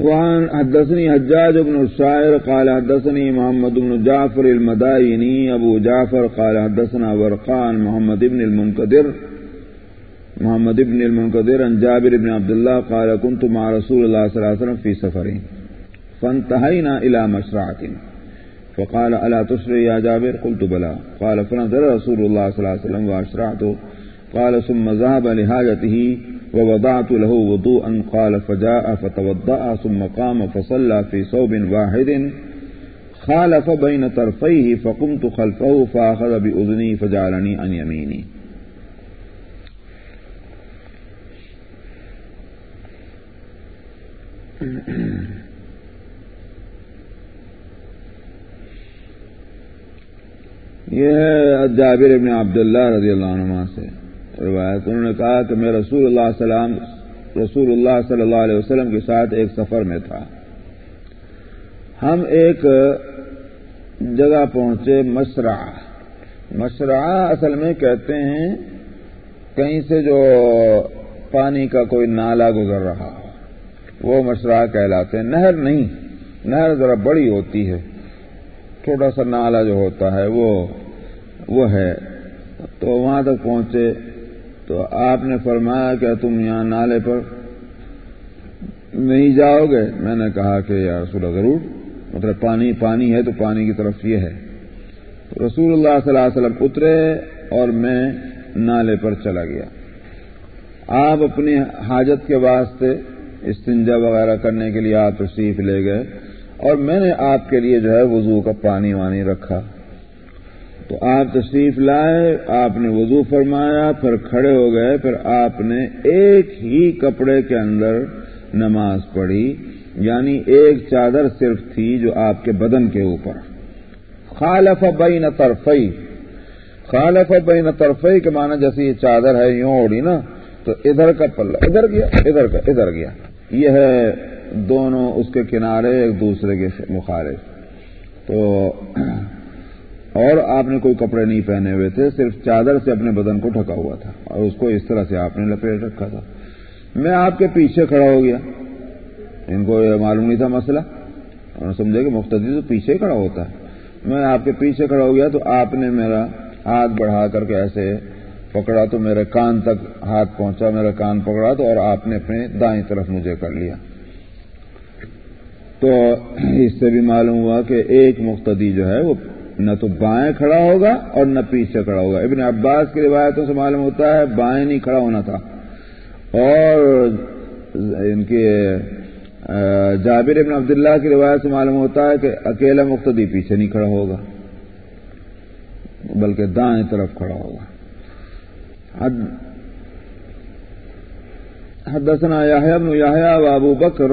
وعن حدثني حجاج بن الشاعر قال حدثني محمد بن جعفر المدائني أبو جعفر قال حدثنا ورقان محمد بن المنقدر محمد بن المنقدر عن جابر بن عبد الله قال كنت مع رسول الله صلى الله عليه وسلم في سفر فانتهينا إلى مشرعة فقال ألا تشري يا جابر قلت بلى قال فنظر رسول الله صلى الله عليه وسلم وأشرعته قال ثم ذهب لحاجته ووضعت له وضوءا قال فجاء فتوضأ ثم قام فصلى في صوب واحد خالف بين طرفيه فقمت خلفه فأخذ بأذني فجعلني عن يميني. یہ جابر ابن عبداللہ رضی اللہ عنہ سے۔ روایت انہوں نے کہا کہ میں رسول اللہ رسول اللہ صلی اللہ علیہ وسلم کے ساتھ ایک سفر میں تھا۔ ہم ایک جگہ پہنچے مشرع۔ مشرع اصل میں کہتے ہیں، کہیں سے جو پانی کا کوئی نالا گزر رہا ہو، وہ مشرع کہلاتے ہیں۔ نہر نہیں، نہر ذرا بڑی ہوتی ہے، چھوٹا سا نالا جو ہوتا ہے، وہ وہ ہے۔ تو وہاں تک پہنچے۔ تو آپ نے فرمایا کہ تم یہاں نالے پر نہیں جاؤ گے؟ میں نے کہا کہ یا رسول ضرور۔ مطلب پانی پانی ہے تو پانی کی طرف یہ ہے۔ تو رسول اللہ صلی اللہ علیہ وسلم اترے اور میں نالے پر چلا گیا۔ آپ اپنی حاجت کے واسطے استنجا وغیرہ کرنے کے لیے آپ تشریف لے گئے اور میں نے آپ کے لیے جو ہے وضو کا پانی وانی رکھا۔ تو آپ تشریف لائے، آپ نے وضو فرمایا، پھر کھڑے ہو گئے، پھر آپ نے ایک ہی کپڑے کے اندر نماز پڑھی یعنی ایک چادر صرف تھی جو آپ کے بدن کے اوپر۔ خالف بین طرفئی خالف بین طرفئی کے معنی جیسے یہ چادر ہے، یوں اڑی نا، تو ادھر کا پلہ، ادھر گیا، ادھر کا، ادھر گیا۔ یہ ہے دونوں اس کے کنارے، ایک دوسرے کے مخالف تو اور آپ نے کوئی کپڑے نہیں پہنے ہوئے تھے، صرف چادر سے اپنے بدن کو ڈھکا ہوا تھا اور اس کو اس طرح سے آپ نے لپیٹ رکھا تھا۔ میں آپ کے پیچھے کھڑا ہو گیا۔ ان کو یہ معلوم نہیں تھا مسئلہ۔ سمجھے کہ مختلف تو پیچھے کھڑا ہوتا ہے۔ میں آپ کے پیچھے کھڑا ہو گیا تو آپ نے میرا ہاتھ بڑھا کر کے ایسے پکڑا تو میرے کان تک ہاتھ پہنچا، میرا کان پکڑا تو اور آپ نے اپنے دائیں طرف مجھے کر لیا۔ تو اس سے بھی معلوم ہوا کہ ایک مقتدی جو ہے وہ نہ تو بائیں کھڑا ہوگا اور نہ پیچھے کھڑا ہوگا۔ ابن عباس کی روایتوں سے معلوم ہوتا ہے بائیں نہیں کھڑا ہونا تھا۔ اور ان کے جابر ابن عبداللہ کی روایت سے معلوم ہوتا ہے کہ اکیلا مقتدی پیچھے نہیں کھڑا ہوگا، بلکہ دائیں طرف کھڑا ہوگا۔ حدثنا يحيى بن يحيى وابو بكر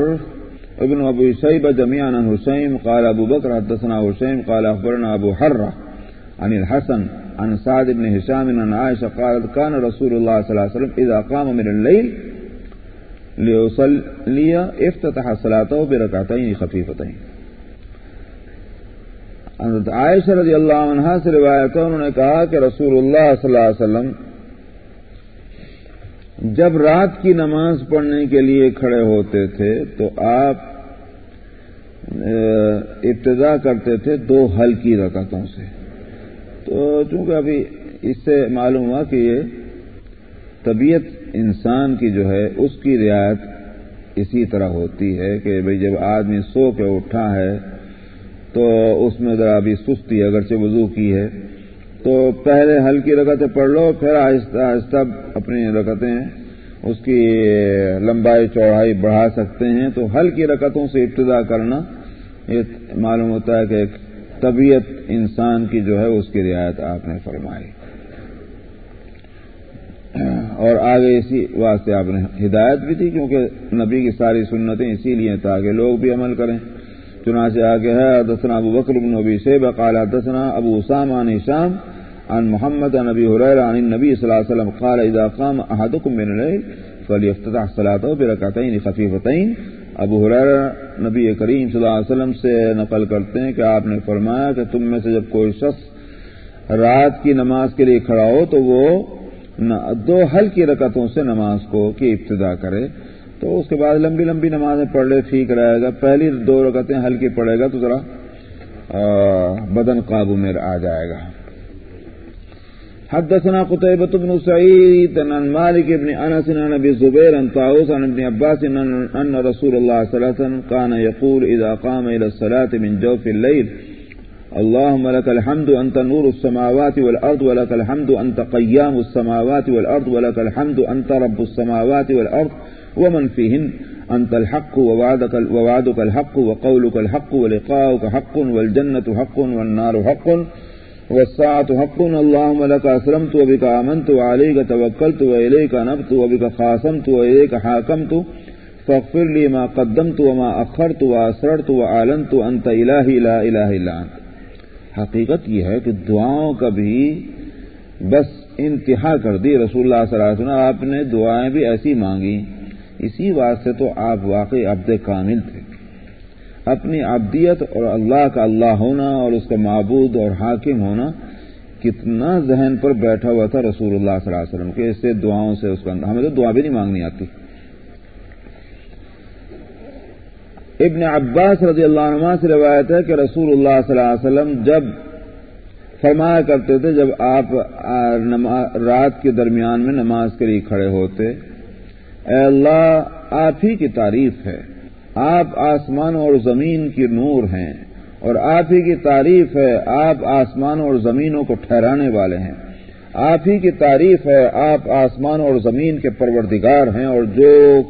ابن ابو شيبه جميعا عن حسين قال ابو بكر حدثنا حسين قال اخبرنا ابو حره عن الحسن عن سعد بن هشام عن عائشه قالت كان رسول الله صلى الله عليه وسلم اذا قام من الليل ليصلي افتتح صلاته بركعتين خفيفتين عائشہ رضی اللہ عنہ سے روایت انہوں نے کہا کہ رسول اللہ صلی اللہ علیہ وسلم جب رات کی نماز پڑھنے کے لیے کھڑے ہوتے تھے تو آپ ابتدا کرتے تھے دو ہلکی رکعتوں سے۔ تو چونکہ ابھی اس سے معلوم ہوا کہ یہ طبیعت انسان کی جو ہے، اس کی رعایت اسی طرح ہوتی ہے کہ بھئی جب آدمی سو کے اٹھا ہے تو اس میں ذرا ابھی سستی اگرچہ وضو کی ہے۔ تو پہلے ہلکی رکعتیں پڑھ لو، پھر آہستہ آہستہ اپنی رکعتیں اس کی لمبائی، چوڑائی بڑھا سکتے ہیں۔ تو ہلکی رکعتوں سے ابتدا کرنا، یہ معلوم ہوتا ہے کہ ایک طبیعت انسان کی جو ہے، اس کی رعایت آپ نے فرمائی۔ اور آگے اسی واسطے آپ نے ہدایت بھی تھی کیونکہ نبی کی ساری سنتیں اسی لیے تاکہ لوگ بھی عمل کریں۔ چنانچہ آگے ہے دسنا ابو بکر بن نبی سے بقال دسنا ابو اسام عن شام عن محمد نبی حریر عن نبی صلی اللہ علیہ وسلم قال اذا قام احدكم من الليل فليفتتح صلاته بركعتين خفيفتين ابو حریر نبی کریم صلی اللہ علیہ وسلم سے نقل کرتے ہیں کہ آپ نے فرمایا کہ تم میں سے جب کوئی شخص رات کی نماز کے لیے کھڑا ہو تو وہ دو ہلکی رکعتوں سے نماز کو کی ابتدا کرے۔ تو اس کے بعد لمبی لمبی نمازیں پڑھ لے، ٹھیک رہے گا۔ پہلی دو رکعتیں ہلکی پڑے گا تو ذرا بدن قابو میں آ جائے گا۔ حدثنا قتيبة بن سعيد عن مالك بن أنس عن أبي الزبير عن طاووس عن ابن عباس أن رسول الله صلى الله عليه وسلم كان يقول إذا قام إلى الصلاة من جوف الليل اللهم لك الحمد أنت نور السماوات والأرض ولك الحمد أنت قيام السماوات والأرض ولك الحمد أنت رب السماوات والأرض ومن فيهن أنت الحق ووعدك, ووعدك الحق وقولك الحق ولقاؤك حق والجنة حق والنار حق. والساعة حق اللهم لك أسلمت وبك آمنت وعليك توكلت وإليك نبت وبك خاصمت وإليك حاكمت. فاغفر لي ما قدمت وما أخرت وأسررت وأعلنت أنت إلهي لا إله إلا أنت. حقیقت یہ ہے کہ دعاؤں کا بھی بس انتہا کر دی رسول اللہ صلی اللہ علیہ وسلم، آپ نے دعائیں بھی ایسی مانگی اسی واسطے تو آپ واقعی عبد کامل تھے. اپنی ابدیت اور اللہ کا اللہ ہونا اور اس کا معبود اور حاکم ہونا کتنا ذہن پر بیٹھا ہوا تھا رسول اللہ صلی اللہ علیہ وسلم کے، اس سے دعاؤں سے اس کا ہمیں تو دعا بھی نہیں مانگنی آتی۔ ابن عباس رضی اللہ عنہ سے روایت ہے کہ رسول اللہ صلی اللہ علیہ وسلم جب فرمایا کرتے تھے، جب آپ رات کے درمیان میں نماز کے لیے کھڑے ہوتے، اے اللہ، آپ ہی کی تعریف ہے۔ آپ آسمان اور زمین کی نور ہیں اور آپ ہی کی تعریف ہے، آپ آسمان اور زمینوں کو ٹھہرانے والے ہیں۔ آپ ہی کی تعریف ہے، آپ آسمان اور زمین کے پروردگار ہیں اور جو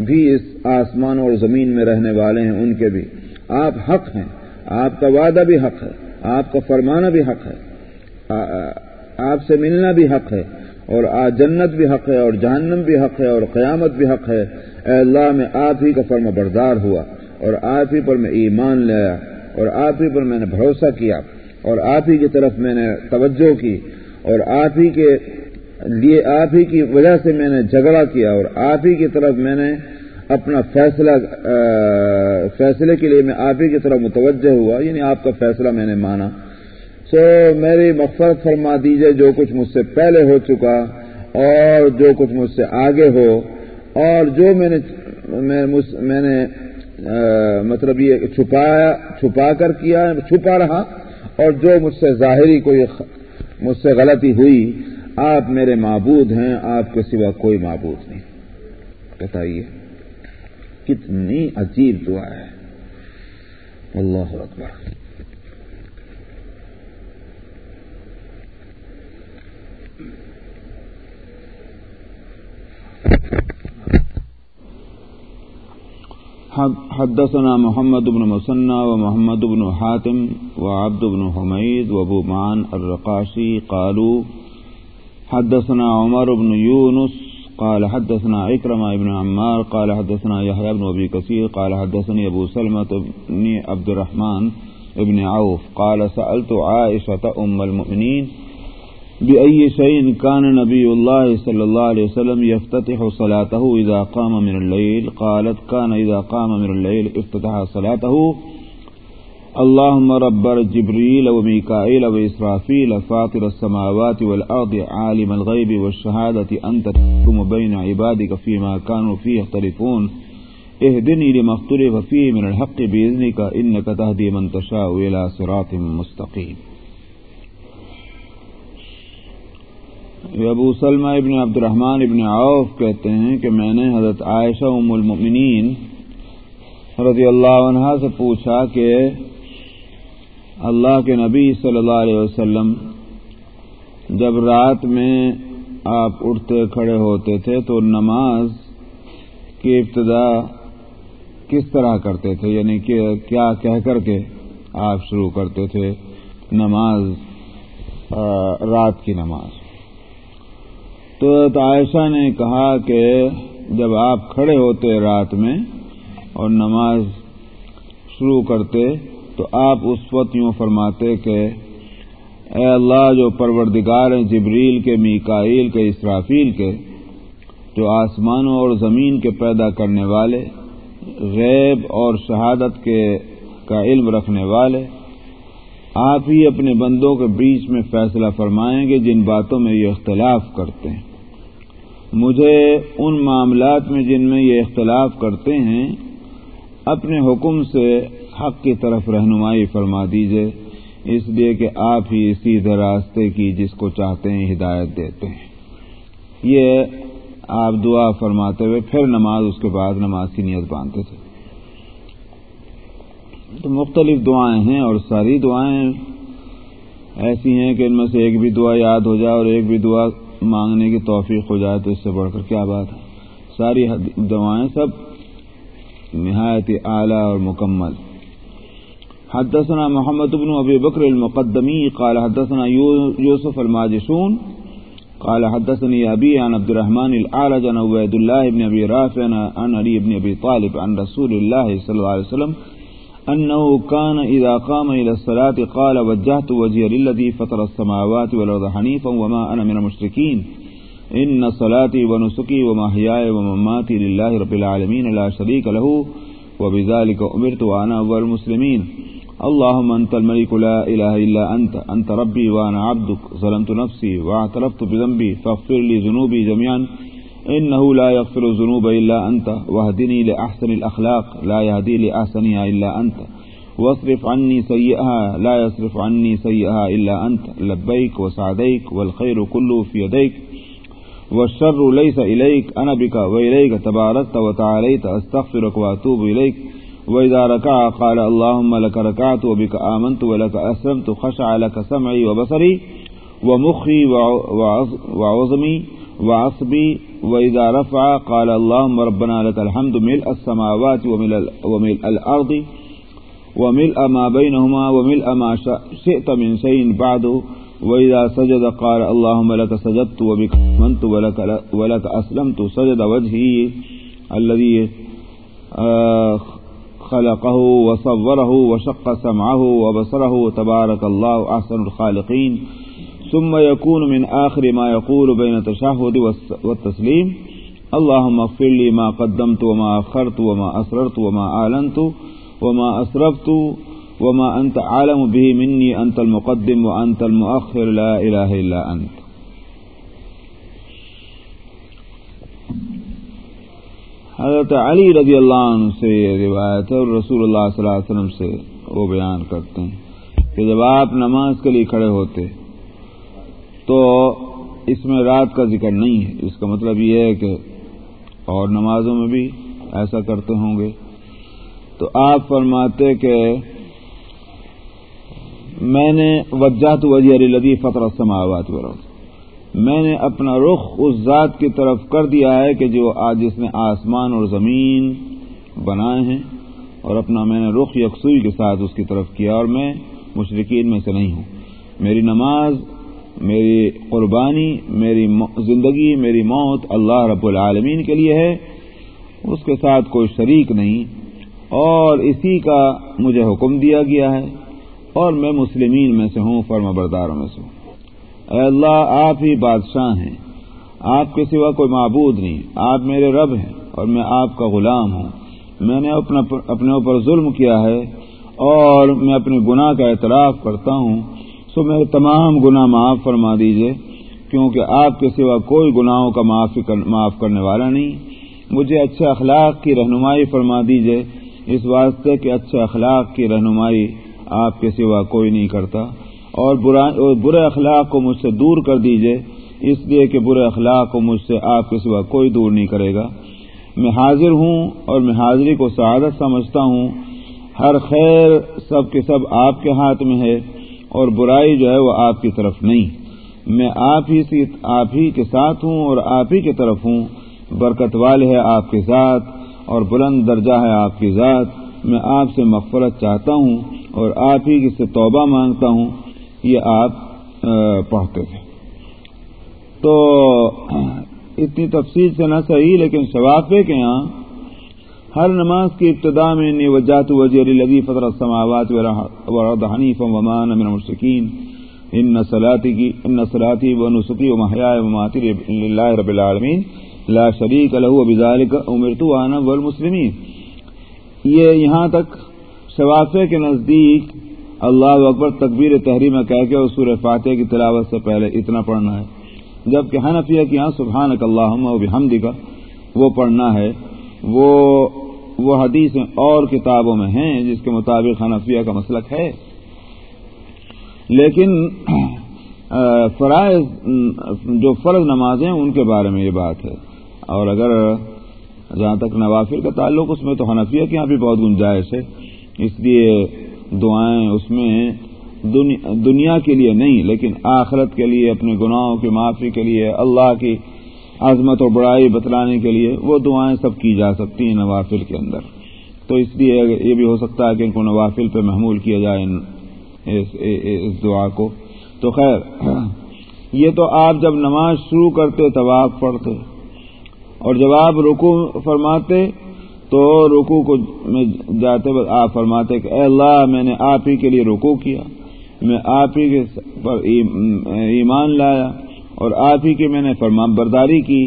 بھی اس آسمان اور زمین میں رہنے والے ہیں، ان کے بھی۔ آپ حق ہیں، آپ کا وعدہ بھی حق ہے، آپ کا فرمانا بھی حق ہے۔ آپ سے ملنا بھی حق ہے اور جنت بھی حق ہے اور جہنم بھی حق ہے اور قیامت بھی حق ہے۔ اے اللہ میں آپ ہی کا فرما بردار ہوا اور آپ ہی پر میں ایمان لایا اور آپ ہی پر میں نے بھروسہ کیا اور آپ ہی کی طرف میں نے توجہ کی اور آپ ہی کے لیے آپ ہی کی وجہ سے میں نے جھگڑا کیا اور آپ ہی کی طرف میں نے اپنا فیصلہ فیصلے کے لیے میں آپ ہی کی طرف متوجہ ہوا یعنی آپ کا فیصلہ میں نے مانا۔ سو میری مغفرت فرما دیجیے جو کچھ مجھ سے پہلے ہو چکا اور جو کچھ مجھ سے آگے ہو۔ اور جو میں نے میں نے مطلب یہ چھپایا چھپا کر کیا، چھپا رہا اور جو مجھ سے ظاہری کوئی مجھ سے غلطی ہوئی، آپ میرے معبود ہیں، آپ کے سوا کوئی معبود نہیں۔ بتائیے، کتنی عجیب دعا ہے۔ اللہ اکبر۔ حدثنا محمد بن مسنى ومحمد بن حاتم وعبد بن حميد وابو مان الرقاشي قالوا، حدثنا عمر بن يونس قال حدثنا عكرمة بن عمار قال حدثنا يحيى بن أبي كثير قال حدثني أبو سلمة بن عبد الرحمن بن عوف قال سألت عائشة أم المؤمنين بأي شيء كان نبي الله صلى الله عليه وسلم يفتتح صلاته إذا قام من الليل. قالت كان إذا قام من الليل افتتح صلاته. اللهم رب جبريل وميكائيل وإسرافيل فاطر السماوات والأرض عالم الغيب والشهادة أنت تحكم بين عبادك فيما كانوا فيه يختلفون. اهدني لما اختلف فيه من الحق بإذنك إنك تهدي من تشاء إلى صراط مستقيم. ابو سلمہ ابن عبد الرحمن ابن عوف کہتے ہیں کہ میں نے حضرت عائشہ ام المؤمنین رضی اللہ عنہ سے پوچھا کہ اللہ کے نبی صلی اللہ علیہ وسلم جب رات میں آپ اٹھتے کھڑے ہوتے تھے تو نماز کی ابتدا کس طرح کرتے تھے؟ یعنی کہ کیا کہہ کر کے آپ شروع کرتے تھے نماز رات کی نماز؟ تو عائشہ نے کہا کہ جب آپ کھڑے ہوتے رات میں اور نماز شروع کرتے تو آپ اس وقت یوں فرماتے کہ اے اللہ جو پروردگار ہیں جبریل کے، میکائیل کے، اسرافیل کے، جو آسمانوں اور زمین کے پیدا کرنے والے، غیب اور شہادت کے، کا علم رکھنے والے، آپ ہی اپنے بندوں کے بیچ میں فیصلہ فرمائیں گے جن باتوں میں یہ اختلاف کرتے ہیں۔ مجھے ان معاملات میں جن میں یہ اختلاف کرتے ہیں، اپنے حکم سے حق کی طرف رہنمائی فرما دیجیے اس لیے کہ آپ ہی اسی راستے کی جس کو چاہتے ہیں ہدایت دیتے ہیں۔ یہ آپ دعا فرماتے ہوئے پھر نماز، اس کے بعد نماز کی نیت باندھتے تھے۔ تو مختلف دعائیں ہیں اور ساری دعائیں ایسی ہیں کہ ان میں سے ایک بھی دعا یاد ہو جائے اور ایک بھی دعا مانگنے کی توفیق ہو جائے تو اس سے بڑھ کر کیا بات ہے؟ ساری دعائیں سب نہایت اعلی اور مکمل۔ حدثنا محمد بن ابي بكر المقدمي قال حدثنا يوسف الماجشون قال حدثني ابي عن عبد الرحمن الاعرج عن عبيد الله بن ابي رافع عن علي بن ابي طالب عن رسول الله صلى الله عليه وسلم انه كان اذا قام الى الصلاه قال وجهت وجهي للذي فطر السماوات والارض حنيفا وما انا من المشركين. ان صلاتی و نسخی و ماہیائے رب العالمین لا شریک له، وبذلك امرت وانا اول مسلمین اللهم انت الملك لا اله الا انت انت ربي وانا عبدك. ظلمت نفسي واعترفت بذنبي، فاغفر لي ذنوبي جميعا. انه لا يغفر الذنوب الا انت واهدني لاحسن الاخلاق لا يهدي لاحسنها الا انت واصرف عني سيئها، لا يصرف عني سيئها الا انت لبيك وسعديك والخير كله في يديك، والشر ليس اليك انا بك واليك تباركت وتعاليت استغفرك واتوب اليك وإذا ركع، قال اللهم لك ركعت وبك آمنت ولك أسلمت، خشع لك سمعي وبصري، ومخي وعظمي، وعصبي وإذا رفع قال اللهم ربنا لك الحمد ملء السماوات وملء الأرض وملء ما بينهما وملء ما شئت من شيء بعده وإذا سجد قال اللهم لك سجدت وبك آمنت ولك, ولك أسلمت سجد وجهي الذي خلقه وصوره وشق سمعه وبصره تبارك الله أحسن الخالقين. ثم يكون من آخر ما يقول بين التشهد والتسليم. اللهم اغفر لي ما قدمت وما أخرت وما أسررت وما أعلنت وما أسرفت وما أنت عالم به مني. أنت المقدم وأنت المؤخر. لا إله إلا أنت. حضرت علی رضی اللہ عنہ سے یہ روایت ہے اور رسول اللہ صلی اللہ علیہ وسلم سے وہ بیان کرتے ہیں کہ جب آپ نماز کے لیے کھڑے ہوتے ہیں تو اس میں رات کا ذکر نہیں ہے۔ اس کا مطلب یہ ہے کہ اور نمازوں میں بھی ایسا کرتے ہوں گے۔ تو آپ فرماتے کہ میں نے وجات وجہ علی لدی فطر سماوات ورث میں نے اپنا رخ اس ذات کی طرف کر دیا ہے کہ جو آج جس نے آسمان اور زمین بنائے ہیں اور اپنا میں نے رخ یکسوئی کے ساتھ اس کی طرف کیا اور میں مشرقین میں سے نہیں ہوں۔ میری نماز میری قربانی، میری زندگی، میری موت اللہ رب العالمین کے لیے ہے، اس کے ساتھ کوئی شریک نہیں، اور اسی کا مجھے حکم دیا گیا ہے، اور میں مسلمین میں سے ہوں، فرما برداروں میں سے ہوں۔ اے اللہ، آپ ہی بادشاہ ہیں، آپ کے سوا کوئی معبود نہیں، آپ میرے رب ہیں، اور میں آپ کا غلام ہوں۔ میں نے اپنا اپنے اوپر ظلم کیا ہے، اور میں اپنے گناہ کا اعتراف کرتا ہوں سو میرے تمام گناہ معاف فرما دیجیے، کیونکہ آپ کے سوا کوئی گناہوں کا معاف کرنے والا نہیں۔ مجھے اچھے اخلاق کی رہنمائی فرما دیجیے، اس واسطے کہ اچھے اخلاق کی رہنمائی آپ کے سوا کوئی نہیں کرتا۔ اور برے اخلاق کو مجھ سے دور کر دیجیے، اس لیے کہ برے اخلاق کو مجھ سے آپ کے سوا کوئی دور نہیں کرے گا۔ میں حاضر ہوں اور میں حاضری کو سعادت سمجھتا ہوں۔ ہر خیر سب کے سب آپ کے ہاتھ میں ہے۔ اور برائی جو ہے وہ آپ کی طرف نہیں۔ میں آپ ہی سے آپ ہی کے ساتھ ہوں اور آپ ہی کی طرف ہوں۔ برکت والے ہے آپ کے ساتھ اور بلند درجہ ہے آپ کی ذات۔ میں آپ سے مغفرت چاہتا ہوں اور آپ ہی سے توبہ مانگتا ہوں۔ یہ آپ پڑھتے تھے۔ تو اتنی تفصیل سے نہ صحیح لیکن شوافے کے یہاں ہر نماز کی ابتدا میں نی وجات وزیر لگی فطر سماوات ورد حنیف ومان من المشکین ان نسلاتی کی ان نسلاتی و نسخی و محیا و ماتر اللہ رب العالمین۔ لا شریک لہو و بذالک امرتو آنا والمسلمین یہ یہاں تک شوافے کے نزدیک اللہ اکبر تکبیر تحریم کہہ کے سور فاتح کی تلاوت سے پہلے اتنا پڑھنا ہے۔ جبکہ حنفیہ کی یہاں سبحان اللہ و بحمد کا وہ پڑھنا ہے۔ وہ وہ حدیث اور کتابوں میں ہیں جس کے مطابق حنفیہ کا مسلک ہے۔ لیکن فرائض، جو فرض نمازیں ان کے بارے میں یہ بات ہے۔ اور اگر جہاں تک نوافر کا تعلق، اس میں تو حنفیہ کے یہاں بھی بہت گنجائش ہے۔ اس لیے دعائیں اس میں دنیا کے لیے نہیں، لیکن آخرت کے لیے، اپنے گناہوں کی معافی کے لیے، اللہ کی عظمت و بڑائی بتلانے کے لیے وہ دعائیں سب کی جا سکتی ہیں نوافل کے اندر۔ تو اس لیے یہ بھی ہو سکتا ہے کہ ان کو نوافل پہ محمول کیا جائے اس دعا کو۔ تو خیر، یہ تو آپ جب نماز شروع کرتے، طواف پڑھتے، اور جب آپ رکو فرماتے، تو رکو کو میں جاتے وقت آپ فرماتے کہ اے اللہ، میں نے آپ ہی کے لیے رکو کیا، میں آپ ہی کے پر ایمان لایا اور آپ ہی کی میں نے فرما برداری کی،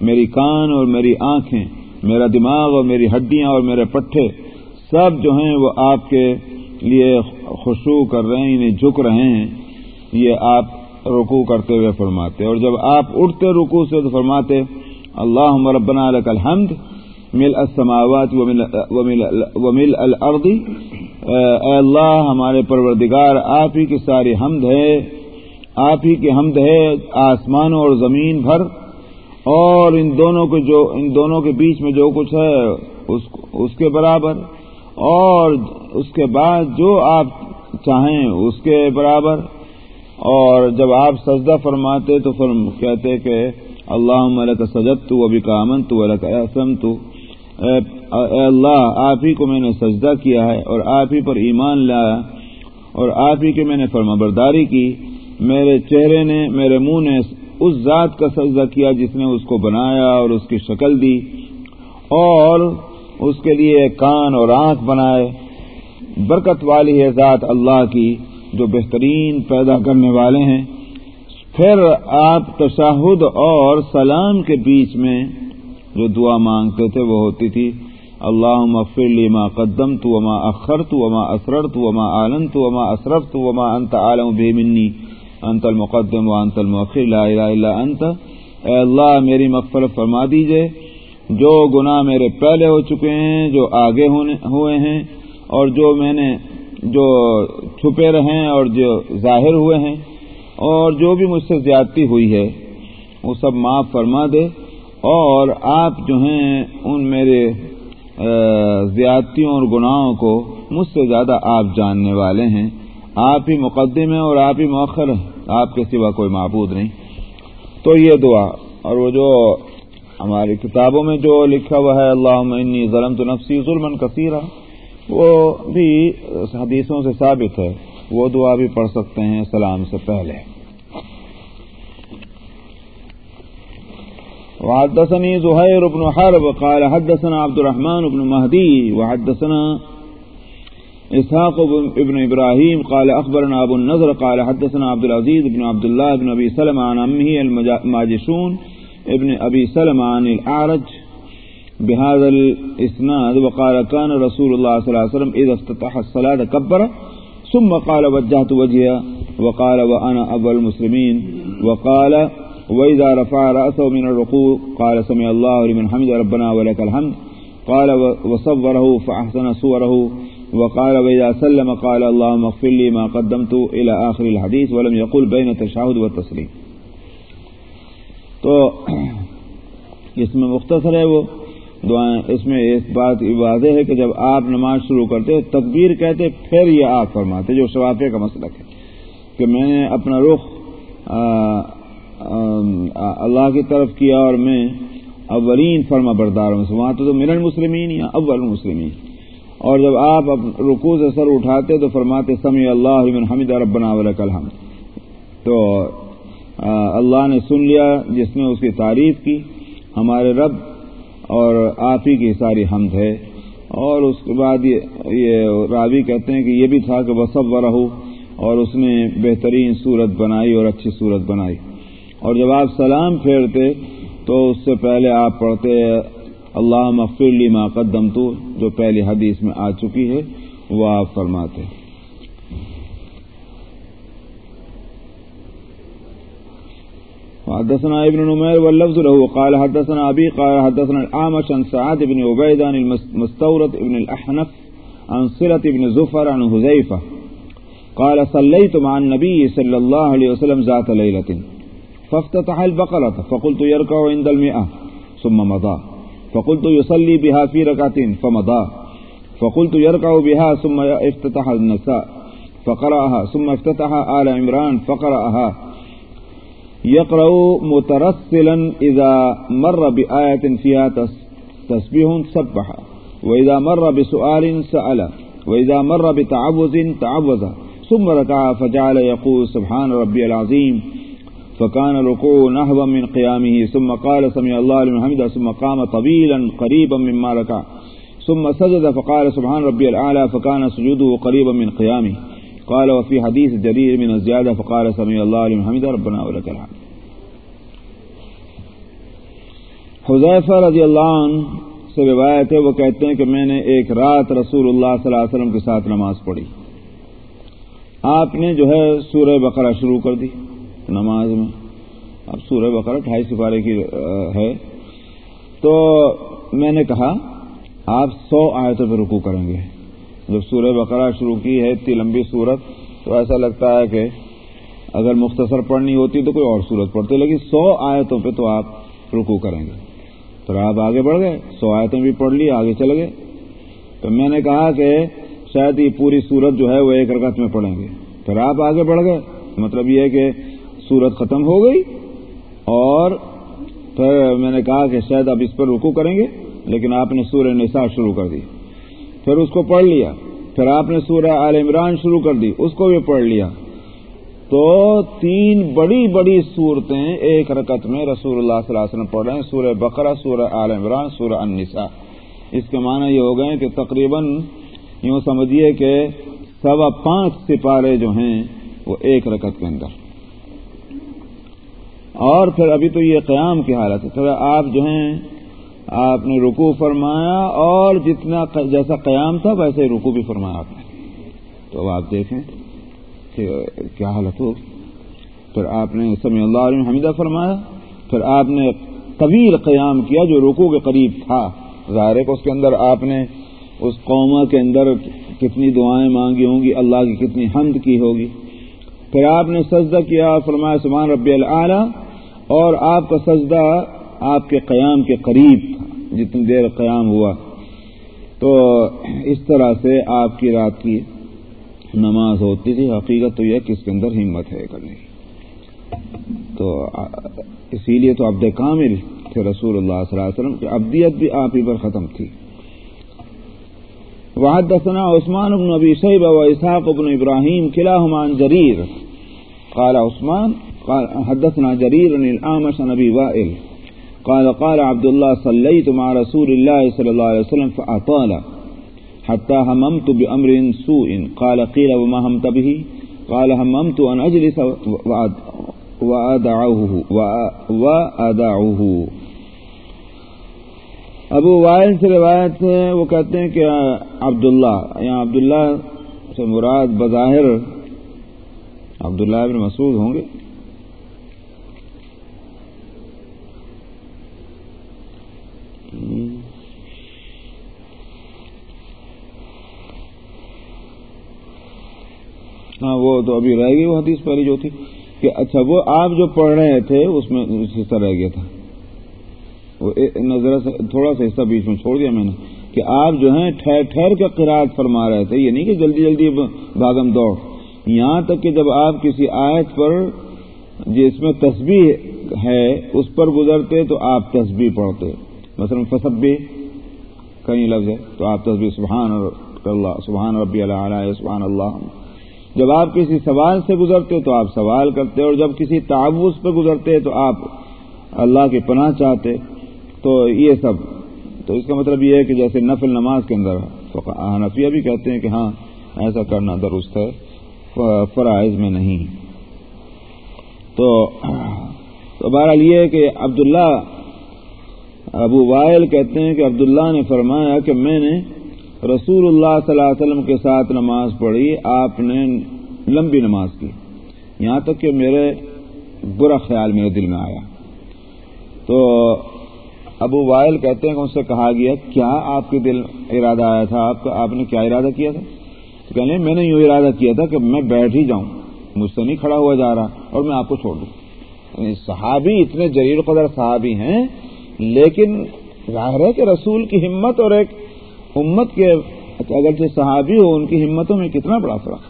میری کان اور میری آنکھیں، میرا دماغ اور میری ہڈیاں اور میرے پٹھے سب جو ہیں وہ آپ کے لیے خوشبو کر رہے ہیں انہیں جھک رہے ہیں، یہ آپ رکو کرتے ہوئے فرماتے اور جب آپ اٹھتے رکو سے تو فرماتے اللہ ربنا لك الحمد، مل السماوات ومل الارض۔ اے اللہ، ہمارے پروردگار، آپ ہی کی ساری حمد ہے آپ ہی کی حمد ہے آسمان اور زمین بھر اور ان دونوں کے جو ان دونوں کے بیچ میں جو کچھ ہے، اس اس کے برابر اور اس کے بعد جو آپ چاہیں اس کے برابر اور جب آپ سجدہ فرماتے تو فرم کہتے کہ اللہ ملک سجد تو ابھی کا امن تو الک احسم تو اے اللہ، آپ ہی کو میں نے سجدہ کیا ہے اور آپ ہی پر ایمان لایا اور آپ ہی کی میں نے فرما برداری کی۔ میرے چہرے نے، میرے منہ نے اس ذات کا سجدہ کیا جس نے اس کو بنایا اور اس کی شکل دی اور اس کے لیے کان اور آنکھ بنائے۔ برکت والی ہے ذات اللہ کی جو بہترین پیدا کرنے والے ہیں۔ پھر آپ تشاہد اور سلام کے بیچ میں جو دعا مانگتے تھے وہ ہوتی تھی۔ اللہ مغفر لی ما قدم تو وما اخر تو وما اسرر تو وما عالن تو وما اسرف تو وما انت عالم بے منی۔ انت المقدم و انت المؤخر، لا الہ الا انت۔ اے اللہ، میری مغفرت فرما دیجیے۔ جو گناہ میرے پہلے ہو چکے ہیں، جو آگے ہوئے ہیں، اور جو میں نے جو چھپے رہے ہیں اور جو ظاہر ہوئے ہیں، اور جو بھی مجھ سے زیادتی ہوئی ہے، وہ سب معاف فرما دے۔ اور آپ جو ہیں، ان میرے زیادتیوں اور گناہوں کو مجھ سے زیادہ آپ جاننے والے ہیں۔ آپ ہی مقدم ہیں اور آپ ہی مؤخر ہیں، آپ کے سوا کوئی معبود نہیں۔ تو یہ دعا، اور وہ جو ہماری کتابوں میں جو لکھا ہوا ہے اللہ انی ظلم تو نفسی ظلم کثیرہ وہ بھی حدیثوں سے ثابت ہے۔ وہ دعا بھی پڑھ سکتے ہیں سلام سے پہلے۔ وحدثني زهير بن حرب، قال حدثنا عبد الرحمن بن مهدي، وحدثنا إسحاق بن إبراهيم قال أخبرنا أبو النظر قال حدثنا عبد العزيز بن عبد الله بن أبي سلم عن أمه الماجشون ابن أبي سلم عن الأعرج بهذا الإسناد وقال كان رسول الله صلى الله عليه وسلم إذا افتتح الصلاة كبر ثم قال وجهت وجهها وقال وأنا أول المسلمين وقال وإذا رفع رأسه من الرقوع قال سمع الله لمن حمد ربنا ولك الحمد قال وصوره فأحسن صوره وقال وإذا سلم قال اللهم اغفر لي ما قدمت إلى آخر الحديث، ولم يقول بين التشهد والتسليم. تو اس میں مختصر ہے وہ دعائیں اس میں اس بات واضح ہے کہ جب آپ نماز شروع کرتے تکبیر کہتے پھر یہ آپ فرماتے جو شوافے کا مسئلہ ہے کہ میں نے اپنا رخ اللہ کی طرف کیا اور میں اولین فرما بردار ہوں وہاں تو مرن مسلمین یا اول مسلمین اور جب آپ رکو سے سر اٹھاتے تو فرماتے سمی اللہ من حمد ربنا ولک الحمد. تو اللہ نے سن لیا، جس نے اس کی تعریف کی، ہمارے رب اور آپ ہی کی ساری حمد ہے۔ اور اس کے بعد یہ راوی کہتے ہیں کہ یہ بھی تھا کہ بصب و رہو اور اس نے بہترین صورت بنائی اور اچھی صورت بنائی۔ اور جب آپ سلام پھیرتے تو اس سے پہلے آپ پڑھتے اللہ مغفر لی ما قدم تو جو پہلی حدیث میں آ چکی ہے، وہ آپ فرماتے ہیں۔ حدثنا ابن نمير واللفظ له، قال حدثنا أبي قال حدثنا الأعمش عن سعاد بن عبيد عن المستورد بن الأحنف عن صلة بن زفر عن هزيفة قال صليت مع النبي صلى الله عليه وسلم ذات ليلة فافتتح البقرة، فقلت يركع عند المئة، ثم مضى۔ فقلت يصلي بها في ركعتين فمضى. فقلت يركع بها ثم افتتح النساء. فقرأها ثم افتتح آل عمران فقرأها. يقرأ مترسلا إذا مر بآية فيها تسبيح سبح. وإذا مر بسؤال سأل. وإذا مر بتعوذ تعوذ. ثم ركع فجعل يقول سبحان ربي العظيم. فكان ركوع نحو من قيامه ثم قال سمع الله لمن حمده ثم قام طويلا قريبا مما ركع ثم سجد فقال سبحان ربي الأعلى فكان سجوده قريبا من قيامه قال وفي حديث جرير من الزيادة فقال سمع الله لمن حمده ربنا ولك الحمد. حذیفہ رضی اللہ عنہ سے روایت ہے، وہ کہتے ہیں کہ میں نے ایک رات رسول اللہ صلی اللہ علیہ وسلم کے ساتھ نماز پڑھی۔ آپ نے جو ہے سورہ بقرہ شروع کر دی۔ نماز میں۔ اب سورہ بقرہ ڈھائی سپارے کی ہے۔ تو میں نے کہا، آپ سو آیتوں پہ رکو کریں گے۔ جب سورہ بقرہ شروع کی ہے، اتنی لمبی صورت تو ایسا لگتا ہے کہ اگر مختصر پڑھنی ہوتی تو کوئی اور صورت پڑھتے، لیکن سو آیتوں پہ تو آپ رکو کریں گے۔ پھر آپ آگے بڑھ گئے، سو آیتیں بھی پڑھ لی، آگے چل گئے۔ تو میں نے کہا کہ شاید یہ پوری صورت جو ہے وہ ایک رگت میں پڑھیں گے۔ پھر آپ آگے بڑھ گئے۔ مطلب یہ ہے کہ صورت ختم ہو گئی اور پھر میں نے کہا کہ شاید اب اس پر رکو کریں گے، لیکن آپ نے سورہ نساء شروع کر دی۔ پھر اس کو پڑھ لیا۔ پھر آپ نے سورہ عال عمران شروع کر دی، اس کو بھی پڑھ لیا۔ تو تین بڑی بڑی صورتیں ایک رکت میں رسول اللہ صلی اللہ علیہ وسلم پڑھ رہے ہیں۔ سورہ بقرہ، سورہ عال عمران، سورہ النساء۔ اس کے معنی یہ ہو گئے کہ تقریباً یوں سمجھیے کہ سوا پانچ سپارے جو ہیں وہ ایک رکت کے اندر۔ اور پھر ابھی تو یہ قیام کی حالت ہے۔ پھر آپ جو ہیں، آپ نے رکو فرمایا اور جتنا جیسا قیام تھا ویسے ہی رکو بھی فرمایا آپ نے۔ تو اب آپ دیکھیں کہ کیا حالت ہوگی پھر آپ نے سمی اللہ علیہ حمیدہ فرمایا۔ پھر آپ نے طویل قیام کیا جو رکو کے قریب تھا۔ ظاہر کو اس کے اندر آپ نے اس قوما کے اندر کتنی دعائیں مانگی ہوں گی، اللہ کی کتنی حمد کی ہوگی۔ پھر آپ نے سجدہ کیا، فرمایا سمان ربی العلیٰ اور آپ کا سجدہ آپ کے قیام کے قریب تھا جتنی دیر قیام ہوا۔ تو اس طرح سے آپ کی رات کی نماز ہوتی تھی۔ حقیقت تو یہ کہ اس کے اندر ہمت ہے کرنے کی تو اسی لیے تو عبد کامل تھے رسول اللہ صلی اللہ علیہ وسلم کہ ابدیت بھی آپ ہی پر ختم تھی۔ وحدثنا عثمان بن ابي شيبه واسحاق بن ابراهيم كلاهما عن جرير قال عثمان قال، حدثنا جرير عن الاعمش عن ابي وائل. قال قال عبد الله، صليت مع رسول الله صلى الله عليه وسلم فاطال حتى هممت بامر سوء. قال، قيل، وما همت به؟ قال، هممت ان اجلس وادعوه وادعوه ابو وائل سے روایت ہے، وہ کہتے ہیں کہ عبداللہ، یہاں عبداللہ سے مراد بظاہر عبداللہ بن مسعود ہوں گے۔ ہاں وہ تو ابھی رہ گئی، وہ حدیث پہلی جو تھی کہ اچھا وہ آپ جو پڑھ رہے تھے، اس میں حصہ رہ گیا تھا۔ وہ نظر سے تھوڑا سا حصہ بیچ میں چھوڑ دیا میں نے کہ آپ جو ہیں، ٹھہر ٹھہر کے قرآد فرما رہے تھے۔ یہ نہیں کہ جلدی جلدی بھاگم دوڑ۔ یہاں تک کہ جب آپ کسی آیت پر جس میں تسبیح ہے، اس پر گزرتے تو آپ تسبیح پڑھتے۔ مثلا فصبی کہیں لفظ ہے، تو آپ تصویر سبحان اللہ، سبحان ربی اللہ علیہ سبحان اللہ۔ جب آپ کسی سوال سے گزرتے تو آپ سوال کرتے اور جب کسی تعوض پہ گزرتے تو آپ اللہ کی پناہ چاہتے تو یہ سب تو اس کا مطلب یہ ہے کہ جیسے نفل نماز کے اندر حنفیہ بھی کہتے ہیں کہ ہاں ایسا کرنا درست ہے فرائض میں نہیں۔ تو بہرحال یہ ہے کہ عبداللہ ابو وائل کہتے ہیں کہ عبداللہ نے فرمایا کہ میں نے رسول اللہ صلی اللہ علیہ وسلم کے ساتھ نماز پڑھی، آپ نے لمبی نماز کی۔ یہاں تک کہ میرے برا خیال میرے دل میں آیا۔ تو ابو وائل کہتے ہیں کہ ان سے کہا گیا، کیا آپ کے دل ارادہ آیا تھا؟ آپ کا آپ نے کیا ارادہ کیا تھا؟ تو کہنے میں نے یوں ارادہ کیا تھا کہ میں بیٹھ ہی جاؤں، مجھ سے نہیں کھڑا ہوا جا رہا اور میں آپ کو چھوڑ دوں۔ یعنی صحابی اتنے جریر قدر صحابی ہیں، لیکن ظاہر ہے کہ رسول کی ہمت اور ایک امت کے اگرچہ صحابی ہو، ان کی ہمتوں میں کتنا بڑا فرق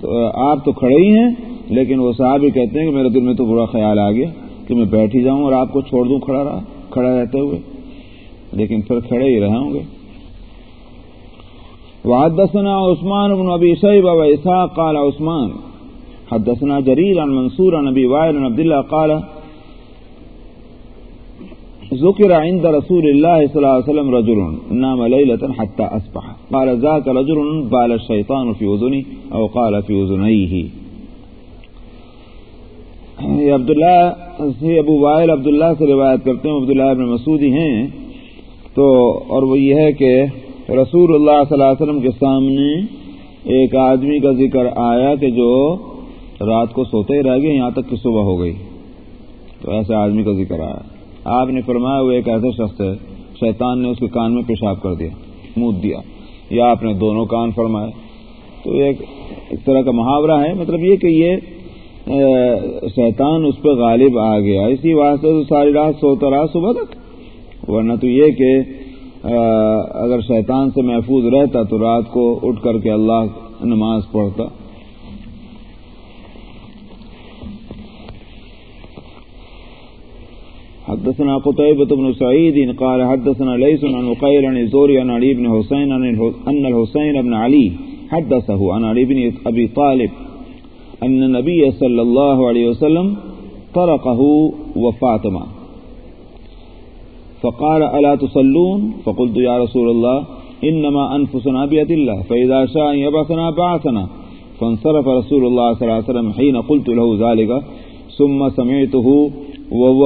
تو آپ تو کھڑے ہی ہیں، لیکن وہ صحابی کہتے ہیں کہ میرے دل میں تو برا خیال آ گیا کہ میں بیٹھ ہی جاؤں اور آپ کو چھوڑ دوں کھڑا رہا، کھڑا رہتے ہوئے۔ لیکن پھر کھڑے ہی رہے ہوں گے۔ وحدثنا عثمان بن ابي شيبه واسحاق قال عثمان، حدثنا جرير عن منصور عن ابي وائل عن عبد الله قال ذكر عند رسول الله صلى الله عليه وسلم رجل نام ليلة حتى أصبح. قال ذاك رجل بال الشيطان في أذنه أو قال في أذنيه. عبداللہ سے ابو وائل عبداللہ سے روایت کرتے ہیں، عبداللہ ابن مسعودی ہیں۔ تو اور وہ یہ ہے کہ رسول اللہ صلی اللہ علیہ وسلم کے سامنے ایک آدمی کا ذکر آیا کہ جو رات کو سوتے ہی رہ گئے، یہاں تک کہ صبح ہو گئی۔ تو ایسے آدمی کا ذکر آیا۔ آپ نے فرمایا وہ ایک ایسا شخص ہے، شیطان نے اس کے کان میں پیشاب کر دیا منہ دیا، یا آپ نے دونوں کان فرمائے۔ تو ایک ایک طرح کا محاورہ ہے مطلب یہ کہ یہ شیطان اس پہ غالب آ گیا۔ اسی واسطے تو ساری رات سوتا رہا، صبح تک۔ ورنہ تو یہ کہ اگر شیطان سے محفوظ رہتا تو رات کو اٹھ کر کے اللہ نماز پڑھتا۔ حدثنا قتيبة بن سعيد قال حدثنا ليس عن وقيل عن الزوري عن علي بن حسين أن الحسين بن علي حدثه عن علي بن أبي طالب أن النبي صلى الله عليه وسلم طرقه وفاطمة. فقال ألا تصلون؟ فقلت يا رسول الله إنما أنفسنا بيد الله، فإذا شاء يبعثنا بعثنا. فانصرف رسول الله صلى الله عليه وسلم حين قلت له ذلك، ثم سمعته وهو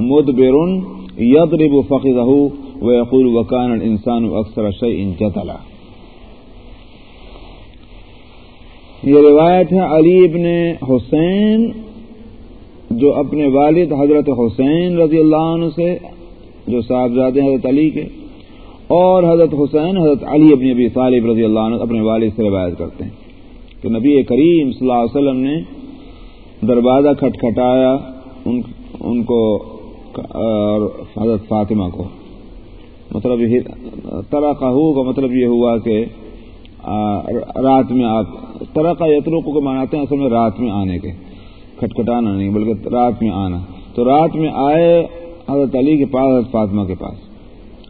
مدبر يضرب فخذه ويقول وكان الإنسان أكثر شيء جدلا. یہ روایت ہے علی ابن حسین جو اپنے والد حضرت حسین رضی اللہ عنہ سے، جو صاحبزادے حضرت علی کے، اور حضرت حسین، حضرت علی ابن ابی طالب رضی اللہ عنہ اپنے والد سے روایت کرتے ہیں کہ نبی کریم صلی اللہ علیہ وسلم نے دروازہ کھٹکھٹایا، ان ان کو اور حضرت فاطمہ کو۔ مطلب طرح کا مطلب یہ ہوا کہ رات میں آپ طرح کا کو مناتے ہیں اصل میں رات میں آنے کے، کھٹکھٹانا نہیں، بلکہ رات میں آنا۔ تو رات میں آئے حضرت علی کے پاس، حضرت فاطمہ کے پاس۔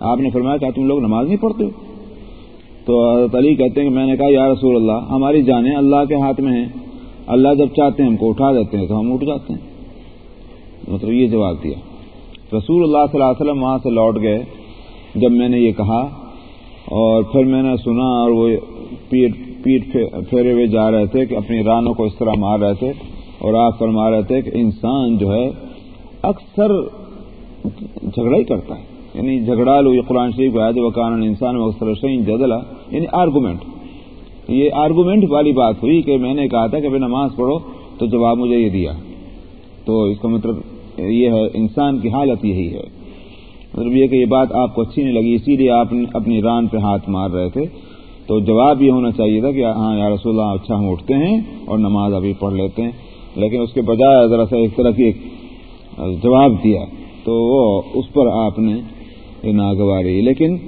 آپ نے فرمایا کہ تم لوگ نماز نہیں پڑھتے۔ تو حضرت علی کہتے ہیں کہ میں نے کہا، یا رسول اللہ، ہماری جانیں اللہ کے ہاتھ میں ہیں۔ اللہ جب چاہتے ہیں ہم کو اٹھا دیتے ہیں تو ہم اٹھ جاتے ہیں۔ مطلب یہ جواب دیا۔ رسول اللہ صلی اللہ علیہ وسلم وہاں سے لوٹ گئے۔ جب میں نے یہ کہا اور پھر میں نے سنا اور وہ پیٹ پیٹ پھیرے ہوئے جا رہے تھے کہ اپنی رانوں کو اس طرح مار رہے تھے اور آپ فرما رہے تھے کہ انسان جو ہے اکثر جھگڑا ہی کرتا ہے۔ یعنی جھگڑا لو، یہ قرآن شریف آیا جو کان انسان اکثر شعین جدلا۔ یعنی آرگومنٹ یہ آرگومنٹ والی بات ہوئی کہ میں نے کہا تھا کہ نماز پڑھو تو جواب مجھے یہ دیا۔ تو اس کا مطلب یہ ہے، انسان کی حالت یہی ہے۔ مطلب یہ کہ یہ بات آپ کو اچھی نہیں لگی، اسی لیے آپ اپنی ران پہ ہاتھ مار رہے تھے۔ تو جواب یہ ہونا چاہیے تھا کہ ہاں یا رسول اللہ اچھا ہم اٹھتے ہیں اور نماز ابھی پڑھ لیتے ہیں۔ لیکن اس کے بجائے ذرا سا ایک طرح کی جواب دیا۔ تو وہ اس پر آپ نے ناگواری۔ لیکن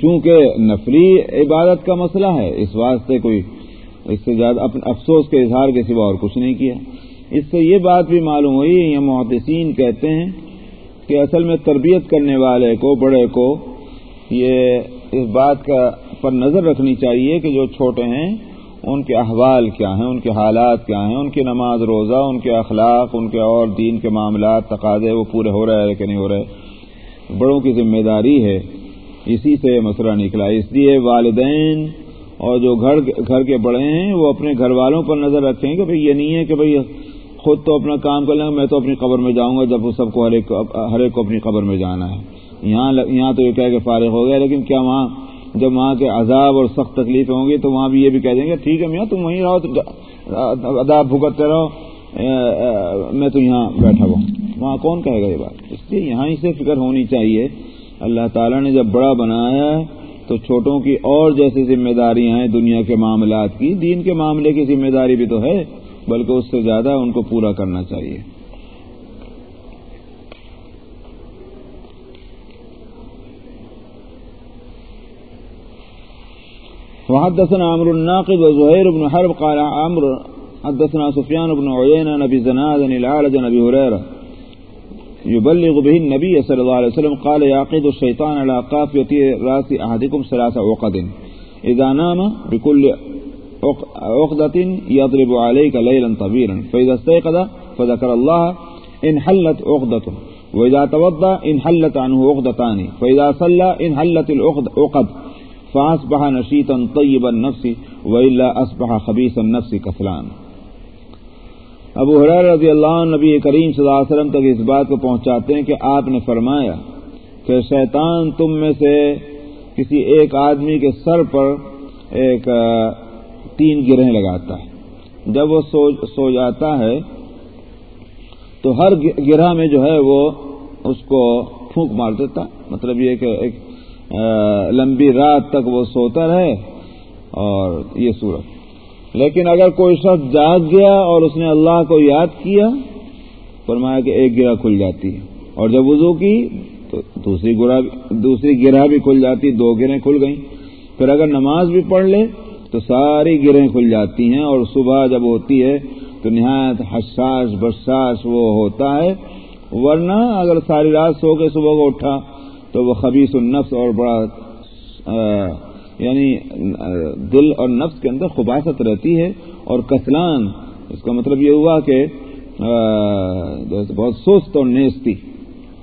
چونکہ نفری عبادت کا مسئلہ ہے، اس واسطے کوئی اس سے زیادہ اپنے افسوس کے اظہار کے سوا اور کچھ نہیں کیا۔ اس سے یہ بات بھی معلوم ہوئی، یہ محدثین کہتے ہیں کہ اصل میں تربیت کرنے والے کو، بڑے کو، یہ اس بات کا پر نظر رکھنی چاہیے کہ جو چھوٹے ہیں، ان کے احوال کیا ہیں، ان کے حالات کیا ہیں، ان کی نماز روزہ، ان کے اخلاق، ان کے اور دین کے معاملات، تقاضے وہ پورے ہو رہے ہیں کہ نہیں ہو رہے بڑوں کی ذمہ داری ہے۔ اسی سے مسئلہ نکلا۔ اس لیے والدین اور جو گھر گھر کے بڑے ہیں، وہ اپنے گھر والوں پر نظر رکھیں کہ بھئی یہ نہیں ہے کہ بھئی خود تو اپنا کام کر لیں گے، میں تو اپنی قبر میں جاؤں گا، جب وہ سب کو ہر ایک ہر ایک کو اپنی قبر میں جانا ہے۔ یہاں یہاں تو یہ کہہ کے فارغ ہو گیا لیکن کیا وہاں جب وہاں کے عذاب اور سخت تکلیفیں ہوں گی تو وہاں بھی یہ بھی کہہ دیں گے، ٹھیک ہے میاں، تم وہیں رہو تو عذاب بھگتتے رہو۔ میں تو یہاں بیٹھا ہوں۔ وہاں کون کہے گا یہ بات؟ اس لیے یہاں ہی سے فکر ہونی چاہیے۔ اللہ تعالیٰ نے جب بڑا بنایا ہے، تو چھوٹوں کی اور جیسی ذمہ داریاں ہیں دنیا کے معاملات کی۔ دین کے معاملے کی ذمہ داری بھی تو ہے۔ بلکہ اس سے زیادہ ان کو پورا کرنا چاہیے۔ وحدثنا عمرو الناقد وزهير بن حرب قال عمرو، حدثنا سفيان بن عيينة نبي زناد العالج نبي هريرة. يبلغ به النبي صلى الله عليه وسلم قال يعقد الشيطان على قافية راس أحدكم ثلاث عقد. إذا نام بكل عقدة يضرب عليك ليلا طويلا. فإذا استيقظ فذكر الله انحلت عقدة. وإذا توضأ انحلت عنه عقدتان. فإذا صلى انحلت العقد فأصبح نشيطا طيب النفس وإلا أصبح خبيث النفس كسلان ابو حرار رضی اللہ عنہ نبی کریم صلی اللہ علیہ وسلم تک اس بات کو پہنچاتے ہیں کہ آپ نے فرمایا کہ شیطان تم میں سے کسی ایک آدمی کے سر پر ایک تین گرہیں لگاتا ہے۔ جب وہ سو سو جاتا ہے، تو ہر گرہ میں جو ہے وہ اس کو پھونک مار دیتا۔ مطلب یہ کہ ایک لمبی رات تک وہ سوتا رہے اور یہ صورت لیکن اگر کوئی شخص جاگ گیا اور اس نے اللہ کو یاد کیا، فرمایا کہ ایک گرہ کھل جاتی ہے۔ اور جب وضو کی، تو دوسری گرہ دوسری گرہ بھی کھل جاتی، دو گرہیں کھل گئیں۔ پھر اگر نماز بھی پڑھ لے تو ساری گرہیں کھل جاتی ہیں اور صبح جب ہوتی ہے تو نہایت حساس بساس وہ ہوتا ہے، ورنہ اگر ساری رات سو کے صبح کو اٹھا تو وہ خبیص النفس اور بڑا یعنی دل اور نفس کے اندر خباست رہتی ہے اور کسلان، اس کا مطلب یہ ہوا کہ بہت سست اور نیستی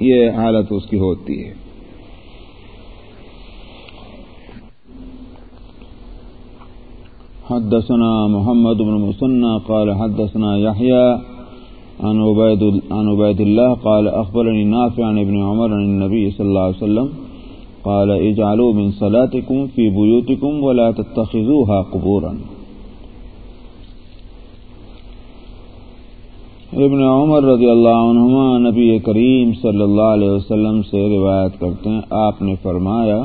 یہ حالت اس کی ہوتی ہے۔ حدثنا محمد بن مسنى قال حدثنا يحيى عن عبيد عن عبيد الله قال اخبرني نافع عن ابن عمر عن النبي صلى الله عليه وسلم قال اجعلوا من صلاتكم في بيوتكم ولا تتخذوها قبورا. ابن عمر رضی اللہ عنہما نبی کریم صلی اللہ علیہ وسلم سے روایت کرتے ہیں، آپ نے فرمایا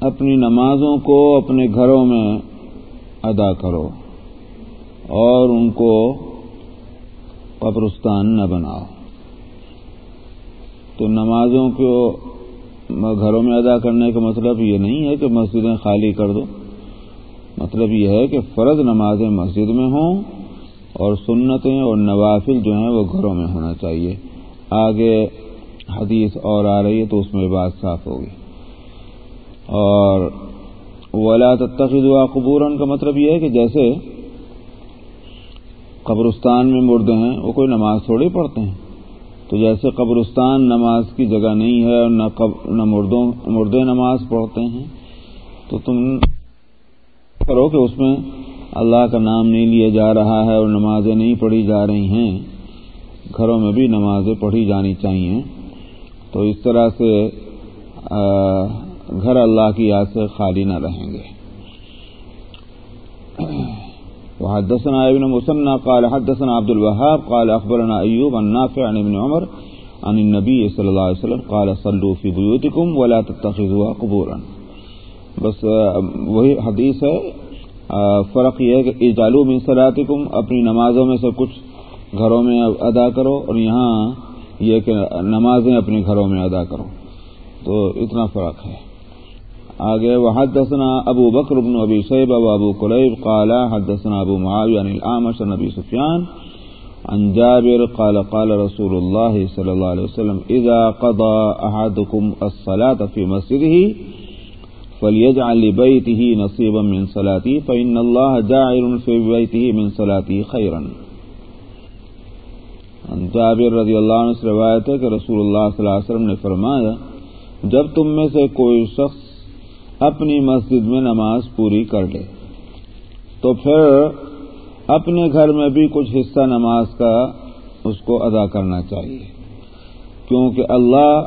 اپنی نمازوں کو اپنے گھروں میں ادا کرو اور ان کو قبرستان نہ بناؤ۔ تو نمازوں کو گھروں میں ادا کرنے کا مطلب یہ نہیں ہے کہ مسجدیں خالی کر دو۔ مطلب یہ ہے کہ فرض نمازیں مسجد میں ہوں اور سنتیں اور نوافل جو ہیں وہ گھروں میں ہونا چاہیے۔ آگے حدیث اور آ رہی ہے تو اس میں بات صاف ہوگی۔ اور ولا تخوا قبورن کا مطلب یہ ہے کہ جیسے قبرستان میں مردے ہیں، وہ کوئی نماز تھوڑی پڑھتے ہیں۔ تو جیسے قبرستان نماز کی جگہ نہیں ہے اور نہ مردوں، مردے نماز پڑھتے ہیں، تو تم کرو کہ اس میں اللہ کا نام نہیں لیا جا رہا ہے اور نمازیں نہیں پڑھی جا رہی ہیں۔ گھروں میں بھی نمازیں پڑھی جانی چاہیے۔ تو اس طرح سے گھر اللہ کی یاد سے خالی نہ رہیں گے۔ وحدثنا ابن مسنى قال حدثنا عبد الوهاب قال اخبرنا ايوب عن نافع عن ابن عمر عن النبي صلى الله عليه وسلم قال صلوا في بيوتكم ولا تتخذوها قبورا۔ بس وہی حدیث ہے۔ فرق یہ ہے کہ اجالو من صلاتکم، اپنی نمازوں میں سے کچھ گھروں میں ادا کرو اور یہاں یہ کہ نمازیں اپنے گھروں میں ادا کرو۔ تو اتنا فرق ہے۔ آگے وحدثنا ابو بکر بن ابی شیبہ و ابو قلیب قال حدثنا ابو معاویہ عن العامش نبی سفیان عن جابر قال قال رسول الله صلى الله عليه وسلم، اذا قضى احدكم الصلاه في مسجده فليجعل لبيته نصيبا من صلاته فان الله جاعل في بيته من صلاته خيرا. عن جابر رضی اللہ عنہ سے روایت ہے کہ رسول اللہ صلی اللہ علیہ وسلم نے فرمایا، جب تم میں سے کوئی شخص اپنی مسجد میں نماز پوری کر لے۔ تو پھر اپنے گھر میں بھی کچھ حصہ نماز کا اس کو ادا کرنا چاہیے۔ کیونکہ اللہ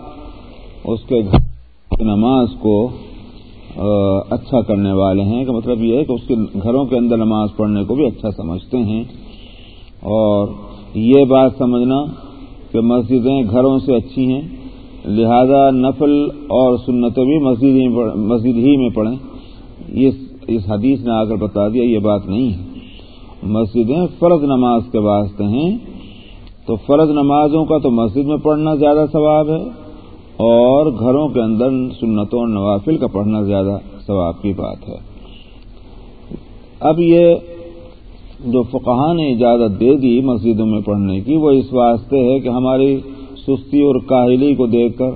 اس کے گھر کی نماز کو اچھا کرنے والے ہیں۔ کہ مطلب یہ ہے کہ اس کے گھروں کے اندر نماز پڑھنے کو بھی اچھا سمجھتے ہیں۔ اور یہ بات سمجھنا کہ مسجدیں گھروں سے اچھی ہیں۔ لہذا نفل اور سنتیں بھی مسجد ہی مسجد ہی میں پڑھیں۔ اس حدیث نے آ کر بتا دیا، یہ بات نہیں ہے۔ مسجدیں فرض نماز کے واسطے ہیں، تو فرض نمازوں کا تو مسجد میں پڑھنا زیادہ ثواب ہے، اور گھروں کے اندر سنتوں اور نوافل کا پڑھنا زیادہ ثواب کی بات ہے۔ اب یہ جو فقہ نے اجازت دے دی مسجدوں میں پڑھنے کی، وہ اس واسطے ہے کہ ہماری سستی اور کاہلی کو دیکھ کر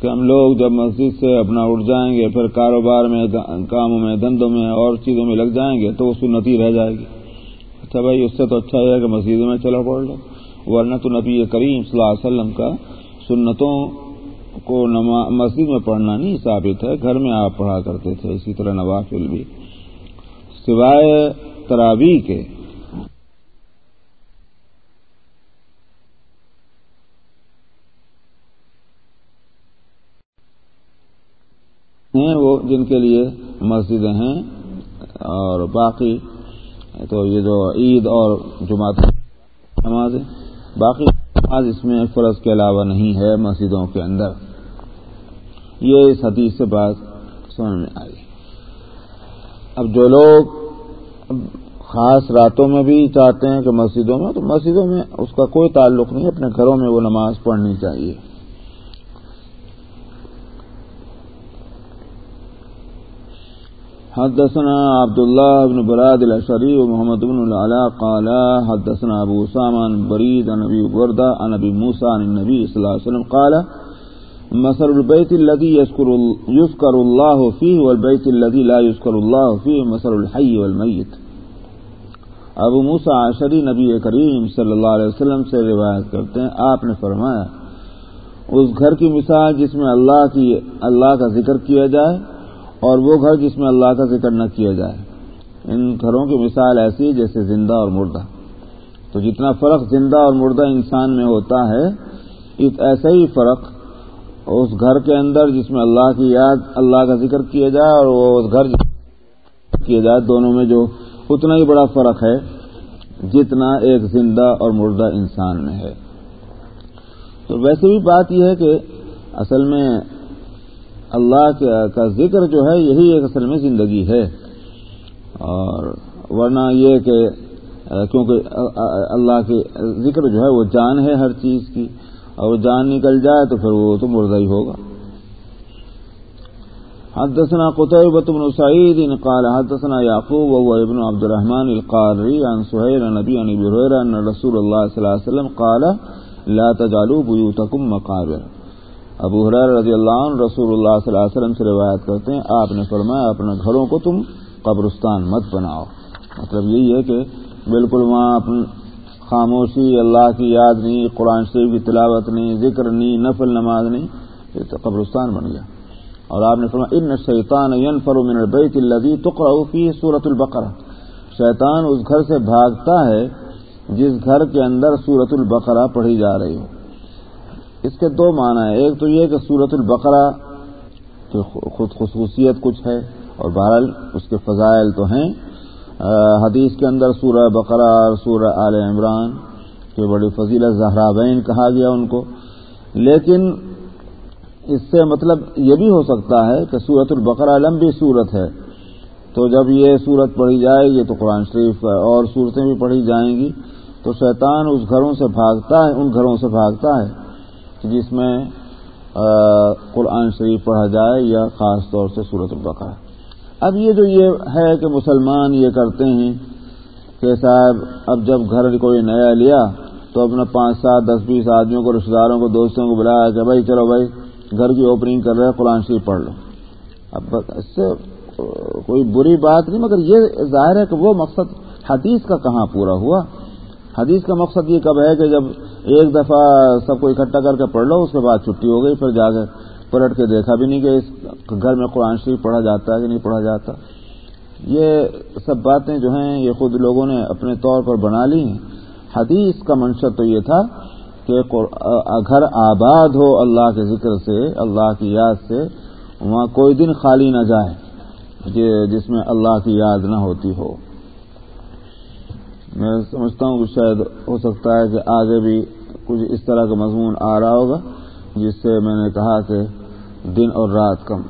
کہ ہم لوگ جب مسجد سے اپنا اٹھ جائیں گے، پھر کاروبار میں، کاموں میں، دندوں میں اور چیزوں میں لگ جائیں گے تو وہ سنتی رہ جائے گی۔ اچھا بھائی، اس سے تو اچھا ہے کہ مسجدوں میں چلا پڑھ لو۔ ورنہ تو نبی کریم صلی اللہ علیہ وسلم کا سنتوں کو مسجد میں پڑھنا نہیں ثابت ہے۔ گھر میں آپ پڑھا کرتے تھے، اسی طرح نوافل بھی۔ سوائے تراوی کے ہیں وہ جن کے لیے مسجدیں ہیں اور باقی تو یہ جو عید اور جماعت نماز باقی نماز اس میں فرض کے علاوہ نہیں ہے مسجدوں کے اندر۔ یہ اس حدیث سے بات سمجھ میں آئی۔ اب جو لوگ خاص راتوں میں بھی چاہتے ہیں کہ مسجدوں میں، تو مسجدوں میں اس کا کوئی تعلق نہیں، اپنے گھروں میں وہ نماز پڑھنی چاہیے۔ حدثنا عبد الله بن براد الأشري ومحمد بن العلاء قال، حدثنا أبو سامان بريد عن أبي بردة عن أبي موسى عن النبي صلى الله عليه وسلم قال، مثل البيت الذي يذكر يذكر الله فيه والبيت الذي لا يذكر الله فيه مثل الحي والميت ابو موسا عشری نبی کریم صلی اللہ علیہ وسلم سے روایت کرتے ہیں، آپ نے فرمایا، اس گھر کی مثال جس میں اللہ کی اللہ کا ذکر کیا جائے اور وہ گھر جس میں اللہ کا ذکر نہ کیا جائے۔ ان گھروں کی مثال ایسی جیسے زندہ اور مردہ۔ تو جتنا فرق زندہ اور مردہ انسان میں ہوتا ہے ایسا ہی فرق اس گھر کے اندر جس میں اللہ کی یاد، اللہ کا ذکر کیا جائے اور وہ اس گھر کیا جائے، دونوں میں جو اتنا ہی بڑا فرق ہے، جتنا ایک زندہ اور مردہ انسان میں ہے۔ تو ویسے بھی بات یہ ہے کہ اصل میں اللہ کا ذکر جو ہے، یہی ایک اصل میں زندگی ہے۔ اور ورنہ یہ کہ کیونکہ اللہ کے ذکر جو ہے، وہ جان ہے ہر چیز کی۔ اور وہ جان نکل جائے تو پھر وہ تو مردہ ہی ہوگا۔ حدثنا قتيبة بن سعيد قال حدثنا يعقوب وهو ابن عبد الرحمن القاري عن سهيل نبي عن ابي هريره ان رسول الله صلى الله عليه وسلم قال لا تجعلوا بيوتكم مقابر۔ ابو حریر رضی اللہ عنہ رسول اللہ صلی اللہ علیہ وسلم سے روایت کرتے ہیں، آپ نے فرمایا، اپنے گھروں کو تم قبرستان مت بناؤ۔ مطلب یہی ہے کہ بالکل وہاں خاموشی، اللہ کی یاد نہیں، قرآن شریف کی تلاوت نہیں، ذکر نہیں، نفل نماز نہیں، یہ تو قبرستان بن گیا۔ اور آپ نے فرمایا، ان شیطان ينفر من البيت الذي تقرا فيه سورة البقرہ۔ شیطان اس گھر سے بھاگتا ہے، جس گھر کے اندر سورت البقرہ پڑھی جا رہی ہو۔ اس کے دو معنی ہیں۔ ایک تو یہ کہ سورت البقرہ کی خود خصوصیت کچھ ہے اور بہرحال اس کے فضائل تو ہیں۔ حدیث کے اندر سورہ بقرہ اور سورہ آل عمران کی بڑی فضیلت زہرابین کہا گیا ان کو۔ لیکن اس سے مطلب یہ بھی ہو سکتا ہے کہ سورت البقرہ لمبی صورت ہے۔ تو جب یہ صورت پڑھی جائے گی تو قرآن شریف اور صورتیں بھی پڑھی جائیں گی۔ تو شیطان اس گھروں سے بھاگتا ہے، ان گھروں سے بھاگتا ہے۔ جس میں قرآن شریف پڑھا جائے یا خاص طور سے صورت البقرہ۔ اب یہ جو یہ ہے کہ مسلمان یہ کرتے ہیں کہ صاحب، اب جب گھر کوئی نیا لیا تو اپنا پانچ سات، دس، بیس آدمیوں کو رشتے داروں کو، دوستوں کو بلایا کہ بھائی، چلو بھائی، گھر کی اوپننگ کر رہے قرآن شریف پڑھ لو۔ اب اس سے کوئی بری بات نہیں، مگر یہ ظاہر ہے کہ وہ مقصد حدیث کا کہاں پورا ہوا۔ حدیث کا مقصد یہ کب ہے کہ جب ایک دفعہ سب کو اکٹھا کر کے پڑھ لو، اس کے بعد چھٹی ہو گئی، پھر جا کے پلٹ کے دیکھا بھی نہیں کہ اس گھر میں قرآن شریف پڑھا جاتا ہے کہ نہیں پڑھا جاتا۔ یہ سب باتیں جو ہیں، یہ خود لوگوں نے اپنے طور پر بنا لی ہیں۔ حدیث کا منشر تو یہ تھا کہ گھر آباد ہو اللہ کے ذکر سے، اللہ کی یاد سے، وہاں کوئی دن خالی نہ جائے جس میں اللہ کی یاد نہ ہوتی ہو۔ میں سمجھتا ہوں کہ شاید ہو سکتا ہے کہ آگے بھی کچھ اس طرح کا مضمون آ رہا ہوگا، جس سے میں نے کہا کہ دن اور رات کم،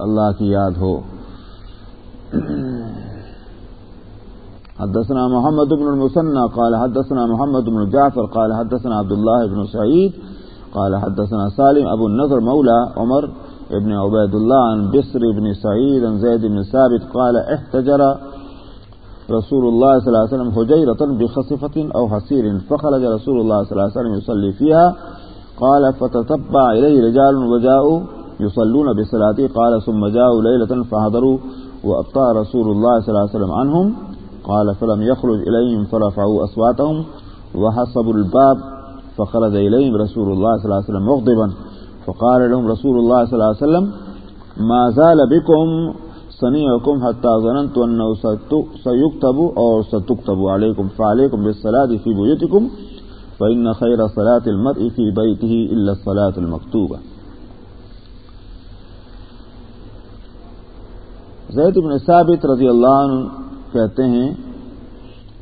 اللہ کی یاد ہو۔ حدثنا محمد بن المثنى، قال حدثنا محمد بن جعفر، قال حدثنا عبد الله بن سعيد، قال حدثنا سالم ابو النضر، مولى عمر ابن عبيد الله عن بسر بن سعيد عن زيد بن ثابت، قال احتجر رسول الله صلى الله عليه وسلم حجيرة بخصفة أو حسير فخرج رسول الله صلى الله عليه وسلم يصلي فيها قال فتتبع إليه رجال وجاءوا يصلون بصلاته قال ثم جاءوا ليلة فحضروا وأبطى رسول الله صلى الله عليه وسلم عنهم قال فلم يخرج إليهم فرفعوا أصواتهم وحصبوا الباب فخرج إليهم رسول الله صلى الله عليه وسلم مغضبا. فقال لهم رسول الله صلى الله عليه وسلم ما زال بكم سنی صنيعكم حتى ظننت أنه سيكتب أو ستكتب عليكم فعليكم بالصلاة في بيوتكم فإن خير صلاة المرء في بيته إلا الصلاة المكتوبة زید بن ثابت رضی اللہ عنہ کہتے ہیں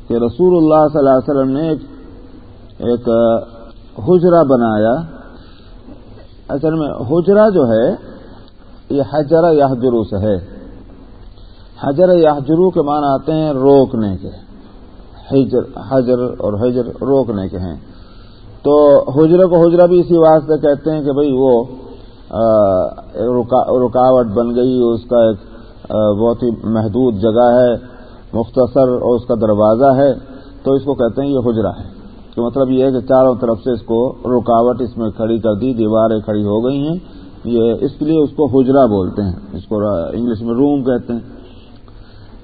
کہ رسول اللہ صلی اللہ علیہ وسلم نے ایک ایک حجرہ بنایا۔ اصل میں حجرہ جو ہے، یہ حجرہ یحجرو سے ہے۔ حجر یحجرو کے معنی آتے ہیں روکنے کے۔ حجر اور حجر روکنے کے ہیں۔ تو حجرے کو حجرہ بھی اسی واسطے کہتے ہیں کہ بھئی وہ رکاوٹ بن گئی، اس کا ایک بہت ہی محدود جگہ ہے، مختصر اور اس کا دروازہ ہے۔ تو اس کو کہتے ہیں یہ حجرہ ہے۔ تو مطلب یہ ہے کہ چاروں طرف سے اس کو رکاوٹ اس میں کھڑی کر دی، دیواریں کھڑی ہو گئی ہیں۔ یہ اس لیے اس کو حجرہ بولتے ہیں۔ اس کو انگلش میں روم کہتے ہیں۔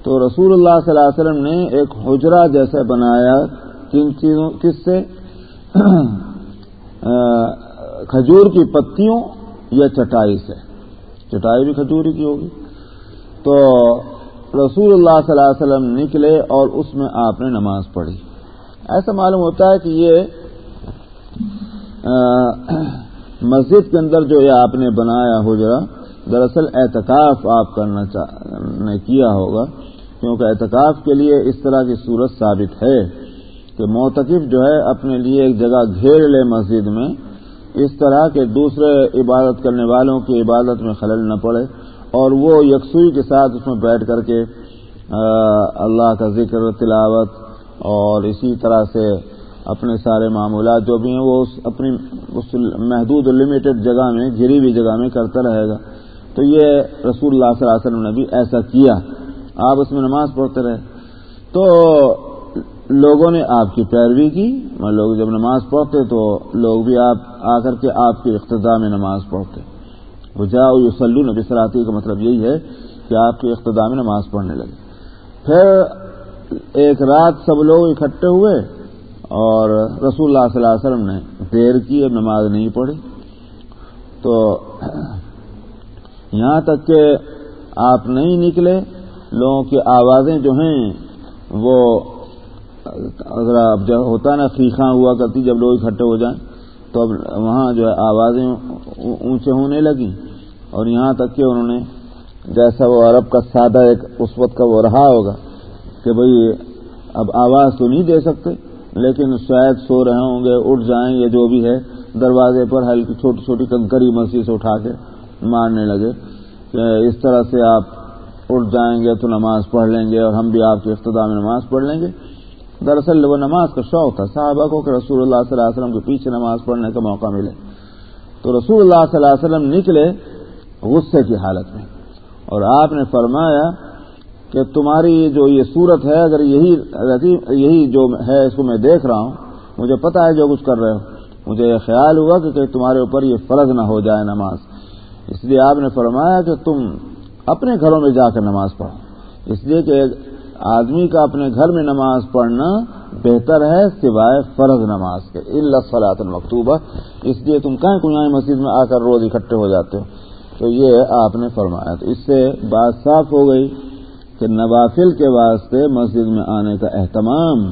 تو رسول اللہ صلی اللہ علیہ وسلم نے ایک حجرہ جیسا بنایا کن چیزوں، کس سے؟ کھجور کی پتیوں یا چٹائی سے؟ چٹائی بھی کھجوری کی ہوگی۔ تو رسول اللہ صلی اللہ علیہ وسلم نکلے اور اس میں آپ نے نماز پڑھی۔ ایسا معلوم ہوتا ہے کہ یہ مسجد کے اندر جو یہ آپ نے بنایا حجرا دراصل اعتکاف آپ کرنا نے کیا ہوگا۔ کیونکہ اعتکاف کے لیے اس طرح کی صورت ثابت ہے کہ موتقف جو ہے اپنے لیے ایک جگہ گھیر لے مسجد میں، اس طرح کے دوسرے عبادت کرنے والوں کی عبادت میں خلل نہ پڑے اور وہ یکسوئی کے ساتھ اس میں بیٹھ کر کے اللہ کا ذکر تلاوت اور اسی طرح سے اپنے سارے معمولات جو بھی ہیں، وہ اس اپنی، اس محدود لمیٹڈ جگہ میں، گری ہوئی جگہ میں کرتا رہے گا۔ تو یہ رسول اللہ صلی اللہ علیہ وسلم نے بھی ایسا کیا۔ آپ اس میں نماز پڑھتے رہے۔ تو لوگوں نے آپ کی پیروی کی لوگ جب نماز پڑھتے تو لوگ بھی آپ، آ کر کے آپ کی اقتدا میں نماز پڑھتے۔ جا یوسلو نبی سلاتی کا مطلب یہی ہے کہ آپ کی اقتدا میں نماز پڑھنے لگے۔ پھر ایک رات سب لوگ اکٹھے ہوئے اور رسول اللہ صلی اللہ علیہ وسلم نے دیر کی اب نماز نہیں پڑھی۔ تو یہاں تک کہ آپ نہیں نکلے۔ لوگوں کی آوازیں جو ہیں، وہ اگر اب جب ہوتا نا فیخاں ہوا کرتی جب لوگ اکٹھے ہو جائیں، تو اب وہاں جو ہے آوازیں اونچے ہونے لگیں۔ اور یہاں تک کہ انہوں نے، جیسا وہ عرب کا سادہ ایک اس وقت کا وہ رہا ہوگا کہ بھئی اب آواز تو نہیں دے سکتے، لیکن شاید سو رہے ہوں گے، اٹھ جائیں یا جو بھی ہے، دروازے پر ہلکی چھوٹی چھوٹی کنکری مسیح سے اٹھا کے مارنے لگے۔ کہ اس طرح سے آپ اٹھ جائیں گے تو نماز پڑھ لیں گے اور ہم بھی آپ کی اقتدا میں نماز پڑھ لیں گے۔ دراصل وہ نماز کا شوق تھا۔ صحابہ کو کہ رسول اللہ صلی اللہ علیہ وسلم کے پیچھے نماز پڑھنے کا موقع ملے۔ تو رسول اللہ صلی اللہ علیہ وسلم نکلے غصے کی حالت میں۔ اور آپ نے فرمایا کہ تمہاری جو یہ صورت ہے، اگر یہی یہی جو ہے اس کو میں دیکھ رہا ہوں، مجھے پتا ہے جو کچھ کر رہے ہو۔ مجھے یہ خیال ہوا کہ کہ تمہارے اوپر یہ فرض نہ ہو جائے نماز۔ اس لیے آپ نے فرمایا کہ تم اپنے گھروں میں جا کر نماز پڑھو۔ اس لیے کہ آدمی کا اپنے گھر میں نماز پڑھنا بہتر ہے سوائے فرض نماز کے۔ اللہ فلاط المکتوبہ۔ اس لیے تم کہیں کنہیں مسجد میں آ کر روز اکٹھے ہو جاتے ہو۔ تو یہ آپ نے فرمایا تو اس سے بات صاف ہو گئی کہ نوافل کے واسطے مسجد میں آنے کا اہتمام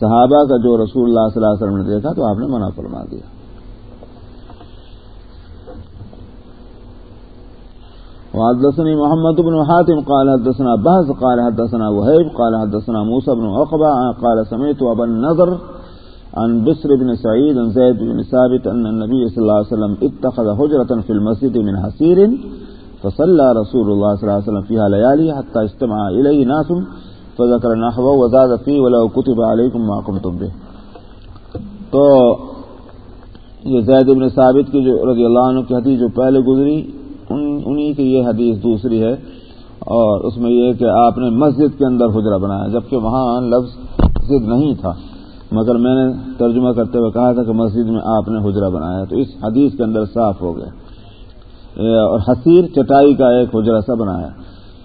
صحابہ کا جو رسول اللہ صلی اللہ علیہ وسلم نے دیکھا تو آپ نے منع فرما دیا۔ وحدثني محمد بن حاتم، قال حدثنا بحث قال حدثنا وهيب، قال حدثنا موسى بن عقبة، قال سمعت أبا النظر عن بسر بن سعيد، عن زيد بن ثابت أن النبي صلى الله عليه وسلم اتخذ حجرة في المسجد من حسير، فصلى رسول الله صلى الله عليه وسلم فيها ليالي حتى استمع إليه ناس، فذكر نحوه وزاد فيه ولو كتب عليكم ما قمتم به. تو یہ زید بن ثابت کی جو رضی اللہ عنہ کی حدیث جو پہلے گزری انہی کی یہ حدیث دوسری ہے اور اس میں یہ کہ آپ نے مسجد کے اندر حجرہ بنایا جبکہ وہاں لفظ مسجد نہیں تھا۔ مگر میں نے ترجمہ کرتے ہوئے کہا تھا کہ مسجد میں آپ نے حجرہ بنایا تو اس حدیث کے اندر صاف ہو گئے اور حسیر چٹائی کا ایک حجرہ سا بنایا۔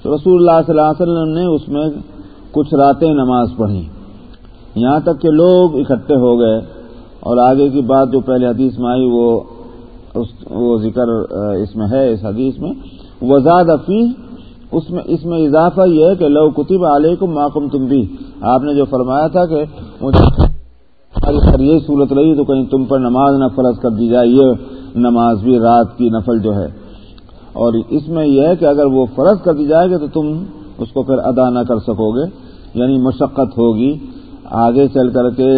تو رسول اللہ صلی اللہ علیہ وسلم نے اس میں کچھ راتیں نماز پڑھی۔ یہاں تک کہ لوگ اکٹھے ہو گئے اور آگے کی بات جو پہلے حدیث میں آئی وہ وہ ذکر اس میں ہے، اس حدیث میں۔ وزاد افی اس میں اس میں اضافہ یہ ہے کہ لو کتب علیکم محکم تم بھی آپ نے جو فرمایا تھا کہ مجھے یہ صورت رہی تو کہیں تم پر نماز نہ فرض کر دی جائے، یہ نماز بھی رات کی نفل جو ہے۔ اور اس میں یہ ہے کہ اگر وہ فرض کر دی جائے گی تو تم اس کو پھر ادا نہ کر سکو گے یعنی مشقت ہوگی۔ آگے چل کر کے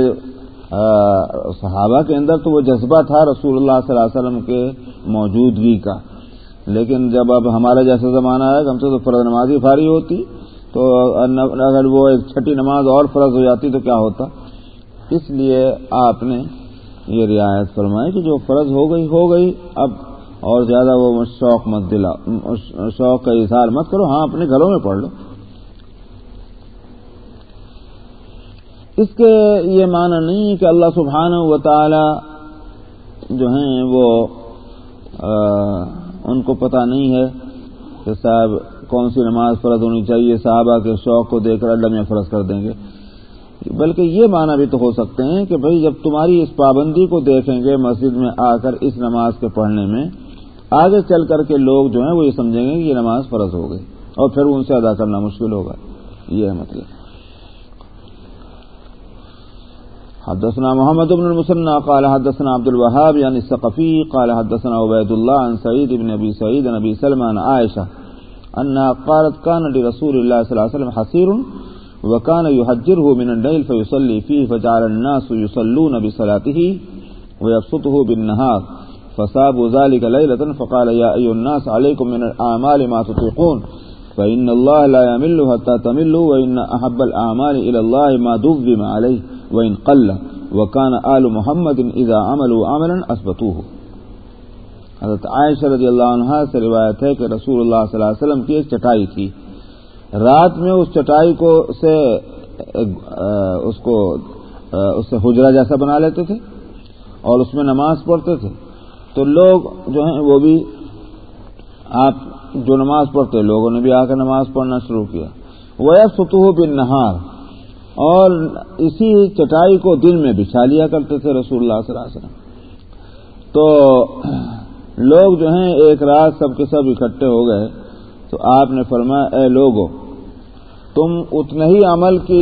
صحابہ کے اندر تو وہ جذبہ تھا رسول اللہ صلی اللہ علیہ وسلم کے موجودگی کا۔ لیکن جب اب ہمارا جیسا زمانہ ہے، ہم سے تو فرض نمازی فاری ہوتی، تو اگر وہ ایک چھٹی نماز اور فرض ہو جاتی تو کیا ہوتا؟ اس لیے آپ نے یہ رعایت فرمائی کہ جو فرض ہو گئی ہو گئی، اب اور زیادہ وہ شوق مت دلا، شوق کا اظہار مت کرو۔ ہاں اپنے گھروں میں پڑھ لو۔ اس کے یہ معنی نہیں کہ اللہ سبحانہ و تعالی جو ہیں وہ ان کو پتہ نہیں ہے کہ صاحب کون سی نماز فرض ہونی چاہیے، صحابہ کے شوق کو دیکھ کر اللہ میں فرض کر دیں گے۔ بلکہ یہ معنی بھی تو ہو سکتے ہیں کہ بھئی جب تمہاری اس پابندی کو دیکھیں گے مسجد میں آ کر اس نماز کے پڑھنے میں، آگے چل کر کے لوگ جو ہیں وہ یہ سمجھیں گے کہ یہ نماز فرض ہو گئی اور پھر ان سے ادا کرنا مشکل ہوگا۔ یہ ہے مطلب۔ حدثنا محمد بن المسنى قال حدثنا عبد الوهاب يعني الثقفي، قال حدثنا عبيد الله عن سعيد بن ابي سعيد عن ابي سلمى عن عائشه انها قالت كان لرسول الله صلى الله عليه وسلم حصير، وكان يحجره من الليل فيصلي فيه، فجعل الناس يصلون بصلاته، ويبسطه بالنهار، فصابوا ذلك ليلة، فقال يا أيها الناس، عليكم من الأعمال ما تطيقون، فإن الله لا يمل حتى تملوا، وإن أحب الأعمال إلى الله ما دوم عليه. وإن قل وكان آل محمد إذا عملوا عملا أثبتوه۔ حضرت عائشہ رضی اللہ عنہ سے روایت ہے کہ رسول اللہ صلی اللہ علیہ وسلم کی ایک چٹائی تھی۔ رات میں اس چٹائی کو سے، اس کو، اس سے حجرا جیسا بنا لیتے تھے اور اس میں نماز پڑھتے تھے۔ تو لوگ جو ہیں وہ بھی، آپ جو نماز پڑھتے لوگوں نے بھی آ کر نماز پڑھنا شروع کیا۔ وہ ستوہ بن نہار اور اسی چٹائی کو دن میں بچھا لیا کرتے تھے رسول اللہ صلی اللہ علیہ وسلم۔ تو لوگ جو ہیں، ایک رات سب کے سب اکٹھے ہو گئے۔ تو آپ نے فرمایا، اے لوگو، تم اتنا ہی عمل کی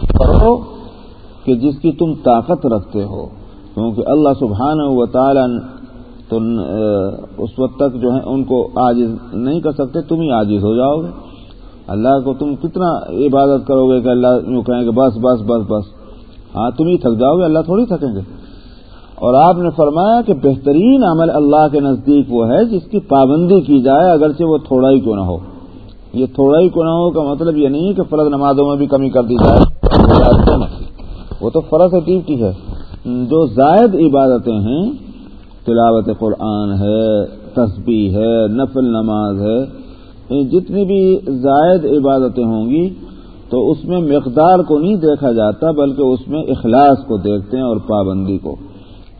کرو کہ جس کی تم طاقت رکھتے ہو۔ کیونکہ اللہ سبحانہ و تعالی تو اس وقت تک جو ہے ان کو عاجز نہیں کر سکتے، تم ہی عاجز ہو جاؤ گے۔ اللہ کو تم کتنا عبادت کرو گے کہ اللہ یوں کہیں گے بس بس بس بس۔ ہاں تم ہی تھک جاؤ گے، اللہ تھوڑی تھکیں گے۔ اور آپ نے فرمایا کہ بہترین عمل اللہ کے نزدیک وہ ہے جس کی پابندی کی جائے، اگرچہ وہ تھوڑا ہی کیوں نہ ہو۔ یہ تھوڑا ہی کیوں نہ ہو کا مطلب یہ نہیں کہ فرض نمازوں میں بھی کمی کر دی جائے۔ وہ تو فرض ڈیوٹی ہے۔ جو زائد عبادتیں ہیں، تلاوت قرآن ہے، تسبیح ہے، نفل نماز ہے یعنی جتنی بھی زائد عبادتیں ہوں گی، تو اس میں مقدار کو نہیں دیکھا جاتا، بلکہ اس میں اخلاص کو دیکھتے ہیں اور پابندی کو۔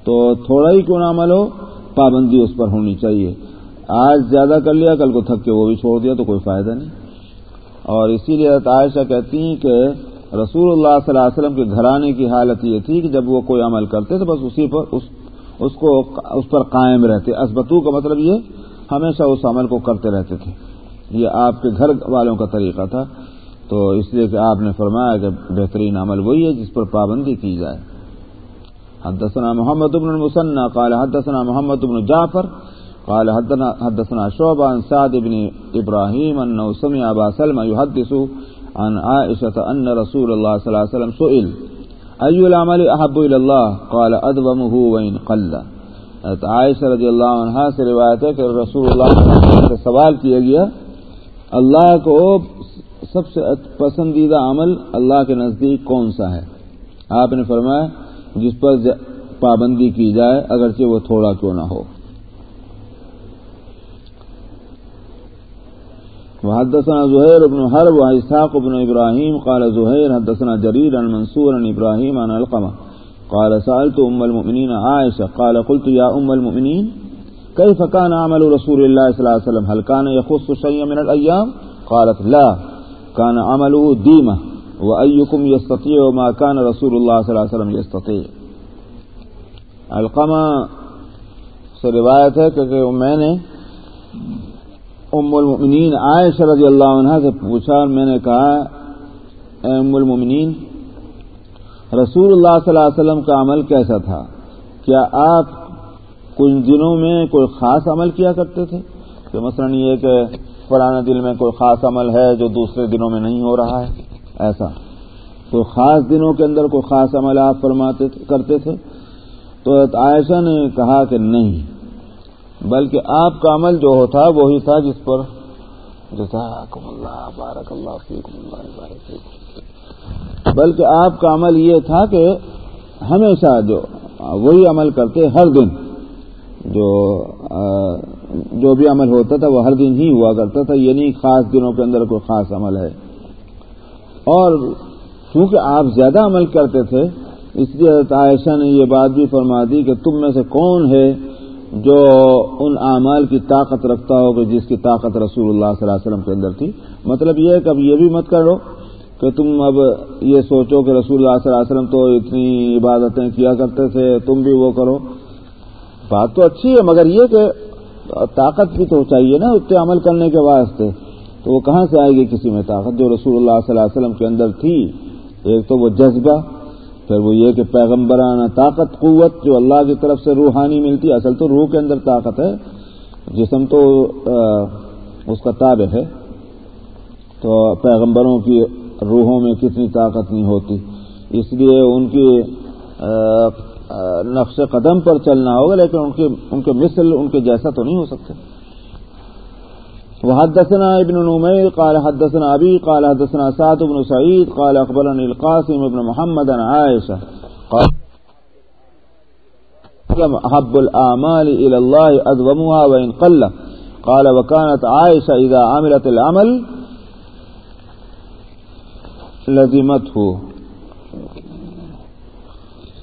تو تھوڑا ہی کیوں نہ عمل ہو، پابندی اس پر ہونی چاہیے۔ آج زیادہ کر لیا، کل کو تھک کے وہ بھی چھوڑ دیا، تو کوئی فائدہ نہیں۔ اور اسی لیے عائشہ کہتی ہیں کہ رسول اللہ صلی اللہ علیہ وسلم کے گھرانے کی حالت یہ تھی کہ جب وہ کوئی عمل کرتے تو بس اسی پر اس اس کو، اس پر قائم رہتے۔ اسبتو کا مطلب یہ، ہمیشہ اس عمل کو کرتے رہتے تھے۔ یہ آپ کے گھر والوں کا طریقہ تھا۔ تو اس لیے کہ آپ نے فرمایا کہ بہترین عمل وہی ہے جس پر پابندی کی جائے۔ حدثنا محمد بن المسنى قال حدثنا محمد بن جعفر قال حدثنا شعبة عن سعد بن إبراهيم أنه سمع أبا سلمى يحدث عن عائشة أن رسول الله صلى الله عليه وسلم سئل، أي العمل أحب إلى الله؟ قال أدومه وإن قل. عائشہ رضی اللہ عنہ سے روایت ہے کہ رسول اللہ صلی اللہ علیہ وسلم سے سوال کیا گیا اللہ کو سب سے پسندیدہ عمل اللہ کے نزدیک کون سا ہے؟ آپ نے فرمایا جس پر پابندی کی جائے اگرچہ وہ تھوڑا کیوں نہ ہو۔ وحدثنا زهير بن حرب وإسحاق بن إبراهيم قال زهير حدثنا جرير عن منصور عن إبراهيم عن القمة قال سألت أم المؤمنين عائشة قال قلت يا أم المؤمنين كيف كان عمل رسول الله صلى الله عليه وسلم؟ هل كان يخص شيئا من الأيام؟ قالت لا. كان عمله ديمة. وأيكم يستطيع ما كان رسول الله صلى الله عليه وسلم يستطيع؟ القمہ سے روایت ہے کہ میں نے ام المؤمنین عائشہ رضی اللہ عنہ سے پوچھا میں نے کہا، اے ام المؤمنین، رسول اللہ صلی اللہ علیہ وسلم کا عمل کیسا تھا؟ کیا آپ کچھ دنوں میں کوئی خاص عمل کیا کرتے تھے؟ کہ مثلا یہ کہ فلانا دل میں کوئی خاص عمل ہے جو دوسرے دنوں میں نہیں ہو رہا ہے، ایسا۔ تو خاص دنوں کے اندر کوئی خاص عمل آپ فرماتے کرتے تھے؟ تو عائشہ نے کہا کہ نہیں، بلکہ آپ کا عمل جو ہوتا وہی تھا جس پر جزاکم اللہ، بارک اللہ فیکم، اللہ بارک فیکم۔ بلکہ آپ کا عمل یہ تھا کہ ہمیشہ جو وہی عمل کرتے ہر دن۔ جو جو بھی عمل ہوتا تھا وہ ہر دن ہی ہوا کرتا تھا، یہ نہیں خاص دنوں کے اندر کوئی خاص عمل ہے۔ اور چونکہ آپ زیادہ عمل کرتے تھے، اس لیے حضرت عائشہ نے یہ بات بھی فرما دی کہ تم میں سے کون ہے جو ان اعمال کی طاقت رکھتا ہو کہ جس کی طاقت رسول اللہ صلی اللہ علیہ وسلم کے اندر تھی۔ مطلب یہ ہے کہ اب یہ بھی مت کرو کہ تم اب یہ سوچو کہ رسول اللہ صلی اللہ علیہ وسلم تو اتنی عبادتیں کیا کرتے تھے، تم بھی وہ کرو۔ بات تو اچھی ہے، مگر یہ کہ طاقت بھی تو چاہیے نا اتنے عمل کرنے کے واسطے۔ تو وہ کہاں سے آئے گی کسی میں طاقت؟ جو رسول اللہ صلی اللہ علیہ وسلم کے اندر تھی، ایک تو وہ جذبہ، پھر وہ یہ کہ پیغمبرانہ طاقت، قوت جو اللہ کی طرف سے روحانی ملتی اصل تو روح کے اندر طاقت ہے۔ جسم تو اس کا تابع ہے۔ تو پیغمبروں کی روحوں میں کتنی طاقت نہیں ہوتی۔ اس لیے ان کی نقش قدم پر چلنا ہوگا، لیکن ان کے ان کے مثل ان کے جیسا تو نہیں ہو سکتے۔ وحدثنا ابن نمير قال حدثنا أبي قال حدثنا سعد بن سعيد قال أخبرني القاسم بن محمد عن عائشة قال أحب الآمال إلى الله أدومها وإن قل قال وكانت عائشة إذا عملت العمل لزمته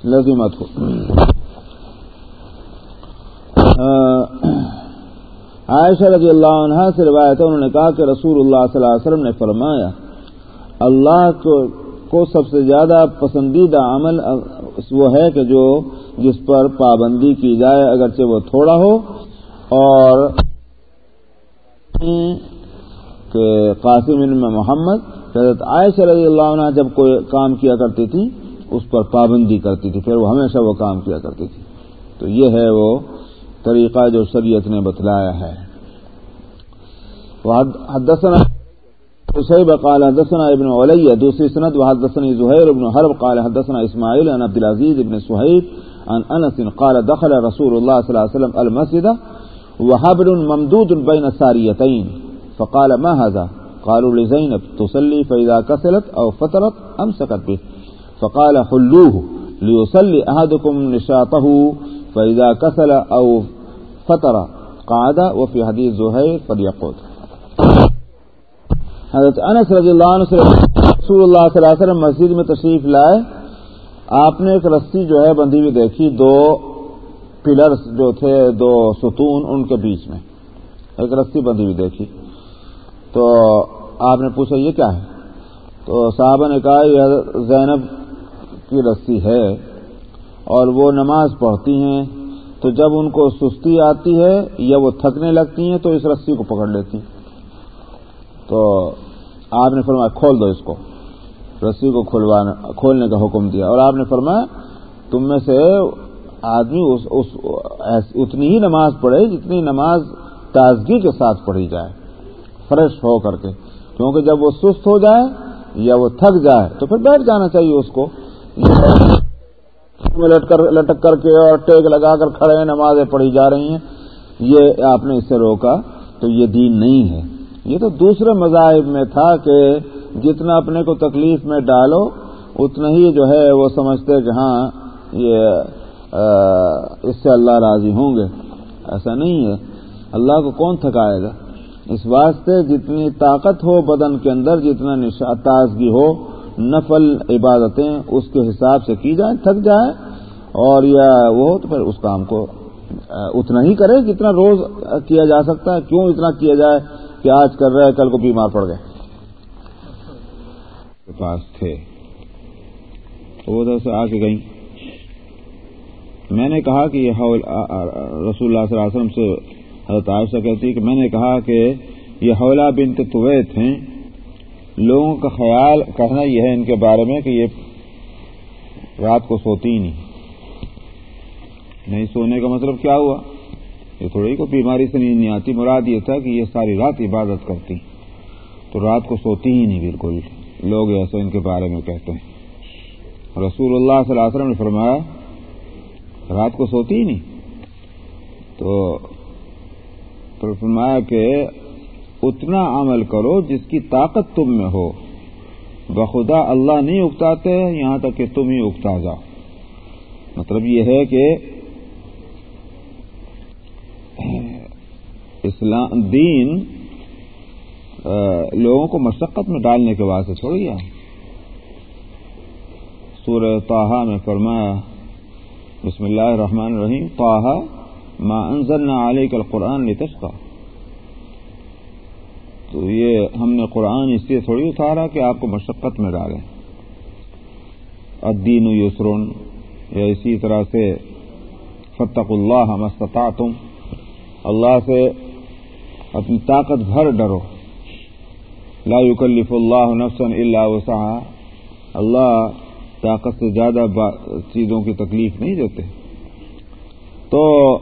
لزمته عائشہ رضی اللہ عنہ سے روایت ہے، انہوں نے کہا کہ رسول اللہ صلی اللہ علیہ وسلم نے فرمایا، اللہ کو کو سب سے زیادہ پسندیدہ عمل وہ ہے کہ جو، جس پر پابندی کی جائے، اگرچہ وہ تھوڑا ہو، اور کہ قاسم علم محمد، حضرت عائشہ رضی اللہ عنہ جب کوئی کام کیا کرتی تھی اس پر پابندی کرتی تھی، پھر وہ ہمیشہ وہ کام کیا کرتی تھی۔ تو یہ ہے وہ طریقہ جو شریعت نے بتلایا ہے۔ حدثنا شیب قال، حدثنا ابن علیہ دوسری سند وحدثني زهير بن حرب قال، حدثنا اسماعيل عن عبد العزيز بن سهيب عن انس قال، دخل رسول الله صلى الله عليه وسلم المسجد وحبل ممدود بين ساريتين فقال، ما هذا؟ قالوا لزينب تصلي فإذا كسلت أو فترت أمسكت به فقال حلوه ليصلي أحدكم نشاطه فإذا كسل أو فتر قعد وفي حديث زهير فليقود حضرت انس رضی اللہ عنہ سے رسول اللہ صلی اللہ علیہ وسلم مسجد میں تشریف لائے، آپ نے ایک رسی جو ہے بندھی ہوئی دیکھی، دو پلرز جو تھے، دو ستون ان کے بیچ میں، ایک رسی بندھی ہوئی دیکھی۔ تو آپ نے پوچھا یہ کیا ہے؟ تو صاحبہ نے کہا، یہ زینب کی رسی ہے اور وہ نماز پڑھتی ہیں، تو جب ان کو سستی آتی ہے یا وہ تھکنے لگتی ہیں، تو اس رسی کو پکڑ لیتی تو آپ نے فرمایا، کھول دو اس کو۔ رسی کو کھولوانا کھولنے کا حکم دیا۔ اور آپ نے فرمایا، تم میں سے آدمی اس اس، اتنی ہی نماز پڑھے جتنی نماز تازگی کے ساتھ پڑھی جائے، فریش ہو کر کے۔ کیونکہ جب وہ سست ہو جائے یا وہ تھک جائے، تو پھر بیٹھ جانا چاہیے اس کو۔ لٹک کر کے اور ٹیک لگا کر کھڑے ہیں نمازیں پڑھی جا رہی ہیں۔ یہ آپ نے اس سے روکا، تو یہ دین نہیں ہے۔ یہ تو دوسرے مذاہب میں تھا کہ جتنا اپنے کو تکلیف میں ڈالو، اتنا ہی جو ہے وہ سمجھتے کہ ہاں یہ اس سے اللہ راضی ہوں گے۔ ایسا نہیں ہے۔ اللہ کو کون تھکائے گا؟ اس واسطے جتنی طاقت ہو بدن کے اندر، جتنا تازگی ہو نفل عبادتیں اس کے حساب سے کی جائیں، تھک جائے اور یا وہ تو پھر اس کام کو اتنا ہی کرے جتنا روز کیا جا سکتا ہے۔ کیوں اتنا کیا جائے کہ آج کر رہے کل کو بیمار پڑ گئے؟ پاس تھے۔ وہ ادھر سے آ کے گئی میں نے کہا کہ یہ رسول اللہ صلی اللہ علیہ وسلم سے حضرت عائشہ کہتی کہ میں نے کہا کہ یہ حولہ بنت طویت ہیں۔ لوگوں کا خیال کہنا یہ ہے ان کے بارے میں کہ یہ رات کو سوتی ہی نہیں۔ نہیں سونے کا مطلب کیا ہوا؟ یہ تھوڑی کو بیماری سے نیند نہیں آتی۔ مراد یہ تھا کہ یہ ساری رات عبادت کرتی۔ تو رات کو سوتی ہی نہیں بالکل۔ لوگ ایسے ان کے بارے میں کہتے ہیں۔ رسول اللہ صلی اللہ علیہ وسلم نے فرمایا، رات کو سوتی ہی نہیں۔ تو فرمایا کہ اتنا عمل کرو جس کی طاقت تم میں ہو۔ بخدا اللہ نہیں اکتاتے، یہاں تک کہ تم ہی اکتا جاؤ۔ مطلب یہ ہے کہ اسلام، دین لوگوں کو مشقت میں ڈالنے کے واسطے چھوڑ گیا سورہ طاہا میں فرمایا، بسم اللہ الرحمن الرحیم، طاہا، ما انزلنا علیک القرآن لتشقى تو یہ ہم نے قرآن اس لیے تھوڑی اتارا کہ آپ کو مشقت میں ڈالیں۔ الدین یسرن یا اسی طرح سے فتق اللہ مستطاعتم اللہ سے اپنی طاقت بھر ڈرو۔ لا يكلف اللہ نفسا الا وسعها اللہ طاقت سے زیادہ چیزوں کی تکلیف نہیں دیتے۔ تو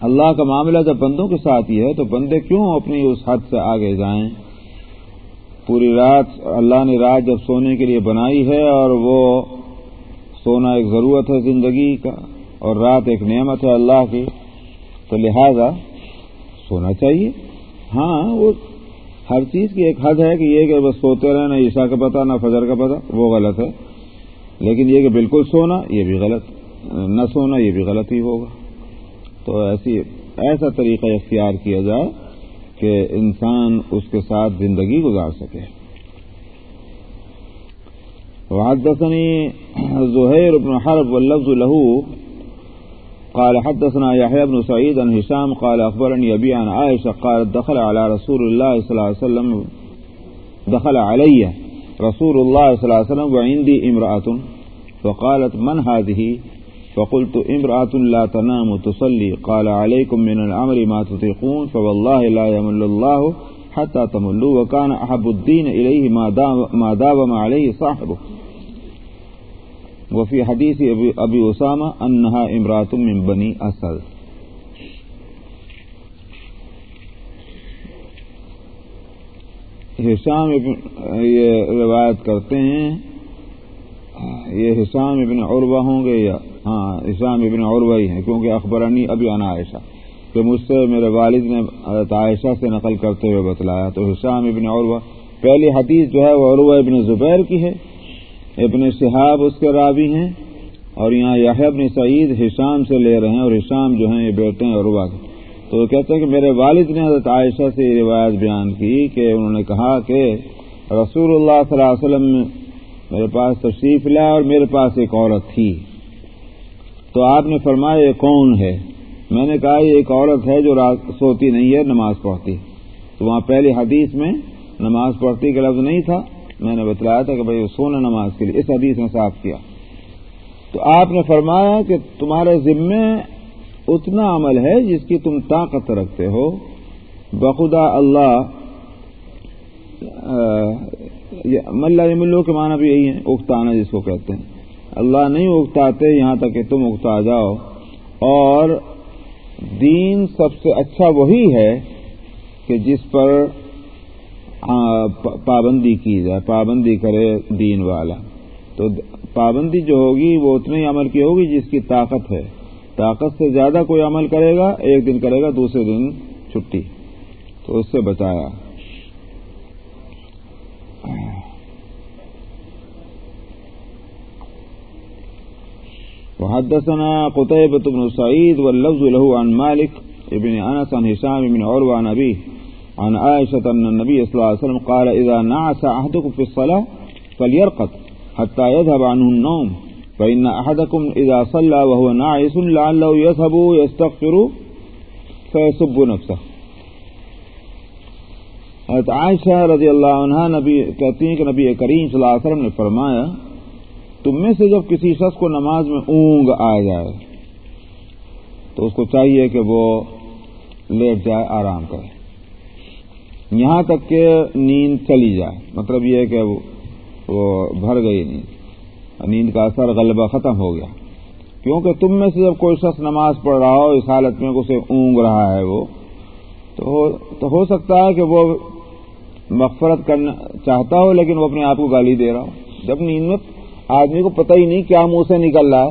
اللہ کا معاملہ جب بندوں کے ساتھ ہی ہے، تو بندے کیوں اپنی اس حد سے آگے جائیں؟ پوری رات اللہ نے رات جب سونے کے لیے بنائی ہے اور وہ سونا ایک ضرورت ہے زندگی کا، اور رات ایک نعمت ہے اللہ کی، تو لہذا سونا چاہیے۔ ہاں وہ ہر چیز کی ایک حد ہے کہ یہ کہ بس سوتے رہے نہ عشاء کا پتہ، نہ فجر کا پتہ، وہ غلط ہے۔ لیکن یہ کہ بالکل سونا، یہ بھی غلط۔ نہ سونا، یہ بھی غلط ہی ہوگا۔ تو ایسی ایسا طریقہ اختیار کیا جائے کہ انسان اس کے ساتھ زندگی گزار سکے۔ وحدثني زهير بن حرب واللفظ له، قال حدثنا يحيى بن سعيد عن هشام قال أخبرني أبي عن عائشة قالت دخل على رسول الله صلى الله عليه وسلم، دخل علي رسول الله صلى الله عليه وسلم وعندي امرأة، فقالت من هذه؟ فقلت امرأة لا تنام تصلي. قال عليكم من الأمر ما تطيقون، فوالله لا يمل الله حتى تملوا، وكان أحب الدين إليه ما داوم عليه صاحبه. وفي حديث أبي أسامة أنها امرأة من بني أسد. حشام یہ روایت کرتے ہیں، یہ حسام ابن عربہ ہوں گے یا ہاں حسام ابن عربہ ہی ہیں، کیونکہ اخبرانی ابھی آنا عائشہ۔ کہ مجھ سے میرے والد نے عائشہ سے نقل کرتے ہوئے بتلایا۔ تو حسام ابن عربہ پہلی حدیث جو ہے وہ عروہ ابن زبیر کی ہے۔ ابن صحاب اس کے راوی ہیں۔ اور یہاں یہ ابن سعید حسام سے لے رہے ہیں، اور حسام جو ہیں یہ بیٹے ہیں عروہ کے۔ تو وہ کہتے ہیں کہ میرے والد نے حضرت عائشہ سے یہ روایت بیان کی کہ انہوں نے کہا کہ رسول اللہ صلی اللہ علیہ وسلم میرے پاس تشریف لایا اور میرے پاس ایک عورت تھی۔ تو آپ نے فرمایا، یہ کون ہے؟ میں نے کہا، یہ ایک عورت ہے جو سوتی نہیں ہے، نماز پڑھتی۔ تو وہاں پہلی حدیث میں نماز پڑھتی کا لفظ نہیں تھا۔ میں نے بتلایا تھا کہ بھائی سونا نماز کے لیے، اس حدیث میں صاف کیا۔ تو آپ نے فرمایا کہ تمہارے ذمے اتنا عمل ہے جس کی تم طاقت رکھتے ہو۔ بخدا اللہ ملا ملو کے معنی بھی یہی ہے اگتانا جس کو کہتے ہیں۔ اللہ نہیں اگتاتے، یہاں تک کہ تم اگتا جاؤ۔ اور دین سب سے اچھا وہی ہے کہ جس پر پابندی کی جائے، پابندی کرے دین والا۔ تو پابندی جو ہوگی وہ اتنے عمل کی ہوگی جس کی طاقت ہے۔ طاقت سے زیادہ کوئی عمل کرے گا، ایک دن کرے گا، دوسرے دن چھٹی۔ تو اس سے بتایا وحدثنا قتيبة بن سعيد واللفظ له عن مالك ابن أنس عن هشام بن عروة عن أبيه عن عائشة أن النبي صلى الله عليه وسلم قال إذا نعس أحدكم في الصلاة فليرقد حتى يذهب عنه النوم فإن أحدكم إذا صلى وهو ناعس لعله يذهب يستغفر فيسب نفسه. حضرت عائشہ رضی اللہ عنہ نبی کہتی ہیں کہ نبی کریم صلی اللہ علیہ وسلم نے فرمایا تم میں سے جب کسی شخص کو نماز میں اونگ آ جائے، تو اس کو چاہیے کہ وہ لیٹ جائے، آرام کرے۔ یہاں تک کہ نیند چلی جائے مطلب یہ ہے کہ وہ بھر گئی نیند۔ نیند کا اثر غلبہ ختم ہو گیا۔ کیونکہ تم میں سے جب کوئی شخص نماز پڑھ رہا ہو، اس حالت میں اسے اونگ رہا ہے وہ تو ہو سکتا ہے کہ وہ مغفرت کرنا چاہتا ہو، لیکن وہ اپنے آپ کو گالی دے رہا ہو۔ جب نیند میں آدمی کو پتہ ہی نہیں کیا منہ سے نکل رہا ہے۔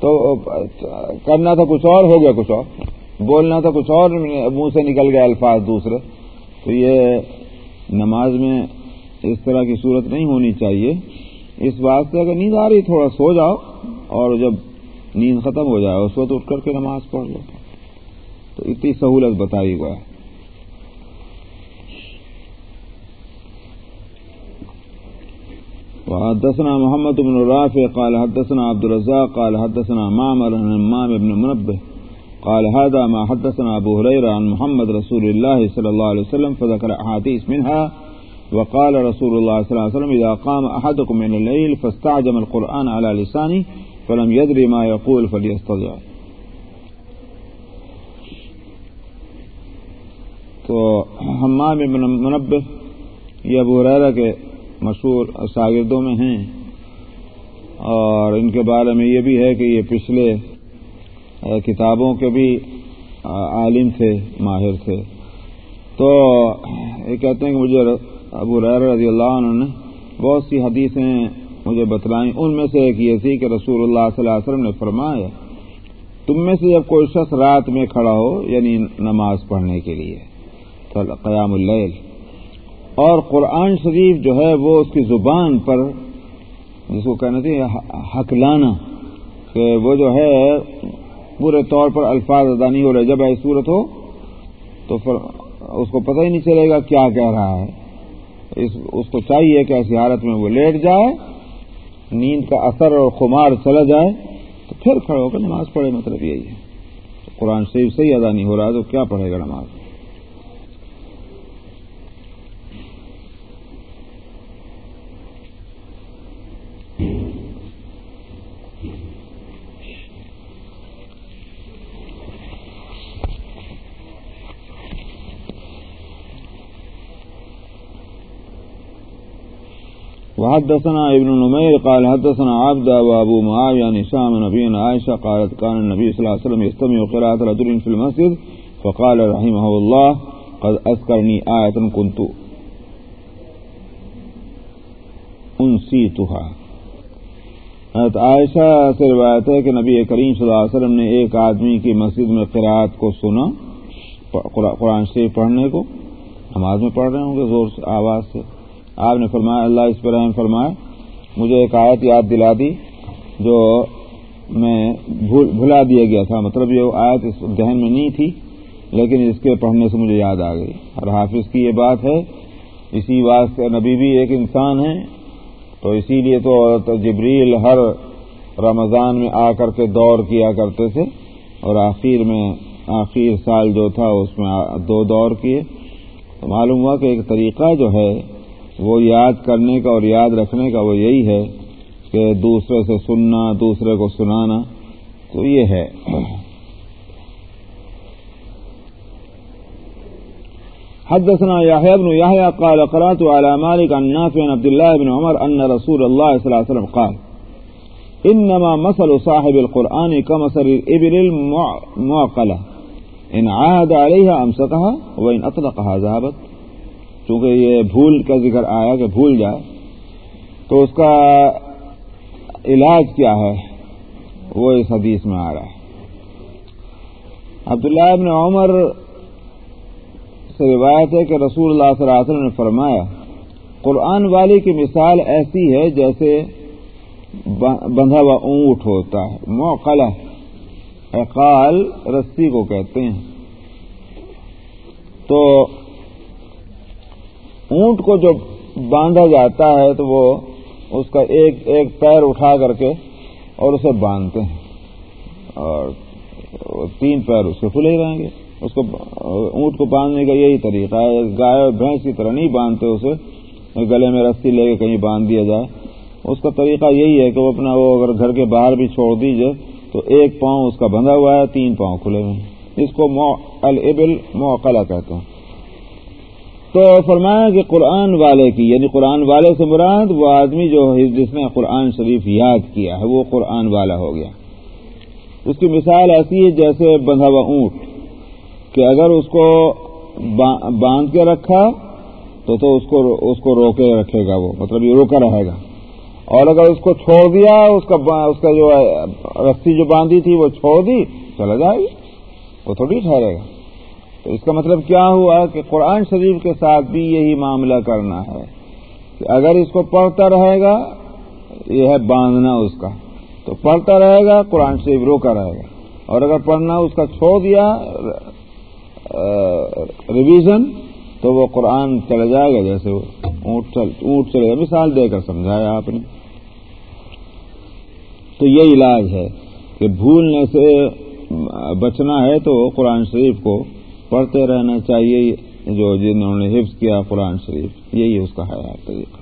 تو کرنا تھا کچھ اور، ہو گیا کچھ اور۔ بولنا تھا کچھ اور، منہ سے نکل گیا الفاظ دوسرے۔ تو یہ نماز میں اس طرح کی صورت نہیں ہونی چاہیے۔ اس بات سے اگر نیند آ رہی، تھوڑا سو جاؤ اور جب نیند ختم ہو جائے، اس وقت اٹھ کر کے نماز پڑھ لو۔ تو اتنی سہولت بتائی گیا وحدثنا محمد بن رافع، قال حدثنا عبد الرزاق، قال حدثنا معمر عن امام بن منبه، قال هذا ما حدثنا ابو هريره عن محمد رسول الله صلى الله عليه وسلم، فذكر احاديث منها، وقال رسول الله صلى الله عليه وسلم اذا قام احدكم من الليل فاستعجم القران على لسانه، فلم يدري ما يقول فليستطيع. تو حمام بن منبه، یہ ابو ہریرہ کے مشہور شاگردوں میں ہیں۔ اور ان کے بارے میں یہ بھی ہے کہ یہ پچھلے کتابوں کے بھی عالم تھے، ماہر تھے۔ تو یہ کہتے ہیں کہ مجھے ابو ریر رضی اللہ عنہ نے بہت سی حدیثیں مجھے بتلائیں۔ ان میں سے ایک یہ تھی کہ رسول اللہ صلی اللہ علیہ وسلم نے فرمایا، تم میں سے جب کوئی شخص رات میں کھڑا ہو یعنی نماز پڑھنے کے لیے قیام اللیل اور قرآن شریف جو ہے وہ اس کی زبان پر جس کو کہنا چاہیے حکلانا کہ وہ جو ہے پورے طور پر الفاظ ادا نہیں ہو رہے جب ایسی صورت ہو تو اس کو پتہ ہی نہیں چلے گا کیا کہہ رہا ہے۔ اس کو چاہیے کہ ایسی حالت میں وہ لیٹ جائے، نیند کا اثر اور خمار چلا جائے، تو پھر کھڑے ہو کر نماز پڑھے مطلب یہی ہے۔ قرآن شریف صحیح ادا نہیں ہو رہا تو کیا پڑھے گا نماز؟ وحدثنا ابن نمير قال حدثنا عبد وابو معاوية عن هشام نبينا عائشة قالت كان النبي صلى الله عليه وسلم يستمع قراءة رجل في المسجد، فقال رحمه الله، قد أذكرني آية كنت أنسيتها. حضرت عائشہ سے روایت ہے کہ نبی کریم صلی اللہ علیہ وسلم نے ایک آدمی کی مسجد میں قرآت کو سنا، قرآن شریف پڑھنے کو، نماز میں پڑھ رہے ہوں گے زور سے، آواز سے۔ آپ نے فرمایا، اللہ اس پر رحم فرمائے۔ مجھے ایک آیت یاد دلا دی جو میں بھلا دیا گیا تھا۔ مطلب یہ آیت اس ذہن میں نہیں تھی، لیکن اس کے پڑھنے سے مجھے یاد آ گئی۔ اور حافظ کی یہ بات ہے، اسی واسطے نبی بھی ایک انسان ہے تو اسی لیے تو جبریل ہر رمضان میں آ کر کے دور کیا کرتے تھے۔ اور آخر میں، آخر سال جو تھا، اس میں دو دور کیے۔ تو معلوم ہوا کہ ایک طریقہ جو ہے وہ یاد کرنے کا اور یاد رکھنے کا وہ یہی ہے کہ دوسرے سے سننا، دوسرے کو سنانا تو یہ ہے۔ حدثنا يحيى بن يحيى قال قرات على مالك عن نافع عن عبد الله بن عمر ان رسول الله صلى الله عليه وسلم قال، انما مثل صاحب القران كمثل الابل المعقله ان عاد عليها امسكها وان اطلقها ذهبت. چونکہ یہ بھول کا ذکر آیا کہ بھول جائے، تو اس کا علاج کیا ہے؟ وہ اس حدیث میں آ رہا ہے۔ عبداللہ ابن عمر سے روایت ہے کہ رسول اللہ صلی اللہ علیہ وسلم نے فرمایا، قرآن والی کی مثال ایسی ہے جیسے بندھا ہوا اونٹ ہوتا ہے موقع اقال رسی کو کہتے ہیں۔ تو اونٹ کو جو باندھا جاتا ہے تو وہ اس کا ایک ایک پیر اٹھا کر کے اور اسے باندھتے ہیں اور تین پیر اس کے کھلے رہیں گے۔ اس کو اونٹ کو باندھنے کا یہی طریقہ ہے۔ گائے اور بھینس کی طرح نہیں باندھتے اسے گلے میں رسی لے کے کہیں باندھ دیا جائے۔ اس کا طریقہ یہی ہے کہ وہ اپنا وہ اگر گھر کے باہر بھی چھوڑ دیجیے تو ایک پاؤں اس کا بندھا ہوا ہے، تین پاؤں کھلے ہوئے ہیں اس کو البل موقلا کہتے ہیں۔ تو فرمایا کہ قرآن والے کی یعنی قرآن والے سے مراد وہ آدمی جو جس نے قرآن شریف یاد کیا ہے، وہ قرآن والا ہو گیا۔ اس کی مثال ایسی ہے جیسے بندھا ہوا اونٹ، کہ اگر اس کو باندھ کے رکھا تو تو اس کو اس کو روکے رکھے گا وہ مطلب یہ روکا رہے گا۔ اور اگر اس کو چھوڑ دیا، اس کا اس کا جو رسی جو باندھی تھی وہ چھوڑ دی، چلا جائے گی وہ تھوڑی ٹھہرے گا۔ تو اس کا مطلب کیا ہوا کہ قرآن شریف کے ساتھ بھی یہی معاملہ کرنا ہے کہ اگر اس کو پڑھتا رہے گا، یہ ہے باندھنا اس کا۔ تو پڑھتا رہے گا، قرآن شریف روکا رہے گا۔ اور اگر پڑھنا اس کا چھوڑ دیا ریویژن تو وہ قرآن چلا جائے گا، جیسے اونٹ اونٹ چلے گا۔ مثال دے کر سمجھایا آپ نے۔ تو یہ علاج ہے کہ بھولنے سے بچنا ہے تو قرآن شریف کو پڑھتے رہنا چاہیے، جو جنہوں نے حفظ کیا قرآن شریف، یہی اس کا ہے۔ طریقہ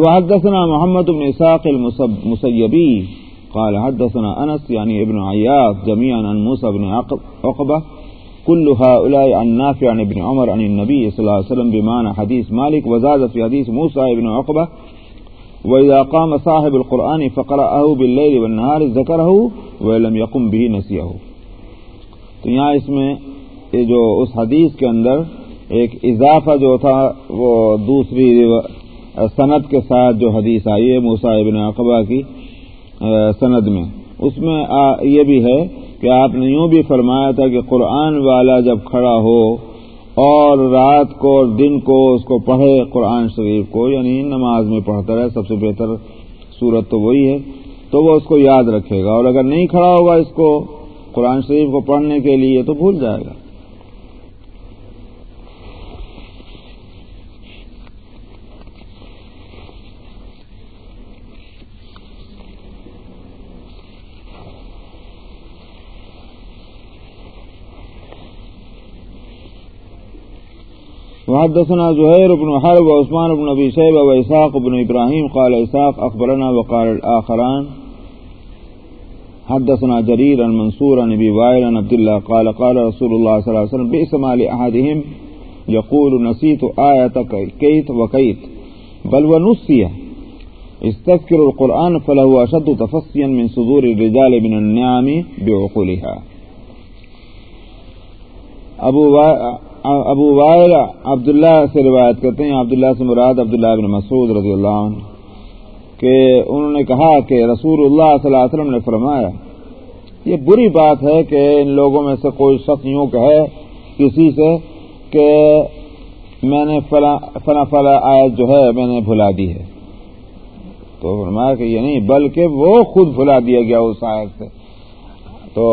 وحدثنا محمد بن اساق المسيبي قال حدثنا انس يعني ابن عياض جميعا عن موسى بن عقبه كل هؤلاء عن نافع عن ابن عمر عن النبي صلى الله عليه وسلم بمعنى حديث مالك وزاد في حديث موسى بن عقبه وإذا قام صاحب القرآن فقرأه بالليل والنهار ذكره ولم يقم به نسيه تو یہاں اس میں جو اس حدیث کے اندر ایک اضافہ جو تھا، وہ دوسری سند کے ساتھ جو حدیث آئی ہے موسا ابن اقبا کی سند میں۔ اس میں یہ بھی ہے کہ آپ نے یوں بھی فرمایا تھا کہ قرآن والا جب کھڑا ہو اور رات کو اور دن کو اس کو پڑھے قرآن شریف کو یعنی نماز میں پڑھتا رہے، سب سے بہتر صورت تو وہی ہے، تو وہ اس کو یاد رکھے گا۔ اور اگر نہیں کھڑا ہوگا اس کو قرآن شریف کو پڑھنے کے لیے تو بھول جائے گا۔ وحدثنا زهير بن حرب وعثمان بن أبي شيبة وإساق بن إبراهيم قال إساق أخبرنا وقال الآخران حدثنا جرير المنصور عن أبي وائل عن عبد الله قال قال رسول الله صلى الله عليه وسلم بئس ما لأحدهم يقول نسيت آية كيت وكيت بل ونسي استذكر القرآن فله أشد تفصيا من صدور الرجال من النعم بعقولها. أبو ابو وائل عبداللہ سے روایت کرتے ہیں، عبداللہ سے مراد عبداللہ بن مسعود رضی اللہ عنہ، کہ انہوں نے کہا کہ رسول اللہ صلی اللہ علیہ وسلم نے فرمایا، یہ بری بات ہے کہ ان لوگوں میں سے کوئی شخص یوں کہے کسی سے کہ میں نے فلاں فلاں آیت جو ہے میں نے بھلا دی ہے۔ تو فرمایا کہ یہ نہیں، بلکہ وہ خود بھلا دیا گیا اس آیت سے۔ تو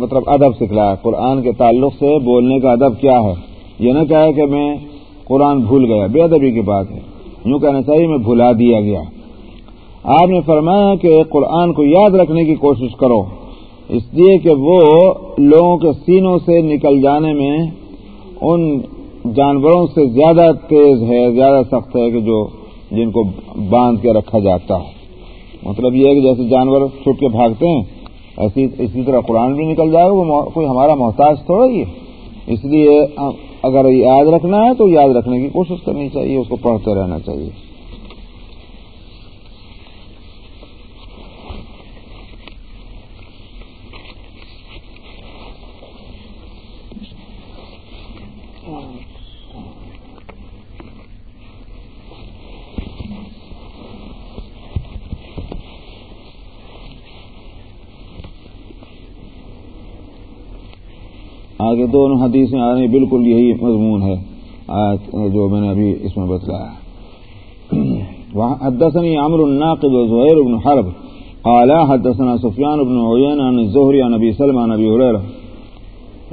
مطلب ادب سکھلایا، قرآن کے تعلق سے بولنے کا ادب کیا ہے؟ یہ نہ کہا کہ میں قرآن بھول گیا، بے ادبی کی بات ہے۔ یوں کہنا چاہیے میں بھلا دیا گیا۔ آپ نے فرمایا کہ قرآن کو یاد رکھنے کی کوشش کرو، اس لیے کہ وہ لوگوں کے سینوں سے نکل جانے میں ان جانوروں سے زیادہ تیز ہے، زیادہ سخت ہے کہ جو جن کو باندھ کے رکھا جاتا ہے۔ مطلب یہ ہے کہ جیسے جانور چھٹ کے بھاگتے ہیں ایسی اسی طرح قرآن بھی نکل جائے گا، وہ کوئی ہمارا محتاج تھوڑا ہی ہے۔ اس لیے اگر یاد رکھنا ہے تو یاد رکھنے کی کوشش کرنی چاہیے، اس کو پڑھتے رہنا چاہیے۔ آگے دونوں حدیث میں آ رہی بالکل یہی مضمون ہے۔ آیت جو میں نے ابھی اس میں بتلایا حدثني عمرو الناقد وزهير بن حرب قال حدثنا سفيان بن عيينة عن الزهري عن أبي سلمة عن أبي هريرة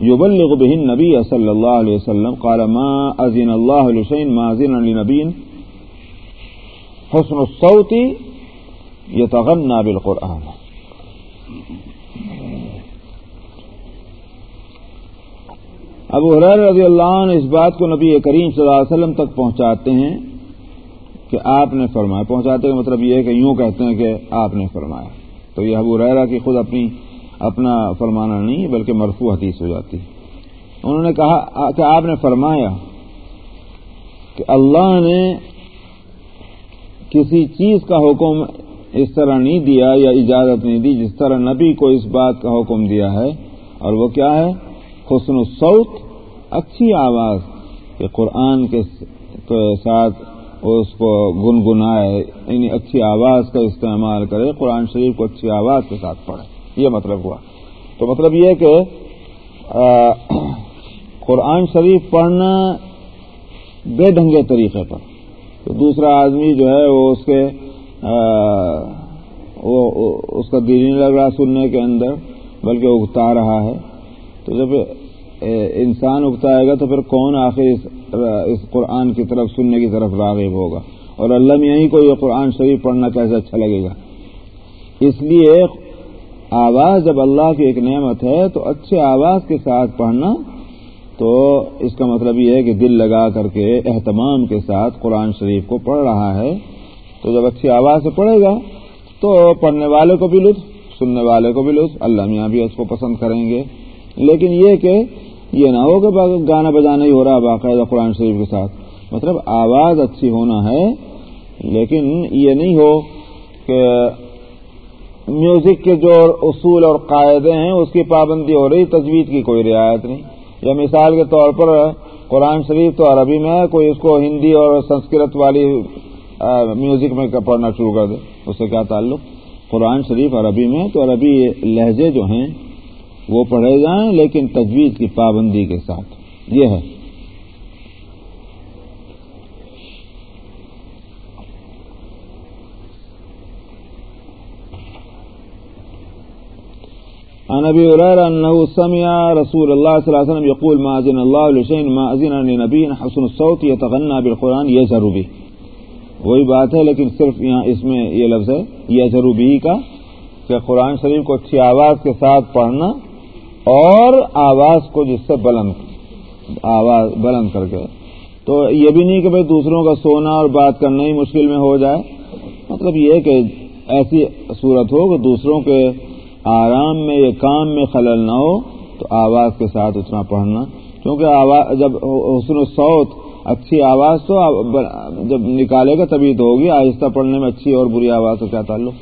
يبلغ به النبي صلى الله عليه وسلم، قال ما أذن الله لشيء ما أذن لنبي حسن الصوت يتغنى بالقرآن۔ ابو حریر رضی اللہ عنہ اس بات کو نبی کریم صلی اللہ علیہ وسلم تک پہنچاتے ہیں کہ آپ نے فرمایا، پہنچاتے کا مطلب یہ ہے کہ یوں کہتے ہیں کہ آپ نے فرمایا۔ تو یہ ابو ریرا کی خود اپنی، اپنا فرمانا نہیں، بلکہ مرفوع حدیث ہو جاتی۔ انہوں نے کہا کہ آپ نے فرمایا کہ اللہ نے کسی چیز کا حکم اس طرح نہیں دیا یا اجازت نہیں دی جس طرح نبی کو اس بات کا حکم دیا ہے۔ اور وہ کیا ہے؟ حسن الصوت، اچھی آواز کہ قرآن کے ساتھ اس کو گنگنائے یعنی اچھی آواز کا استعمال کرے، قرآن شریف کو اچھی آواز کے ساتھ پڑھے۔ یہ مطلب ہوا۔ تو مطلب یہ کہ قرآن شریف پڑھنا بے ڈھنگے طریقے پر۔ تو دوسرا آدمی جو ہے، وہ اس کے وہ، اس کا دل نہیں لگ رہا سننے کے اندر، بلکہ اگتا رہا ہے۔ تو جب انسان اگتائے گا تو پھر کون آخر اس قرآن کی طرف، سننے کی طرف راغب ہوگا؟ اور اللہ میں یہیں کو یہ قرآن شریف پڑھنا کیسے اچھا لگے گا؟ اس لیے آواز جب اللہ کی ایک نعمت ہے تو اچھے آواز کے ساتھ پڑھنا تو اس کا مطلب یہ ہے کہ دل لگا کر کے اہتمام کے ساتھ قرآن شریف کو پڑھ رہا ہے۔ تو جب اچھی آواز سے پڑھے گا تو پڑھنے والے کو بھی لطف، سننے والے کو بھی لطف، اللہ میاں بھی اس کو پسند کریں گے۔ لیکن یہ کہ یہ نہ ہو کہ گانا بجانا ہی ہو رہا باقاعدہ قرآن شریف کے ساتھ۔ مطلب آواز اچھی ہونا ہے، لیکن یہ نہیں ہو کہ میوزک کے جو اصول اور قاعدے ہیں، اس کی پابندی ہو رہی تجویز کی کوئی رعایت نہیں۔ یا مثال کے طور پر قرآن شریف تو عربی میں کوئی اس کو ہندی اور سنسکرت والی میوزک میں پڑھنا شروع کر دے، اس سے کیا تعلق؟ قرآن شریف عربی میں تو عربی لہجے جو ہیں وہ پڑھے جائیں لیکن تجویز کی پابندی کے ساتھ۔ یہ ہے۔ عن ابي هريره انه سمع رسول الله صلى الله عليه وسلم يقول ما اذن الله لشيء ما اذن لنبي حسن الصوت يتغنى بالقران يجهر به وہی بات ہے لیکن صرف یہاں اس میں یہ لفظ ہے یجہر به کا کہ قرآن شریف کو اچھی آواز کے ساتھ پڑھنا اور آواز کو جس سے بلند آواز بلند کر کے۔ تو یہ بھی نہیں کہ بھائی دوسروں کا سونا اور بات کرنا ہی مشکل میں ہو جائے۔ مطلب یہ کہ ایسی صورت ہو کہ دوسروں کے آرام میں یا کام میں خلل نہ ہو، تو آواز کے ساتھ اتنا پڑھنا۔ کیونکہ آواز جب حسن و سوت اچھی آواز تو جب نکالے گا تبھی تو ہوگی، آہستہ پڑھنے میں اچھی اور بری آواز تو کیا تعلق؟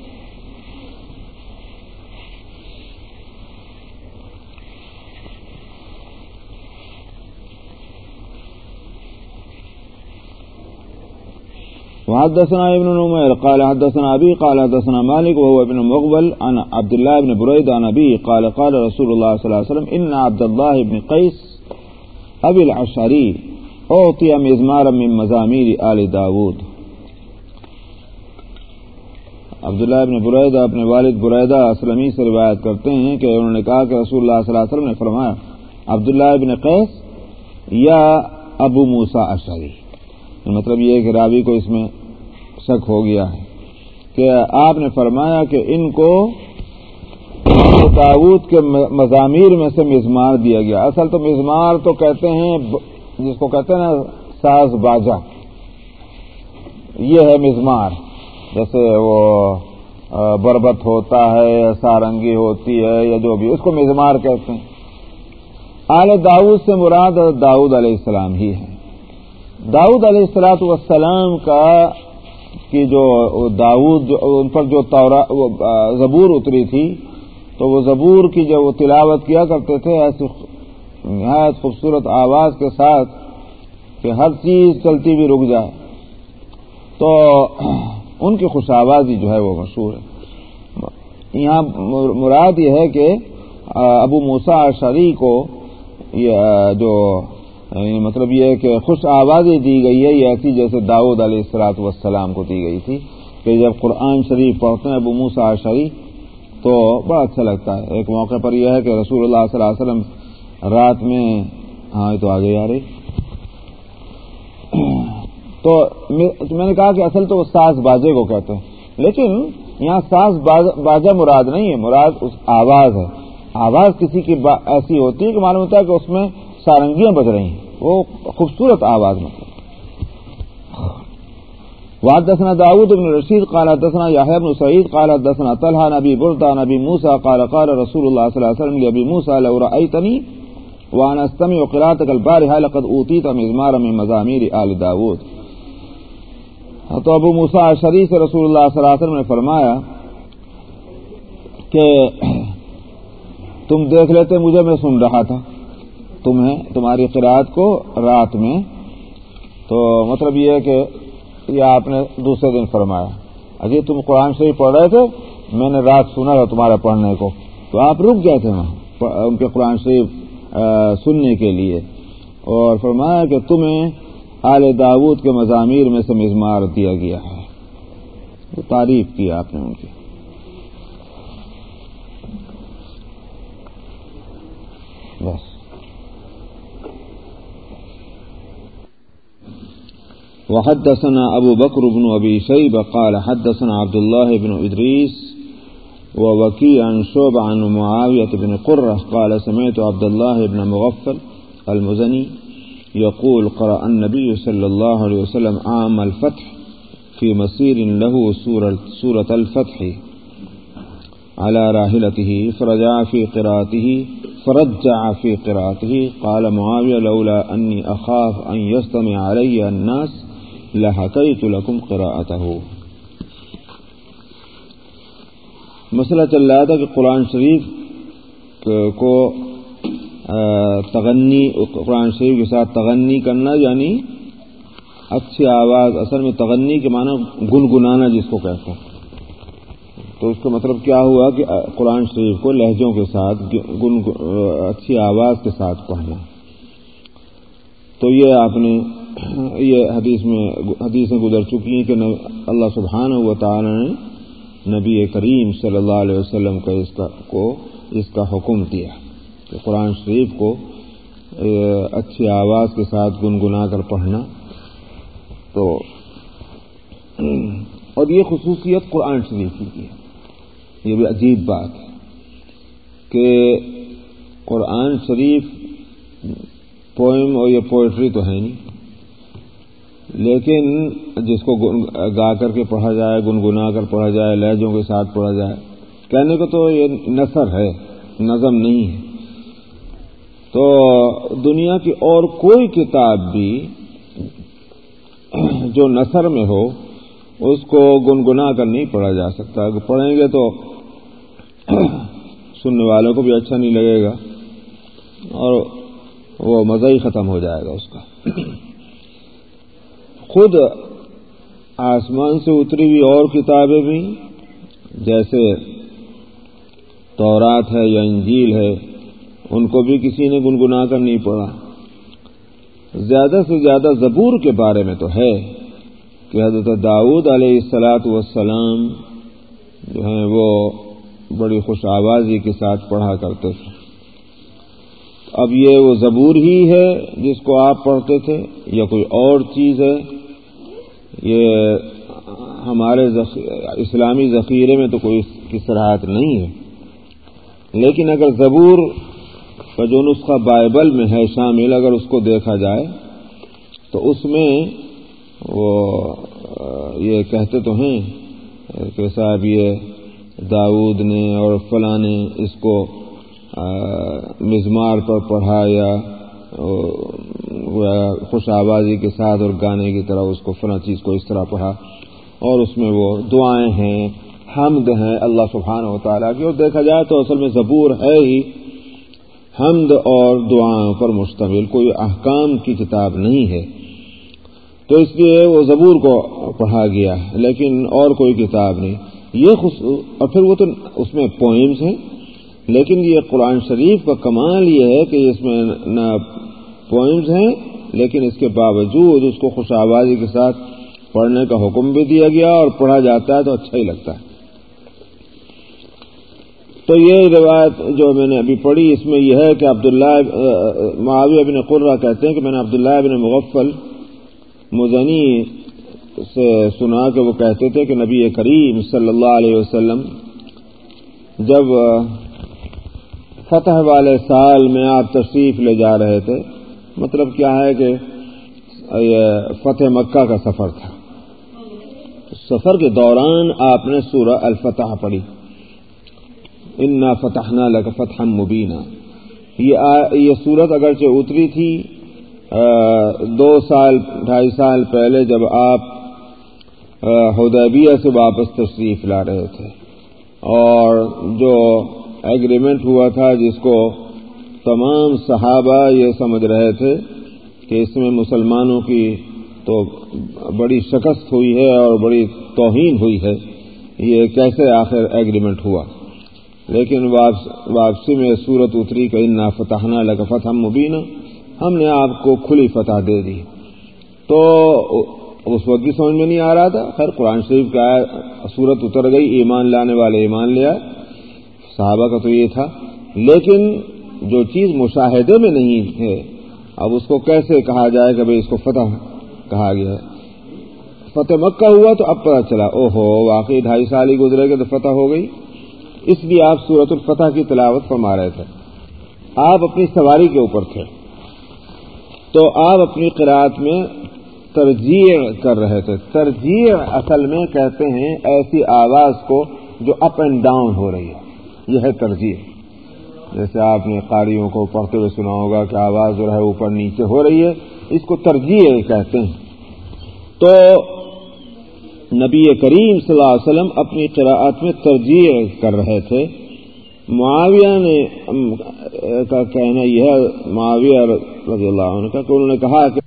وحدثنا ابن نمير، قال حدثنا أبي، قال حدثنا مالك، وهو ابن مقبل، عن عبد الله بن بريد عن أبي قال قال رسول الله صلى الله عليه وسلم، إن عبد الله بن قيس أبي العشري أعطي مزمارا من مزامير آل داود. عبداللہ ابن بریدہ اپنے والد بریدہ اسلمی سے روایت کرتے ہیں کہ انہوں نے کہا کہ رسول اللہ صلی اللہ علیہ وسلم نے فرمایا عبداللہ ابن قیس یا ابو موسا اشری مطلب یہ کہ راوی کو اس میں شک ہو گیا ہے کہ آپ نے فرمایا کہ ان کو داود کے مضامیر میں سے مزمار دیا گیا۔ اصل تو مزمار تو کہتے ہیں جس کو کہتے ہیں نا ساز باجا۔ یہ ہے مزمار۔ جیسے وہ بربت ہوتا ہے یا سارنگی ہوتی ہے یا جو بھی، اس کو مزمار کہتے ہیں۔ آل داود سے مراد داؤد علیہ السلام ہی ہے۔ داؤد علیہ السلاۃ والسلام کا کی جو داود ان پر جو زبور اتری تھی، تو وہ زبور کی جو وہ تلاوت کیا کرتے تھے، ایسی نہایت خوبصورت آواز کے ساتھ کہ ہر چیز چلتی بھی رک جائے۔ تو ان کی خوش آوازی جو ہے وہ مشہور ہے۔ یہاں مراد یہ ہے کہ ابو موسا شری کو جو یعنی مطلب یہ ہے کہ خوش آوازیں دی گئی ہے، یہ ایسی جیسے داؤد علیہ السلاط والسلام کو دی گئی تھی کہ جب قرآن شریف پڑھتے ہیں ابو موسا شریف تو بڑا اچھا لگتا ہے۔ ایک موقع پر یہ ہے کہ رسول اللہ صلی اللہ علیہ وسلم رات میں ہاں تو آگے آ رہی۔ تو میں نے کہا کہ اصل تو وہ ساز بازے کو کہتے ہیں۔ لیکن یہاں ساز باجا مراد نہیں ہے، مراد اس آواز ہے۔ آواز کسی کی ایسی ہوتی ہے کہ معلوم ہوتا ہے کہ اس میں سارنگیاں بج رہی ہیں۔ وہ خوبصورت آواز مطلب۔ واد دسنا داود بن رشید، قال دسنا یاہب بن سعید، قال دسنا طلحہ، نبی بردا نبی موسا قال قال رسول اللہ صلی اللہ علیہ وسلم ابی موسا لورا ایتنی وان استم و قرات البار لقد اوتی تم ازمار میں مضامیر آل داود تو ابو موسا شریف رسول اللہ صلی اللہ علیہ وسلم نے فرمایا کہ تم دیکھ لیتے، مجھے میں سن رہا تھا۔ تمہیں، تمہاری قرآت کو رات میں۔ تو مطلب یہ ہے کہ یہ آپ نے دوسرے دن فرمایا۔ اجی تم قرآن شریف پڑھ رہے تھے؟ میں نے رات سنا تھا تمہارا پڑھنے کو۔ تو آپ رک گئے تھے وہاں ان کے قرآن شریف سننے کے لیے۔ اور فرمایا کہ تمہیں آل داود کے مضامیر میں سے مزمار دیا گیا ہے۔ تعریف کی آپ نے ان کی بس وحدثنا أبو بكر بن أبي شيبة قال حدثنا عبد الله بن إدريس ووكي عن شوب عن معاوية بن قرة قال سمعت عبد الله بن مغفل المزني يقول قرأ النبي صلى الله عليه وسلم عام الفتح في مسير له سورة, سورة الفتح على راحلته فرجع في قراءته فرجع في قراءته قال معاوية لولا أني أخاف أن يستمع علي الناس لحقیت لکم قراءته. مسئلہ چل رہا تھا کہ قرآن شریف کو تغنی، قرآن شریف کے ساتھ تغنی کرنا یعنی اچھی آواز، اصل میں تغنی کے معنی گنگنانا جس کو کہتے ہیں۔ تو اس کا مطلب کیا ہوا کہ قرآن شریف کو لہجوں کے ساتھ گن اچھی آواز کے ساتھ پڑھنا۔ تو یہ آپ نے یہ حدیث میں حدیثیں گزر چکی ہیں کہ اللہ سبحانہ و تعالی نے نبی کریم صلی اللہ علیہ وسلم کا اس کا کو اس کا حکم دیا کہ قرآن شریف کو اچھی آواز کے ساتھ گنگنا کر پڑھنا۔ تو، اور یہ خصوصیت قرآن شریف کی ہے۔ یہ بھی عجیب بات ہے کہ قرآن شریف پوئم اور یہ پوئٹری تو ہے نہیں۔ لیکن جس کو گا کر کے پڑھا جائے، گنگنا کر پڑھا جائے، لہجوں کے ساتھ پڑھا جائے، کہنے کو تو یہ نثر ہے، نظم نہیں ہے۔ تو دنیا کی اور کوئی کتاب بھی جو نثر میں ہو، اس کو گنگنا کر نہیں پڑھا جا سکتا۔ اگر پڑھیں گے تو سننے والوں کو بھی اچھا نہیں لگے گا اور وہ مزہ ہی ختم ہو جائے گا اس کا۔ خود آسمان سے اتری ہوئی اور کتابیں بھی، جیسے تورات ہے یا انجیل ہے، ان کو بھی کسی نے گنگنا کر نہیں پڑا زیادہ سے زیادہ زبور کے بارے میں تو ہے کہ حضرت داؤد علیہ السلاط والسلام جو ہیں وہ بڑی خوش آوازی کے ساتھ پڑھا کرتے تھے۔ اب یہ وہ زبور ہی ہے جس کو آپ پڑھتے تھے یا کوئی اور چیز ہے؟ یہ ہمارے اسلامی ذخیرے میں تو کوئی کی صلاحیت نہیں ہے۔ لیکن اگر زبور کا جو نسخہ بائبل میں ہے شامل اگر اس کو دیکھا جائے، تو اس میں وہ، یہ کہتے تو ہیں کہ صاحب یہ داود نے اور فلاں نے اس کو مزمار پر پڑھا یا خوش آبازی کے ساتھ اور گانے کی طرح اس کو فلاں چیز کو اس طرح پڑھا اور اس میں وہ دعائیں ہیں، حمد ہیں اللہ سبحانہ و تعالیٰ کی اور دیکھا جائے تو اصل میں زبور ہے ہی حمد اور دعاؤں پر مشتمل، کوئی احکام کی کتاب نہیں ہے۔ تو اس لیے وہ زبور کو پڑھا گیا، لیکن اور کوئی کتاب نہیں۔ یہ اور پھر وہ تو اس میں پوئمس ہیں، لیکن یہ قرآن شریف کا کمال یہ ہے کہ اس میں نہ پوئمز ہیں، لیکن اس کے باوجود اس کو خوش آبادی کے ساتھ پڑھنے کا حکم بھی دیا گیا اور پڑھا جاتا ہے تو اچھا ہی لگتا ہے۔ تو یہ روایت جو میں نے ابھی پڑھی، اس میں یہ ہے کہ عبداللہ معاویہ بن قرہ کہتے ہیں کہ میں نے عبداللہ بن مغفل مزنی سے سنا کہ وہ کہتے تھے کہ نبی کریم صلی اللہ علیہ وسلم جب فتح والے سال میں آپ تشریف لے جا رہے تھے مطلب کیا ہے کہ یہ فتح مکہ کا سفر تھا۔ سفر کے دوران آپ نے سورہ الفتح پڑھی۔ انا فتح نہ لگ فتح مبینہ یہ صورت اگرچہ اتری تھی دو سال، ڈھائی سال پہلے جب آپ ہدیبیہ سے واپس تشریف لا رہے تھے۔ اور جو ایگریمنٹ ہوا تھا جس کو تمام صحابہ یہ سمجھ رہے تھے کہ اس میں مسلمانوں کی تو بڑی شکست ہوئی ہے اور بڑی توہین ہوئی ہے۔ یہ کیسے آخر ایگریمنٹ ہوا؟ لیکن واپسی میں صورت اتری کہ انا فتح لگ فتح مبینہ ہم نے آپ کو کھلی فتح دے دی۔ تو اس وقت بھی سمجھ میں نہیں آ رہا تھا۔ خیر، قرآن شریف کا صورت اتر گئی، ایمان لانے والے ایمان لیا صحابہ کا تو یہ تھا۔ لیکن جو چیز مشاہدے میں نہیں ہے، اب اس کو کیسے کہا جائے کہ بھائی اس کو فتح کہا گیا؟ ہے فتح مکہ ہوا تو اب پتا چلا او ہو واقعی ڈھائی سال ہی گزرے گا تو فتح ہو گئی۔ اس لیے آپ صورت الفتح کی تلاوت فرما رہے تھے۔ آپ اپنی سواری کے اوپر تھے۔ تو آپ اپنی قرآت میں ترجیح کر رہے تھے۔ ترجیح اصل میں کہتے ہیں ایسی آواز کو جو اپ اینڈ ڈاؤن ہو رہی ہے۔ یہ ہے ترجیح جیسے آپ نے قاریوں کو پڑھتے ہوئے سنا ہوگا کہ آواز جو ہے اوپر نیچے ہو رہی ہے، اس کو ترجیح کہتے ہیں۔ تو نبی کریم صلی اللہ علیہ وسلم اپنی قراءت میں ترجیح کر رہے تھے۔ معاویہ نے، کا کہنا یہ ہے، معاویہ رضی اللہ عنہ کا، کہ انہوں نے کہا کہ